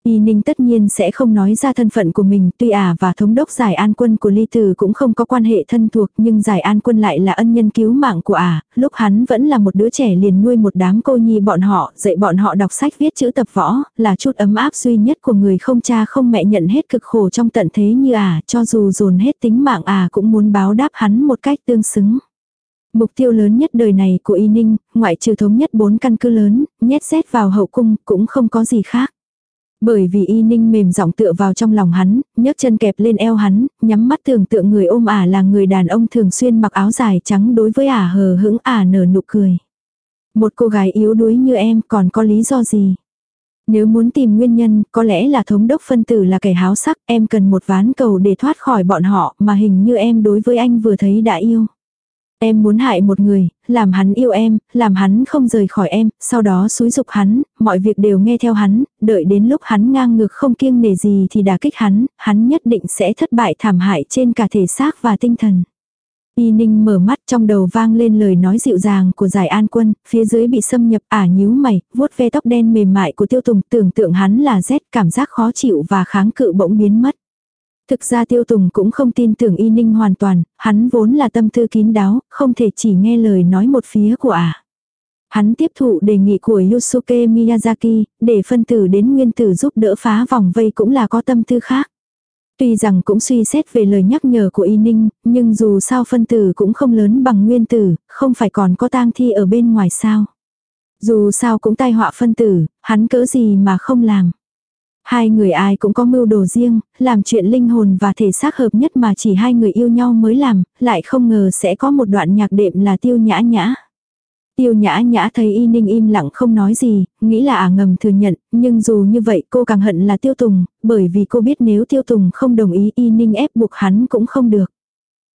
Y Ninh tất nhiên sẽ không nói ra thân phận của mình, tuy ả và thống đốc giải an quân của Ly Tử cũng không có quan hệ thân thuộc nhưng giải an quân lại là ân nhân cứu mạng của ả, lúc hắn vẫn là một đứa trẻ liền nuôi một đám cô nhi bọn họ, dạy bọn họ đọc sách viết chữ tập võ, là chút ấm áp duy nhất của người không cha không mẹ nhận hết cực khổ trong tận thế như ả, cho dù dồn hết tính mạng ả cũng muốn báo đáp hắn một cách tương xứng. Mục tiêu lớn nhất đời này của Y Ninh, ngoại trừ thống nhất bốn căn cứ lớn, nhét xét vào hậu cung, cũng không có gì khác. Bởi vì y ninh mềm giọng tựa vào trong lòng hắn, nhấc chân kẹp lên eo hắn, nhắm mắt tưởng tượng người ôm ả là người đàn ông thường xuyên mặc áo dài trắng đối với ả hờ hững ả nở nụ cười. Một cô gái yếu đuối như em còn có lý do gì? Nếu muốn tìm nguyên nhân, có lẽ là thống đốc phân tử là kẻ háo sắc, em cần một ván cầu để thoát khỏi bọn họ, mà hình như em đối với anh vừa thấy đã yêu. Em muốn hại một người, làm hắn yêu em, làm hắn không rời khỏi em, sau đó xúi dục hắn, mọi việc đều nghe theo hắn, đợi đến lúc hắn ngang ngược không kiêng nể gì thì đả kích hắn, hắn nhất định sẽ thất bại thảm hại trên cả thể xác và tinh thần. Y Ninh mở mắt trong đầu vang lên lời nói dịu dàng của giải an quân, phía dưới bị xâm nhập ả nhíu mày, vuốt ve tóc đen mềm mại của tiêu tùng tưởng tượng hắn là rét cảm giác khó chịu và kháng cự bỗng biến mất. Thực ra tiêu tùng cũng không tin tưởng y ninh hoàn toàn, hắn vốn là tâm tư kín đáo, không thể chỉ nghe lời nói một phía của ả. À. Hắn tiếp thụ đề nghị của Yusuke Miyazaki, để phân tử đến nguyên tử giúp đỡ phá vòng vây cũng là có tâm tư khác. Tuy rằng cũng suy xét về lời nhắc nhở của Y Ninh, nhưng dù sao phân tử cũng không lớn bằng nguyên tử, không phải còn có tang thi ở bên ngoài sao. Dù sao cũng tai họa phân tử, hắn cỡ gì mà không làm. Hai người ai cũng có mưu đồ riêng, làm chuyện linh hồn và thể xác hợp nhất mà chỉ hai người yêu nhau mới làm, lại không ngờ sẽ có một đoạn nhạc đệm là tiêu nhã nhã. Tiêu nhã nhã thấy y ninh im lặng không nói gì, nghĩ là ả ngầm thừa nhận, nhưng dù như vậy cô càng hận là tiêu tùng, bởi vì cô biết nếu tiêu tùng không đồng ý y ninh ép buộc hắn cũng không được.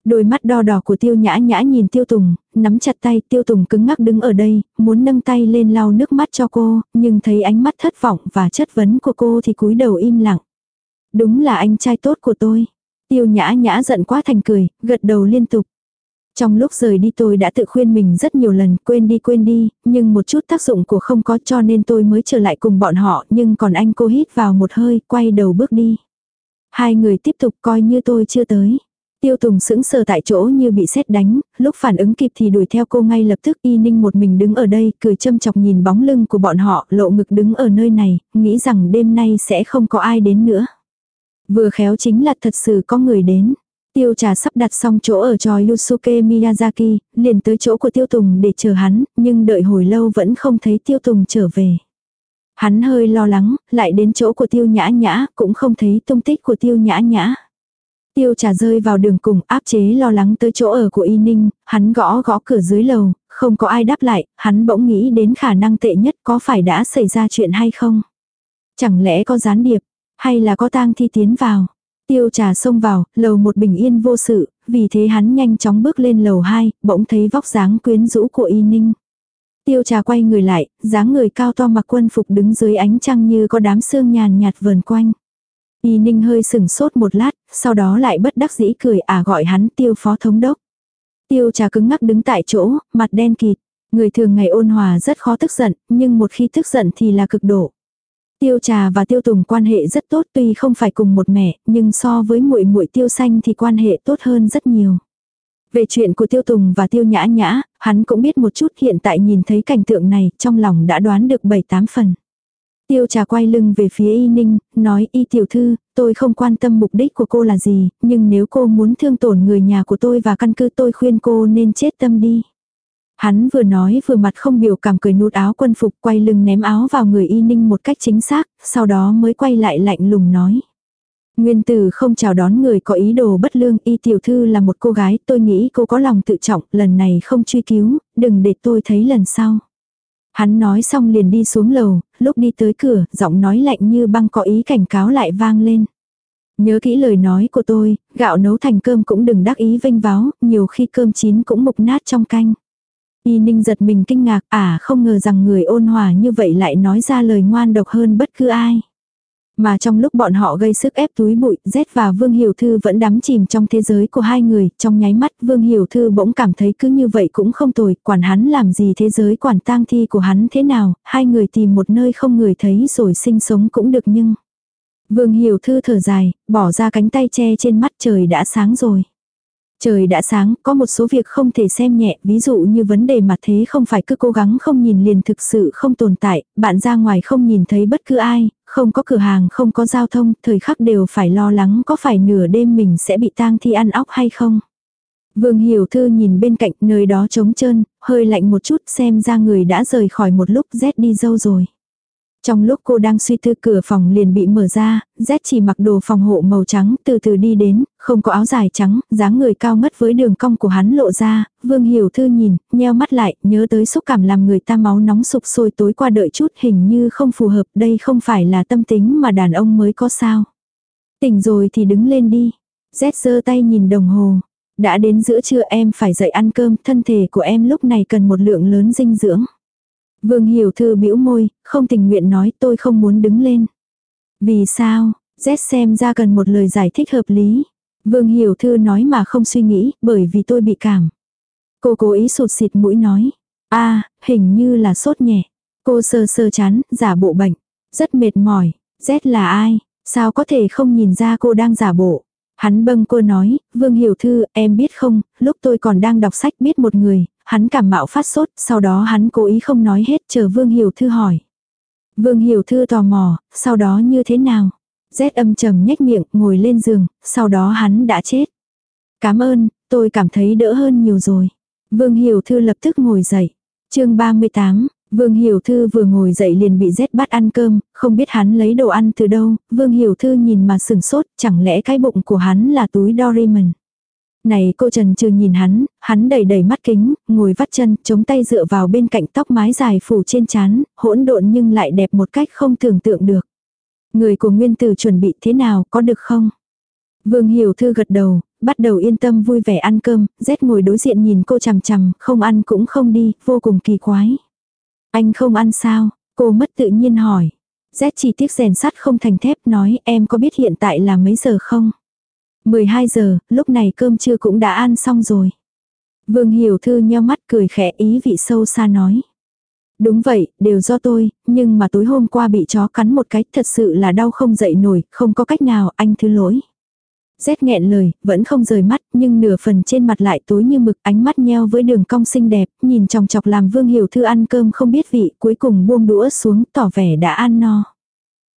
Đôi mắt đo đỏ của tiêu nhã nhã nhìn tiêu tùng, nắm chặt tay tiêu tùng cứng ngắc đứng ở đây, muốn nâng tay lên lau nước mắt cho cô, nhưng thấy ánh mắt thất vọng và chất vấn của cô thì cúi đầu im lặng. Đúng là anh trai tốt của tôi. Tiêu nhã nhã giận quá thành cười, gật đầu liên tục. Trong lúc rời đi tôi đã tự khuyên mình rất nhiều lần, quên đi quên đi, nhưng một chút tác dụng của không có cho nên tôi mới trở lại cùng bọn họ, nhưng còn anh cô hít vào một hơi, quay đầu bước đi. Hai người tiếp tục coi như tôi chưa tới. Tiêu Tùng sững sờ tại chỗ như bị sét đánh, lúc phản ứng kịp thì đuổi theo cô ngay lập tức y ninh một mình đứng ở đây, cười châm chọc nhìn bóng lưng của bọn họ, lộ ngực đứng ở nơi này, nghĩ rằng đêm nay sẽ không có ai đến nữa. Vừa khéo chính là thật sự có người đến. Tiêu trà sắp đặt xong chỗ ở tròi Yusuke Miyazaki, liền tới chỗ của Tiêu Tùng để chờ hắn, nhưng đợi hồi lâu vẫn không thấy Tiêu Tùng trở về. Hắn hơi lo lắng, lại đến chỗ của Tiêu Nhã Nhã, cũng không thấy tung tích của Tiêu Nhã Nhã. Tiêu trà rơi vào đường cùng áp chế lo lắng tới chỗ ở của Y Ninh, hắn gõ gõ cửa dưới lầu, không có ai đáp lại, hắn bỗng nghĩ đến khả năng tệ nhất có phải đã xảy ra chuyện hay không. Chẳng lẽ có gián điệp, hay là có tang thi tiến vào. Tiêu trà xông vào, lầu một bình yên vô sự, vì thế hắn nhanh chóng bước lên lầu hai, bỗng thấy vóc dáng quyến rũ của Y Ninh. Tiêu trà quay người lại, dáng người cao to mặc quân phục đứng dưới ánh trăng như có đám sương nhàn nhạt vờn quanh. Y ninh hơi sừng sốt một lát, sau đó lại bất đắc dĩ cười à gọi hắn tiêu phó thống đốc. Tiêu trà cứng ngắc đứng tại chỗ, mặt đen kịt. Người thường ngày ôn hòa rất khó tức giận, nhưng một khi tức giận thì là cực độ. Tiêu trà và tiêu tùng quan hệ rất tốt tuy không phải cùng một mẹ, nhưng so với muội muội tiêu xanh thì quan hệ tốt hơn rất nhiều. Về chuyện của tiêu tùng và tiêu nhã nhã, hắn cũng biết một chút hiện tại nhìn thấy cảnh tượng này, trong lòng đã đoán được 7-8 phần. Tiêu trà quay lưng về phía y ninh, nói y tiểu thư, tôi không quan tâm mục đích của cô là gì, nhưng nếu cô muốn thương tổn người nhà của tôi và căn cứ tôi khuyên cô nên chết tâm đi. Hắn vừa nói vừa mặt không biểu cảm cười nút áo quân phục quay lưng ném áo vào người y ninh một cách chính xác, sau đó mới quay lại lạnh lùng nói. Nguyên tử không chào đón người có ý đồ bất lương, y tiểu thư là một cô gái, tôi nghĩ cô có lòng tự trọng, lần này không truy cứu, đừng để tôi thấy lần sau. Hắn nói xong liền đi xuống lầu, lúc đi tới cửa, giọng nói lạnh như băng có ý cảnh cáo lại vang lên. Nhớ kỹ lời nói của tôi, gạo nấu thành cơm cũng đừng đắc ý vênh váo, nhiều khi cơm chín cũng mục nát trong canh. Y ninh giật mình kinh ngạc, à không ngờ rằng người ôn hòa như vậy lại nói ra lời ngoan độc hơn bất cứ ai. Mà trong lúc bọn họ gây sức ép túi bụi, Z và Vương Hiểu Thư vẫn đắm chìm trong thế giới của hai người, trong nháy mắt Vương Hiểu Thư bỗng cảm thấy cứ như vậy cũng không tồi, quản hắn làm gì thế giới quản tang thi của hắn thế nào, hai người tìm một nơi không người thấy rồi sinh sống cũng được nhưng. Vương Hiểu Thư thở dài, bỏ ra cánh tay che trên mắt trời đã sáng rồi. Trời đã sáng, có một số việc không thể xem nhẹ, ví dụ như vấn đề mặt thế không phải cứ cố gắng không nhìn liền thực sự không tồn tại, bạn ra ngoài không nhìn thấy bất cứ ai, không có cửa hàng, không có giao thông, thời khắc đều phải lo lắng có phải nửa đêm mình sẽ bị tang thi ăn óc hay không. Vương Hiểu Thư nhìn bên cạnh nơi đó trống trơn, hơi lạnh một chút xem ra người đã rời khỏi một lúc Z đi dâu rồi. Trong lúc cô đang suy tư cửa phòng liền bị mở ra, Z chỉ mặc đồ phòng hộ màu trắng từ từ đi đến, không có áo dài trắng, dáng người cao ngất với đường cong của hắn lộ ra, Vương Hiểu Thư nhìn, nheo mắt lại, nhớ tới xúc cảm làm người ta máu nóng sục sôi tối qua đợi chút hình như không phù hợp, đây không phải là tâm tính mà đàn ông mới có sao. Tỉnh rồi thì đứng lên đi. Z giơ tay nhìn đồng hồ. Đã đến giữa trưa em phải dậy ăn cơm, thân thể của em lúc này cần một lượng lớn dinh dưỡng. Vương Hiểu Thư bĩu môi, không tình nguyện nói tôi không muốn đứng lên. Vì sao? Z xem ra cần một lời giải thích hợp lý. Vương Hiểu Thư nói mà không suy nghĩ, bởi vì tôi bị cảm. Cô cố ý sụt xịt mũi nói. a à, hình như là sốt nhẹ. Cô sơ sơ chán, giả bộ bệnh. Rất mệt mỏi. Z là ai? Sao có thể không nhìn ra cô đang giả bộ? Hắn bâng cô nói, Vương Hiểu Thư, em biết không, lúc tôi còn đang đọc sách biết một người, hắn cảm mạo phát sốt, sau đó hắn cố ý không nói hết chờ Vương Hiểu Thư hỏi. Vương Hiểu Thư tò mò, sau đó như thế nào? Rét âm trầm nhếch miệng, ngồi lên giường, sau đó hắn đã chết. Cảm ơn, tôi cảm thấy đỡ hơn nhiều rồi. Vương Hiểu Thư lập tức ngồi dậy. chương 38, Vương Hiểu Thư vừa ngồi dậy liền bị rét bắt ăn cơm, không biết hắn lấy đồ ăn từ đâu, Vương Hiểu Thư nhìn mà sừng sốt, chẳng lẽ cái bụng của hắn là túi Doraemon. Này cô Trần trừ nhìn hắn, hắn đầy đầy mắt kính, ngồi vắt chân, chống tay dựa vào bên cạnh tóc mái dài phủ trên chán, hỗn độn nhưng lại đẹp một cách không tưởng tượng được. Người của nguyên tử chuẩn bị thế nào, có được không? Vương Hiểu Thư gật đầu, bắt đầu yên tâm vui vẻ ăn cơm, rét ngồi đối diện nhìn cô chằm chằm, không ăn cũng không đi, vô cùng kỳ quái. Anh không ăn sao? Cô mất tự nhiên hỏi. Z chỉ tiếc rèn sắt không thành thép nói em có biết hiện tại là mấy giờ không? 12 giờ, lúc này cơm trưa cũng đã ăn xong rồi. Vương Hiểu Thư nheo mắt cười khẽ ý vị sâu xa nói. Đúng vậy, đều do tôi, nhưng mà tối hôm qua bị chó cắn một cái thật sự là đau không dậy nổi, không có cách nào, anh thứ lỗi. Rét nghẹn lời, vẫn không rời mắt, nhưng nửa phần trên mặt lại tối như mực, ánh mắt nheo với đường cong xinh đẹp, nhìn chòng chọc làm Vương Hiểu Thư ăn cơm không biết vị, cuối cùng buông đũa xuống, tỏ vẻ đã ăn no.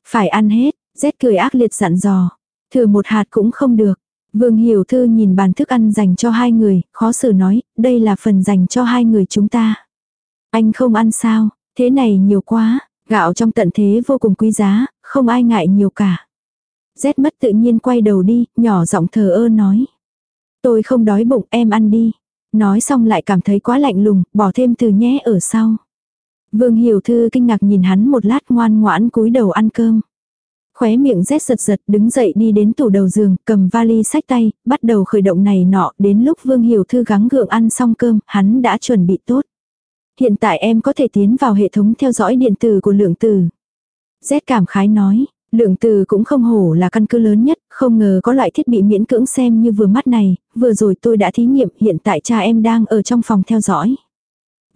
Phải ăn hết, rét cười ác liệt dặn dò. Thừa một hạt cũng không được. Vương Hiểu Thư nhìn bàn thức ăn dành cho hai người, khó xử nói, đây là phần dành cho hai người chúng ta. Anh không ăn sao, thế này nhiều quá, gạo trong tận thế vô cùng quý giá, không ai ngại nhiều cả. Rét mất tự nhiên quay đầu đi, nhỏ giọng thờ ơ nói. Tôi không đói bụng em ăn đi. Nói xong lại cảm thấy quá lạnh lùng, bỏ thêm từ nhé ở sau. Vương Hiểu Thư kinh ngạc nhìn hắn một lát ngoan ngoãn cúi đầu ăn cơm. Khóe miệng rét giật giật đứng dậy đi đến tủ đầu giường, cầm vali sách tay, bắt đầu khởi động này nọ, đến lúc Vương Hiểu Thư gắng gượng ăn xong cơm, hắn đã chuẩn bị tốt. Hiện tại em có thể tiến vào hệ thống theo dõi điện tử của lượng tử. Z cảm khái nói, Lượng từ cũng không hổ là căn cứ lớn nhất, không ngờ có loại thiết bị miễn cưỡng xem như vừa mắt này, vừa rồi tôi đã thí nghiệm, hiện tại cha em đang ở trong phòng theo dõi.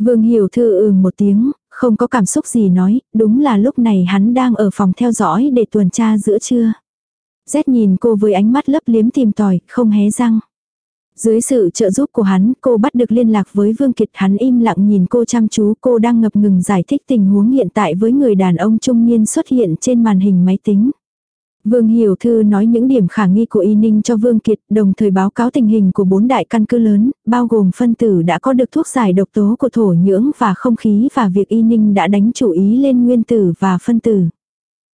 Vương Hiểu Thư ừ một tiếng, không có cảm xúc gì nói, đúng là lúc này hắn đang ở phòng theo dõi để tuần tra giữa trưa. Z nhìn cô với ánh mắt lấp liếm tìm tòi, không hé răng. Dưới sự trợ giúp của hắn, cô bắt được liên lạc với Vương Kiệt, hắn im lặng nhìn cô chăm chú, cô đang ngập ngừng giải thích tình huống hiện tại với người đàn ông trung niên xuất hiện trên màn hình máy tính. Vương Hiểu Thư nói những điểm khả nghi của Y Ninh cho Vương Kiệt, đồng thời báo cáo tình hình của bốn đại căn cứ lớn, bao gồm phân tử đã có được thuốc giải độc tố của thổ nhưỡng và không khí và việc Y Ninh đã đánh chủ ý lên nguyên tử và phân tử.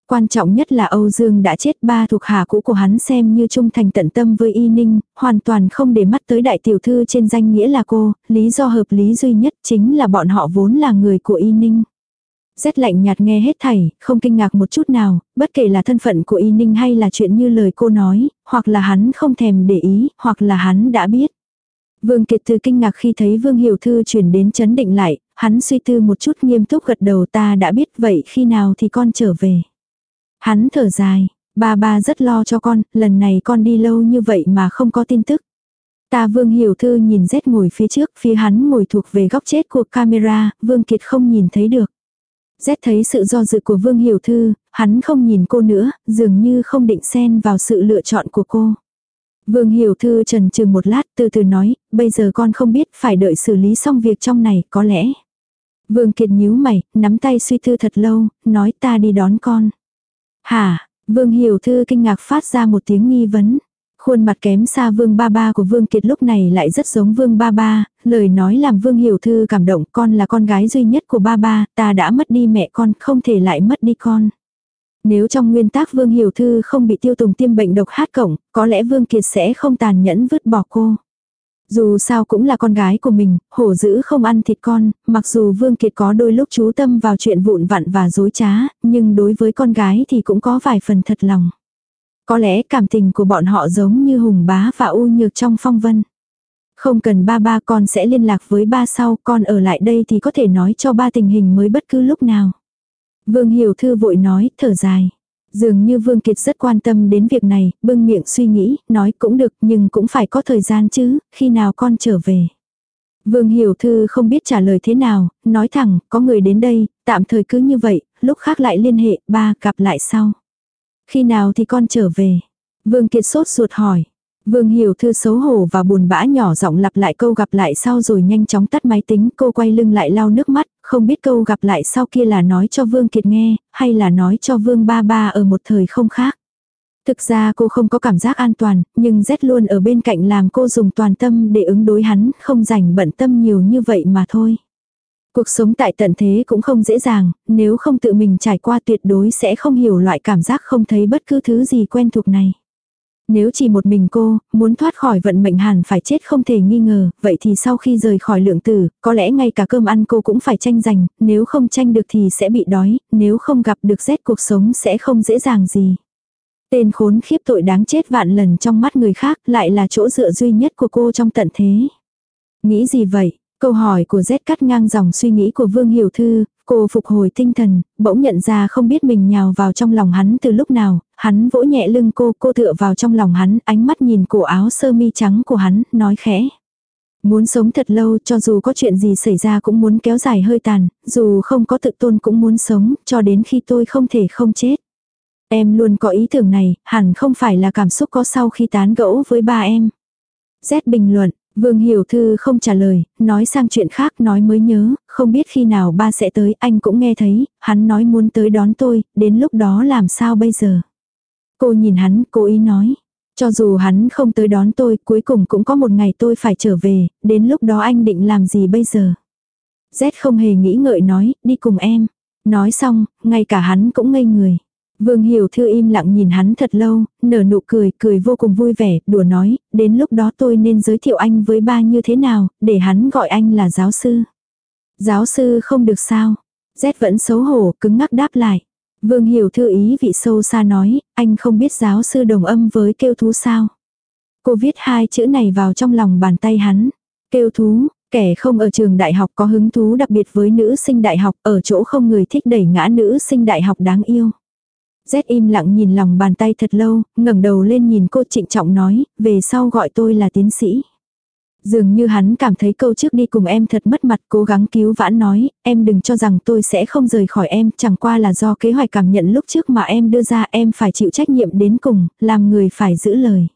Quan trọng nhất là Âu Dương đã chết ba thuộc hạ cũ của hắn xem như trung thành tận tâm với Y Ninh, hoàn toàn không để mắt tới đại tiểu thư trên danh nghĩa là cô, lý do hợp lý duy nhất chính là bọn họ vốn là người của Y Ninh. Rét lạnh nhạt nghe hết thảy, không kinh ngạc một chút nào, bất kể là thân phận của Y Ninh hay là chuyện như lời cô nói, hoặc là hắn không thèm để ý, hoặc là hắn đã biết. Vương Kiệt Thư kinh ngạc khi thấy Vương Hiểu Thư chuyển đến chấn định lại, hắn suy tư một chút nghiêm túc gật đầu ta đã biết vậy khi nào thì con trở về. Hắn thở dài, ba ba rất lo cho con, lần này con đi lâu như vậy mà không có tin tức. Ta Vương Hiểu Thư nhìn rét ngồi phía trước, phía hắn ngồi thuộc về góc chết của camera, Vương Kiệt không nhìn thấy được rét thấy sự do dự của Vương Hiểu Thư, hắn không nhìn cô nữa, dường như không định xen vào sự lựa chọn của cô. Vương Hiểu Thư trần trừ một lát từ từ nói, bây giờ con không biết phải đợi xử lý xong việc trong này, có lẽ. Vương Kiệt nhíu mày, nắm tay suy tư thật lâu, nói ta đi đón con. Hả, Vương Hiểu Thư kinh ngạc phát ra một tiếng nghi vấn. Khuôn mặt kém xa Vương Ba Ba của Vương Kiệt lúc này lại rất giống Vương Ba Ba, lời nói làm Vương Hiểu Thư cảm động con là con gái duy nhất của Ba Ba, ta đã mất đi mẹ con, không thể lại mất đi con. Nếu trong nguyên tắc Vương Hiểu Thư không bị tiêu tùng tiêm bệnh độc hát cổng, có lẽ Vương Kiệt sẽ không tàn nhẫn vứt bỏ cô. Dù sao cũng là con gái của mình, hổ dữ không ăn thịt con, mặc dù Vương Kiệt có đôi lúc chú tâm vào chuyện vụn vặn và dối trá, nhưng đối với con gái thì cũng có vài phần thật lòng. Có lẽ cảm tình của bọn họ giống như Hùng Bá và U Nhược trong phong vân. Không cần ba ba con sẽ liên lạc với ba sau, con ở lại đây thì có thể nói cho ba tình hình mới bất cứ lúc nào. Vương Hiểu Thư vội nói, thở dài. Dường như Vương Kiệt rất quan tâm đến việc này, bưng miệng suy nghĩ, nói cũng được nhưng cũng phải có thời gian chứ, khi nào con trở về. Vương Hiểu Thư không biết trả lời thế nào, nói thẳng, có người đến đây, tạm thời cứ như vậy, lúc khác lại liên hệ, ba gặp lại sau. Khi nào thì con trở về? Vương Kiệt sốt ruột hỏi. Vương Hiểu Thư xấu hổ và buồn bã nhỏ giọng lặp lại câu gặp lại sau rồi nhanh chóng tắt máy tính cô quay lưng lại lau nước mắt, không biết câu gặp lại sau kia là nói cho Vương Kiệt nghe, hay là nói cho Vương Ba Ba ở một thời không khác. Thực ra cô không có cảm giác an toàn, nhưng Z luôn ở bên cạnh làm cô dùng toàn tâm để ứng đối hắn, không rảnh bận tâm nhiều như vậy mà thôi. Cuộc sống tại tận thế cũng không dễ dàng, nếu không tự mình trải qua tuyệt đối sẽ không hiểu loại cảm giác không thấy bất cứ thứ gì quen thuộc này. Nếu chỉ một mình cô, muốn thoát khỏi vận mệnh hẳn phải chết không thể nghi ngờ, vậy thì sau khi rời khỏi lượng tử, có lẽ ngay cả cơm ăn cô cũng phải tranh giành, nếu không tranh được thì sẽ bị đói, nếu không gặp được rét cuộc sống sẽ không dễ dàng gì. Tên khốn khiếp tội đáng chết vạn lần trong mắt người khác lại là chỗ dựa duy nhất của cô trong tận thế. Nghĩ gì vậy? Câu hỏi của Z cắt ngang dòng suy nghĩ của Vương Hiểu Thư, cô phục hồi tinh thần, bỗng nhận ra không biết mình nhào vào trong lòng hắn từ lúc nào, hắn vỗ nhẹ lưng cô, cô tựa vào trong lòng hắn, ánh mắt nhìn cổ áo sơ mi trắng của hắn, nói khẽ. Muốn sống thật lâu cho dù có chuyện gì xảy ra cũng muốn kéo dài hơi tàn, dù không có tự tôn cũng muốn sống, cho đến khi tôi không thể không chết. Em luôn có ý tưởng này, hẳn không phải là cảm xúc có sau khi tán gẫu với ba em. Z bình luận, Vương Hiểu Thư không trả lời, nói sang chuyện khác nói mới nhớ, không biết khi nào ba sẽ tới, anh cũng nghe thấy, hắn nói muốn tới đón tôi, đến lúc đó làm sao bây giờ. Cô nhìn hắn, cố ý nói, cho dù hắn không tới đón tôi, cuối cùng cũng có một ngày tôi phải trở về, đến lúc đó anh định làm gì bây giờ. Z không hề nghĩ ngợi nói, đi cùng em. Nói xong, ngay cả hắn cũng ngây người. Vương Hiểu Thư im lặng nhìn hắn thật lâu, nở nụ cười, cười vô cùng vui vẻ, đùa nói, đến lúc đó tôi nên giới thiệu anh với ba như thế nào, để hắn gọi anh là giáo sư. Giáo sư không được sao. Z vẫn xấu hổ, cứng ngắc đáp lại. Vương Hiểu Thư ý vị sâu xa nói, anh không biết giáo sư đồng âm với kêu thú sao. Cô viết hai chữ này vào trong lòng bàn tay hắn. Kêu thú, Kẻ không ở trường đại học có hứng thú đặc biệt với nữ sinh đại học ở chỗ không người thích đẩy ngã nữ sinh đại học đáng yêu. Z im lặng nhìn lòng bàn tay thật lâu, ngẩng đầu lên nhìn cô trịnh trọng nói, về sau gọi tôi là tiến sĩ. Dường như hắn cảm thấy câu trước đi cùng em thật mất mặt cố gắng cứu vãn nói, em đừng cho rằng tôi sẽ không rời khỏi em, chẳng qua là do kế hoạch cảm nhận lúc trước mà em đưa ra em phải chịu trách nhiệm đến cùng, làm người phải giữ lời.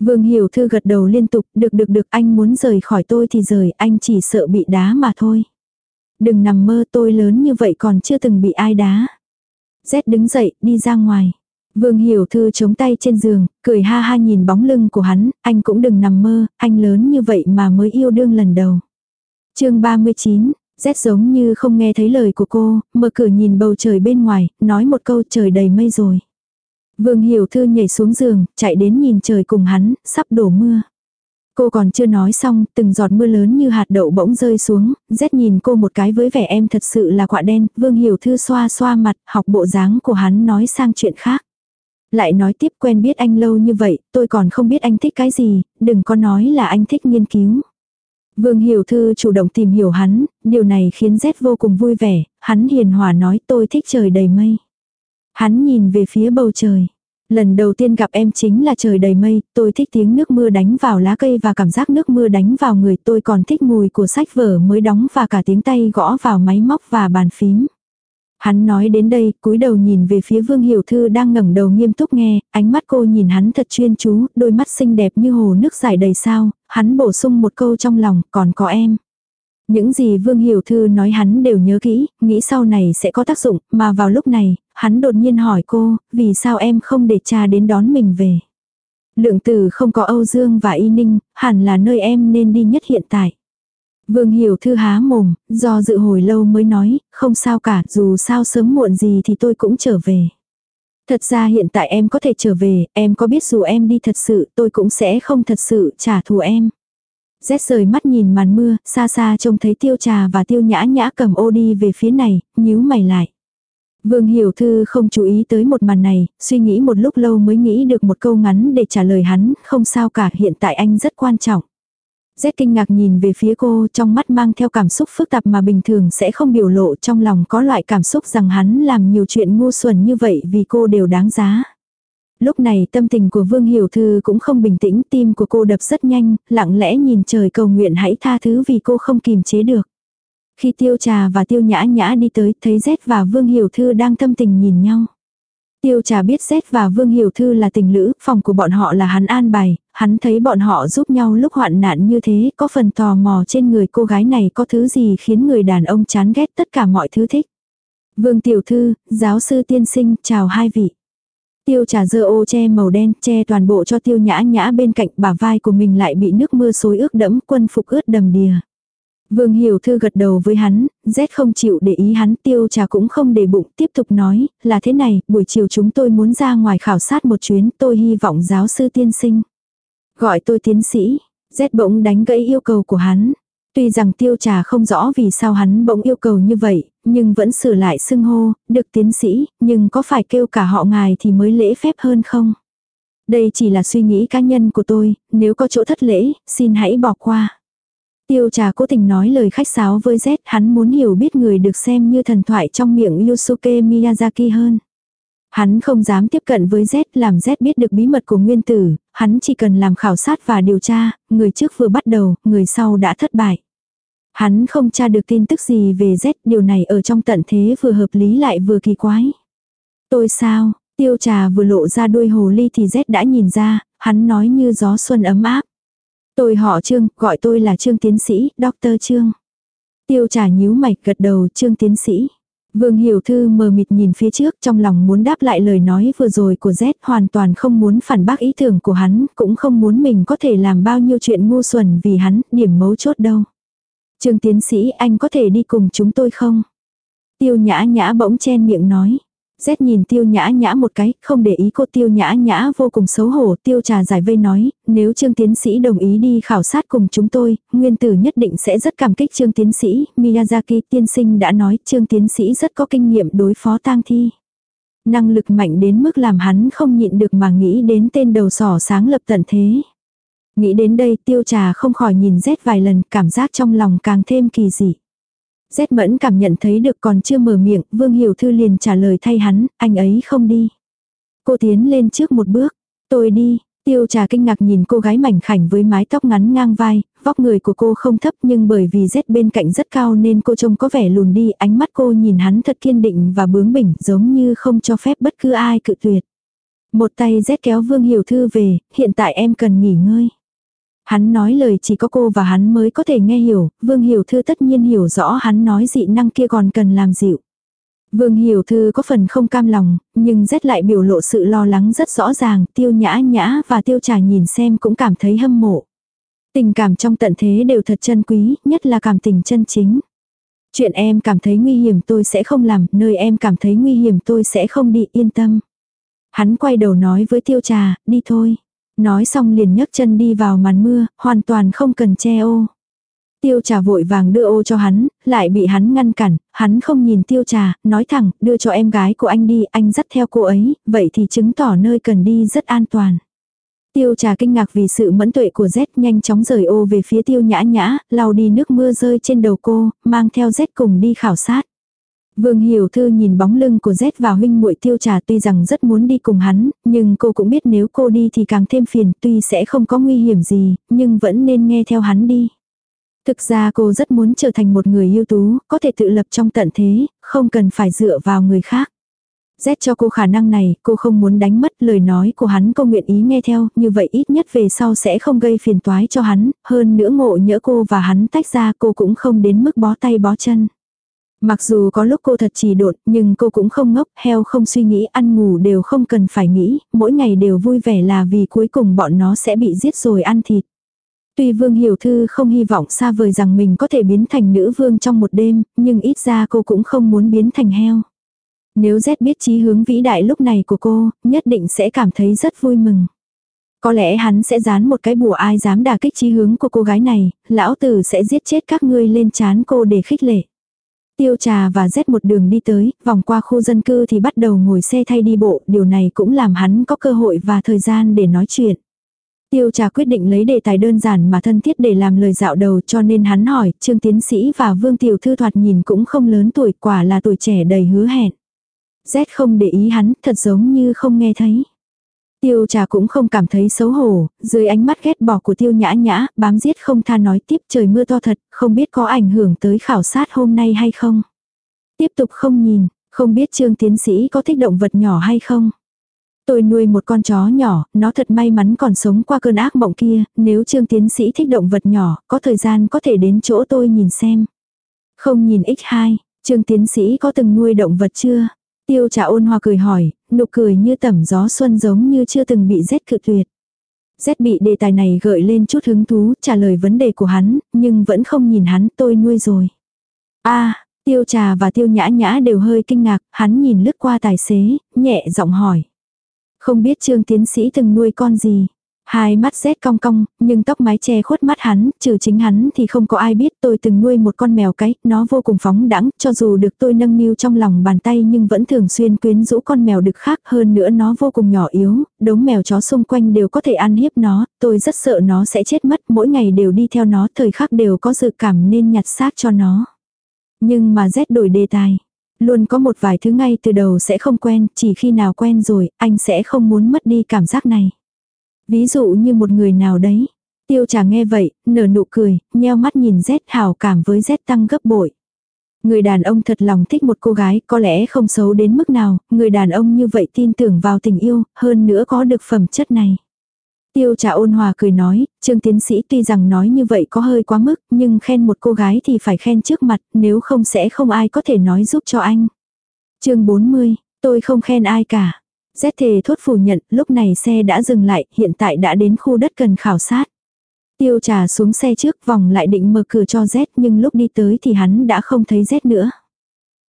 Vương Hiểu Thư gật đầu liên tục, được được được anh muốn rời khỏi tôi thì rời, anh chỉ sợ bị đá mà thôi. Đừng nằm mơ tôi lớn như vậy còn chưa từng bị ai đá. Z đứng dậy, đi ra ngoài. Vương Hiểu Thư chống tay trên giường, cười ha ha nhìn bóng lưng của hắn, anh cũng đừng nằm mơ, anh lớn như vậy mà mới yêu đương lần đầu. chương 39, Z giống như không nghe thấy lời của cô, mở cửa nhìn bầu trời bên ngoài, nói một câu trời đầy mây rồi. Vương Hiểu Thư nhảy xuống giường, chạy đến nhìn trời cùng hắn, sắp đổ mưa. Cô còn chưa nói xong, từng giọt mưa lớn như hạt đậu bỗng rơi xuống, rét nhìn cô một cái với vẻ em thật sự là quạ đen, Vương Hiểu Thư xoa xoa mặt, học bộ dáng của hắn nói sang chuyện khác. Lại nói tiếp quen biết anh lâu như vậy, tôi còn không biết anh thích cái gì, đừng có nói là anh thích nghiên cứu. Vương Hiểu Thư chủ động tìm hiểu hắn, điều này khiến Z vô cùng vui vẻ, hắn hiền hòa nói tôi thích trời đầy mây. Hắn nhìn về phía bầu trời. Lần đầu tiên gặp em chính là trời đầy mây, tôi thích tiếng nước mưa đánh vào lá cây và cảm giác nước mưa đánh vào người tôi còn thích mùi của sách vở mới đóng và cả tiếng tay gõ vào máy móc và bàn phím. Hắn nói đến đây, cúi đầu nhìn về phía Vương Hiểu Thư đang ngẩng đầu nghiêm túc nghe, ánh mắt cô nhìn hắn thật chuyên chú, đôi mắt xinh đẹp như hồ nước dài đầy sao, hắn bổ sung một câu trong lòng, còn có em. Những gì Vương Hiểu Thư nói hắn đều nhớ kỹ, nghĩ sau này sẽ có tác dụng, mà vào lúc này, hắn đột nhiên hỏi cô, vì sao em không để cha đến đón mình về. Lượng tử không có Âu Dương và Y Ninh, hẳn là nơi em nên đi nhất hiện tại. Vương Hiểu Thư há mồm, do dự hồi lâu mới nói, không sao cả, dù sao sớm muộn gì thì tôi cũng trở về. Thật ra hiện tại em có thể trở về, em có biết dù em đi thật sự, tôi cũng sẽ không thật sự trả thù em. Rét rời mắt nhìn màn mưa, xa xa trông thấy tiêu trà và tiêu nhã nhã cầm ô đi về phía này, nhíu mày lại. Vương Hiểu Thư không chú ý tới một màn này, suy nghĩ một lúc lâu mới nghĩ được một câu ngắn để trả lời hắn, không sao cả, hiện tại anh rất quan trọng. Rét kinh ngạc nhìn về phía cô trong mắt mang theo cảm xúc phức tạp mà bình thường sẽ không biểu lộ trong lòng có loại cảm xúc rằng hắn làm nhiều chuyện ngu xuẩn như vậy vì cô đều đáng giá. Lúc này tâm tình của Vương Hiểu Thư cũng không bình tĩnh, tim của cô đập rất nhanh, lặng lẽ nhìn trời cầu nguyện hãy tha thứ vì cô không kìm chế được. Khi tiêu trà và tiêu nhã nhã đi tới, thấy Z và Vương Hiểu Thư đang tâm tình nhìn nhau. Tiêu trà biết Z và Vương Hiểu Thư là tình lữ, phòng của bọn họ là hắn an bài, hắn thấy bọn họ giúp nhau lúc hoạn nạn như thế, có phần tò mò trên người cô gái này có thứ gì khiến người đàn ông chán ghét tất cả mọi thứ thích. Vương Tiểu Thư, giáo sư tiên sinh, chào hai vị. Tiêu trà dơ ô che màu đen, che toàn bộ cho tiêu nhã nhã bên cạnh bả vai của mình lại bị nước mưa xối ướt đẫm quân phục ướt đầm đìa. Vương Hiểu Thư gật đầu với hắn, Z không chịu để ý hắn tiêu trà cũng không để bụng tiếp tục nói, là thế này, buổi chiều chúng tôi muốn ra ngoài khảo sát một chuyến, tôi hy vọng giáo sư tiên sinh. Gọi tôi tiến sĩ, Z bỗng đánh gãy yêu cầu của hắn. Tuy rằng tiêu trà không rõ vì sao hắn bỗng yêu cầu như vậy, nhưng vẫn sửa lại xưng hô, được tiến sĩ, nhưng có phải kêu cả họ ngài thì mới lễ phép hơn không? Đây chỉ là suy nghĩ cá nhân của tôi, nếu có chỗ thất lễ, xin hãy bỏ qua. Tiêu trà cố tình nói lời khách sáo với Z, hắn muốn hiểu biết người được xem như thần thoại trong miệng Yusuke Miyazaki hơn. Hắn không dám tiếp cận với Z làm Z biết được bí mật của nguyên tử, hắn chỉ cần làm khảo sát và điều tra, người trước vừa bắt đầu, người sau đã thất bại. Hắn không tra được tin tức gì về Z, điều này ở trong tận thế vừa hợp lý lại vừa kỳ quái. Tôi sao, tiêu trà vừa lộ ra đuôi hồ ly thì Z đã nhìn ra, hắn nói như gió xuân ấm áp. Tôi họ Trương, gọi tôi là Trương Tiến Sĩ, Dr. Trương. Tiêu trà nhíu mạch gật đầu Trương Tiến Sĩ. Vương Hiểu Thư mờ mịt nhìn phía trước trong lòng muốn đáp lại lời nói vừa rồi của Z hoàn toàn không muốn phản bác ý tưởng của hắn, cũng không muốn mình có thể làm bao nhiêu chuyện ngu xuẩn vì hắn, điểm mấu chốt đâu. Trương Tiến Sĩ anh có thể đi cùng chúng tôi không? Tiêu nhã nhã bỗng chen miệng nói rét nhìn tiêu nhã nhã một cái, không để ý cô tiêu nhã nhã vô cùng xấu hổ, tiêu trà giải vây nói, nếu trương tiến sĩ đồng ý đi khảo sát cùng chúng tôi, nguyên tử nhất định sẽ rất cảm kích trương tiến sĩ, Miyazaki tiên sinh đã nói trương tiến sĩ rất có kinh nghiệm đối phó tang thi. Năng lực mạnh đến mức làm hắn không nhịn được mà nghĩ đến tên đầu sỏ sáng lập tận thế. Nghĩ đến đây tiêu trà không khỏi nhìn rét vài lần, cảm giác trong lòng càng thêm kỳ dị. Rét mẫn cảm nhận thấy được còn chưa mở miệng, Vương Hiểu Thư liền trả lời thay hắn, anh ấy không đi. Cô tiến lên trước một bước, tôi đi, Tiêu trà kinh ngạc nhìn cô gái mảnh khảnh với mái tóc ngắn ngang vai, vóc người của cô không thấp nhưng bởi vì rét bên cạnh rất cao nên cô trông có vẻ lùn đi, ánh mắt cô nhìn hắn thật kiên định và bướng bỉnh giống như không cho phép bất cứ ai cự tuyệt. Một tay rét kéo Vương Hiểu Thư về, hiện tại em cần nghỉ ngơi. Hắn nói lời chỉ có cô và hắn mới có thể nghe hiểu, Vương Hiểu Thư tất nhiên hiểu rõ hắn nói dị năng kia còn cần làm dịu. Vương Hiểu Thư có phần không cam lòng, nhưng rét lại biểu lộ sự lo lắng rất rõ ràng, tiêu nhã nhã và tiêu trà nhìn xem cũng cảm thấy hâm mộ. Tình cảm trong tận thế đều thật chân quý, nhất là cảm tình chân chính. Chuyện em cảm thấy nguy hiểm tôi sẽ không làm, nơi em cảm thấy nguy hiểm tôi sẽ không đi, yên tâm. Hắn quay đầu nói với tiêu trà, đi thôi. Nói xong liền nhấc chân đi vào màn mưa, hoàn toàn không cần che ô. Tiêu trà vội vàng đưa ô cho hắn, lại bị hắn ngăn cản, hắn không nhìn tiêu trà, nói thẳng, đưa cho em gái của anh đi, anh dắt theo cô ấy, vậy thì chứng tỏ nơi cần đi rất an toàn. Tiêu trà kinh ngạc vì sự mẫn tuệ của Z nhanh chóng rời ô về phía tiêu nhã nhã, lau đi nước mưa rơi trên đầu cô, mang theo Z cùng đi khảo sát. Vương Hiểu Thư nhìn bóng lưng của Z và huynh muội tiêu trà tuy rằng rất muốn đi cùng hắn, nhưng cô cũng biết nếu cô đi thì càng thêm phiền tuy sẽ không có nguy hiểm gì, nhưng vẫn nên nghe theo hắn đi. Thực ra cô rất muốn trở thành một người ưu tú, có thể tự lập trong tận thế, không cần phải dựa vào người khác. Z cho cô khả năng này, cô không muốn đánh mất lời nói của hắn cô nguyện ý nghe theo, như vậy ít nhất về sau sẽ không gây phiền toái cho hắn, hơn nữa ngộ nhỡ cô và hắn tách ra cô cũng không đến mức bó tay bó chân. Mặc dù có lúc cô thật trì độn, nhưng cô cũng không ngốc, heo không suy nghĩ, ăn ngủ đều không cần phải nghĩ, mỗi ngày đều vui vẻ là vì cuối cùng bọn nó sẽ bị giết rồi ăn thịt. Tuy Vương Hiểu Thư không hy vọng xa vời rằng mình có thể biến thành nữ vương trong một đêm, nhưng ít ra cô cũng không muốn biến thành heo. Nếu Z biết chí hướng vĩ đại lúc này của cô, nhất định sẽ cảm thấy rất vui mừng. Có lẽ hắn sẽ dán một cái bùa ai dám đả kích chí hướng của cô gái này, lão tử sẽ giết chết các ngươi lên chán cô để khích lệ. Tiêu trà và rét một đường đi tới, vòng qua khu dân cư thì bắt đầu ngồi xe thay đi bộ, điều này cũng làm hắn có cơ hội và thời gian để nói chuyện. Tiêu trà quyết định lấy đề tài đơn giản mà thân thiết để làm lời dạo đầu cho nên hắn hỏi, Trương Tiến Sĩ và Vương Tiểu Thư thoạt nhìn cũng không lớn tuổi quả là tuổi trẻ đầy hứa hẹn. Z không để ý hắn, thật giống như không nghe thấy. Tiêu trà cũng không cảm thấy xấu hổ, dưới ánh mắt ghét bỏ của tiêu nhã nhã, bám giết không tha nói tiếp trời mưa to thật, không biết có ảnh hưởng tới khảo sát hôm nay hay không. Tiếp tục không nhìn, không biết trương tiến sĩ có thích động vật nhỏ hay không. Tôi nuôi một con chó nhỏ, nó thật may mắn còn sống qua cơn ác mộng kia, nếu trương tiến sĩ thích động vật nhỏ, có thời gian có thể đến chỗ tôi nhìn xem. Không nhìn x2, trương tiến sĩ có từng nuôi động vật chưa? Tiêu trà ôn hòa cười hỏi, nụ cười như tẩm gió xuân giống như chưa từng bị rét cự tuyệt. Rét bị đề tài này gợi lên chút hứng thú trả lời vấn đề của hắn, nhưng vẫn không nhìn hắn tôi nuôi rồi. a tiêu trà và tiêu nhã nhã đều hơi kinh ngạc, hắn nhìn lướt qua tài xế, nhẹ giọng hỏi. Không biết trương tiến sĩ từng nuôi con gì. Hai mắt rét cong cong, nhưng tóc mái che khuất mắt hắn, trừ chính hắn thì không có ai biết tôi từng nuôi một con mèo cái, nó vô cùng phóng đãng, cho dù được tôi nâng niu trong lòng bàn tay nhưng vẫn thường xuyên quyến rũ con mèo đực khác hơn nữa nó vô cùng nhỏ yếu, đống mèo chó xung quanh đều có thể ăn hiếp nó, tôi rất sợ nó sẽ chết mất, mỗi ngày đều đi theo nó, thời khắc đều có dự cảm nên nhặt xác cho nó. Nhưng mà rét đổi đề tài. Luôn có một vài thứ ngay từ đầu sẽ không quen, chỉ khi nào quen rồi, anh sẽ không muốn mất đi cảm giác này. Ví dụ như một người nào đấy. Tiêu trà nghe vậy, nở nụ cười, nheo mắt nhìn Z hào cảm với Z tăng gấp bội. Người đàn ông thật lòng thích một cô gái có lẽ không xấu đến mức nào, người đàn ông như vậy tin tưởng vào tình yêu, hơn nữa có được phẩm chất này. Tiêu trà ôn hòa cười nói, trương tiến sĩ tuy rằng nói như vậy có hơi quá mức, nhưng khen một cô gái thì phải khen trước mặt, nếu không sẽ không ai có thể nói giúp cho anh. chương 40, tôi không khen ai cả. Z thề thốt phủ nhận, lúc này xe đã dừng lại, hiện tại đã đến khu đất cần khảo sát. Tiêu trà xuống xe trước vòng lại định mở cửa cho Z nhưng lúc đi tới thì hắn đã không thấy Z nữa.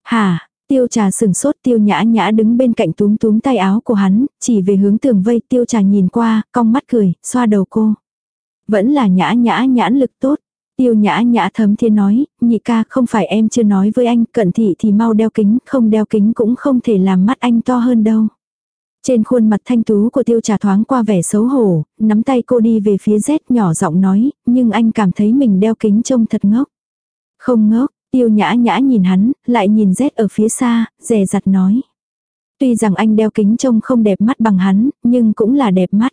Hà, tiêu trà sừng sốt tiêu nhã nhã đứng bên cạnh túm túm tay áo của hắn, chỉ về hướng tường vây tiêu trà nhìn qua, cong mắt cười, xoa đầu cô. Vẫn là nhã nhã nhãn lực tốt. Tiêu nhã nhã thấm thiên nói, nhị ca không phải em chưa nói với anh, cận thị thì mau đeo kính, không đeo kính cũng không thể làm mắt anh to hơn đâu. Trên khuôn mặt thanh tú của tiêu trà thoáng qua vẻ xấu hổ, nắm tay cô đi về phía Z nhỏ giọng nói, nhưng anh cảm thấy mình đeo kính trông thật ngốc. Không ngốc, tiêu nhã nhã nhìn hắn, lại nhìn Z ở phía xa, rè rặt nói. Tuy rằng anh đeo kính trông không đẹp mắt bằng hắn, nhưng cũng là đẹp mắt.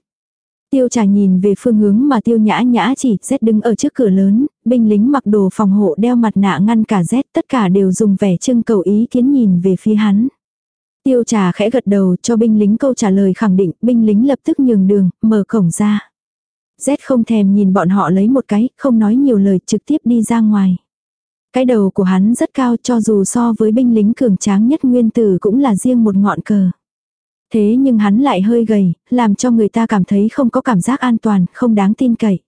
Tiêu trà nhìn về phương hướng mà tiêu nhã nhã chỉ, Z đứng ở trước cửa lớn, binh lính mặc đồ phòng hộ đeo mặt nạ ngăn cả Z, tất cả đều dùng vẻ trưng cầu ý kiến nhìn về phía hắn. Tiêu trà khẽ gật đầu cho binh lính câu trả lời khẳng định, binh lính lập tức nhường đường, mở cổng ra. Z không thèm nhìn bọn họ lấy một cái, không nói nhiều lời trực tiếp đi ra ngoài. Cái đầu của hắn rất cao cho dù so với binh lính cường tráng nhất nguyên tử cũng là riêng một ngọn cờ. Thế nhưng hắn lại hơi gầy, làm cho người ta cảm thấy không có cảm giác an toàn, không đáng tin cậy.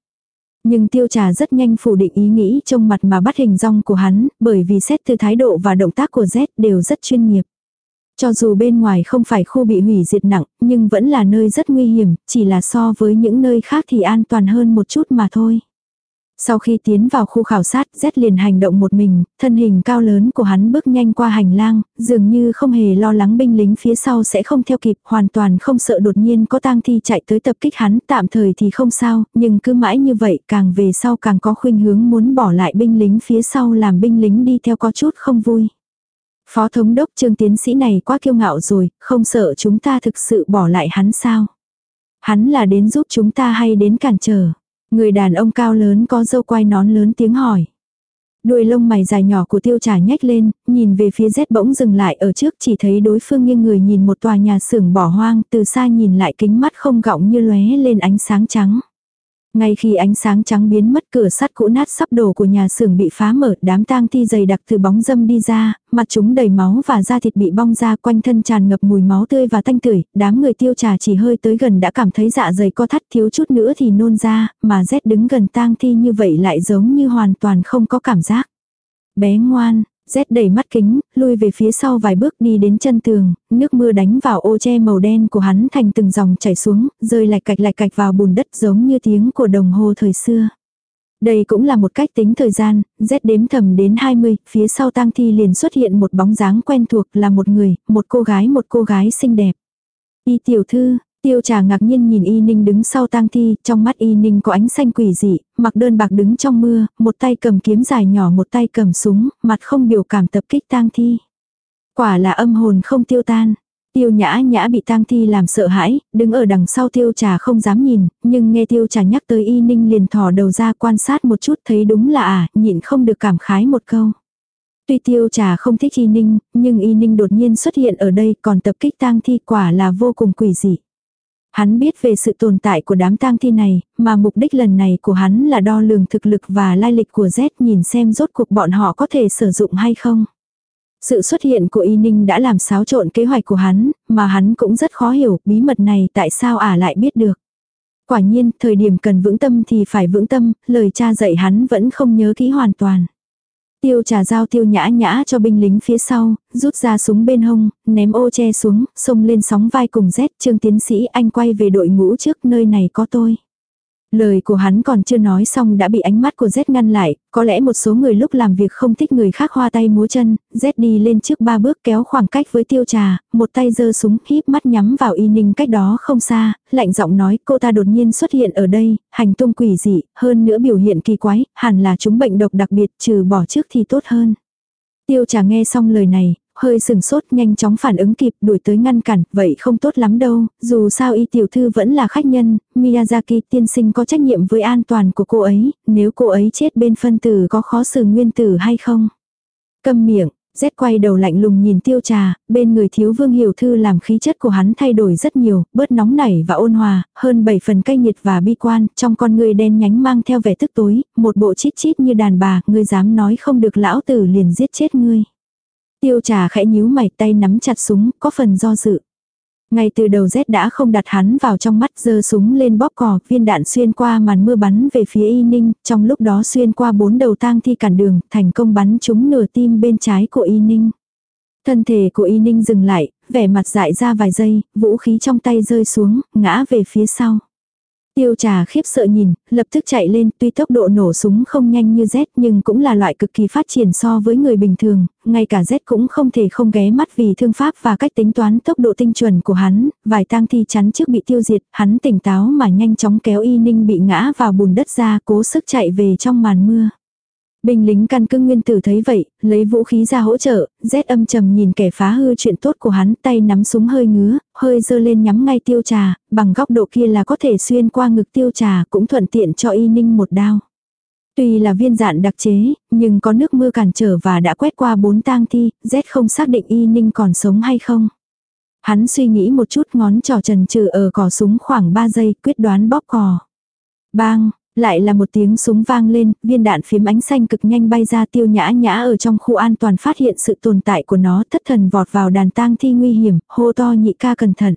Nhưng tiêu trà rất nhanh phủ định ý nghĩ trong mặt mà bắt hình rong của hắn, bởi vì xét từ thái độ và động tác của Z đều rất chuyên nghiệp. Cho dù bên ngoài không phải khu bị hủy diệt nặng, nhưng vẫn là nơi rất nguy hiểm, chỉ là so với những nơi khác thì an toàn hơn một chút mà thôi. Sau khi tiến vào khu khảo sát, Z liền hành động một mình, thân hình cao lớn của hắn bước nhanh qua hành lang, dường như không hề lo lắng binh lính phía sau sẽ không theo kịp, hoàn toàn không sợ đột nhiên có tang thi chạy tới tập kích hắn, tạm thời thì không sao, nhưng cứ mãi như vậy, càng về sau càng có khuynh hướng muốn bỏ lại binh lính phía sau làm binh lính đi theo có chút không vui. Phó thống đốc trương tiến sĩ này quá kiêu ngạo rồi, không sợ chúng ta thực sự bỏ lại hắn sao? Hắn là đến giúp chúng ta hay đến cản trở? Người đàn ông cao lớn có dâu quai nón lớn tiếng hỏi. Đuôi lông mày dài nhỏ của tiêu trà nhếch lên, nhìn về phía rét bỗng dừng lại ở trước chỉ thấy đối phương nghiêng người nhìn một tòa nhà xưởng bỏ hoang từ xa nhìn lại kính mắt không gọng như lóe lên ánh sáng trắng. Ngay khi ánh sáng trắng biến mất cửa sắt cũ nát sắp đổ của nhà xưởng bị phá mở, đám tang thi dày đặc từ bóng dâm đi ra, mặt chúng đầy máu và da thịt bị bong ra quanh thân tràn ngập mùi máu tươi và tanh tưởi, đám người tiêu trà chỉ hơi tới gần đã cảm thấy dạ dày co thắt thiếu chút nữa thì nôn ra, mà rét đứng gần tang thi như vậy lại giống như hoàn toàn không có cảm giác. Bé ngoan, rét đầy mắt kính, lui về phía sau vài bước đi đến chân tường, nước mưa đánh vào ô che màu đen của hắn thành từng dòng chảy xuống, rơi lạch cạch lạch cạch vào bùn đất giống như tiếng của đồng hồ thời xưa. Đây cũng là một cách tính thời gian, rét đếm thầm đến 20, phía sau tang thi liền xuất hiện một bóng dáng quen thuộc là một người, một cô gái một cô gái xinh đẹp. Y tiểu thư, Tiêu trà ngạc nhiên nhìn y ninh đứng sau tang thi, trong mắt y ninh có ánh xanh quỷ dị, mặc đơn bạc đứng trong mưa, một tay cầm kiếm dài nhỏ một tay cầm súng, mặt không biểu cảm tập kích tang thi. Quả là âm hồn không tiêu tan. Tiêu nhã nhã bị tang thi làm sợ hãi, đứng ở đằng sau tiêu trà không dám nhìn, nhưng nghe tiêu trà nhắc tới y ninh liền thò đầu ra quan sát một chút thấy đúng là à, nhịn không được cảm khái một câu. Tuy tiêu trà không thích y ninh, nhưng y ninh đột nhiên xuất hiện ở đây còn tập kích tang thi quả là vô cùng quỷ dị. Hắn biết về sự tồn tại của đám tang thi này, mà mục đích lần này của hắn là đo lường thực lực và lai lịch của Z nhìn xem rốt cuộc bọn họ có thể sử dụng hay không. Sự xuất hiện của Y Ninh đã làm xáo trộn kế hoạch của hắn, mà hắn cũng rất khó hiểu bí mật này tại sao ả lại biết được. Quả nhiên, thời điểm cần vững tâm thì phải vững tâm, lời cha dạy hắn vẫn không nhớ kỹ hoàn toàn. Tiêu trà giao tiêu nhã nhã cho binh lính phía sau, rút ra súng bên hông, ném ô che xuống, xông lên sóng vai cùng Z trương tiến sĩ anh quay về đội ngũ trước nơi này có tôi. Lời của hắn còn chưa nói xong đã bị ánh mắt của Z ngăn lại, có lẽ một số người lúc làm việc không thích người khác hoa tay múa chân, Z đi lên trước ba bước kéo khoảng cách với tiêu trà, một tay giơ súng híp mắt nhắm vào y ninh cách đó không xa, lạnh giọng nói cô ta đột nhiên xuất hiện ở đây, hành tung quỷ dị, hơn nữa biểu hiện kỳ quái, hẳn là chúng bệnh độc đặc biệt trừ bỏ trước thì tốt hơn. Tiêu trà nghe xong lời này, hơi sừng sốt nhanh chóng phản ứng kịp đuổi tới ngăn cản, vậy không tốt lắm đâu, dù sao y tiểu thư vẫn là khách nhân, Miyazaki tiên sinh có trách nhiệm với an toàn của cô ấy, nếu cô ấy chết bên phân tử có khó xử nguyên tử hay không. Câm miệng, Z quay đầu lạnh lùng nhìn tiêu trà, bên người thiếu vương hiểu thư làm khí chất của hắn thay đổi rất nhiều, bớt nóng nảy và ôn hòa, hơn 7 phần cay nghiệt và bi quan, trong con người đen nhánh mang theo vẻ tức tối, một bộ chít chít như đàn bà, ngươi dám nói không được lão tử liền giết chết ngươi. Tiêu trà khẽ nhíu mày tay nắm chặt súng, có phần do dự. Ngay từ đầu rét đã không đặt hắn vào trong mắt giơ súng lên bóp cò, viên đạn xuyên qua màn mưa bắn về phía y ninh, trong lúc đó xuyên qua bốn đầu tang thi cản đường, thành công bắn trúng nửa tim bên trái của y ninh. Thân thể của y ninh dừng lại, vẻ mặt dại ra vài giây, vũ khí trong tay rơi xuống, ngã về phía sau. Tiêu trà khiếp sợ nhìn, lập tức chạy lên, tuy tốc độ nổ súng không nhanh như Z nhưng cũng là loại cực kỳ phát triển so với người bình thường, ngay cả Z cũng không thể không ghé mắt vì thương pháp và cách tính toán tốc độ tinh chuẩn của hắn, vài tang thi chắn trước bị tiêu diệt, hắn tỉnh táo mà nhanh chóng kéo y ninh bị ngã vào bùn đất ra cố sức chạy về trong màn mưa. Binh lính căn cứ nguyên tử thấy vậy, lấy vũ khí ra hỗ trợ, rét âm trầm nhìn kẻ phá hư chuyện tốt của hắn, tay nắm súng hơi ngứa, hơi dơ lên nhắm ngay tiêu trà, bằng góc độ kia là có thể xuyên qua ngực tiêu trà cũng thuận tiện cho y ninh một đao. Tuy là viên dạn đặc chế, nhưng có nước mưa cản trở và đã quét qua bốn tang thi, Z không xác định y ninh còn sống hay không. Hắn suy nghĩ một chút ngón trỏ trần trừ ở cò súng khoảng 3 giây quyết đoán bóp cò. Bang, lại là một tiếng súng vang lên, viên đạn phím ánh xanh cực nhanh bay ra tiêu nhã nhã ở trong khu an toàn phát hiện sự tồn tại của nó thất thần vọt vào đàn tang thi nguy hiểm, hô to nhị ca cẩn thận.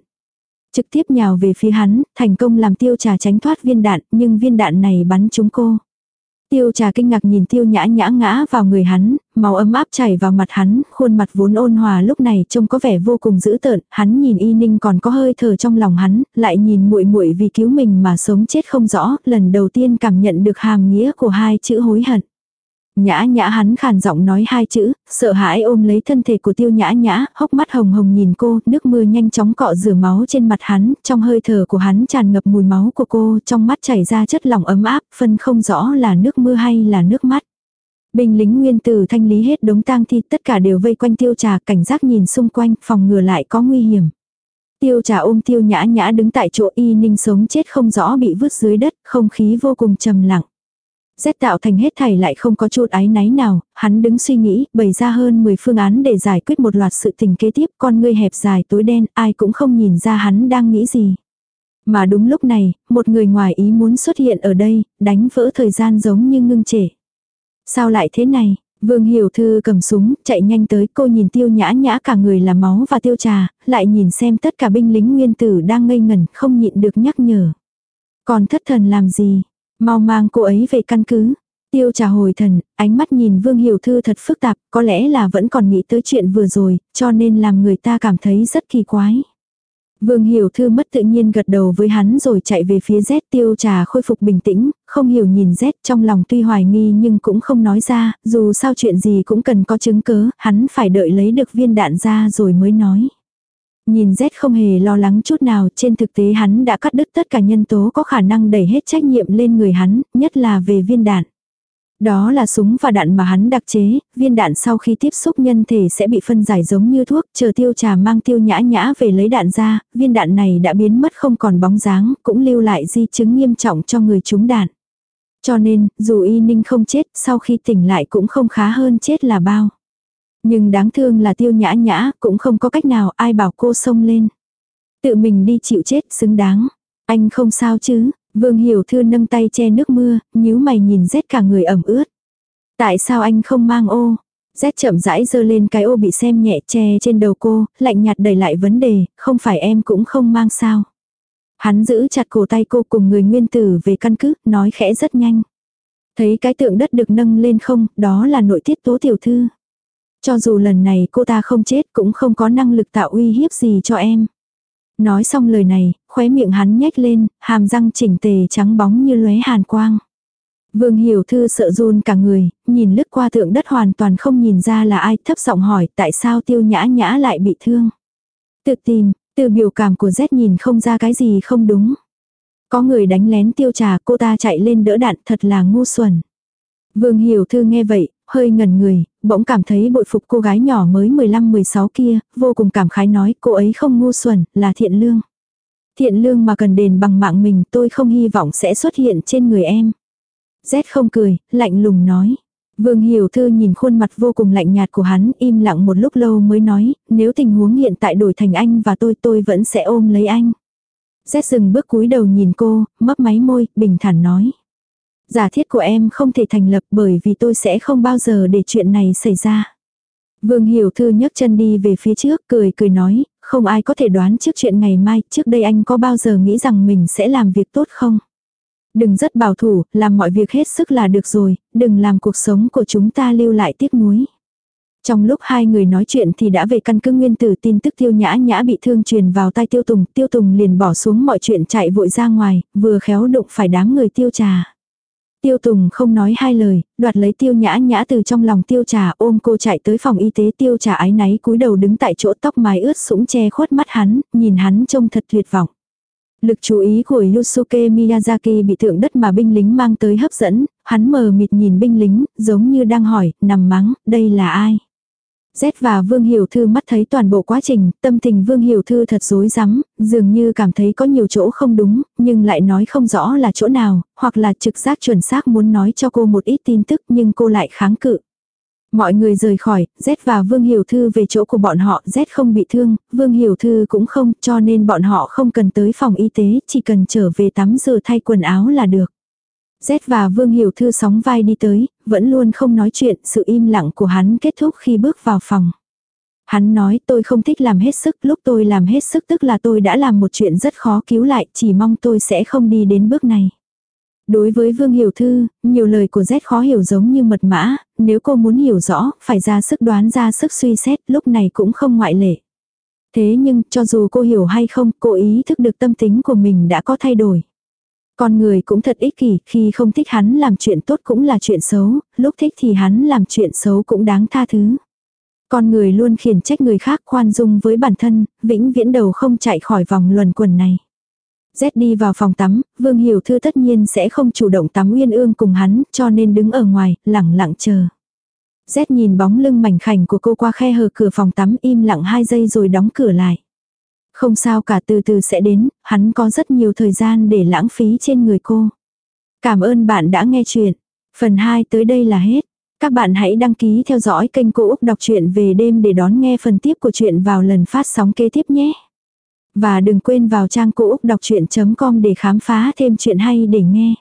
Trực tiếp nhào về phía hắn, thành công làm tiêu trà tránh thoát viên đạn, nhưng viên đạn này bắn trúng cô. Tiêu trà kinh ngạc nhìn tiêu nhã nhã ngã vào người hắn, máu ấm áp chảy vào mặt hắn, khuôn mặt vốn ôn hòa lúc này trông có vẻ vô cùng dữ tợn, hắn nhìn y ninh còn có hơi thở trong lòng hắn, lại nhìn muội muội vì cứu mình mà sống chết không rõ, lần đầu tiên cảm nhận được hàm nghĩa của hai chữ hối hận. Nhã nhã hắn khàn giọng nói hai chữ, sợ hãi ôm lấy thân thể của tiêu nhã nhã, hốc mắt hồng hồng nhìn cô, nước mưa nhanh chóng cọ rửa máu trên mặt hắn, trong hơi thở của hắn tràn ngập mùi máu của cô, trong mắt chảy ra chất lỏng ấm áp, phân không rõ là nước mưa hay là nước mắt. Binh lính nguyên tử thanh lý hết đống tang thi tất cả đều vây quanh tiêu trà cảnh giác nhìn xung quanh phòng ngừa lại có nguy hiểm. Tiêu trà ôm tiêu nhã nhã đứng tại chỗ y ninh sống chết không rõ bị vứt dưới đất, không khí vô cùng trầm lặng. Rét tạo thành hết thảy lại không có chút ái náy nào, hắn đứng suy nghĩ, bày ra hơn 10 phương án để giải quyết một loạt sự tình kế tiếp, con ngươi hẹp dài tối đen, ai cũng không nhìn ra hắn đang nghĩ gì. Mà đúng lúc này, một người ngoài ý muốn xuất hiện ở đây, đánh vỡ thời gian giống như ngưng trệ. Sao lại thế này? Vương Hiểu Thư cầm súng, chạy nhanh tới, cô nhìn tiêu nhã nhã cả người là máu và tiêu trà, lại nhìn xem tất cả binh lính nguyên tử đang ngây ngẩn, không nhịn được nhắc nhở. Còn thất thần làm gì? Mau mang cô ấy về căn cứ. Tiêu trà hồi thần, ánh mắt nhìn Vương Hiểu Thư thật phức tạp, có lẽ là vẫn còn nghĩ tới chuyện vừa rồi, cho nên làm người ta cảm thấy rất kỳ quái. Vương Hiểu Thư mất tự nhiên gật đầu với hắn rồi chạy về phía Z tiêu trà khôi phục bình tĩnh, không hiểu nhìn Z trong lòng tuy hoài nghi nhưng cũng không nói ra, dù sao chuyện gì cũng cần có chứng cớ, hắn phải đợi lấy được viên đạn ra rồi mới nói. Nhìn Z không hề lo lắng chút nào, trên thực tế hắn đã cắt đứt tất cả nhân tố có khả năng đẩy hết trách nhiệm lên người hắn, nhất là về viên đạn. Đó là súng và đạn mà hắn đặc chế, viên đạn sau khi tiếp xúc nhân thể sẽ bị phân giải giống như thuốc, chờ tiêu trà mang tiêu nhã nhã về lấy đạn ra, viên đạn này đã biến mất không còn bóng dáng, cũng lưu lại di chứng nghiêm trọng cho người trúng đạn. Cho nên, dù y ninh không chết, sau khi tỉnh lại cũng không khá hơn chết là bao. Nhưng đáng thương là tiêu nhã nhã, cũng không có cách nào ai bảo cô xông lên. Tự mình đi chịu chết xứng đáng. Anh không sao chứ, Vương Hiểu Thư nâng tay che nước mưa, nhíu mày nhìn rét cả người ẩm ướt. Tại sao anh không mang ô? Rét chậm rãi giơ lên cái ô bị xem nhẹ che trên đầu cô, lạnh nhạt đẩy lại vấn đề, không phải em cũng không mang sao. Hắn giữ chặt cổ tay cô cùng người nguyên tử về căn cứ, nói khẽ rất nhanh. Thấy cái tượng đất được nâng lên không, đó là nội tiết tố tiểu thư. Cho dù lần này cô ta không chết cũng không có năng lực tạo uy hiếp gì cho em. Nói xong lời này, khóe miệng hắn nhếch lên, hàm răng chỉnh tề trắng bóng như lóe hàn quang. Vương Hiểu Thư sợ run cả người, nhìn lướt qua tượng đất hoàn toàn không nhìn ra là ai, thấp giọng hỏi tại sao tiêu nhã nhã lại bị thương. Tự tìm, từ biểu cảm của Z nhìn không ra cái gì không đúng. Có người đánh lén tiêu trà cô ta chạy lên đỡ đạn thật là ngu xuẩn. Vương Hiểu Thư nghe vậy, hơi ngẩn người, bỗng cảm thấy bội phục cô gái nhỏ mới 15-16 kia, vô cùng cảm khái nói cô ấy không ngu xuẩn, là thiện lương. Thiện lương mà cần đền bằng mạng mình tôi không hy vọng sẽ xuất hiện trên người em. Z không cười, lạnh lùng nói. Vương Hiểu Thư nhìn khuôn mặt vô cùng lạnh nhạt của hắn, im lặng một lúc lâu mới nói, nếu tình huống hiện tại đổi thành anh và tôi tôi vẫn sẽ ôm lấy anh. Z dừng bước cúi đầu nhìn cô, mấp máy môi, bình thản nói. Giả thiết của em không thể thành lập bởi vì tôi sẽ không bao giờ để chuyện này xảy ra. Vương Hiểu Thư nhấc chân đi về phía trước, cười cười nói, không ai có thể đoán trước chuyện ngày mai, trước đây anh có bao giờ nghĩ rằng mình sẽ làm việc tốt không? Đừng rất bảo thủ, làm mọi việc hết sức là được rồi, đừng làm cuộc sống của chúng ta lưu lại tiếc nuối. Trong lúc hai người nói chuyện thì đã về căn cứ nguyên tử tin tức tiêu nhã nhã bị thương truyền vào tay tiêu tùng, tiêu tùng liền bỏ xuống mọi chuyện chạy vội ra ngoài, vừa khéo đụng phải đám người tiêu trà. Tiêu Tùng không nói hai lời, đoạt lấy tiêu nhã nhã từ trong lòng tiêu trà ôm cô chạy tới phòng y tế tiêu trà ái náy cúi đầu đứng tại chỗ tóc mái ướt sũng che khuất mắt hắn, nhìn hắn trông thật tuyệt vọng. Lực chú ý của Yusuke Miyazaki bị thượng đất mà binh lính mang tới hấp dẫn, hắn mờ mịt nhìn binh lính, giống như đang hỏi, nằm mắng, đây là ai? Z và Vương Hiểu Thư mắt thấy toàn bộ quá trình, tâm tình Vương Hiểu Thư thật rối rắm, dường như cảm thấy có nhiều chỗ không đúng, nhưng lại nói không rõ là chỗ nào, hoặc là trực giác chuẩn xác muốn nói cho cô một ít tin tức nhưng cô lại kháng cự. Mọi người rời khỏi, Z và Vương Hiểu Thư về chỗ của bọn họ, Z không bị thương, Vương Hiểu Thư cũng không, cho nên bọn họ không cần tới phòng y tế, chỉ cần trở về tắm rửa thay quần áo là được. Z và Vương Hiểu Thư sóng vai đi tới, vẫn luôn không nói chuyện, sự im lặng của hắn kết thúc khi bước vào phòng. Hắn nói tôi không thích làm hết sức, lúc tôi làm hết sức tức là tôi đã làm một chuyện rất khó cứu lại, chỉ mong tôi sẽ không đi đến bước này. Đối với Vương Hiểu Thư, nhiều lời của Z khó hiểu giống như mật mã, nếu cô muốn hiểu rõ, phải ra sức đoán ra sức suy xét, lúc này cũng không ngoại lệ. Thế nhưng, cho dù cô hiểu hay không, cô ý thức được tâm tính của mình đã có thay đổi. Con người cũng thật ích kỷ, khi không thích hắn làm chuyện tốt cũng là chuyện xấu, lúc thích thì hắn làm chuyện xấu cũng đáng tha thứ. Con người luôn khiển trách người khác khoan dung với bản thân, vĩnh viễn đầu không chạy khỏi vòng luẩn quẩn này. Z đi vào phòng tắm, Vương Hiểu Thư tất nhiên sẽ không chủ động tắm uyên ương cùng hắn, cho nên đứng ở ngoài, lẳng lặng chờ. Z nhìn bóng lưng mảnh khảnh của cô qua khe hở cửa phòng tắm im lặng hai giây rồi đóng cửa lại. Không sao cả từ từ sẽ đến, hắn có rất nhiều thời gian để lãng phí trên người cô. Cảm ơn bạn đã nghe chuyện. Phần 2 tới đây là hết. Các bạn hãy đăng ký theo dõi kênh Cô Úc Đọc truyện về đêm để đón nghe phần tiếp của chuyện vào lần phát sóng kế tiếp nhé. Và đừng quên vào trang cô úc đọc chuyện.com để khám phá thêm chuyện hay để nghe.